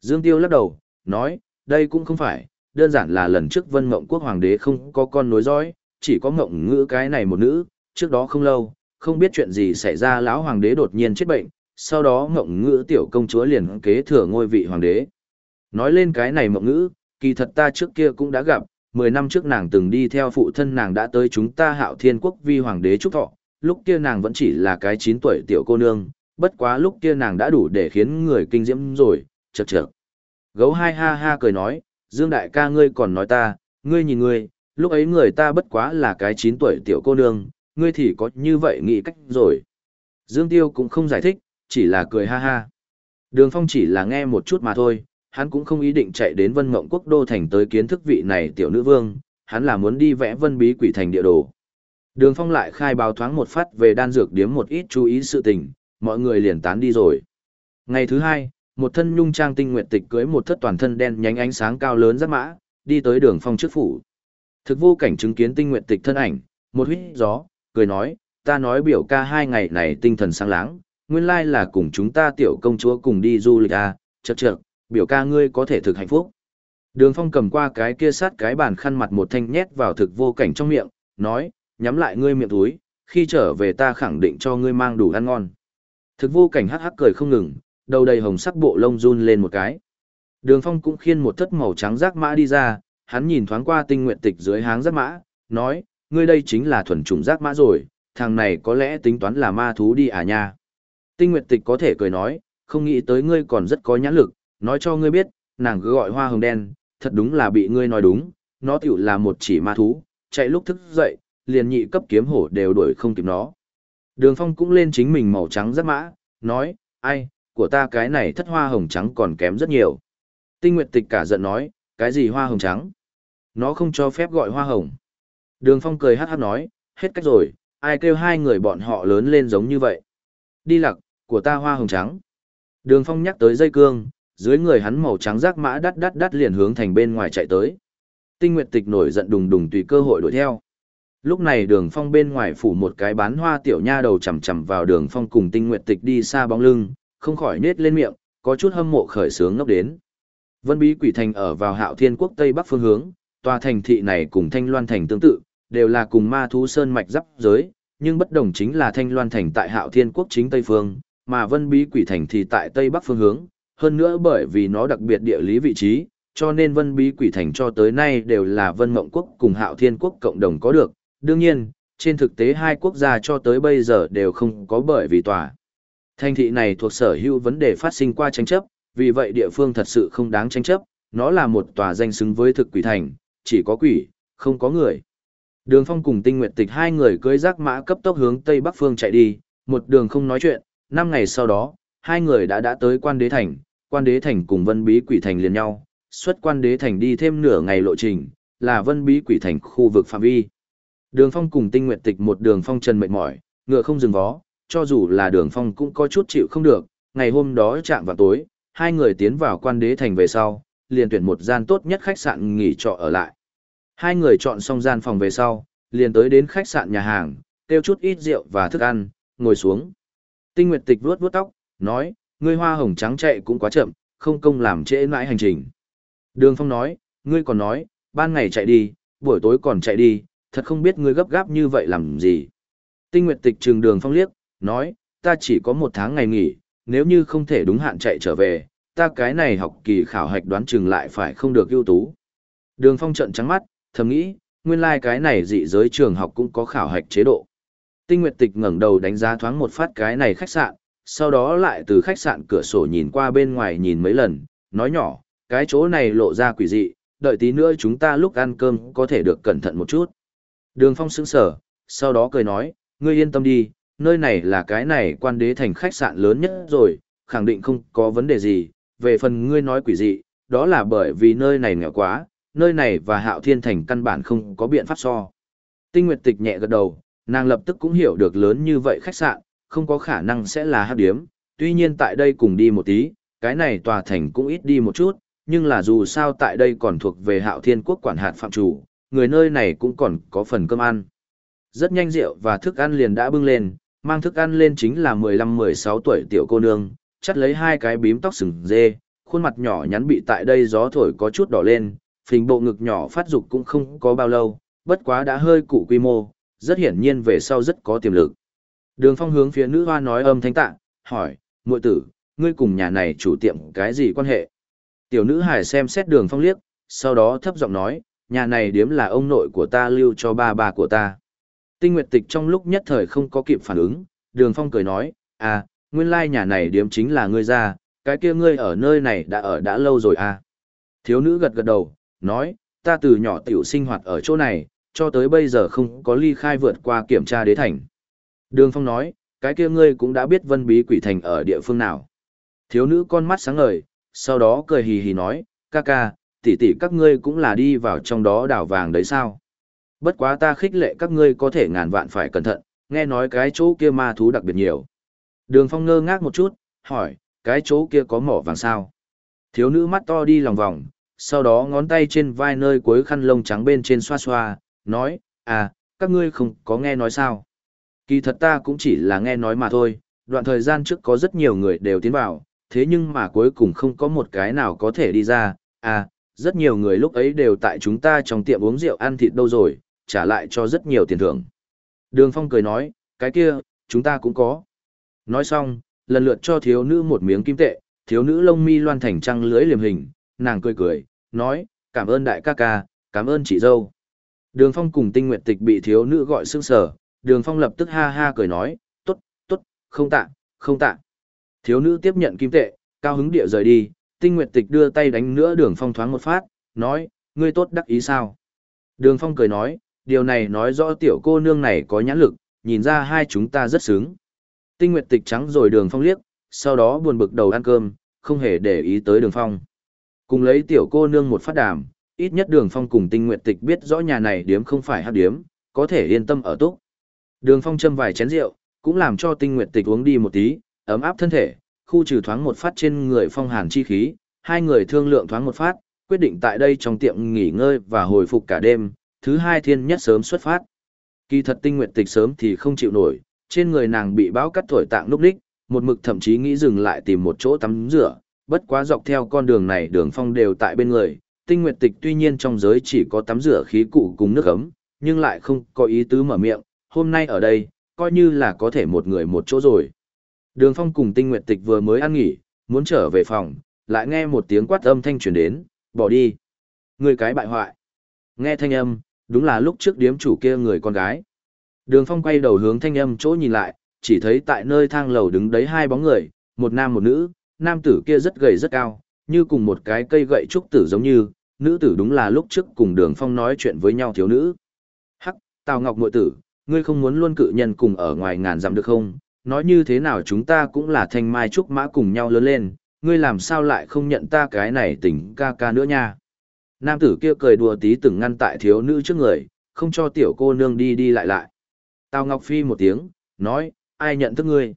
Dương Tiêu lắc đầu, nói, đây cũng không phải, đơn giản là lần trước Vân Mộng Quốc Hoàng đế không có con nối dõi, chỉ có Mộng ngữ cái này một nữ, trước đó không lâu, không biết chuyện gì xảy ra lão Hoàng đế đột nhiên chết bệnh, sau đó Mộng ngữ tiểu công chúa liền kế thừa ngôi vị Hoàng đế. Nói lên cái này Mộng ngữ, kỳ thật ta trước kia cũng đã gặp, 10 năm trước nàng từng đi theo phụ thân nàng đã tới chúng ta hạo thiên quốc vi hoàng đế trúc thọ, lúc kia nàng vẫn chỉ là cái 9 tuổi tiểu cô nương, bất quá lúc kia nàng đã đủ để khiến người kinh diễm rồi, chật chật. Gấu hai ha ha cười nói, Dương đại ca ngươi còn nói ta, ngươi nhìn ngươi, lúc ấy người ta bất quá là cái 9 tuổi tiểu cô nương, ngươi thì có như vậy nghĩ cách rồi. Dương Tiêu cũng không giải thích, chỉ là cười ha ha. Đường Phong chỉ là nghe một chút mà thôi, hắn cũng không ý định chạy đến Vân Mộng Quốc đô thành tới kiến thức vị này tiểu nữ vương, hắn là muốn đi vẽ Vân Bí Quỷ thành địa đồ. Đường Phong lại khai báo thoáng một phát về đan dược điếm một ít chú ý sự tình, mọi người liền tán đi rồi. Ngày thứ hai, một thân nhung trang tinh nguyện tịch cưới một thất toàn thân đen nhánh ánh sáng cao lớn rất mã, đi tới đường phong trước phủ. Thực vô cảnh chứng kiến tinh nguyện tịch thân ảnh, một huyết gió, cười nói, ta nói biểu ca hai ngày này tinh thần sáng láng, nguyên lai là cùng chúng ta tiểu công chúa cùng đi du lịch à, chật chật, biểu ca ngươi có thể thực hạnh phúc. Đường phong cầm qua cái kia sát cái bàn khăn mặt một thanh nhét vào thực vô cảnh trong miệng, nói, nhắm lại ngươi miệng túi, khi trở về ta khẳng định cho ngươi mang đủ ăn ngon. Thực vô cảnh hắc hắc cười không ngừng, đầu đầy hồng sắc bộ lông run lên một cái. Đường phong cũng khiên một thất màu trắng rác mã đi ra, hắn nhìn thoáng qua tinh nguyện tịch dưới háng rác mã, nói, ngươi đây chính là thuần trùng rác mã rồi, thằng này có lẽ tính toán là ma thú đi à nha. Tinh nguyện tịch có thể cười nói, không nghĩ tới ngươi còn rất có nhãn lực, nói cho ngươi biết, nàng cứ gọi hoa hồng đen, thật đúng là bị ngươi nói đúng, nó tiểu là một chỉ ma thú, chạy lúc thức dậy, liền nhị cấp kiếm hổ đều đuổi không kịp nó. Đường phong cũng lên chính mình màu trắng rất mã, nói, ai, của ta cái này thất hoa hồng trắng còn kém rất nhiều. Tinh Nguyệt Tịch cả giận nói, cái gì hoa hồng trắng? Nó không cho phép gọi hoa hồng. Đường Phong cười hát hát nói, hết cách rồi, ai kêu hai người bọn họ lớn lên giống như vậy. Đi lặc, của ta hoa hồng trắng. Đường Phong nhắc tới dây cương, dưới người hắn màu trắng rác mã đắt đắt đắt liền hướng thành bên ngoài chạy tới. Tinh Nguyệt Tịch nổi giận đùng đùng tùy cơ hội đuổi theo. Lúc này đường phong bên ngoài phủ một cái bán hoa tiểu nha đầu chầm chầm vào đường phong cùng tinh nguyệt tịch đi xa bóng lưng, không khỏi nết lên miệng, có chút hâm mộ khởi sướng ngốc đến. Vân Bí Quỷ Thành ở vào Hạo Thiên Quốc Tây Bắc phương hướng, tòa thành thị này cùng Thanh Loan Thành tương tự, đều là cùng Ma Thú Sơn mạch giáp giới, nhưng bất đồng chính là Thanh Loan Thành tại Hạo Thiên Quốc chính Tây phương, mà Vân Bí Quỷ Thành thì tại Tây Bắc phương hướng, hơn nữa bởi vì nó đặc biệt địa lý vị trí, cho nên Vân Bí Quỷ Thành cho tới nay đều là Vân Mộng Quốc cùng Hạo Thiên Quốc cộng đồng có được. Đương nhiên, trên thực tế hai quốc gia cho tới bây giờ đều không có bởi vì tòa. Thành thị này thuộc sở hữu vấn đề phát sinh qua tranh chấp, vì vậy địa phương thật sự không đáng tranh chấp, nó là một tòa danh xứng với thực quỷ thành, chỉ có quỷ, không có người. Đường Phong cùng Tinh Nguyệt Tịch hai người cưỡi rác mã cấp tốc hướng tây bắc phương chạy đi, một đường không nói chuyện, năm ngày sau đó, hai người đã đã tới Quan Đế Thành, Quan Đế Thành cùng Vân Bí Quỷ Thành liền nhau, xuất Quan Đế Thành đi thêm nửa ngày lộ trình, là Vân Bí Quỷ Thành khu vực phạm vi. Đường Phong cùng Tinh Nguyệt Tịch một đường phong trần mệt mỏi, ngựa không dừng vó, cho dù là đường phong cũng có chút chịu không được, ngày hôm đó chạm vào tối, hai người tiến vào quan đế thành về sau, liền tuyển một gian tốt nhất khách sạn nghỉ trọ ở lại. Hai người chọn xong gian phòng về sau, liền tới đến khách sạn nhà hàng, tiêu chút ít rượu và thức ăn, ngồi xuống. Tinh Nguyệt Tịch vuốt vuốt tóc, nói, ngươi hoa hồng trắng chạy cũng quá chậm, không công làm trễ mãi hành trình. Đường Phong nói, ngươi còn nói, ban ngày chạy đi, buổi tối còn chạy đi, thật không biết ngươi gấp gáp như vậy làm gì. Tinh Nguyệt Tịch trường Đường Phong liếc, nói, ta chỉ có một tháng ngày nghỉ, nếu như không thể đúng hạn chạy trở về, ta cái này học kỳ khảo hạch đoán chừng lại phải không được ưu tú. Đường phong trận trắng mắt, thầm nghĩ, nguyên lai like cái này dị giới trường học cũng có khảo hạch chế độ. Tinh Nguyệt Tịch ngẩng đầu đánh giá thoáng một phát cái này khách sạn, sau đó lại từ khách sạn cửa sổ nhìn qua bên ngoài nhìn mấy lần, nói nhỏ, cái chỗ này lộ ra quỷ dị, đợi tí nữa chúng ta lúc ăn cơm có thể được cẩn thận một chút. Đường Phong sững sờ, sau đó cười nói, ngươi yên tâm đi, nơi này là cái này quan đế thành khách sạn lớn nhất rồi, khẳng định không có vấn đề gì, về phần ngươi nói quỷ dị, đó là bởi vì nơi này nghèo quá, nơi này và hạo thiên thành căn bản không có biện pháp so. Tinh Nguyệt Tịch nhẹ gật đầu, nàng lập tức cũng hiểu được lớn như vậy khách sạn, không có khả năng sẽ là hát điếm, tuy nhiên tại đây cùng đi một tí, cái này tòa thành cũng ít đi một chút, nhưng là dù sao tại đây còn thuộc về hạo thiên quốc quản hạt phạm chủ, người nơi này cũng còn có phần cơm ăn. Rất nhanh rượu và thức ăn liền đã bưng lên, mang thức ăn lên chính là 15-16 tuổi tiểu cô nương, chắt lấy hai cái bím tóc sừng dê, khuôn mặt nhỏ nhắn bị tại đây gió thổi có chút đỏ lên, phình bộ ngực nhỏ phát dục cũng không có bao lâu, bất quá đã hơi cụ quy mô, rất hiển nhiên về sau rất có tiềm lực. Đường phong hướng phía nữ hoa nói âm thanh tạ, hỏi, muội tử, ngươi cùng nhà này chủ tiệm cái gì quan hệ? Tiểu nữ hải xem xét đường phong liếc, sau đó thấp giọng nói, nhà này điếm là ông nội của ta lưu cho ba bà của ta. Tinh Nguyệt Tịch trong lúc nhất thời không có kịp phản ứng, Đường Phong cười nói, à, nguyên lai nhà này điếm chính là ngươi ra, cái kia ngươi ở nơi này đã ở đã lâu rồi à. Thiếu nữ gật gật đầu, nói, ta từ nhỏ tiểu sinh hoạt ở chỗ này, cho tới bây giờ không có ly khai vượt qua kiểm tra đế thành. Đường Phong nói, cái kia ngươi cũng đã biết vân bí quỷ thành ở địa phương nào. Thiếu nữ con mắt sáng ngời, sau đó cười hì hì nói, ca ca, tỷ tỷ các ngươi cũng là đi vào trong đó đảo vàng đấy sao. Bất quá ta khích lệ các ngươi có thể ngàn vạn phải cẩn thận, nghe nói cái chỗ kia ma thú đặc biệt nhiều. Đường phong ngơ ngác một chút, hỏi, cái chỗ kia có mỏ vàng sao? Thiếu nữ mắt to đi lòng vòng, sau đó ngón tay trên vai nơi cuối khăn lông trắng bên trên xoa xoa, nói, à, các ngươi không có nghe nói sao? Kỳ thật ta cũng chỉ là nghe nói mà thôi, đoạn thời gian trước có rất nhiều người đều tiến vào, thế nhưng mà cuối cùng không có một cái nào có thể đi ra, à, rất nhiều người lúc ấy đều tại chúng ta trong tiệm uống rượu ăn thịt đâu rồi, trả lại cho rất nhiều tiền thưởng. Đường Phong cười nói, cái kia, chúng ta cũng có. Nói xong, lần lượt cho thiếu nữ một miếng kim tệ, thiếu nữ lông mi loan thành trăng lưỡi liềm hình, nàng cười cười, nói, cảm ơn đại ca ca, cảm ơn chị dâu. Đường Phong cùng tinh Nguyệt tịch bị thiếu nữ gọi sương sở, đường Phong lập tức ha ha cười nói, tốt, tốt, không tạ, không tạ. Thiếu nữ tiếp nhận kim tệ, cao hứng địa rời đi, tinh Nguyệt tịch đưa tay đánh nữa đường Phong thoáng một phát, nói, ngươi tốt đắc ý sao? Đường Phong cười nói, điều này nói rõ tiểu cô nương này có nhãn lực, nhìn ra hai chúng ta rất sướng. Tinh Nguyệt tịch trắng rồi đường Phong liếc, sau đó buồn bực đầu ăn cơm, không hề để ý tới đường Phong. Cùng lấy tiểu cô nương một phát đàm, ít nhất đường Phong cùng tinh nguyện tịch biết rõ nhà này điếm không phải hát điếm, có thể yên tâm ở túc. Đường Phong châm vài chén rượu, cũng làm cho tinh Nguyệt tịch uống đi một tí, ấm áp thân thể, khu trừ thoáng một phát trên người phong hàn chi khí, hai người thương lượng thoáng một phát, quyết định tại đây trong tiệm nghỉ ngơi và hồi phục cả đêm, thứ hai thiên nhất sớm xuất phát. Kỳ thật tinh Nguyệt tịch sớm thì không chịu nổi, trên người nàng bị bão cắt thổi tạng lúc đích, một mực thậm chí nghĩ dừng lại tìm một chỗ tắm rửa, bất quá dọc theo con đường này đường phong đều tại bên người, tinh Nguyệt tịch tuy nhiên trong giới chỉ có tắm rửa khí cụ cùng nước ấm, nhưng lại không có ý tứ mở miệng, hôm nay ở đây, coi như là có thể một người một chỗ rồi. Đường phong cùng tinh Nguyệt tịch vừa mới ăn nghỉ, muốn trở về phòng, lại nghe một tiếng quát âm thanh truyền đến, bỏ đi. Người cái bại hoại. Nghe thanh âm, đúng là lúc trước điếm chủ kia người con gái. Đường phong quay đầu hướng thanh âm chỗ nhìn lại, chỉ thấy tại nơi thang lầu đứng đấy hai bóng người, một nam một nữ, nam tử kia rất gầy rất cao, như cùng một cái cây gậy trúc tử giống như, nữ tử đúng là lúc trước cùng đường phong nói chuyện với nhau thiếu nữ. Hắc, Tào Ngọc muội tử, ngươi không muốn luôn cự nhân cùng ở ngoài ngàn dặm được không? Nói như thế nào chúng ta cũng là thanh mai trúc mã cùng nhau lớn lên, ngươi làm sao lại không nhận ta cái này tình ca ca nữa nha? Nam tử kia cười đùa tí từng ngăn tại thiếu nữ trước người, không cho tiểu cô nương đi đi lại lại. Tào Ngọc Phi một tiếng, nói, ai nhận thức ngươi?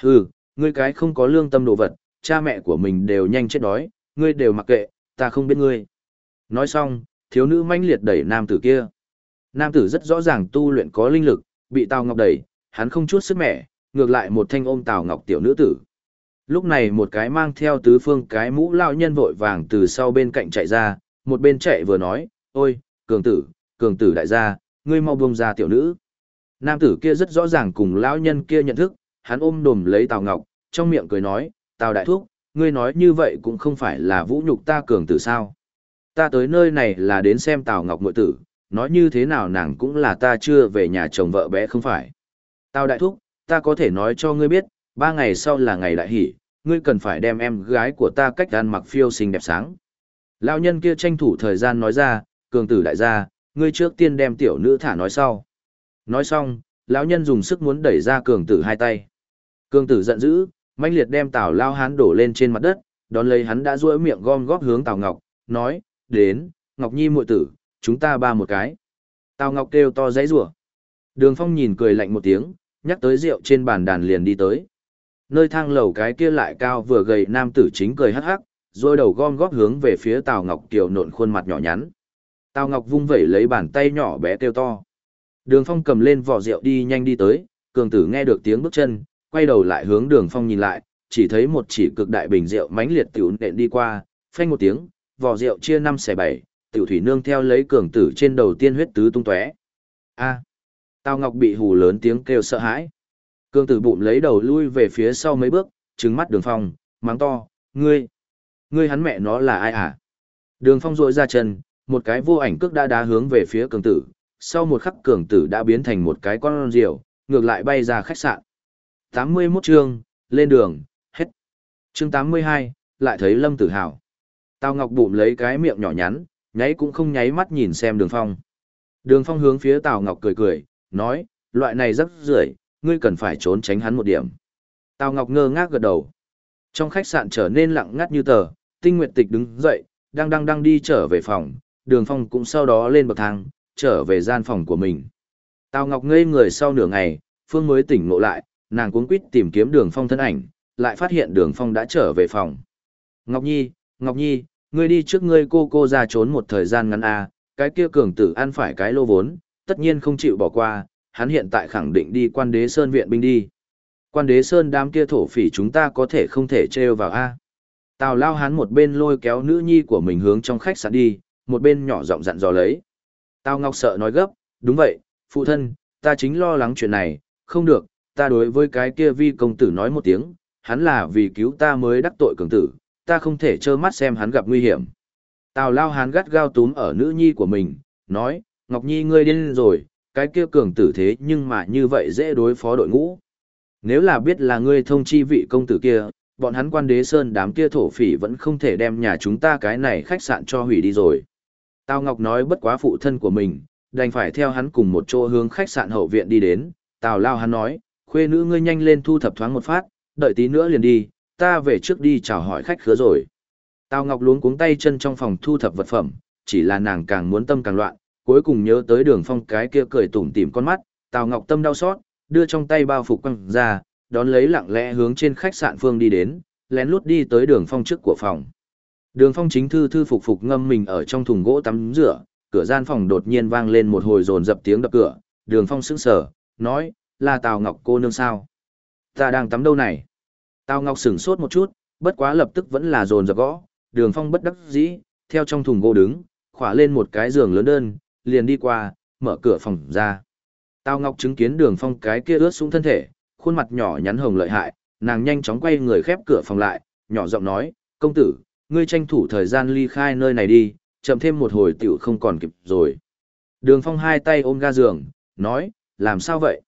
Hừ, ngươi cái không có lương tâm đồ vật, cha mẹ của mình đều nhanh chết đói, ngươi đều mặc kệ, ta không biết ngươi. Nói xong, thiếu nữ manh liệt đẩy nam tử kia. Nam tử rất rõ ràng tu luyện có linh lực, bị Tào Ngọc đẩy, hắn không chút sức mẻ, ngược lại một thanh ôm Tào Ngọc tiểu nữ tử. Lúc này một cái mang theo tứ phương cái mũ lão nhân vội vàng từ sau bên cạnh chạy ra, một bên chạy vừa nói, ôi, cường tử, cường tử đại gia, ngươi mau buông ra tiểu nữ. Nam tử kia rất rõ ràng cùng lão nhân kia nhận thức, hắn ôm đồm lấy Tào Ngọc, trong miệng cười nói, Tào đại thúc, ngươi nói như vậy cũng không phải là vũ nhục ta cường tử sao. Ta tới nơi này là đến xem Tào Ngọc muội tử, nói như thế nào nàng cũng là ta chưa về nhà chồng vợ bé không phải. tao đại thúc, ta có thể nói cho ngươi biết, ba ngày sau là ngày đại hỷ, ngươi cần phải đem em gái của ta cách ăn mặc phiêu xinh đẹp sáng. Lão nhân kia tranh thủ thời gian nói ra, cường tử đại gia, ngươi trước tiên đem tiểu nữ thả nói sau. Nói xong, lão nhân dùng sức muốn đẩy ra cường tử hai tay. Cường tử giận dữ, mãnh liệt đem Tào Lao Hán đổ lên trên mặt đất, đón lấy hắn đã duỗi miệng gom góp hướng Tào Ngọc, nói, đến, Ngọc Nhi muội tử, chúng ta ba một cái. Tào Ngọc kêu to dãy rủa. Đường Phong nhìn cười lạnh một tiếng, nhắc tới rượu trên bàn đàn liền đi tới. Nơi thang lầu cái kia lại cao vừa gầy nam tử chính cười hắc hắc, rồi đầu gom góp hướng về phía Tào Ngọc tiểu nộn khuôn mặt nhỏ nhắn. Tào Ngọc vung vẩy lấy bàn tay nhỏ bé kêu to. Đường Phong cầm lên vỏ rượu đi nhanh đi tới, cường tử nghe được tiếng bước chân, quay đầu lại hướng Đường Phong nhìn lại, chỉ thấy một chỉ cực đại bình rượu mãnh liệt tiểu nện đi qua, phanh một tiếng, vỏ rượu chia năm xẻ bảy, tiểu thủy nương theo lấy cường tử trên đầu tiên huyết tứ tung tóe. A. Tào Ngọc bị hù lớn tiếng kêu sợ hãi. Cường tử bụng lấy đầu lui về phía sau mấy bước, trừng mắt Đường Phong, mắng to, "Ngươi, ngươi hắn mẹ nó là ai à?" Đường Phong rỗi ra chân, một cái vô ảnh cước đã đá hướng về phía cường tử, sau một khắc cường tử đã biến thành một cái con rượu, ngược lại bay ra khách sạn. 81 chương, lên đường, hết. Chương 82, lại thấy Lâm Tử Hào. Tào Ngọc bụng lấy cái miệng nhỏ nhắn, nháy cũng không nháy mắt nhìn xem Đường Phong. Đường Phong hướng phía Tào Ngọc cười cười, nói, loại này rất rưởi, ngươi cần phải trốn tránh hắn một điểm. Tào Ngọc ngơ ngác gật đầu. Trong khách sạn trở nên lặng ngắt như tờ, Tinh Nguyệt Tịch đứng dậy, đang đang đang đi trở về phòng, Đường Phong cũng sau đó lên bậc thang, trở về gian phòng của mình. Tào Ngọc ngây người sau nửa ngày, Phương mới tỉnh ngộ lại, nàng cuống quýt tìm kiếm đường phong thân ảnh, lại phát hiện đường phong đã trở về phòng. Ngọc Nhi, Ngọc Nhi, ngươi đi trước ngươi cô cô ra trốn một thời gian ngắn a cái kia cường tử ăn phải cái lô vốn, tất nhiên không chịu bỏ qua, hắn hiện tại khẳng định đi quan đế sơn viện binh đi. Quan đế sơn đám kia thổ phỉ chúng ta có thể không thể trêu vào a Tào lao hắn một bên lôi kéo nữ nhi của mình hướng trong khách sạn đi, một bên nhỏ giọng dặn dò lấy. Tào Ngọc sợ nói gấp, đúng vậy, phụ thân, ta chính lo lắng chuyện này, không được, ta đối với cái kia vi công tử nói một tiếng, hắn là vì cứu ta mới đắc tội cường tử, ta không thể trơ mắt xem hắn gặp nguy hiểm. Tào lao hán gắt gao túm ở nữ nhi của mình, nói, Ngọc Nhi ngươi điên rồi, cái kia cường tử thế nhưng mà như vậy dễ đối phó đội ngũ. Nếu là biết là ngươi thông chi vị công tử kia, bọn hắn quan đế sơn đám kia thổ phỉ vẫn không thể đem nhà chúng ta cái này khách sạn cho hủy đi rồi. Tào Ngọc nói bất quá phụ thân của mình, đành phải theo hắn cùng một chỗ hướng khách sạn hậu viện đi đến. Tào Lao hắn nói, khuê nữ ngươi nhanh lên thu thập thoáng một phát, đợi tí nữa liền đi, ta về trước đi chào hỏi khách khứa rồi. Tào Ngọc luống cuống tay chân trong phòng thu thập vật phẩm, chỉ là nàng càng muốn tâm càng loạn, cuối cùng nhớ tới đường phong cái kia cười tủm tỉm con mắt, Tào Ngọc tâm đau xót, đưa trong tay bao phục quăng ra, đón lấy lặng lẽ hướng trên khách sạn phương đi đến, lén lút đi tới đường phong trước của phòng. Đường phong chính thư thư phục phục ngâm mình ở trong thùng gỗ tắm rửa, cửa gian phòng đột nhiên vang lên một hồi rồn dập tiếng đập cửa, đường phong sững sờ, nói, là Tào Ngọc cô nương sao? Ta đang tắm đâu này? Tào Ngọc sửng sốt một chút, bất quá lập tức vẫn là rồn dập gõ, đường phong bất đắc dĩ, theo trong thùng gỗ đứng, khỏa lên một cái giường lớn đơn, liền đi qua, mở cửa phòng ra. Tào Ngọc chứng kiến đường phong cái kia ướt xuống thân thể, khuôn mặt nhỏ nhắn hồng lợi hại, nàng nhanh chóng quay người khép cửa phòng lại, nhỏ giọng nói, công tử, ngươi tranh thủ thời gian ly khai nơi này đi, chậm thêm một hồi tiểu không còn kịp rồi. Đường phong hai tay ôm ga giường, nói, làm sao vậy?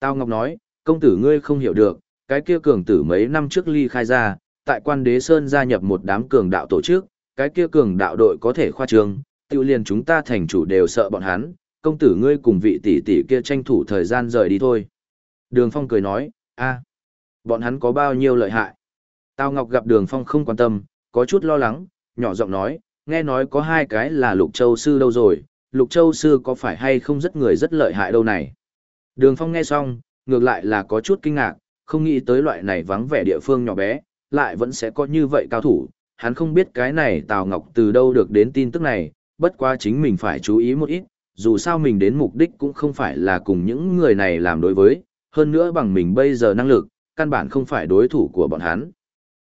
Tào Ngọc nói, công tử ngươi không hiểu được, cái kia cường tử mấy năm trước ly khai ra, tại quan đế sơn gia nhập một đám cường đạo tổ chức, cái kia cường đạo đội có thể khoa trương, tiêu liền chúng ta thành chủ đều sợ bọn hắn, công tử ngươi cùng vị tỷ tỷ kia tranh thủ thời gian rời đi thôi. Đường Phong cười nói, a, bọn hắn có bao nhiêu lợi hại. Tào Ngọc gặp Đường Phong không quan tâm, có chút lo lắng, nhỏ giọng nói, nghe nói có hai cái là Lục Châu Sư đâu rồi, Lục Châu Sư có phải hay không rất người rất lợi hại đâu này. Đường Phong nghe xong, ngược lại là có chút kinh ngạc, không nghĩ tới loại này vắng vẻ địa phương nhỏ bé, lại vẫn sẽ có như vậy cao thủ, hắn không biết cái này Tào Ngọc từ đâu được đến tin tức này, bất quá chính mình phải chú ý một ít, dù sao mình đến mục đích cũng không phải là cùng những người này làm đối với, hơn nữa bằng mình bây giờ năng lực, căn bản không phải đối thủ của bọn hắn.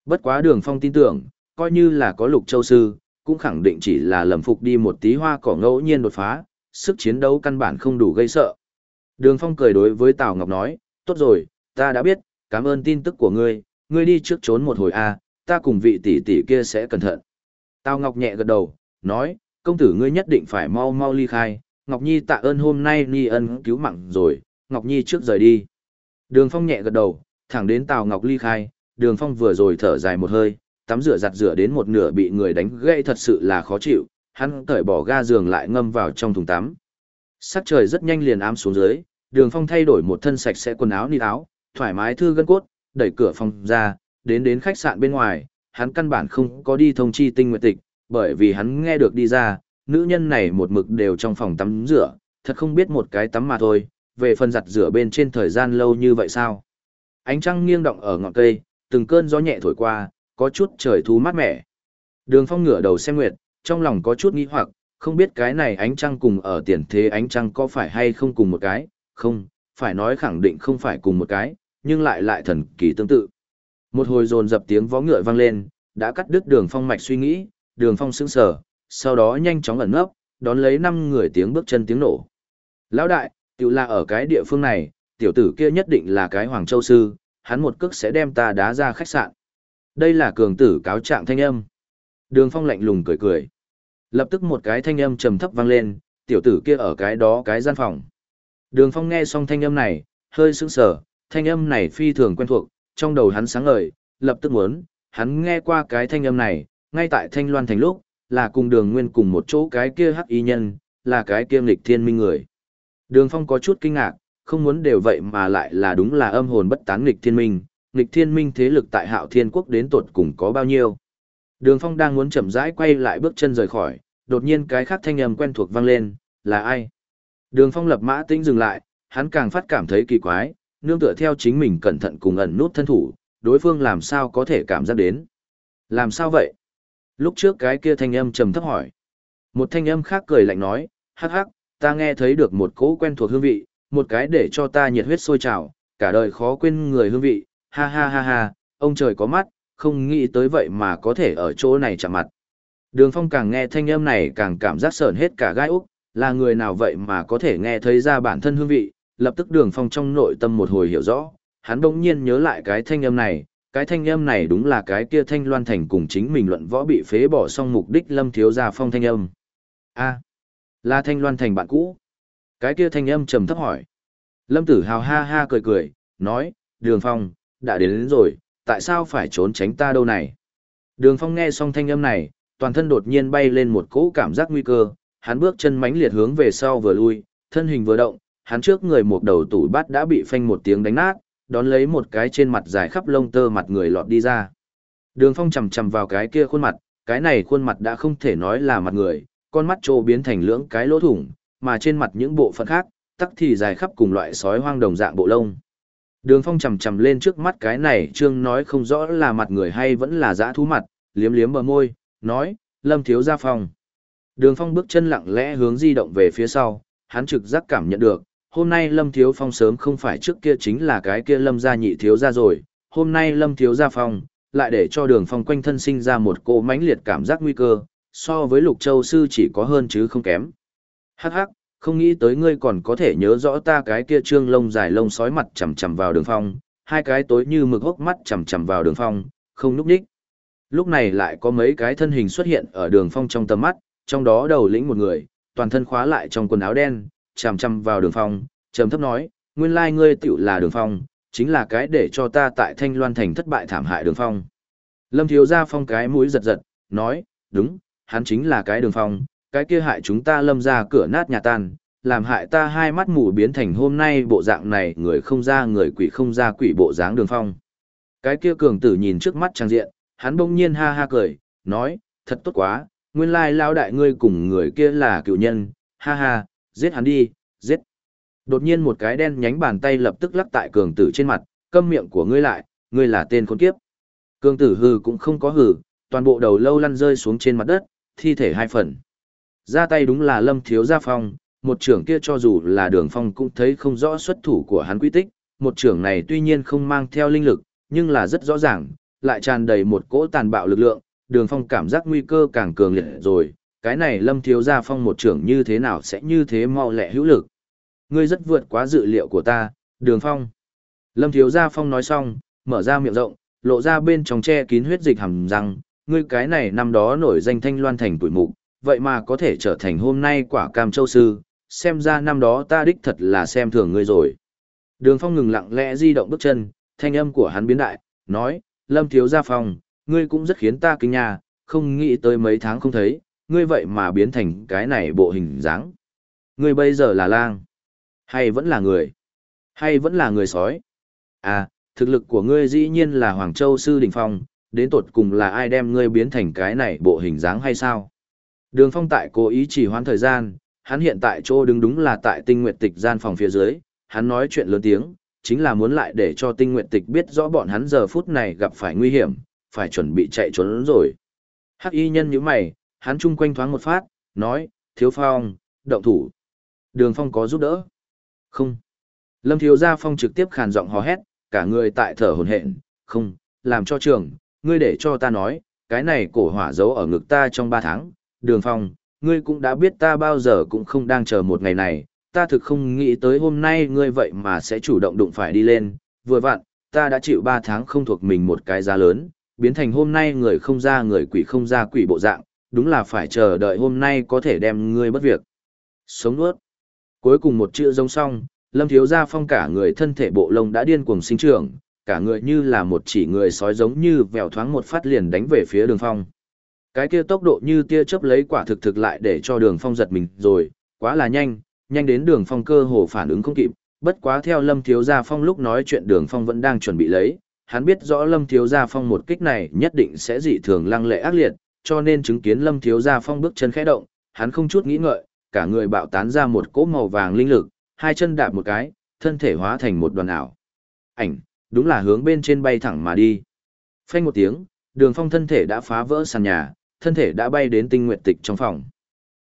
Bất quá đường phong tin tưởng, coi như là có lục châu sư, cũng khẳng định chỉ là lầm phục đi một tí hoa cỏ ngẫu nhiên đột phá, sức chiến đấu căn bản không đủ gây sợ. Đường phong cười đối với Tào Ngọc nói, tốt rồi, ta đã biết, cảm ơn tin tức của ngươi, ngươi đi trước trốn một hồi a, ta cùng vị tỷ tỷ kia sẽ cẩn thận. Tào Ngọc nhẹ gật đầu, nói, công tử ngươi nhất định phải mau mau ly khai, Ngọc Nhi tạ ơn hôm nay Ni ân cứu mạng rồi, Ngọc Nhi trước rời đi. Đường Phong nhẹ gật đầu, thẳng đến Tào Ngọc ly khai, Đường Phong vừa rồi thở dài một hơi, tắm rửa giặt rửa đến một nửa bị người đánh gãy thật sự là khó chịu, hắn cởi bỏ ga giường lại ngâm vào trong thùng tắm. Sắc trời rất nhanh liền ám xuống dưới, Đường Phong thay đổi một thân sạch sẽ quần áo ni áo, thoải mái thư gân cốt, đẩy cửa phòng ra, đến đến khách sạn bên ngoài, hắn căn bản không có đi thông chi tinh nguyệt tịch, bởi vì hắn nghe được đi ra, nữ nhân này một mực đều trong phòng tắm rửa, thật không biết một cái tắm mà thôi, về phần giặt rửa bên trên thời gian lâu như vậy sao. Ánh trăng nghiêng động ở ngọn cây, từng cơn gió nhẹ thổi qua, có chút trời thu mát mẻ. Đường phong ngửa đầu xem nguyệt, trong lòng có chút nghi hoặc, không biết cái này ánh trăng cùng ở tiền thế ánh trăng có phải hay không cùng một cái, không, phải nói khẳng định không phải cùng một cái, nhưng lại lại thần kỳ tương tự. Một hồi dồn dập tiếng vó ngựa vang lên, đã cắt đứt đường phong mạch suy nghĩ, đường phong sững sờ, sau đó nhanh chóng ẩn nấp, đón lấy năm người tiếng bước chân tiếng nổ. Lão đại, tiểu là ở cái địa phương này, tiểu tử kia nhất định là cái Hoàng Châu Sư, hắn một cước sẽ đem ta đá ra khách sạn. Đây là cường tử cáo trạng thanh âm. Đường phong lạnh lùng cười cười. Lập tức một cái thanh âm trầm thấp vang lên, tiểu tử kia ở cái đó cái gian phòng. Đường phong nghe xong thanh âm này, hơi sững sờ, thanh âm này phi thường quen thuộc, trong đầu hắn sáng ngời, lập tức muốn, hắn nghe qua cái thanh âm này, ngay tại Thanh Loan thành lúc, là cùng đường nguyên cùng một chỗ cái kia hắc y nhân, là cái kia nghịch thiên minh người. Đường Phong có chút kinh ngạc, không muốn đều vậy mà lại là đúng là âm hồn bất tán nghịch thiên minh, nghịch thiên minh thế lực tại hạo thiên quốc đến tột cùng có bao nhiêu. Đường Phong đang muốn chậm rãi quay lại bước chân rời khỏi, đột nhiên cái khác thanh âm quen thuộc vang lên, là ai? Đường phong lập mã tĩnh dừng lại, hắn càng phát cảm thấy kỳ quái, nương tựa theo chính mình cẩn thận cùng ẩn nút thân thủ, đối phương làm sao có thể cảm giác đến. Làm sao vậy? Lúc trước cái kia thanh âm trầm thấp hỏi. Một thanh âm khác cười lạnh nói, hắc hắc, ta nghe thấy được một cỗ quen thuộc hương vị, một cái để cho ta nhiệt huyết sôi trào, cả đời khó quên người hương vị, ha ha ha ha, ông trời có mắt, không nghĩ tới vậy mà có thể ở chỗ này chạm mặt. Đường phong càng nghe thanh âm này càng cảm giác sờn hết cả gai úc, là người nào vậy mà có thể nghe thấy ra bản thân hương vị, lập tức đường phong trong nội tâm một hồi hiểu rõ, hắn đông nhiên nhớ lại cái thanh âm này, cái thanh âm này đúng là cái kia thanh loan thành cùng chính mình luận võ bị phế bỏ xong mục đích lâm thiếu gia phong thanh âm. a là thanh loan thành bạn cũ. Cái kia thanh âm trầm thấp hỏi. Lâm tử hào ha ha cười cười, nói, đường phong, đã đến, đến rồi, tại sao phải trốn tránh ta đâu này? Đường phong nghe xong thanh âm này, toàn thân đột nhiên bay lên một cỗ cảm giác nguy cơ, hắn bước chân mãnh liệt hướng về sau vừa lui, thân hình vừa động, hắn trước người một đầu tủ bát đã bị phanh một tiếng đánh nát, đón lấy một cái trên mặt dài khắp lông tơ mặt người lọt đi ra. Đường phong chầm chầm vào cái kia khuôn mặt, cái này khuôn mặt đã không thể nói là mặt người, con mắt trô biến thành lưỡng cái lỗ thủng, mà trên mặt những bộ phận khác, tắc thì dài khắp cùng loại sói hoang đồng dạng bộ lông. Đường phong chầm chầm lên trước mắt cái này trương nói không rõ là mặt người hay vẫn là dã thú mặt, liếm liếm bờ môi, nói, lâm thiếu gia phong. Đường phong bước chân lặng lẽ hướng di động về phía sau, hắn trực giác cảm nhận được, hôm nay lâm thiếu phong sớm không phải trước kia chính là cái kia lâm gia nhị thiếu gia rồi, hôm nay lâm thiếu gia phong, lại để cho đường phong quanh thân sinh ra một cô mãnh liệt cảm giác nguy cơ, so với lục châu sư chỉ có hơn chứ không kém. Hắc hắc, không nghĩ tới ngươi còn có thể nhớ rõ ta cái kia trương lông dài lông sói mặt chằm chằm vào đường phong, hai cái tối như mực hốc mắt chằm chằm vào đường phong, không núp đích. Lúc này lại có mấy cái thân hình xuất hiện ở đường phong trong tầm mắt, trong đó đầu lĩnh một người, toàn thân khóa lại trong quần áo đen, chằm chằm vào đường phong, trầm thấp nói, nguyên lai ngươi tựu là đường phong, chính là cái để cho ta tại Thanh Loan Thành thất bại thảm hại đường phong. Lâm thiếu gia phong cái mũi giật giật, nói, đúng, hắn chính là cái đường phong, cái kia hại chúng ta lâm ra cửa nát nhà tan, làm hại ta hai mắt mù biến thành hôm nay bộ dạng này người không ra người quỷ không ra quỷ bộ dáng đường phong. Cái kia cường tử nhìn trước mắt trang diện, hắn bỗng nhiên ha ha cười, nói, thật tốt quá, nguyên lai lao đại ngươi cùng người kia là cựu nhân, ha ha, giết hắn đi, giết. Đột nhiên một cái đen nhánh bàn tay lập tức lắc tại cường tử trên mặt, câm miệng của ngươi lại, ngươi là tên khốn kiếp. Cường tử hừ cũng không có hừ, toàn bộ đầu lâu lăn rơi xuống trên mặt đất, thi thể hai phần. Ra tay đúng là lâm thiếu gia phong, một trưởng kia cho dù là đường phong cũng thấy không rõ xuất thủ của hắn quy tích, một trưởng này tuy nhiên không mang theo linh lực, nhưng là rất rõ ràng, lại tràn đầy một cỗ tàn bạo lực lượng, đường phong cảm giác nguy cơ càng cường liệt rồi, cái này lâm thiếu gia phong một trưởng như thế nào sẽ như thế mau lẹ hữu lực. Ngươi rất vượt quá dự liệu của ta, đường phong. Lâm thiếu gia phong nói xong, mở ra miệng rộng, lộ ra bên trong che kín huyết dịch hầm răng, ngươi cái này năm đó nổi danh thanh loan thành tuổi mục, vậy mà có thể trở thành hôm nay quả cam châu sư, xem ra năm đó ta đích thật là xem thường ngươi rồi. Đường phong ngừng lặng lẽ di động bước chân, thanh âm của hắn biến đại, nói, lâm thiếu gia phong, ngươi cũng rất khiến ta kinh nhà không nghĩ tới mấy tháng không thấy, ngươi vậy mà biến thành cái này bộ hình dáng. Ngươi bây giờ là lang, hay vẫn là người, hay vẫn là người sói. À, thực lực của ngươi dĩ nhiên là Hoàng Châu Sư Đình Phong, đến tột cùng là ai đem ngươi biến thành cái này bộ hình dáng hay sao? Đường Phong tại cố ý chỉ hoãn thời gian, hắn hiện tại chỗ đứng đúng là tại tinh Nguyệt tịch gian phòng phía dưới, hắn nói chuyện lớn tiếng, chính là muốn lại để cho tinh Nguyệt tịch biết rõ bọn hắn giờ phút này gặp phải nguy hiểm, phải chuẩn bị chạy trốn rồi. Hắc y nhân như mày, hắn chung quanh thoáng một phát, nói, thiếu phong, động thủ. Đường phong có giúp đỡ. Không. Lâm thiếu gia phong trực tiếp khàn giọng hò hét, cả người tại thở hồn hện, không, làm cho trường, ngươi để cho ta nói, cái này cổ hỏa giấu ở ngực ta trong ba tháng, đường phong, ngươi cũng đã biết ta bao giờ cũng không đang chờ một ngày này, ta thực không nghĩ tới hôm nay ngươi vậy mà sẽ chủ động đụng phải đi lên, vừa vặn, ta đã chịu ba tháng không thuộc mình một cái giá lớn, biến thành hôm nay người không ra người quỷ không ra quỷ bộ dạng, đúng là phải chờ đợi hôm nay có thể đem ngươi bất việc. Sống nuốt. Cuối cùng một chữ giống xong, Lâm Thiếu Gia Phong cả người thân thể bộ lông đã điên cuồng sinh trưởng, cả người như là một chỉ người sói giống như vèo thoáng một phát liền đánh về phía đường phong. Cái kia tốc độ như tia chớp lấy quả thực thực lại để cho đường phong giật mình rồi, quá là nhanh, nhanh đến đường phong cơ hồ phản ứng không kịp, bất quá theo Lâm Thiếu Gia Phong lúc nói chuyện đường phong vẫn đang chuẩn bị lấy, hắn biết rõ Lâm Thiếu Gia Phong một kích này nhất định sẽ dị thường lăng lệ ác liệt, cho nên chứng kiến Lâm Thiếu Gia Phong bước chân khẽ động, hắn không chút nghĩ ngợi, cả người bạo tán ra một cỗ màu vàng linh lực, hai chân đạp một cái, thân thể hóa thành một đoàn ảo. Ảnh, đúng là hướng bên trên bay thẳng mà đi. Phanh một tiếng, đường phong thân thể đã phá vỡ sàn nhà, thân thể đã bay đến tinh nguyệt tịch trong phòng.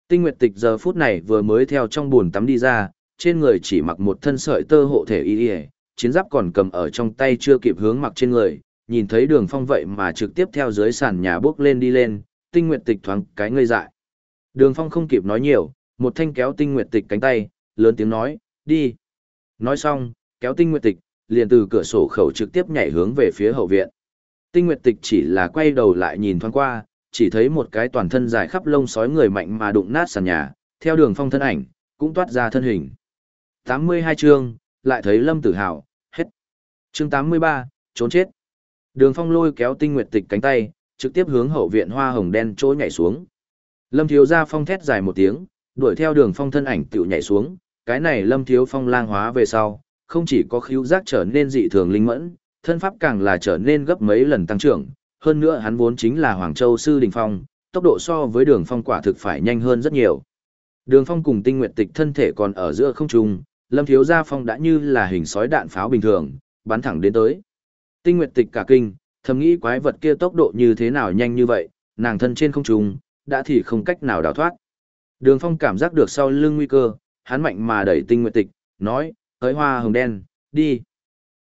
Tinh nguyệt tịch giờ phút này vừa mới theo trong buồn tắm đi ra, trên người chỉ mặc một thân sợi tơ hộ thể y y, chiến giáp còn cầm ở trong tay chưa kịp hướng mặc trên người, nhìn thấy đường phong vậy mà trực tiếp theo dưới sàn nhà bước lên đi lên, tinh nguyệt tịch thoáng cái ngây dại. Đường phong không kịp nói nhiều, một thanh kéo tinh nguyệt tịch cánh tay, lớn tiếng nói, đi. Nói xong, kéo tinh nguyệt tịch, liền từ cửa sổ khẩu trực tiếp nhảy hướng về phía hậu viện. Tinh nguyệt tịch chỉ là quay đầu lại nhìn thoáng qua, chỉ thấy một cái toàn thân dài khắp lông sói người mạnh mà đụng nát sàn nhà, theo đường phong thân ảnh, cũng toát ra thân hình. 82 chương, lại thấy Lâm Tử Hào, hết. Chương 83, trốn chết. Đường phong lôi kéo tinh nguyệt tịch cánh tay, trực tiếp hướng hậu viện hoa hồng đen trôi nhảy xuống. Lâm Thiếu ra phong thét dài một tiếng, đuổi theo đường phong thân ảnh tựu nhảy xuống, cái này Lâm Thiếu phong lang hóa về sau, không chỉ có khíu giác trở nên dị thường linh mẫn, thân pháp càng là trở nên gấp mấy lần tăng trưởng, hơn nữa hắn vốn chính là Hoàng Châu Sư Đình Phong, tốc độ so với đường phong quả thực phải nhanh hơn rất nhiều. Đường phong cùng tinh nguyệt tịch thân thể còn ở giữa không trung, lâm thiếu gia phong đã như là hình sói đạn pháo bình thường, bắn thẳng đến tới. Tinh nguyệt tịch cả kinh, thầm nghĩ quái vật kia tốc độ như thế nào nhanh như vậy, nàng thân trên không trung, đã thì không cách nào đào thoát. Đường phong cảm giác được sau lưng nguy cơ, hắn mạnh mà đẩy tinh nguyện tịch, nói, tới hoa hồng đen, đi.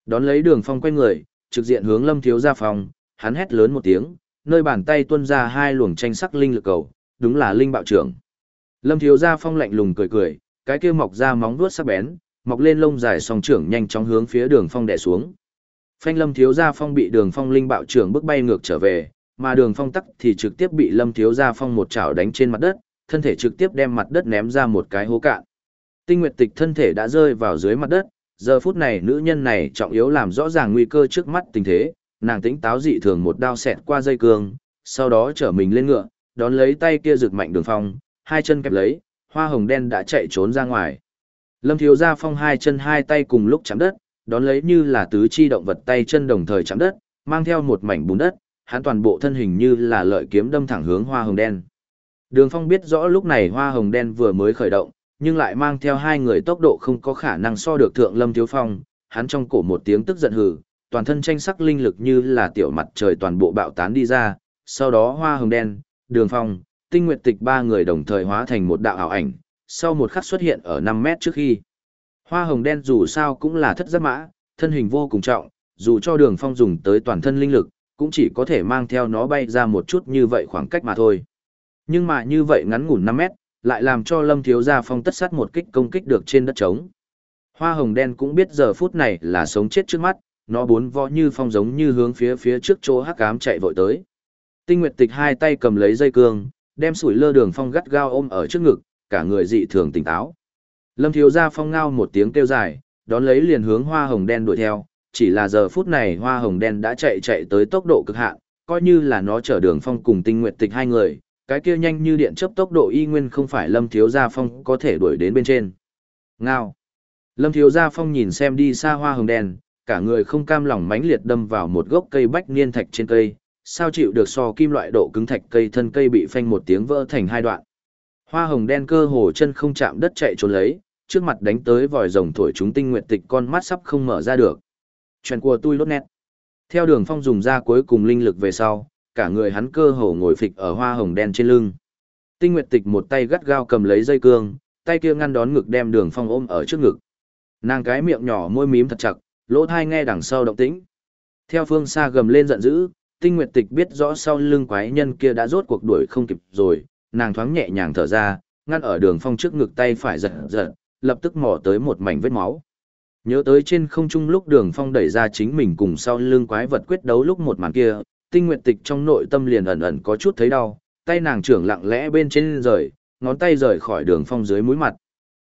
Đón lấy đường phong quay người, trực diện hướng lâm thiếu gia phòng, hắn hét lớn một tiếng, nơi bàn tay tuôn ra hai luồng tranh sắc linh lực cầu, đúng là linh bạo trưởng. Lâm thiếu gia phong lạnh lùng cười cười, cái kia mọc ra móng vuốt sắc bén, mọc lên lông dài song trưởng nhanh chóng hướng phía đường phong đè xuống. Phanh lâm thiếu gia phong bị đường phong linh bạo trưởng bước bay ngược trở về, mà đường phong tắc thì trực tiếp bị lâm thiếu gia phong một chảo đánh trên mặt đất, thân thể trực tiếp đem mặt đất ném ra một cái hố cạn. Tinh Nguyệt Tịch thân thể đã rơi vào dưới mặt đất, giờ phút này nữ nhân này trọng yếu làm rõ ràng nguy cơ trước mắt tình thế, nàng tính táo dị thường một đao xẹt qua dây cương, sau đó trở mình lên ngựa, đón lấy tay kia rực mạnh đường phong, hai chân kẹp lấy, hoa hồng đen đã chạy trốn ra ngoài. Lâm Thiếu Gia Phong hai chân hai tay cùng lúc chạm đất, đón lấy như là tứ chi động vật tay chân đồng thời chạm đất, mang theo một mảnh bùn đất, hắn toàn bộ thân hình như là lợi kiếm đâm thẳng hướng hoa hồng đen. Đường Phong biết rõ lúc này hoa hồng đen vừa mới khởi động, nhưng lại mang theo hai người tốc độ không có khả năng so được thượng Lâm Thiếu Phong, hắn trong cổ một tiếng tức giận hừ, toàn thân tranh sắc linh lực như là tiểu mặt trời toàn bộ bạo tán đi ra, sau đó hoa hồng đen, đường phong, tinh nguyệt tịch ba người đồng thời hóa thành một đạo ảo ảnh, sau một khắc xuất hiện ở 5 mét trước khi. Hoa hồng đen dù sao cũng là thất giáp mã, thân hình vô cùng trọng, dù cho đường phong dùng tới toàn thân linh lực, cũng chỉ có thể mang theo nó bay ra một chút như vậy khoảng cách mà thôi. Nhưng mà như vậy ngắn ngủn 5 mét, lại làm cho lâm thiếu gia phong tất sát một kích công kích được trên đất trống. Hoa hồng đen cũng biết giờ phút này là sống chết trước mắt, nó bốn võ như phong giống như hướng phía phía trước chỗ hắc ám chạy vội tới. Tinh Nguyệt Tịch hai tay cầm lấy dây cương, đem sủi lơ đường phong gắt gao ôm ở trước ngực, cả người dị thường tỉnh táo. Lâm Thiếu Gia phong ngao một tiếng kêu dài, đón lấy liền hướng hoa hồng đen đuổi theo, chỉ là giờ phút này hoa hồng đen đã chạy chạy tới tốc độ cực hạn, coi như là nó chở đường phong cùng tinh nguyệt tịch hai người, cái kia nhanh như điện chớp tốc độ y nguyên không phải Lâm Thiếu Gia phong có thể đuổi đến bên trên. Ngao. Lâm Thiếu Gia phong nhìn xem đi xa hoa hồng đen, cả người không cam lòng mãnh liệt đâm vào một gốc cây bách niên thạch trên cây, sao chịu được so kim loại độ cứng thạch cây thân cây bị phanh một tiếng vỡ thành hai đoạn. Hoa hồng đen cơ hồ chân không chạm đất chạy trốn lấy, trước mặt đánh tới vòi rồng thổi chúng tinh nguyện tịch con mắt sắp không mở ra được. Chuyện của tôi lốt nét. Theo đường phong dùng ra cuối cùng linh lực về sau, cả người hắn cơ hồ ngồi phịch ở hoa hồng đen trên lưng. Tinh nguyệt tịch một tay gắt gao cầm lấy dây cương, tay kia ngăn đón ngực đem đường phong ôm ở trước ngực. Nàng cái miệng nhỏ môi mím thật chặt, lỗ thai nghe đằng sau động tĩnh. Theo phương xa gầm lên giận dữ, tinh nguyệt tịch biết rõ sau lưng quái nhân kia đã rốt cuộc đuổi không kịp rồi, nàng thoáng nhẹ nhàng thở ra, ngăn ở đường phong trước ngực tay phải giật giật, lập tức mò tới một mảnh vết máu. Nhớ tới trên không trung lúc đường phong đẩy ra chính mình cùng sau lưng quái vật quyết đấu lúc một màn kia, tinh nguyệt tịch trong nội tâm liền ẩn ẩn có chút thấy đau, tay nàng trưởng lặng lẽ bên trên rời, ngón tay rời khỏi đường phong dưới mũi mặt.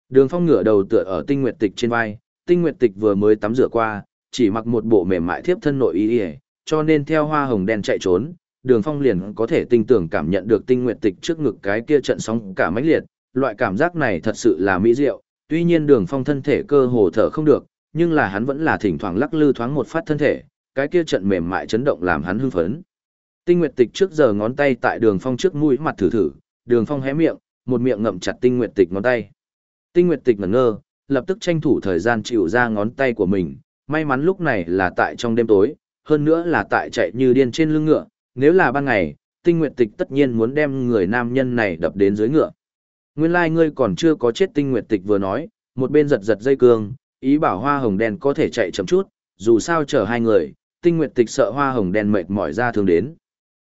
Đường phong ngửa đầu tựa ở tinh nguyệt tịch trên vai, tinh nguyệt tịch vừa mới tắm rửa qua, chỉ mặc một bộ mềm mại thiếp thân nội y cho nên theo hoa hồng đen chạy trốn đường phong liền có thể tinh tưởng cảm nhận được tinh nguyệt tịch trước ngực cái kia trận sóng cả mãnh liệt loại cảm giác này thật sự là mỹ diệu tuy nhiên đường phong thân thể cơ hồ thở không được nhưng là hắn vẫn là thỉnh thoảng lắc lư thoáng một phát thân thể cái kia trận mềm mại chấn động làm hắn hưng phấn tinh nguyệt tịch trước giờ ngón tay tại đường phong trước mũi mặt thử thử đường phong hé miệng một miệng ngậm chặt tinh nguyệt tịch ngón tay. Tinh nguyệt tịch ngẩn ngơ, lập tức tranh thủ thời gian chịu ra ngón tay của mình, may mắn lúc này là tại trong đêm tối, hơn nữa là tại chạy như điên trên lưng ngựa, nếu là ban ngày, tinh nguyệt tịch tất nhiên muốn đem người nam nhân này đập đến dưới ngựa. Nguyên lai like ngươi còn chưa có chết tinh nguyệt tịch vừa nói, một bên giật giật dây cương, ý bảo hoa hồng đen có thể chạy chậm chút, dù sao chở hai người, tinh nguyệt tịch sợ hoa hồng đen mệt mỏi ra thường đến.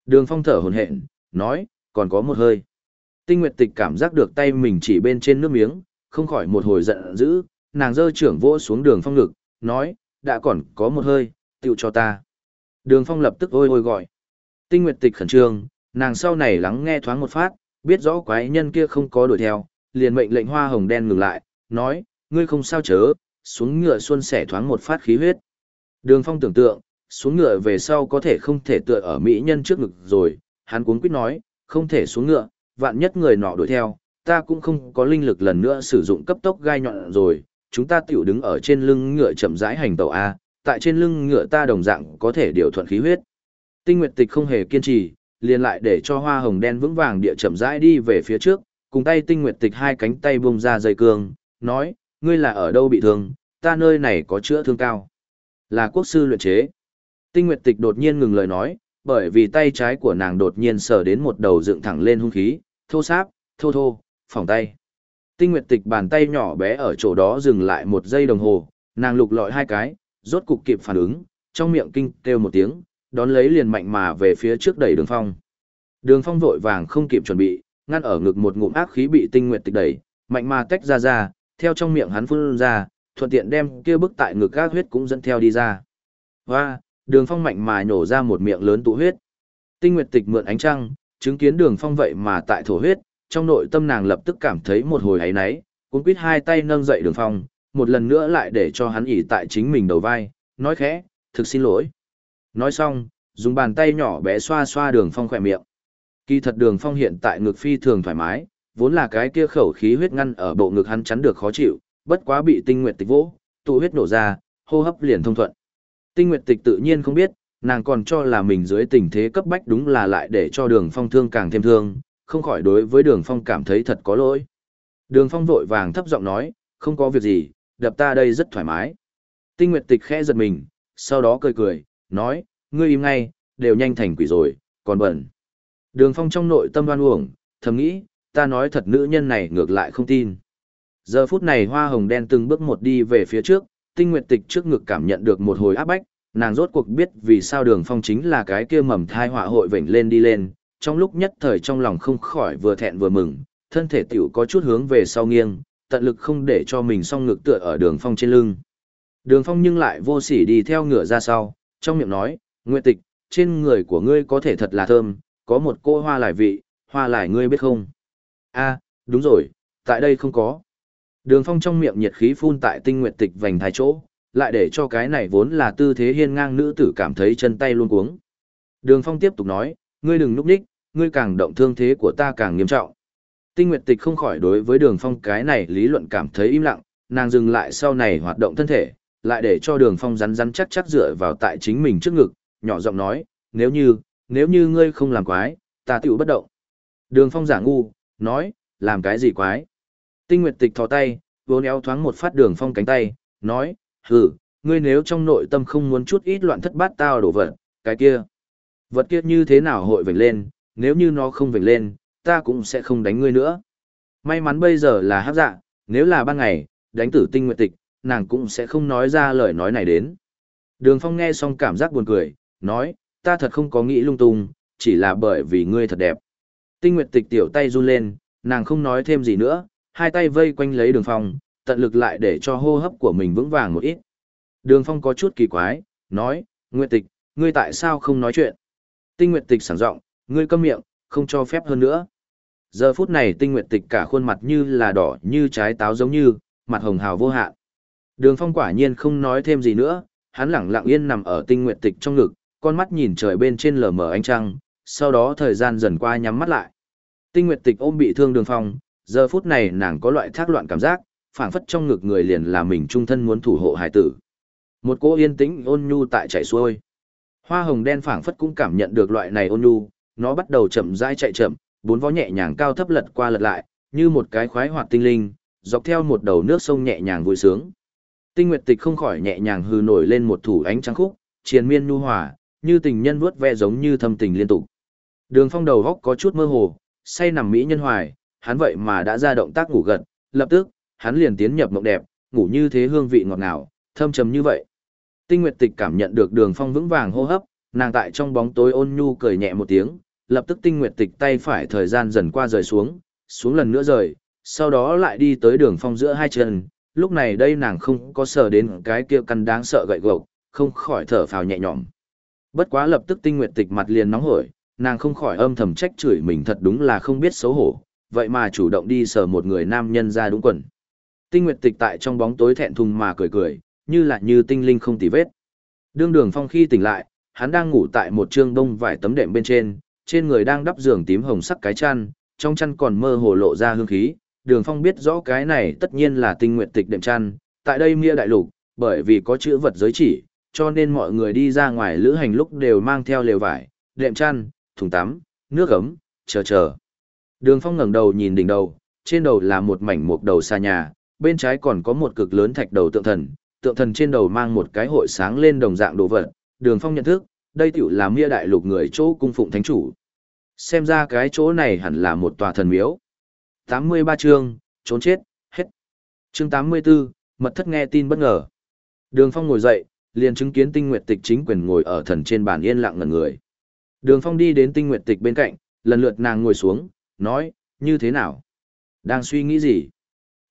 Đường phong thở hồn hện, nói, còn có một hơi. Tinh nguyệt tịch cảm giác được tay mình chỉ bên trên nước miếng, không khỏi một hồi giận dữ, nàng giơ trưởng vỗ xuống đường phong ngực, nói, đã còn có một hơi, tiêu cho ta. Đường phong lập tức ôi ôi gọi. Tinh nguyệt tịch khẩn trương, nàng sau này lắng nghe thoáng một phát, biết rõ quái nhân kia không có đuổi theo, liền mệnh lệnh hoa hồng đen ngừng lại, nói, ngươi không sao chớ, xuống ngựa xuân sẻ thoáng một phát khí huyết. Đường phong tưởng tượng, xuống ngựa về sau có thể không thể tựa ở mỹ nhân trước ngực rồi, hắn cuốn quýt nói, không thể xuống ngựa, vạn nhất người nọ đuổi theo, ta cũng không có linh lực lần nữa sử dụng cấp tốc gai nhọn rồi, chúng ta tiểu đứng ở trên lưng ngựa chậm rãi hành tàu A, tại trên lưng ngựa ta đồng dạng có thể điều thuận khí huyết. Tinh Nguyệt Tịch không hề kiên trì, liền lại để cho hoa hồng đen vững vàng địa chậm rãi đi về phía trước, cùng tay Tinh Nguyệt Tịch hai cánh tay bung ra dây cương, nói, ngươi là ở đâu bị thương, ta nơi này có chữa thương cao. Là quốc sư luyện chế. Tinh Nguyệt Tịch đột nhiên ngừng lời nói, bởi vì tay trái của nàng đột nhiên sờ đến một đầu dựng thẳng lên hung khí, thô sáp, thô thô, phòng tay. Tinh Nguyệt Tịch bàn tay nhỏ bé ở chỗ đó dừng lại một giây đồng hồ, nàng lục lọi hai cái, rốt cục kịp phản ứng, trong miệng kinh kêu một tiếng, đón lấy liền mạnh mà về phía trước đẩy đường phong. Đường phong vội vàng không kịp chuẩn bị, ngăn ở ngực một ngụm ác khí bị Tinh Nguyệt Tịch đẩy, mạnh mà tách ra ra, theo trong miệng hắn phun ra, thuận tiện đem kia bức tại ngực gác huyết cũng dẫn theo đi ra. Và, đường phong mạnh mà nhổ ra một miệng lớn tụ huyết. Tinh Nguyệt Tịch mượn ánh trăng, chứng kiến đường phong vậy mà tại thổ huyết, trong nội tâm nàng lập tức cảm thấy một hồi ấy náy, cuốn quýt hai tay nâng dậy đường phong, một lần nữa lại để cho hắn ỉ tại chính mình đầu vai, nói khẽ, thực xin lỗi. Nói xong, dùng bàn tay nhỏ bé xoa xoa đường phong khỏe miệng. Kỳ thật đường phong hiện tại ngực phi thường thoải mái, vốn là cái kia khẩu khí huyết ngăn ở bộ ngực hắn chắn được khó chịu, bất quá bị tinh nguyệt tịch vỗ, tụ huyết nổ ra, hô hấp liền thông thuận. Tinh nguyệt tịch tự nhiên không biết, nàng còn cho là mình dưới tình thế cấp bách đúng là lại để cho đường phong thương càng thêm thương, không khỏi đối với đường phong cảm thấy thật có lỗi. Đường phong vội vàng thấp giọng nói, không có việc gì, đập ta đây rất thoải mái. Tinh nguyệt tịch khẽ giật mình, sau đó cười cười, nói, ngươi im ngay, đều nhanh thành quỷ rồi, còn bẩn. Đường phong trong nội tâm đoan uổng, thầm nghĩ, ta nói thật nữ nhân này ngược lại không tin. Giờ phút này hoa hồng đen từng bước một đi về phía trước, tinh nguyệt tịch trước ngực cảm nhận được một hồi áp bách, nàng rốt cuộc biết vì sao đường phong chính là cái kia mầm thai họa hội vểnh lên đi lên, trong lúc nhất thời trong lòng không khỏi vừa thẹn vừa mừng, thân thể tiểu có chút hướng về sau nghiêng, tận lực không để cho mình song ngực tựa ở đường phong trên lưng. Đường phong nhưng lại vô sỉ đi theo ngựa ra sau, trong miệng nói, Nguyệt tịch, trên người của ngươi có thể thật là thơm, có một cô hoa lại vị, hoa lại ngươi biết không? a đúng rồi, tại đây không có. Đường phong trong miệng nhiệt khí phun tại tinh nguyệt tịch vành thái chỗ, lại để cho cái này vốn là tư thế hiên ngang nữ tử cảm thấy chân tay luôn cuống. Đường phong tiếp tục nói, ngươi đừng núp đích, ngươi càng động thương thế của ta càng nghiêm trọng. Tinh Nguyệt Tịch không khỏi đối với Đường Phong cái này lý luận cảm thấy im lặng, nàng dừng lại sau này hoạt động thân thể, lại để cho Đường Phong rắn rắn chắc chắc dựa vào tại chính mình trước ngực, nhỏ giọng nói, nếu như, nếu như ngươi không làm quái, ta tiểu bất động. Đường Phong giả ngu, nói, làm cái gì quái? Tinh Nguyệt Tịch thò tay, vốn éo thoáng một phát Đường Phong cánh tay, nói, hừ, ngươi nếu trong nội tâm không muốn chút ít loạn thất bát tao đổ vật, cái kia. Vật kia như thế nào hội vểnh lên, nếu như nó không vểnh lên, ta cũng sẽ không đánh ngươi nữa. May mắn bây giờ là hấp dạ, nếu là ban ngày, đánh tử tinh nguyệt tịch, nàng cũng sẽ không nói ra lời nói này đến. Đường Phong nghe xong cảm giác buồn cười, nói, ta thật không có nghĩ lung tung, chỉ là bởi vì ngươi thật đẹp. Tinh nguyệt tịch tiểu tay run lên, nàng không nói thêm gì nữa, hai tay vây quanh lấy đường Phong, tận lực lại để cho hô hấp của mình vững vàng một ít. Đường Phong có chút kỳ quái, nói, Nguyệt tịch, ngươi tại sao không nói chuyện? Tinh Nguyệt tịch sảng giọng, ngươi câm miệng, không cho phép hơn nữa. Giờ phút này tinh nguyệt tịch cả khuôn mặt như là đỏ như trái táo giống như, mặt hồng hào vô hạn. Đường phong quả nhiên không nói thêm gì nữa, hắn lẳng lặng yên nằm ở tinh nguyệt tịch trong ngực, con mắt nhìn trời bên trên lờ mờ ánh trăng, sau đó thời gian dần qua nhắm mắt lại. Tinh nguyệt tịch ôm bị thương đường phong, giờ phút này nàng có loại thác loạn cảm giác, phảng phất trong ngực người liền là mình trung thân muốn thủ hộ hải tử. Một cô yên tĩnh ôn nhu tại chảy xuôi. Hoa hồng đen phảng phất cũng cảm nhận được loại này ôn nhu, nó bắt đầu chậm rãi chạy chậm, bốn vó nhẹ nhàng cao thấp lật qua lật lại, như một cái khoái hoạt tinh linh, dọc theo một đầu nước sông nhẹ nhàng vui sướng. Tinh Nguyệt Tịch không khỏi nhẹ nhàng hư nổi lên một thủ ánh trắng khúc, triền miên nhu hòa, như tình nhân vuốt ve giống như thâm tình liên tục. Đường Phong đầu góc có chút mơ hồ, say nằm mỹ nhân hoài, hắn vậy mà đã ra động tác ngủ gật, lập tức, hắn liền tiến nhập mộng đẹp, ngủ như thế hương vị ngọt ngào, thâm trầm như vậy. Tinh Nguyệt Tịch cảm nhận được Đường Phong vững vàng hô hấp, nàng tại trong bóng tối ôn nhu cười nhẹ một tiếng, lập tức Tinh Nguyệt Tịch tay phải thời gian dần qua rời xuống, xuống lần nữa rời, sau đó lại đi tới Đường Phong giữa hai chân, lúc này đây nàng không có sợ đến cái kia căn đáng sợ gậy gộc, không khỏi thở phào nhẹ nhõm. Bất quá lập tức Tinh Nguyệt Tịch mặt liền nóng hổi, nàng không khỏi âm thầm trách chửi mình thật đúng là không biết xấu hổ, vậy mà chủ động đi sờ một người nam nhân ra đúng quần. Tinh Nguyệt Tịch tại trong bóng tối thẹn thùng mà cười cười, như là như tinh linh không tì vết. Đương Đường Phong khi tỉnh lại, hắn đang ngủ tại một trương đông vải tấm đệm bên trên, trên người đang đắp giường tím hồng sắc cái chăn, trong chăn còn mơ hồ lộ ra hương khí. Đường Phong biết rõ cái này tất nhiên là Tinh nguyện Tịch đệm chăn, tại đây Mia đại lục, bởi vì có chữ vật giới chỉ, cho nên mọi người đi ra ngoài lữ hành lúc đều mang theo lều vải, đệm chăn, thùng tắm, nước ấm, chờ chờ. Đường Phong ngẩng đầu nhìn đỉnh đầu, trên đầu là một mảnh mục đầu xa nhà, bên trái còn có một cực lớn thạch đầu tượng thần, tượng thần trên đầu mang một cái hội sáng lên đồng dạng đồ vật. Đường Phong nhận thức, đây tiểu là Mia đại lục người chỗ cung phụng thánh chủ. Xem ra cái chỗ này hẳn là một tòa thần miếu. 83 chương, trốn chết, hết. Chương 84, mật thất nghe tin bất ngờ. Đường Phong ngồi dậy, liền chứng kiến Tinh Nguyệt Tịch chính quyền ngồi ở thần trên bàn yên lặng ngẩn người. Đường Phong đi đến Tinh Nguyệt Tịch bên cạnh, lần lượt nàng ngồi xuống, nói, như thế nào? Đang suy nghĩ gì?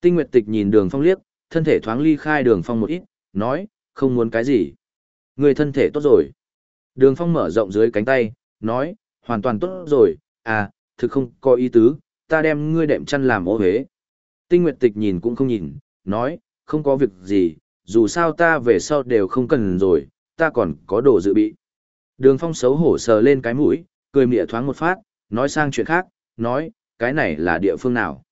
Tinh Nguyệt Tịch nhìn Đường Phong liếc, thân thể thoáng ly khai Đường Phong một ít, nói, không muốn cái gì. Người thân thể tốt rồi. Đường Phong mở rộng dưới cánh tay, nói, hoàn toàn tốt rồi, à, thực không có ý tứ, ta đem ngươi đệm chăn làm ô huế. Tinh Nguyệt Tịch nhìn cũng không nhìn, nói, không có việc gì, dù sao ta về sau đều không cần rồi, ta còn có đồ dự bị. Đường Phong xấu hổ sờ lên cái mũi, cười mỉa thoáng một phát, nói sang chuyện khác, nói, cái này là địa phương nào.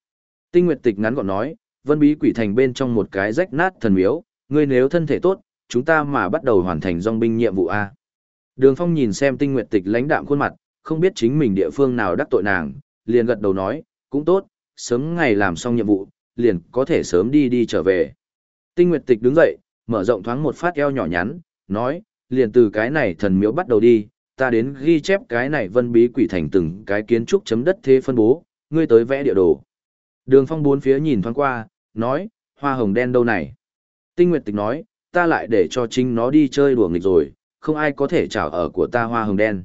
Tinh Nguyệt Tịch ngắn gọn nói, Vân Bí Quỷ Thành bên trong một cái rách nát thần miếu, ngươi nếu thân thể tốt, chúng ta mà bắt đầu hoàn thành dòng binh nhiệm vụ A. Đường Phong nhìn xem Tinh Nguyệt Tịch lãnh đạm khuôn mặt, không biết chính mình địa phương nào đắc tội nàng, liền gật đầu nói, cũng tốt, sớm ngày làm xong nhiệm vụ, liền có thể sớm đi đi trở về. Tinh Nguyệt Tịch đứng dậy, mở rộng thoáng một phát eo nhỏ nhắn, nói, liền từ cái này thần miếu bắt đầu đi, ta đến ghi chép cái này vân bí quỷ thành từng cái kiến trúc chấm đất thế phân bố, ngươi tới vẽ địa đồ. Đường phong bốn phía nhìn thoáng qua, nói, hoa hồng đen đâu này. Tinh Nguyệt Tịch nói, ta lại để cho chính nó đi chơi đùa nghịch rồi, không ai có thể trảo ở của ta hoa hồng đen.